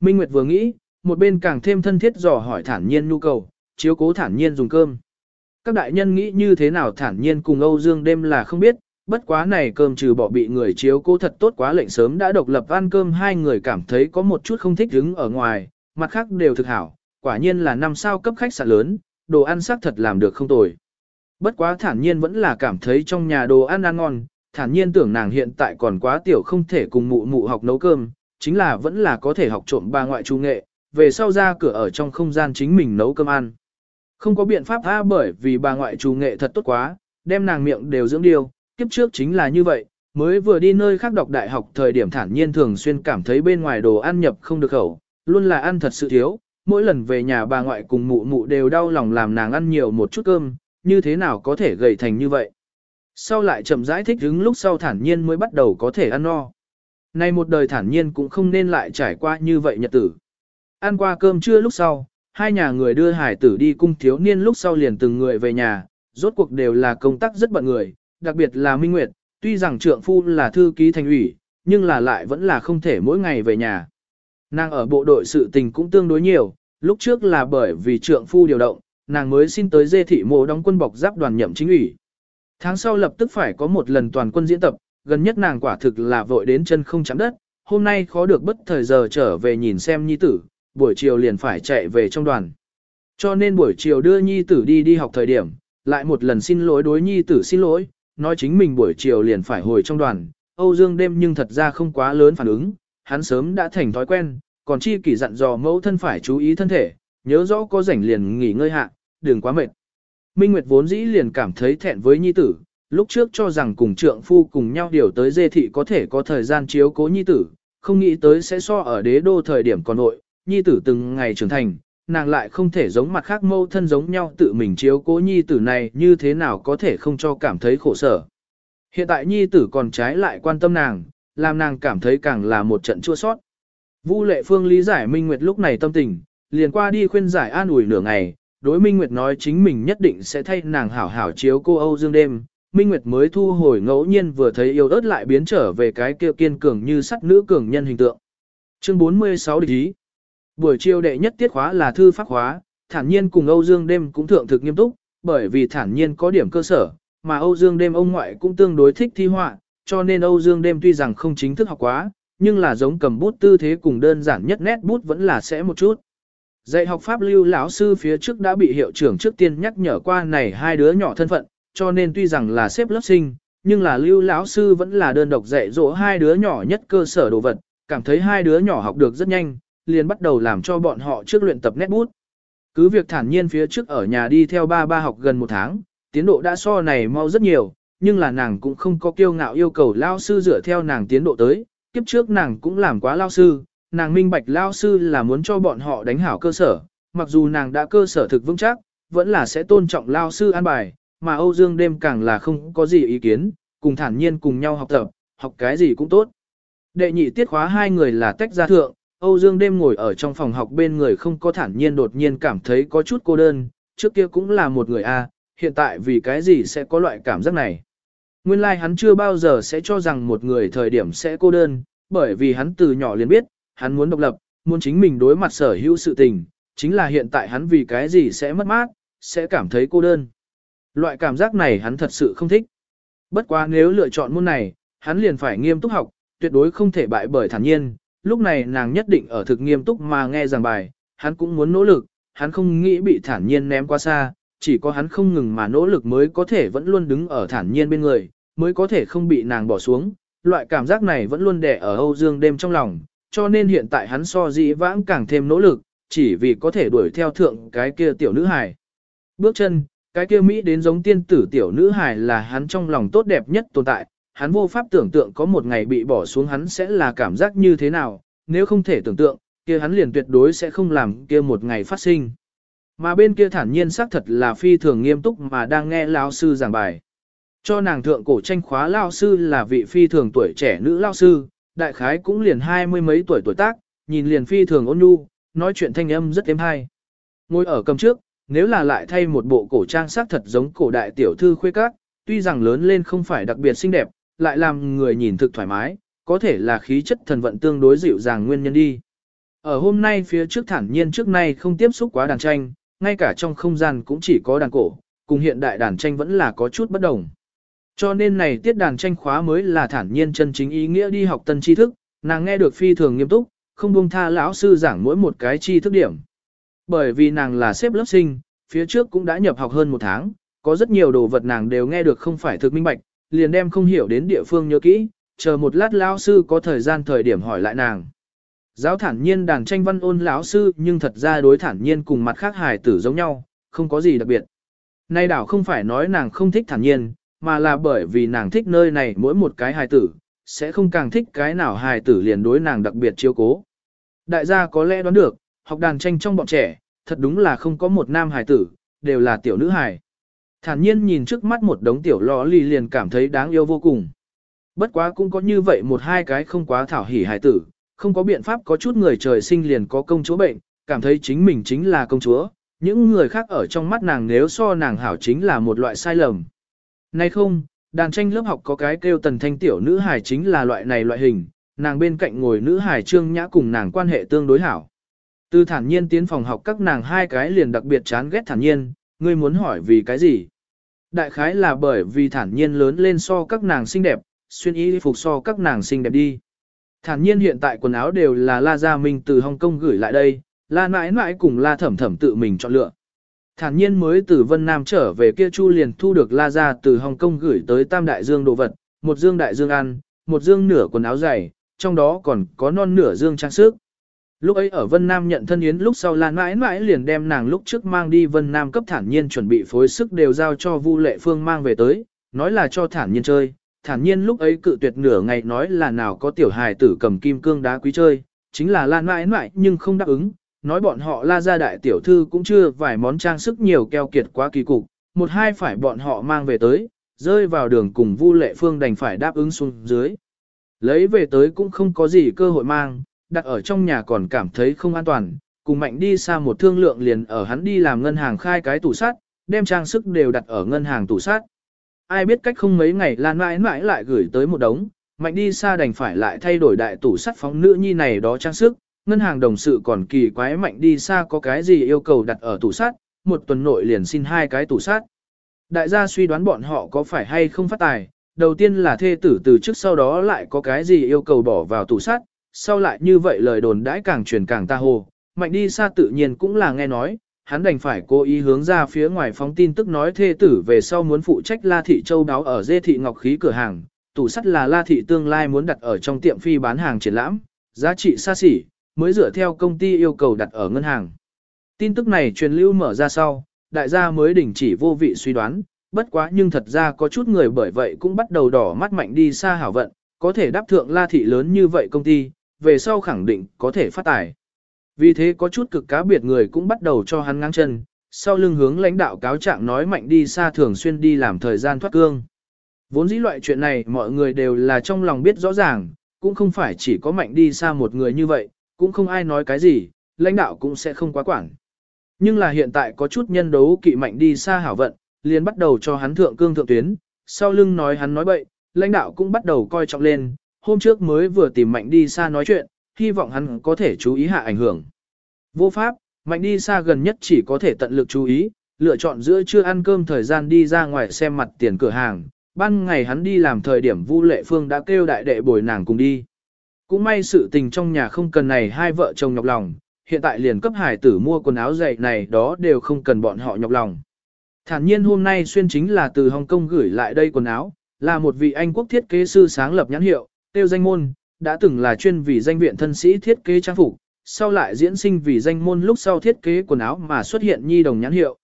Minh Nguyệt vừa nghĩ, một bên càng thêm thân thiết dò hỏi thản nhiên nhu cầu, chiếu cố thản nhiên dùng cơm. Các đại nhân nghĩ như thế nào thản nhiên cùng Âu Dương đêm là không biết, bất quá này cơm trừ bỏ bị người chiếu cố thật tốt quá lệnh sớm đã độc lập ăn cơm hai người cảm thấy có một chút không thích đứng ở ngoài, mặt khác đều thực hảo, quả nhiên là năm sao cấp khách sạn lớn, đồ ăn sắc thật làm được không tồi. Bất quá thản nhiên vẫn là cảm thấy trong nhà đồ ăn ăn ngon, thản nhiên tưởng nàng hiện tại còn quá tiểu không thể cùng mụ mụ học nấu cơm, chính là vẫn là có thể học trộm bà ngoại trung nghệ, về sau ra cửa ở trong không gian chính mình nấu cơm ăn. Không có biện pháp tha bởi vì bà ngoại chủ nghệ thật tốt quá, đem nàng miệng đều dưỡng điều, kiếp trước chính là như vậy, Mới vừa đi nơi khác đọc đại học thời điểm thản nhiên thường xuyên cảm thấy bên ngoài đồ ăn nhập không được khẩu, luôn là ăn thật sự thiếu, mỗi lần về nhà bà ngoại cùng mụ mụ đều đau lòng làm nàng ăn nhiều một chút cơm, như thế nào có thể gầy thành như vậy. Sau lại chậm rãi thích đứng lúc sau thản nhiên mới bắt đầu có thể ăn no. Nay một đời thản nhiên cũng không nên lại trải qua như vậy nhật tử. Ăn qua cơm trưa lúc sau, hai nhà người đưa hải tử đi cung thiếu niên lúc sau liền từng người về nhà, rốt cuộc đều là công tác rất bận người, đặc biệt là Minh Nguyệt, tuy rằng trượng phu là thư ký thành ủy, nhưng là lại vẫn là không thể mỗi ngày về nhà. Nàng ở bộ đội sự tình cũng tương đối nhiều, lúc trước là bởi vì trượng phu điều động, nàng mới xin tới dê thị mộ đóng quân bọc giáp đoàn nhậm chính ủy. Tháng sau lập tức phải có một lần toàn quân diễn tập, gần nhất nàng quả thực là vội đến chân không chạm đất, hôm nay khó được bất thời giờ trở về nhìn xem nhi tử, buổi chiều liền phải chạy về trong đoàn. Cho nên buổi chiều đưa nhi tử đi đi học thời điểm, lại một lần xin lỗi đối nhi tử xin lỗi, nói chính mình buổi chiều liền phải hồi trong đoàn. Âu Dương đêm nhưng thật ra không quá lớn phản ứng, hắn sớm đã thành thói quen, còn chi kỷ dặn dò mẫu thân phải chú ý thân thể, nhớ rõ có rảnh liền nghỉ ngơi hạ, đừng quá mệt. Minh Nguyệt vốn dĩ liền cảm thấy thẹn với nhi tử, lúc trước cho rằng cùng trượng phu cùng nhau điều tới dê thị có thể có thời gian chiếu cố nhi tử, không nghĩ tới sẽ so ở đế đô thời điểm còn nội, nhi tử từng ngày trưởng thành, nàng lại không thể giống mặt khác mâu thân giống nhau tự mình chiếu cố nhi tử này như thế nào có thể không cho cảm thấy khổ sở. Hiện tại nhi tử còn trái lại quan tâm nàng, làm nàng cảm thấy càng là một trận chua sót. Vu lệ phương lý giải Minh Nguyệt lúc này tâm tình, liền qua đi khuyên giải an ủi nửa ngày, đối Minh Nguyệt nói chính mình nhất định sẽ thay nàng hảo hảo chiếu cô Âu Dương đêm. Minh Nguyệt mới thu hồi ngẫu nhiên vừa thấy yêu ớt lại biến trở về cái kia kiên cường như sắt nữ cường nhân hình tượng. Chương 46 địch ý Buổi chiều đệ nhất tiết khóa là thư pháp khóa, thản nhiên cùng Âu Dương đêm cũng thượng thực nghiêm túc, bởi vì thản nhiên có điểm cơ sở, mà Âu Dương đêm ông ngoại cũng tương đối thích thi họa, cho nên Âu Dương đêm tuy rằng không chính thức học quá, nhưng là giống cầm bút tư thế cùng đơn giản nhất nét bút vẫn là sẽ một chút. Dạy học pháp lưu lão sư phía trước đã bị hiệu trưởng trước tiên nhắc nhở qua này hai đứa nhỏ thân phận, cho nên tuy rằng là xếp lớp sinh, nhưng là lưu lão sư vẫn là đơn độc dạy dỗ hai đứa nhỏ nhất cơ sở đồ vật, cảm thấy hai đứa nhỏ học được rất nhanh, liền bắt đầu làm cho bọn họ trước luyện tập nét bút. Cứ việc thản nhiên phía trước ở nhà đi theo ba ba học gần một tháng, tiến độ đã so này mau rất nhiều, nhưng là nàng cũng không có kiêu ngạo yêu cầu lao sư dựa theo nàng tiến độ tới, kiếp trước nàng cũng làm quá lao sư, nàng minh bạch lao sư là muốn cho bọn họ đánh hảo cơ sở, mặc dù nàng đã cơ sở thực vững chắc, vẫn là sẽ tôn trọng lao sư an bài, mà Âu Dương đêm càng là không có gì ý kiến, cùng thản nhiên cùng nhau học tập, học cái gì cũng tốt. Đệ nhị tiết khóa hai người là tách ra thượng, Âu Dương đêm ngồi ở trong phòng học bên người không có thản nhiên đột nhiên cảm thấy có chút cô đơn, trước kia cũng là một người A, hiện tại vì cái gì sẽ có loại cảm giác này. Nguyên lai like hắn chưa bao giờ sẽ cho rằng một người thời điểm sẽ cô đơn, bởi vì hắn từ nhỏ liền biết, hắn muốn độc lập, muốn chính mình đối mặt sở hữu sự tình, chính là hiện tại hắn vì cái gì sẽ mất mát, sẽ cảm thấy cô đơn. Loại cảm giác này hắn thật sự không thích. Bất quá nếu lựa chọn môn này, hắn liền phải nghiêm túc học, tuyệt đối không thể bại bởi thản nhiên, lúc này nàng nhất định ở thực nghiêm túc mà nghe giảng bài, hắn cũng muốn nỗ lực, hắn không nghĩ bị thản nhiên ném qua xa, chỉ có hắn không ngừng mà nỗ lực mới có thể vẫn luôn đứng ở thản nhiên bên người, mới có thể không bị nàng bỏ xuống. Loại cảm giác này vẫn luôn đè ở Âu Dương đêm trong lòng, cho nên hiện tại hắn so dĩ vãng càng thêm nỗ lực, chỉ vì có thể đuổi theo thượng cái kia tiểu nữ hài. Bước chân, cái kia Mỹ đến giống tiên tử tiểu nữ hài là hắn trong lòng tốt đẹp nhất tồn tại, hắn vô pháp tưởng tượng có một ngày bị bỏ xuống hắn sẽ là cảm giác như thế nào, nếu không thể tưởng tượng, kia hắn liền tuyệt đối sẽ không làm kia một ngày phát sinh. Mà bên kia thản nhiên xác thật là phi thường nghiêm túc mà đang nghe lão sư giảng bài. Cho nàng thượng cổ tranh khóa lão sư là vị phi thường tuổi trẻ nữ lão sư, đại khái cũng liền hai mươi mấy tuổi tuổi tác, nhìn liền phi thường ôn nhu, nói chuyện thanh âm rất êm hay. Ngồi ở cầm trước, nếu là lại thay một bộ cổ trang sắc thật giống cổ đại tiểu thư khuê các, tuy rằng lớn lên không phải đặc biệt xinh đẹp, lại làm người nhìn thực thoải mái, có thể là khí chất thần vận tương đối dịu dàng nguyên nhân đi. Ở hôm nay phía trước thản nhiên trước nay không tiếp xúc quá đàn tranh, ngay cả trong không gian cũng chỉ có đàn cổ, cùng hiện đại đàn tranh vẫn là có chút bất đồng. Cho nên này tiết đàn tranh khóa mới là thản nhiên chân chính ý nghĩa đi học tân tri thức, nàng nghe được phi thường nghiêm túc, không buông tha lão sư giảng mỗi một cái tri thức điểm. Bởi vì nàng là xếp lớp sinh, phía trước cũng đã nhập học hơn một tháng, có rất nhiều đồ vật nàng đều nghe được không phải thực minh bạch, liền đem không hiểu đến địa phương nhớ kỹ, chờ một lát lão sư có thời gian thời điểm hỏi lại nàng. Giáo thản nhiên đàn tranh văn ôn lão sư nhưng thật ra đối thản nhiên cùng mặt khác hài tử giống nhau, không có gì đặc biệt. Nay đảo không phải nói nàng không thích thản nhiên, mà là bởi vì nàng thích nơi này mỗi một cái hài tử, sẽ không càng thích cái nào hài tử liền đối nàng đặc biệt chiếu cố. Đại gia có lẽ đoán được, học đàn tranh trong bọn trẻ, thật đúng là không có một nam hài tử, đều là tiểu nữ hài. Thản nhiên nhìn trước mắt một đống tiểu lò lì liền cảm thấy đáng yêu vô cùng. Bất quá cũng có như vậy một hai cái không quá thảo hỉ hài tử, không có biện pháp có chút người trời sinh liền có công chúa bệnh, cảm thấy chính mình chính là công chúa, những người khác ở trong mắt nàng nếu so nàng hảo chính là một loại sai lầm. Nay không, đàn tranh lớp học có cái kêu tần thanh tiểu nữ hài chính là loại này loại hình, nàng bên cạnh ngồi nữ hài trương nhã cùng nàng quan hệ tương đối hảo. Từ thản nhiên tiến phòng học các nàng hai cái liền đặc biệt chán ghét thản nhiên, ngươi muốn hỏi vì cái gì? Đại khái là bởi vì thản nhiên lớn lên so các nàng xinh đẹp, xuyên y phục so các nàng xinh đẹp đi. Thản nhiên hiện tại quần áo đều là La Gia Minh từ Hồng Kông gửi lại đây, La mãi mãi cùng La Thẩm Thẩm tự mình chọn lựa. Thản nhiên mới từ Vân Nam trở về kia Chu liền thu được La Gia từ Hồng Kông gửi tới Tam Đại Dương đồ vật, một dương đại dương ăn, một dương nửa quần áo dày, trong đó còn có non nửa dương trang sức. Lúc ấy ở Vân Nam nhận thân yến lúc sau Lan mãi mãi liền đem nàng lúc trước mang đi Vân Nam cấp thản nhiên chuẩn bị phối sức đều giao cho Vu Lệ Phương mang về tới, nói là cho thản nhiên chơi. Thản nhiên lúc ấy cự tuyệt nửa ngày nói là nào có tiểu hài tử cầm kim cương đá quý chơi, chính là Lan mãi mãi nhưng không đáp ứng, nói bọn họ la ra đại tiểu thư cũng chưa vài món trang sức nhiều keo kiệt quá kỳ cục, một hai phải bọn họ mang về tới, rơi vào đường cùng Vu Lệ Phương đành phải đáp ứng xuống dưới. Lấy về tới cũng không có gì cơ hội mang, đặt ở trong nhà còn cảm thấy không an toàn, cùng mạnh đi xa một thương lượng liền ở hắn đi làm ngân hàng khai cái tủ sắt, đem trang sức đều đặt ở ngân hàng tủ sắt. Ai biết cách không mấy ngày lan mãi mãi lại gửi tới một đống, mạnh đi xa đành phải lại thay đổi đại tủ sắt phóng nữ nhi này đó trang sức, ngân hàng đồng sự còn kỳ quái mạnh đi xa có cái gì yêu cầu đặt ở tủ sắt, một tuần nội liền xin hai cái tủ sắt. Đại gia suy đoán bọn họ có phải hay không phát tài, đầu tiên là thê tử từ trước sau đó lại có cái gì yêu cầu bỏ vào tủ sắt, sau lại như vậy lời đồn đãi càng truyền càng ta hồ, mạnh đi xa tự nhiên cũng là nghe nói, hắn đành phải cố ý hướng ra phía ngoài phóng tin tức nói thê tử về sau muốn phụ trách La Thị Châu đáo ở dê thị ngọc khí cửa hàng, tủ sắt là La Thị tương lai muốn đặt ở trong tiệm phi bán hàng triển lãm, giá trị xa xỉ, mới dựa theo công ty yêu cầu đặt ở ngân hàng. Tin tức này truyền lưu mở ra sau, đại gia mới đình chỉ vô vị suy đoán, bất quá nhưng thật ra có chút người bởi vậy cũng bắt đầu đỏ mắt mạnh đi xa hảo vận, có thể đáp thượng la thị lớn như vậy công ty, về sau khẳng định có thể phát tài. Vì thế có chút cực cá biệt người cũng bắt đầu cho hắn ngang chân, sau lưng hướng lãnh đạo cáo trạng nói mạnh đi xa thường xuyên đi làm thời gian thoát cương. Vốn dĩ loại chuyện này mọi người đều là trong lòng biết rõ ràng, cũng không phải chỉ có mạnh đi xa một người như vậy, cũng không ai nói cái gì, lãnh đạo cũng sẽ không quá quản. Nhưng là hiện tại có chút nhân đấu kỵ mạnh đi xa hảo vận, liền bắt đầu cho hắn thượng cương thượng tuyến, sau lưng nói hắn nói bậy, lãnh đạo cũng bắt đầu coi trọng lên, hôm trước mới vừa tìm mạnh đi xa nói chuyện, hy vọng hắn có thể chú ý hạ ảnh hưởng. Vô pháp, mạnh đi xa gần nhất chỉ có thể tận lực chú ý, lựa chọn giữa trưa ăn cơm thời gian đi ra ngoài xem mặt tiền cửa hàng, ban ngày hắn đi làm thời điểm Vu Lệ Phương đã kêu đại đệ bồi nàng cùng đi. Cũng may sự tình trong nhà không cần này hai vợ chồng nhọc lòng, hiện tại liền cấp hải tử mua quần áo dày này đó đều không cần bọn họ nhọc lòng. Thản nhiên hôm nay xuyên chính là từ Hồng Kông gửi lại đây quần áo, là một vị Anh quốc thiết kế sư sáng lập nhãn hiệu, tiêu danh môn, đã từng là chuyên vì danh viện thân sĩ thiết kế trang phục, sau lại diễn sinh vì danh môn lúc sau thiết kế quần áo mà xuất hiện nhi đồng nhãn hiệu.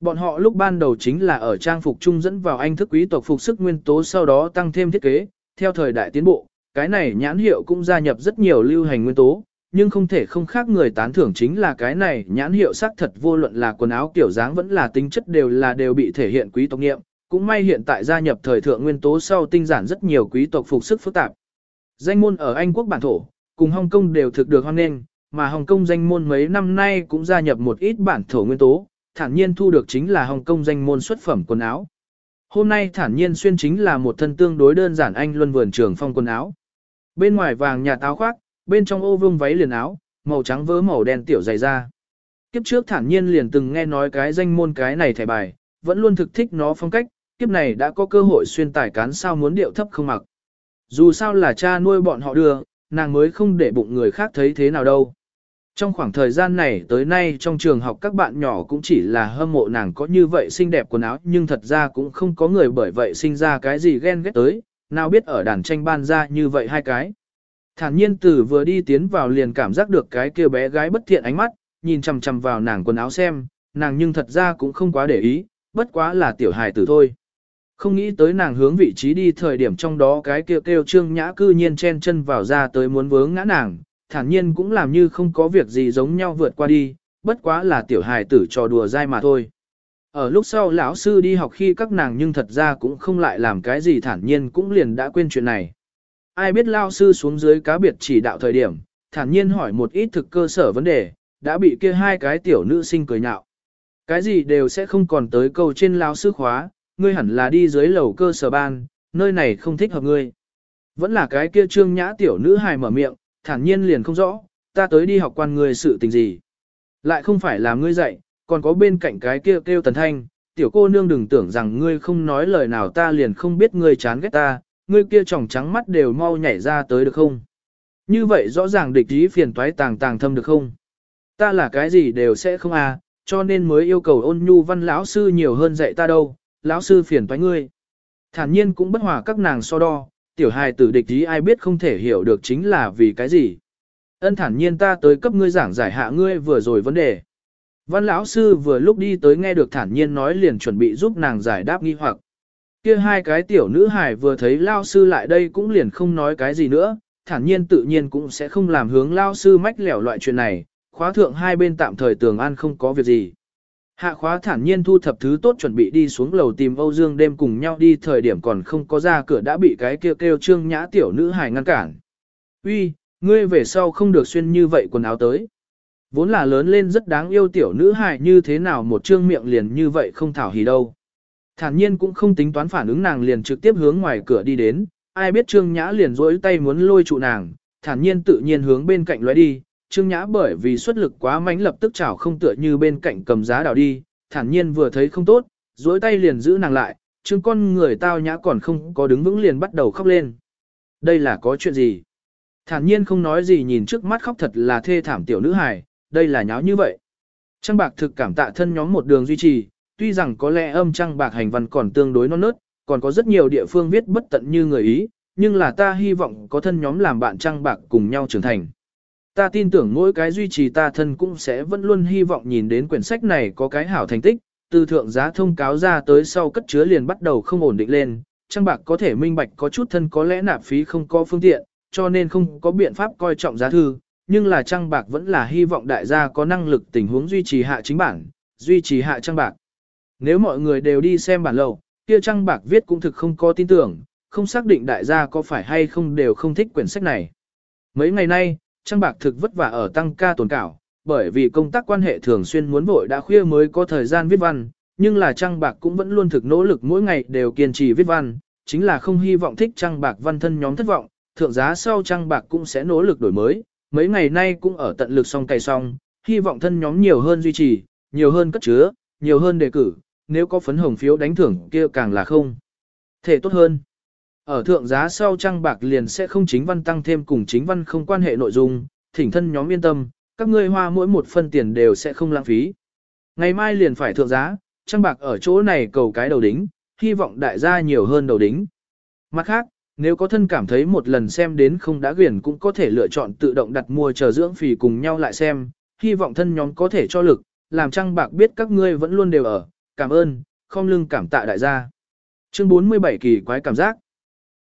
Bọn họ lúc ban đầu chính là ở trang phục trung dẫn vào anh thức quý tộc phục sức nguyên tố sau đó tăng thêm thiết kế, theo thời đại tiến bộ, cái này nhãn hiệu cũng gia nhập rất nhiều lưu hành nguyên tố, nhưng không thể không khác người tán thưởng chính là cái này nhãn hiệu sắc thật vô luận là quần áo kiểu dáng vẫn là tính chất đều là đều bị thể hiện quý tộc nghiệm, cũng may hiện tại gia nhập thời thượng nguyên tố sau tinh giản rất nhiều quý tộc phục sức phức tạp. Danh môn ở Anh quốc bản thổ, cùng Hồng Kông đều thực được hoan nghênh, mà Hồng Kông danh môn mấy năm nay cũng gia nhập một ít bản thổ nguyên tố, thản nhiên thu được chính là Hồng Kông danh môn xuất phẩm quần áo. Hôm nay thản nhiên xuyên chính là một thân tương đối đơn giản anh luân vườn trường phong quần áo. Bên ngoài vàng nhà táo khoác, bên trong ô vương váy liền áo, màu trắng vớ màu đen tiểu dày da. Kiếp trước thản nhiên liền từng nghe nói cái danh môn cái này thẻ bài, vẫn luôn thực thích nó phong cách, kiếp này đã có cơ hội xuyên tải cán sao muốn điệu thấp không mặc. Dù sao là cha nuôi bọn họ đưa, nàng mới không để bụng người khác thấy thế nào đâu. Trong khoảng thời gian này tới nay trong trường học các bạn nhỏ cũng chỉ là hâm mộ nàng có như vậy xinh đẹp quần áo nhưng thật ra cũng không có người bởi vậy sinh ra cái gì ghen ghét tới, nào biết ở đàn tranh ban ra như vậy hai cái. Thản nhiên tử vừa đi tiến vào liền cảm giác được cái kia bé gái bất thiện ánh mắt, nhìn chằm chằm vào nàng quần áo xem, nàng nhưng thật ra cũng không quá để ý, bất quá là tiểu hài tử thôi. Không nghĩ tới nàng hướng vị trí đi thời điểm trong đó cái kêu kêu trương nhã cư nhiên chen chân vào ra tới muốn vướng ngã nàng, thản nhiên cũng làm như không có việc gì giống nhau vượt qua đi, bất quá là tiểu hài tử trò đùa dai mà thôi. Ở lúc sau lão sư đi học khi các nàng nhưng thật ra cũng không lại làm cái gì thản nhiên cũng liền đã quên chuyện này. Ai biết lão sư xuống dưới cá biệt chỉ đạo thời điểm, thản nhiên hỏi một ít thực cơ sở vấn đề, đã bị kia hai cái tiểu nữ sinh cười nhạo. Cái gì đều sẽ không còn tới câu trên lão sư khóa, ngươi hẳn là đi dưới lầu cơ sở ban, nơi này không thích hợp ngươi. Vẫn là cái kia trương nhã tiểu nữ hài mở miệng, thản nhiên liền không rõ, ta tới đi học quan ngươi sự tình gì. Lại không phải là ngươi dạy, còn có bên cạnh cái kia kêu, kêu tần thanh, tiểu cô nương đừng tưởng rằng ngươi không nói lời nào ta liền không biết ngươi chán ghét ta, ngươi kia tròng trắng mắt đều mau nhảy ra tới được không. Như vậy rõ ràng địch ý phiền toái tàng tàng thâm được không? Ta là cái gì đều sẽ không à, cho nên mới yêu cầu ôn nhu văn lão sư nhiều hơn dạy ta đâu, lão sư phiền toái ngươi. Thản nhiên cũng bất hòa các nàng so đo, tiểu hài tử địch ý ai biết không thể hiểu được chính là vì cái gì. Ân thản nhiên ta tới cấp ngươi giảng giải hạ ngươi vừa rồi vấn đề. Văn lão sư vừa lúc đi tới nghe được thản nhiên nói liền chuẩn bị giúp nàng giải đáp nghi hoặc. Kia hai cái tiểu nữ hài vừa thấy lão sư lại đây cũng liền không nói cái gì nữa, thản nhiên tự nhiên cũng sẽ không làm hướng lão sư mách lẻo loại chuyện này, khóa thượng hai bên tạm thời tường an không có việc gì. Hạ khóa thản nhiên thu thập thứ tốt chuẩn bị đi xuống lầu tìm Âu Dương đêm cùng nhau đi thời điểm còn không có ra cửa đã bị cái kêu kêu trương nhã tiểu nữ hài ngăn cản. Uy, ngươi về sau không được xuyên như vậy quần áo tới. Vốn là lớn lên rất đáng yêu tiểu nữ hài như thế nào một trương miệng liền như vậy không thảo hỉ đâu. Thản nhiên cũng không tính toán phản ứng nàng liền trực tiếp hướng ngoài cửa đi đến, ai biết trương nhã liền rỗi tay muốn lôi trụ nàng, thản nhiên tự nhiên hướng bên cạnh lóe đi, trương nhã bởi vì xuất lực quá mạnh lập tức chảo không tựa như bên cạnh cầm giá đảo đi, thản nhiên vừa thấy không tốt, duỗi tay liền giữ nàng lại, trương con người tao nhã còn không có đứng vững liền bắt đầu khóc lên. Đây là có chuyện gì? Thản nhiên không nói gì nhìn trước mắt khóc thật là thê thảm tiểu nữ hài, đây là nháo như vậy. Trăng bạc thực cảm tạ thân nhóm một đường duy trì, tuy rằng có lẽ âm trăng bạc hành văn còn tương đối non nớt, còn có rất nhiều địa phương viết bất tận như người ý, nhưng là ta hy vọng có thân nhóm làm bạn trăng bạc cùng nhau trưởng thành. Ta tin tưởng mỗi cái duy trì ta thân cũng sẽ vẫn luôn hy vọng nhìn đến quyển sách này có cái hảo thành tích, từ thượng giá thông cáo ra tới sau cất chứa liền bắt đầu không ổn định lên, Trang bạc có thể minh bạch có chút thân có lẽ nạp phí không có phương tiện, cho nên không có biện pháp coi trọng giá thư, nhưng là trang bạc vẫn là hy vọng đại gia có năng lực tình huống duy trì hạ chính bản, duy trì hạ trang bạc. Nếu mọi người đều đi xem bản lầu, kia trang bạc viết cũng thực không có tin tưởng, không xác định đại gia có phải hay không đều không thích quyển sách này. Mấy ngày nay, Trang bạc thực vất vả ở tăng ca tồn cảo, bởi vì công tác quan hệ thường xuyên muốn vội đã khuya mới có thời gian viết văn, nhưng là Trang bạc cũng vẫn luôn thực nỗ lực mỗi ngày đều kiên trì viết văn, chính là không hy vọng thích Trang bạc văn thân nhóm thất vọng, thượng giá sau Trang bạc cũng sẽ nỗ lực đổi mới, mấy ngày nay cũng ở tận lực song cày song, hy vọng thân nhóm nhiều hơn duy trì, nhiều hơn cất chứa, nhiều hơn đề cử, nếu có phấn hồng phiếu đánh thưởng kia càng là không. Thể tốt hơn. Ở thượng giá sau trăng bạc liền sẽ không chính văn tăng thêm cùng chính văn không quan hệ nội dung, thỉnh thân nhóm yên tâm, các ngươi hoa mỗi một phân tiền đều sẽ không lãng phí. Ngày mai liền phải thượng giá, trăng bạc ở chỗ này cầu cái đầu đính, hy vọng đại gia nhiều hơn đầu đính. Mặt khác, nếu có thân cảm thấy một lần xem đến không đã quyển cũng có thể lựa chọn tự động đặt mua chờ dưỡng phì cùng nhau lại xem, hy vọng thân nhóm có thể cho lực, làm trăng bạc biết các ngươi vẫn luôn đều ở, cảm ơn, không lưng cảm tạ đại gia. Chương 47 kỳ quái cảm giác.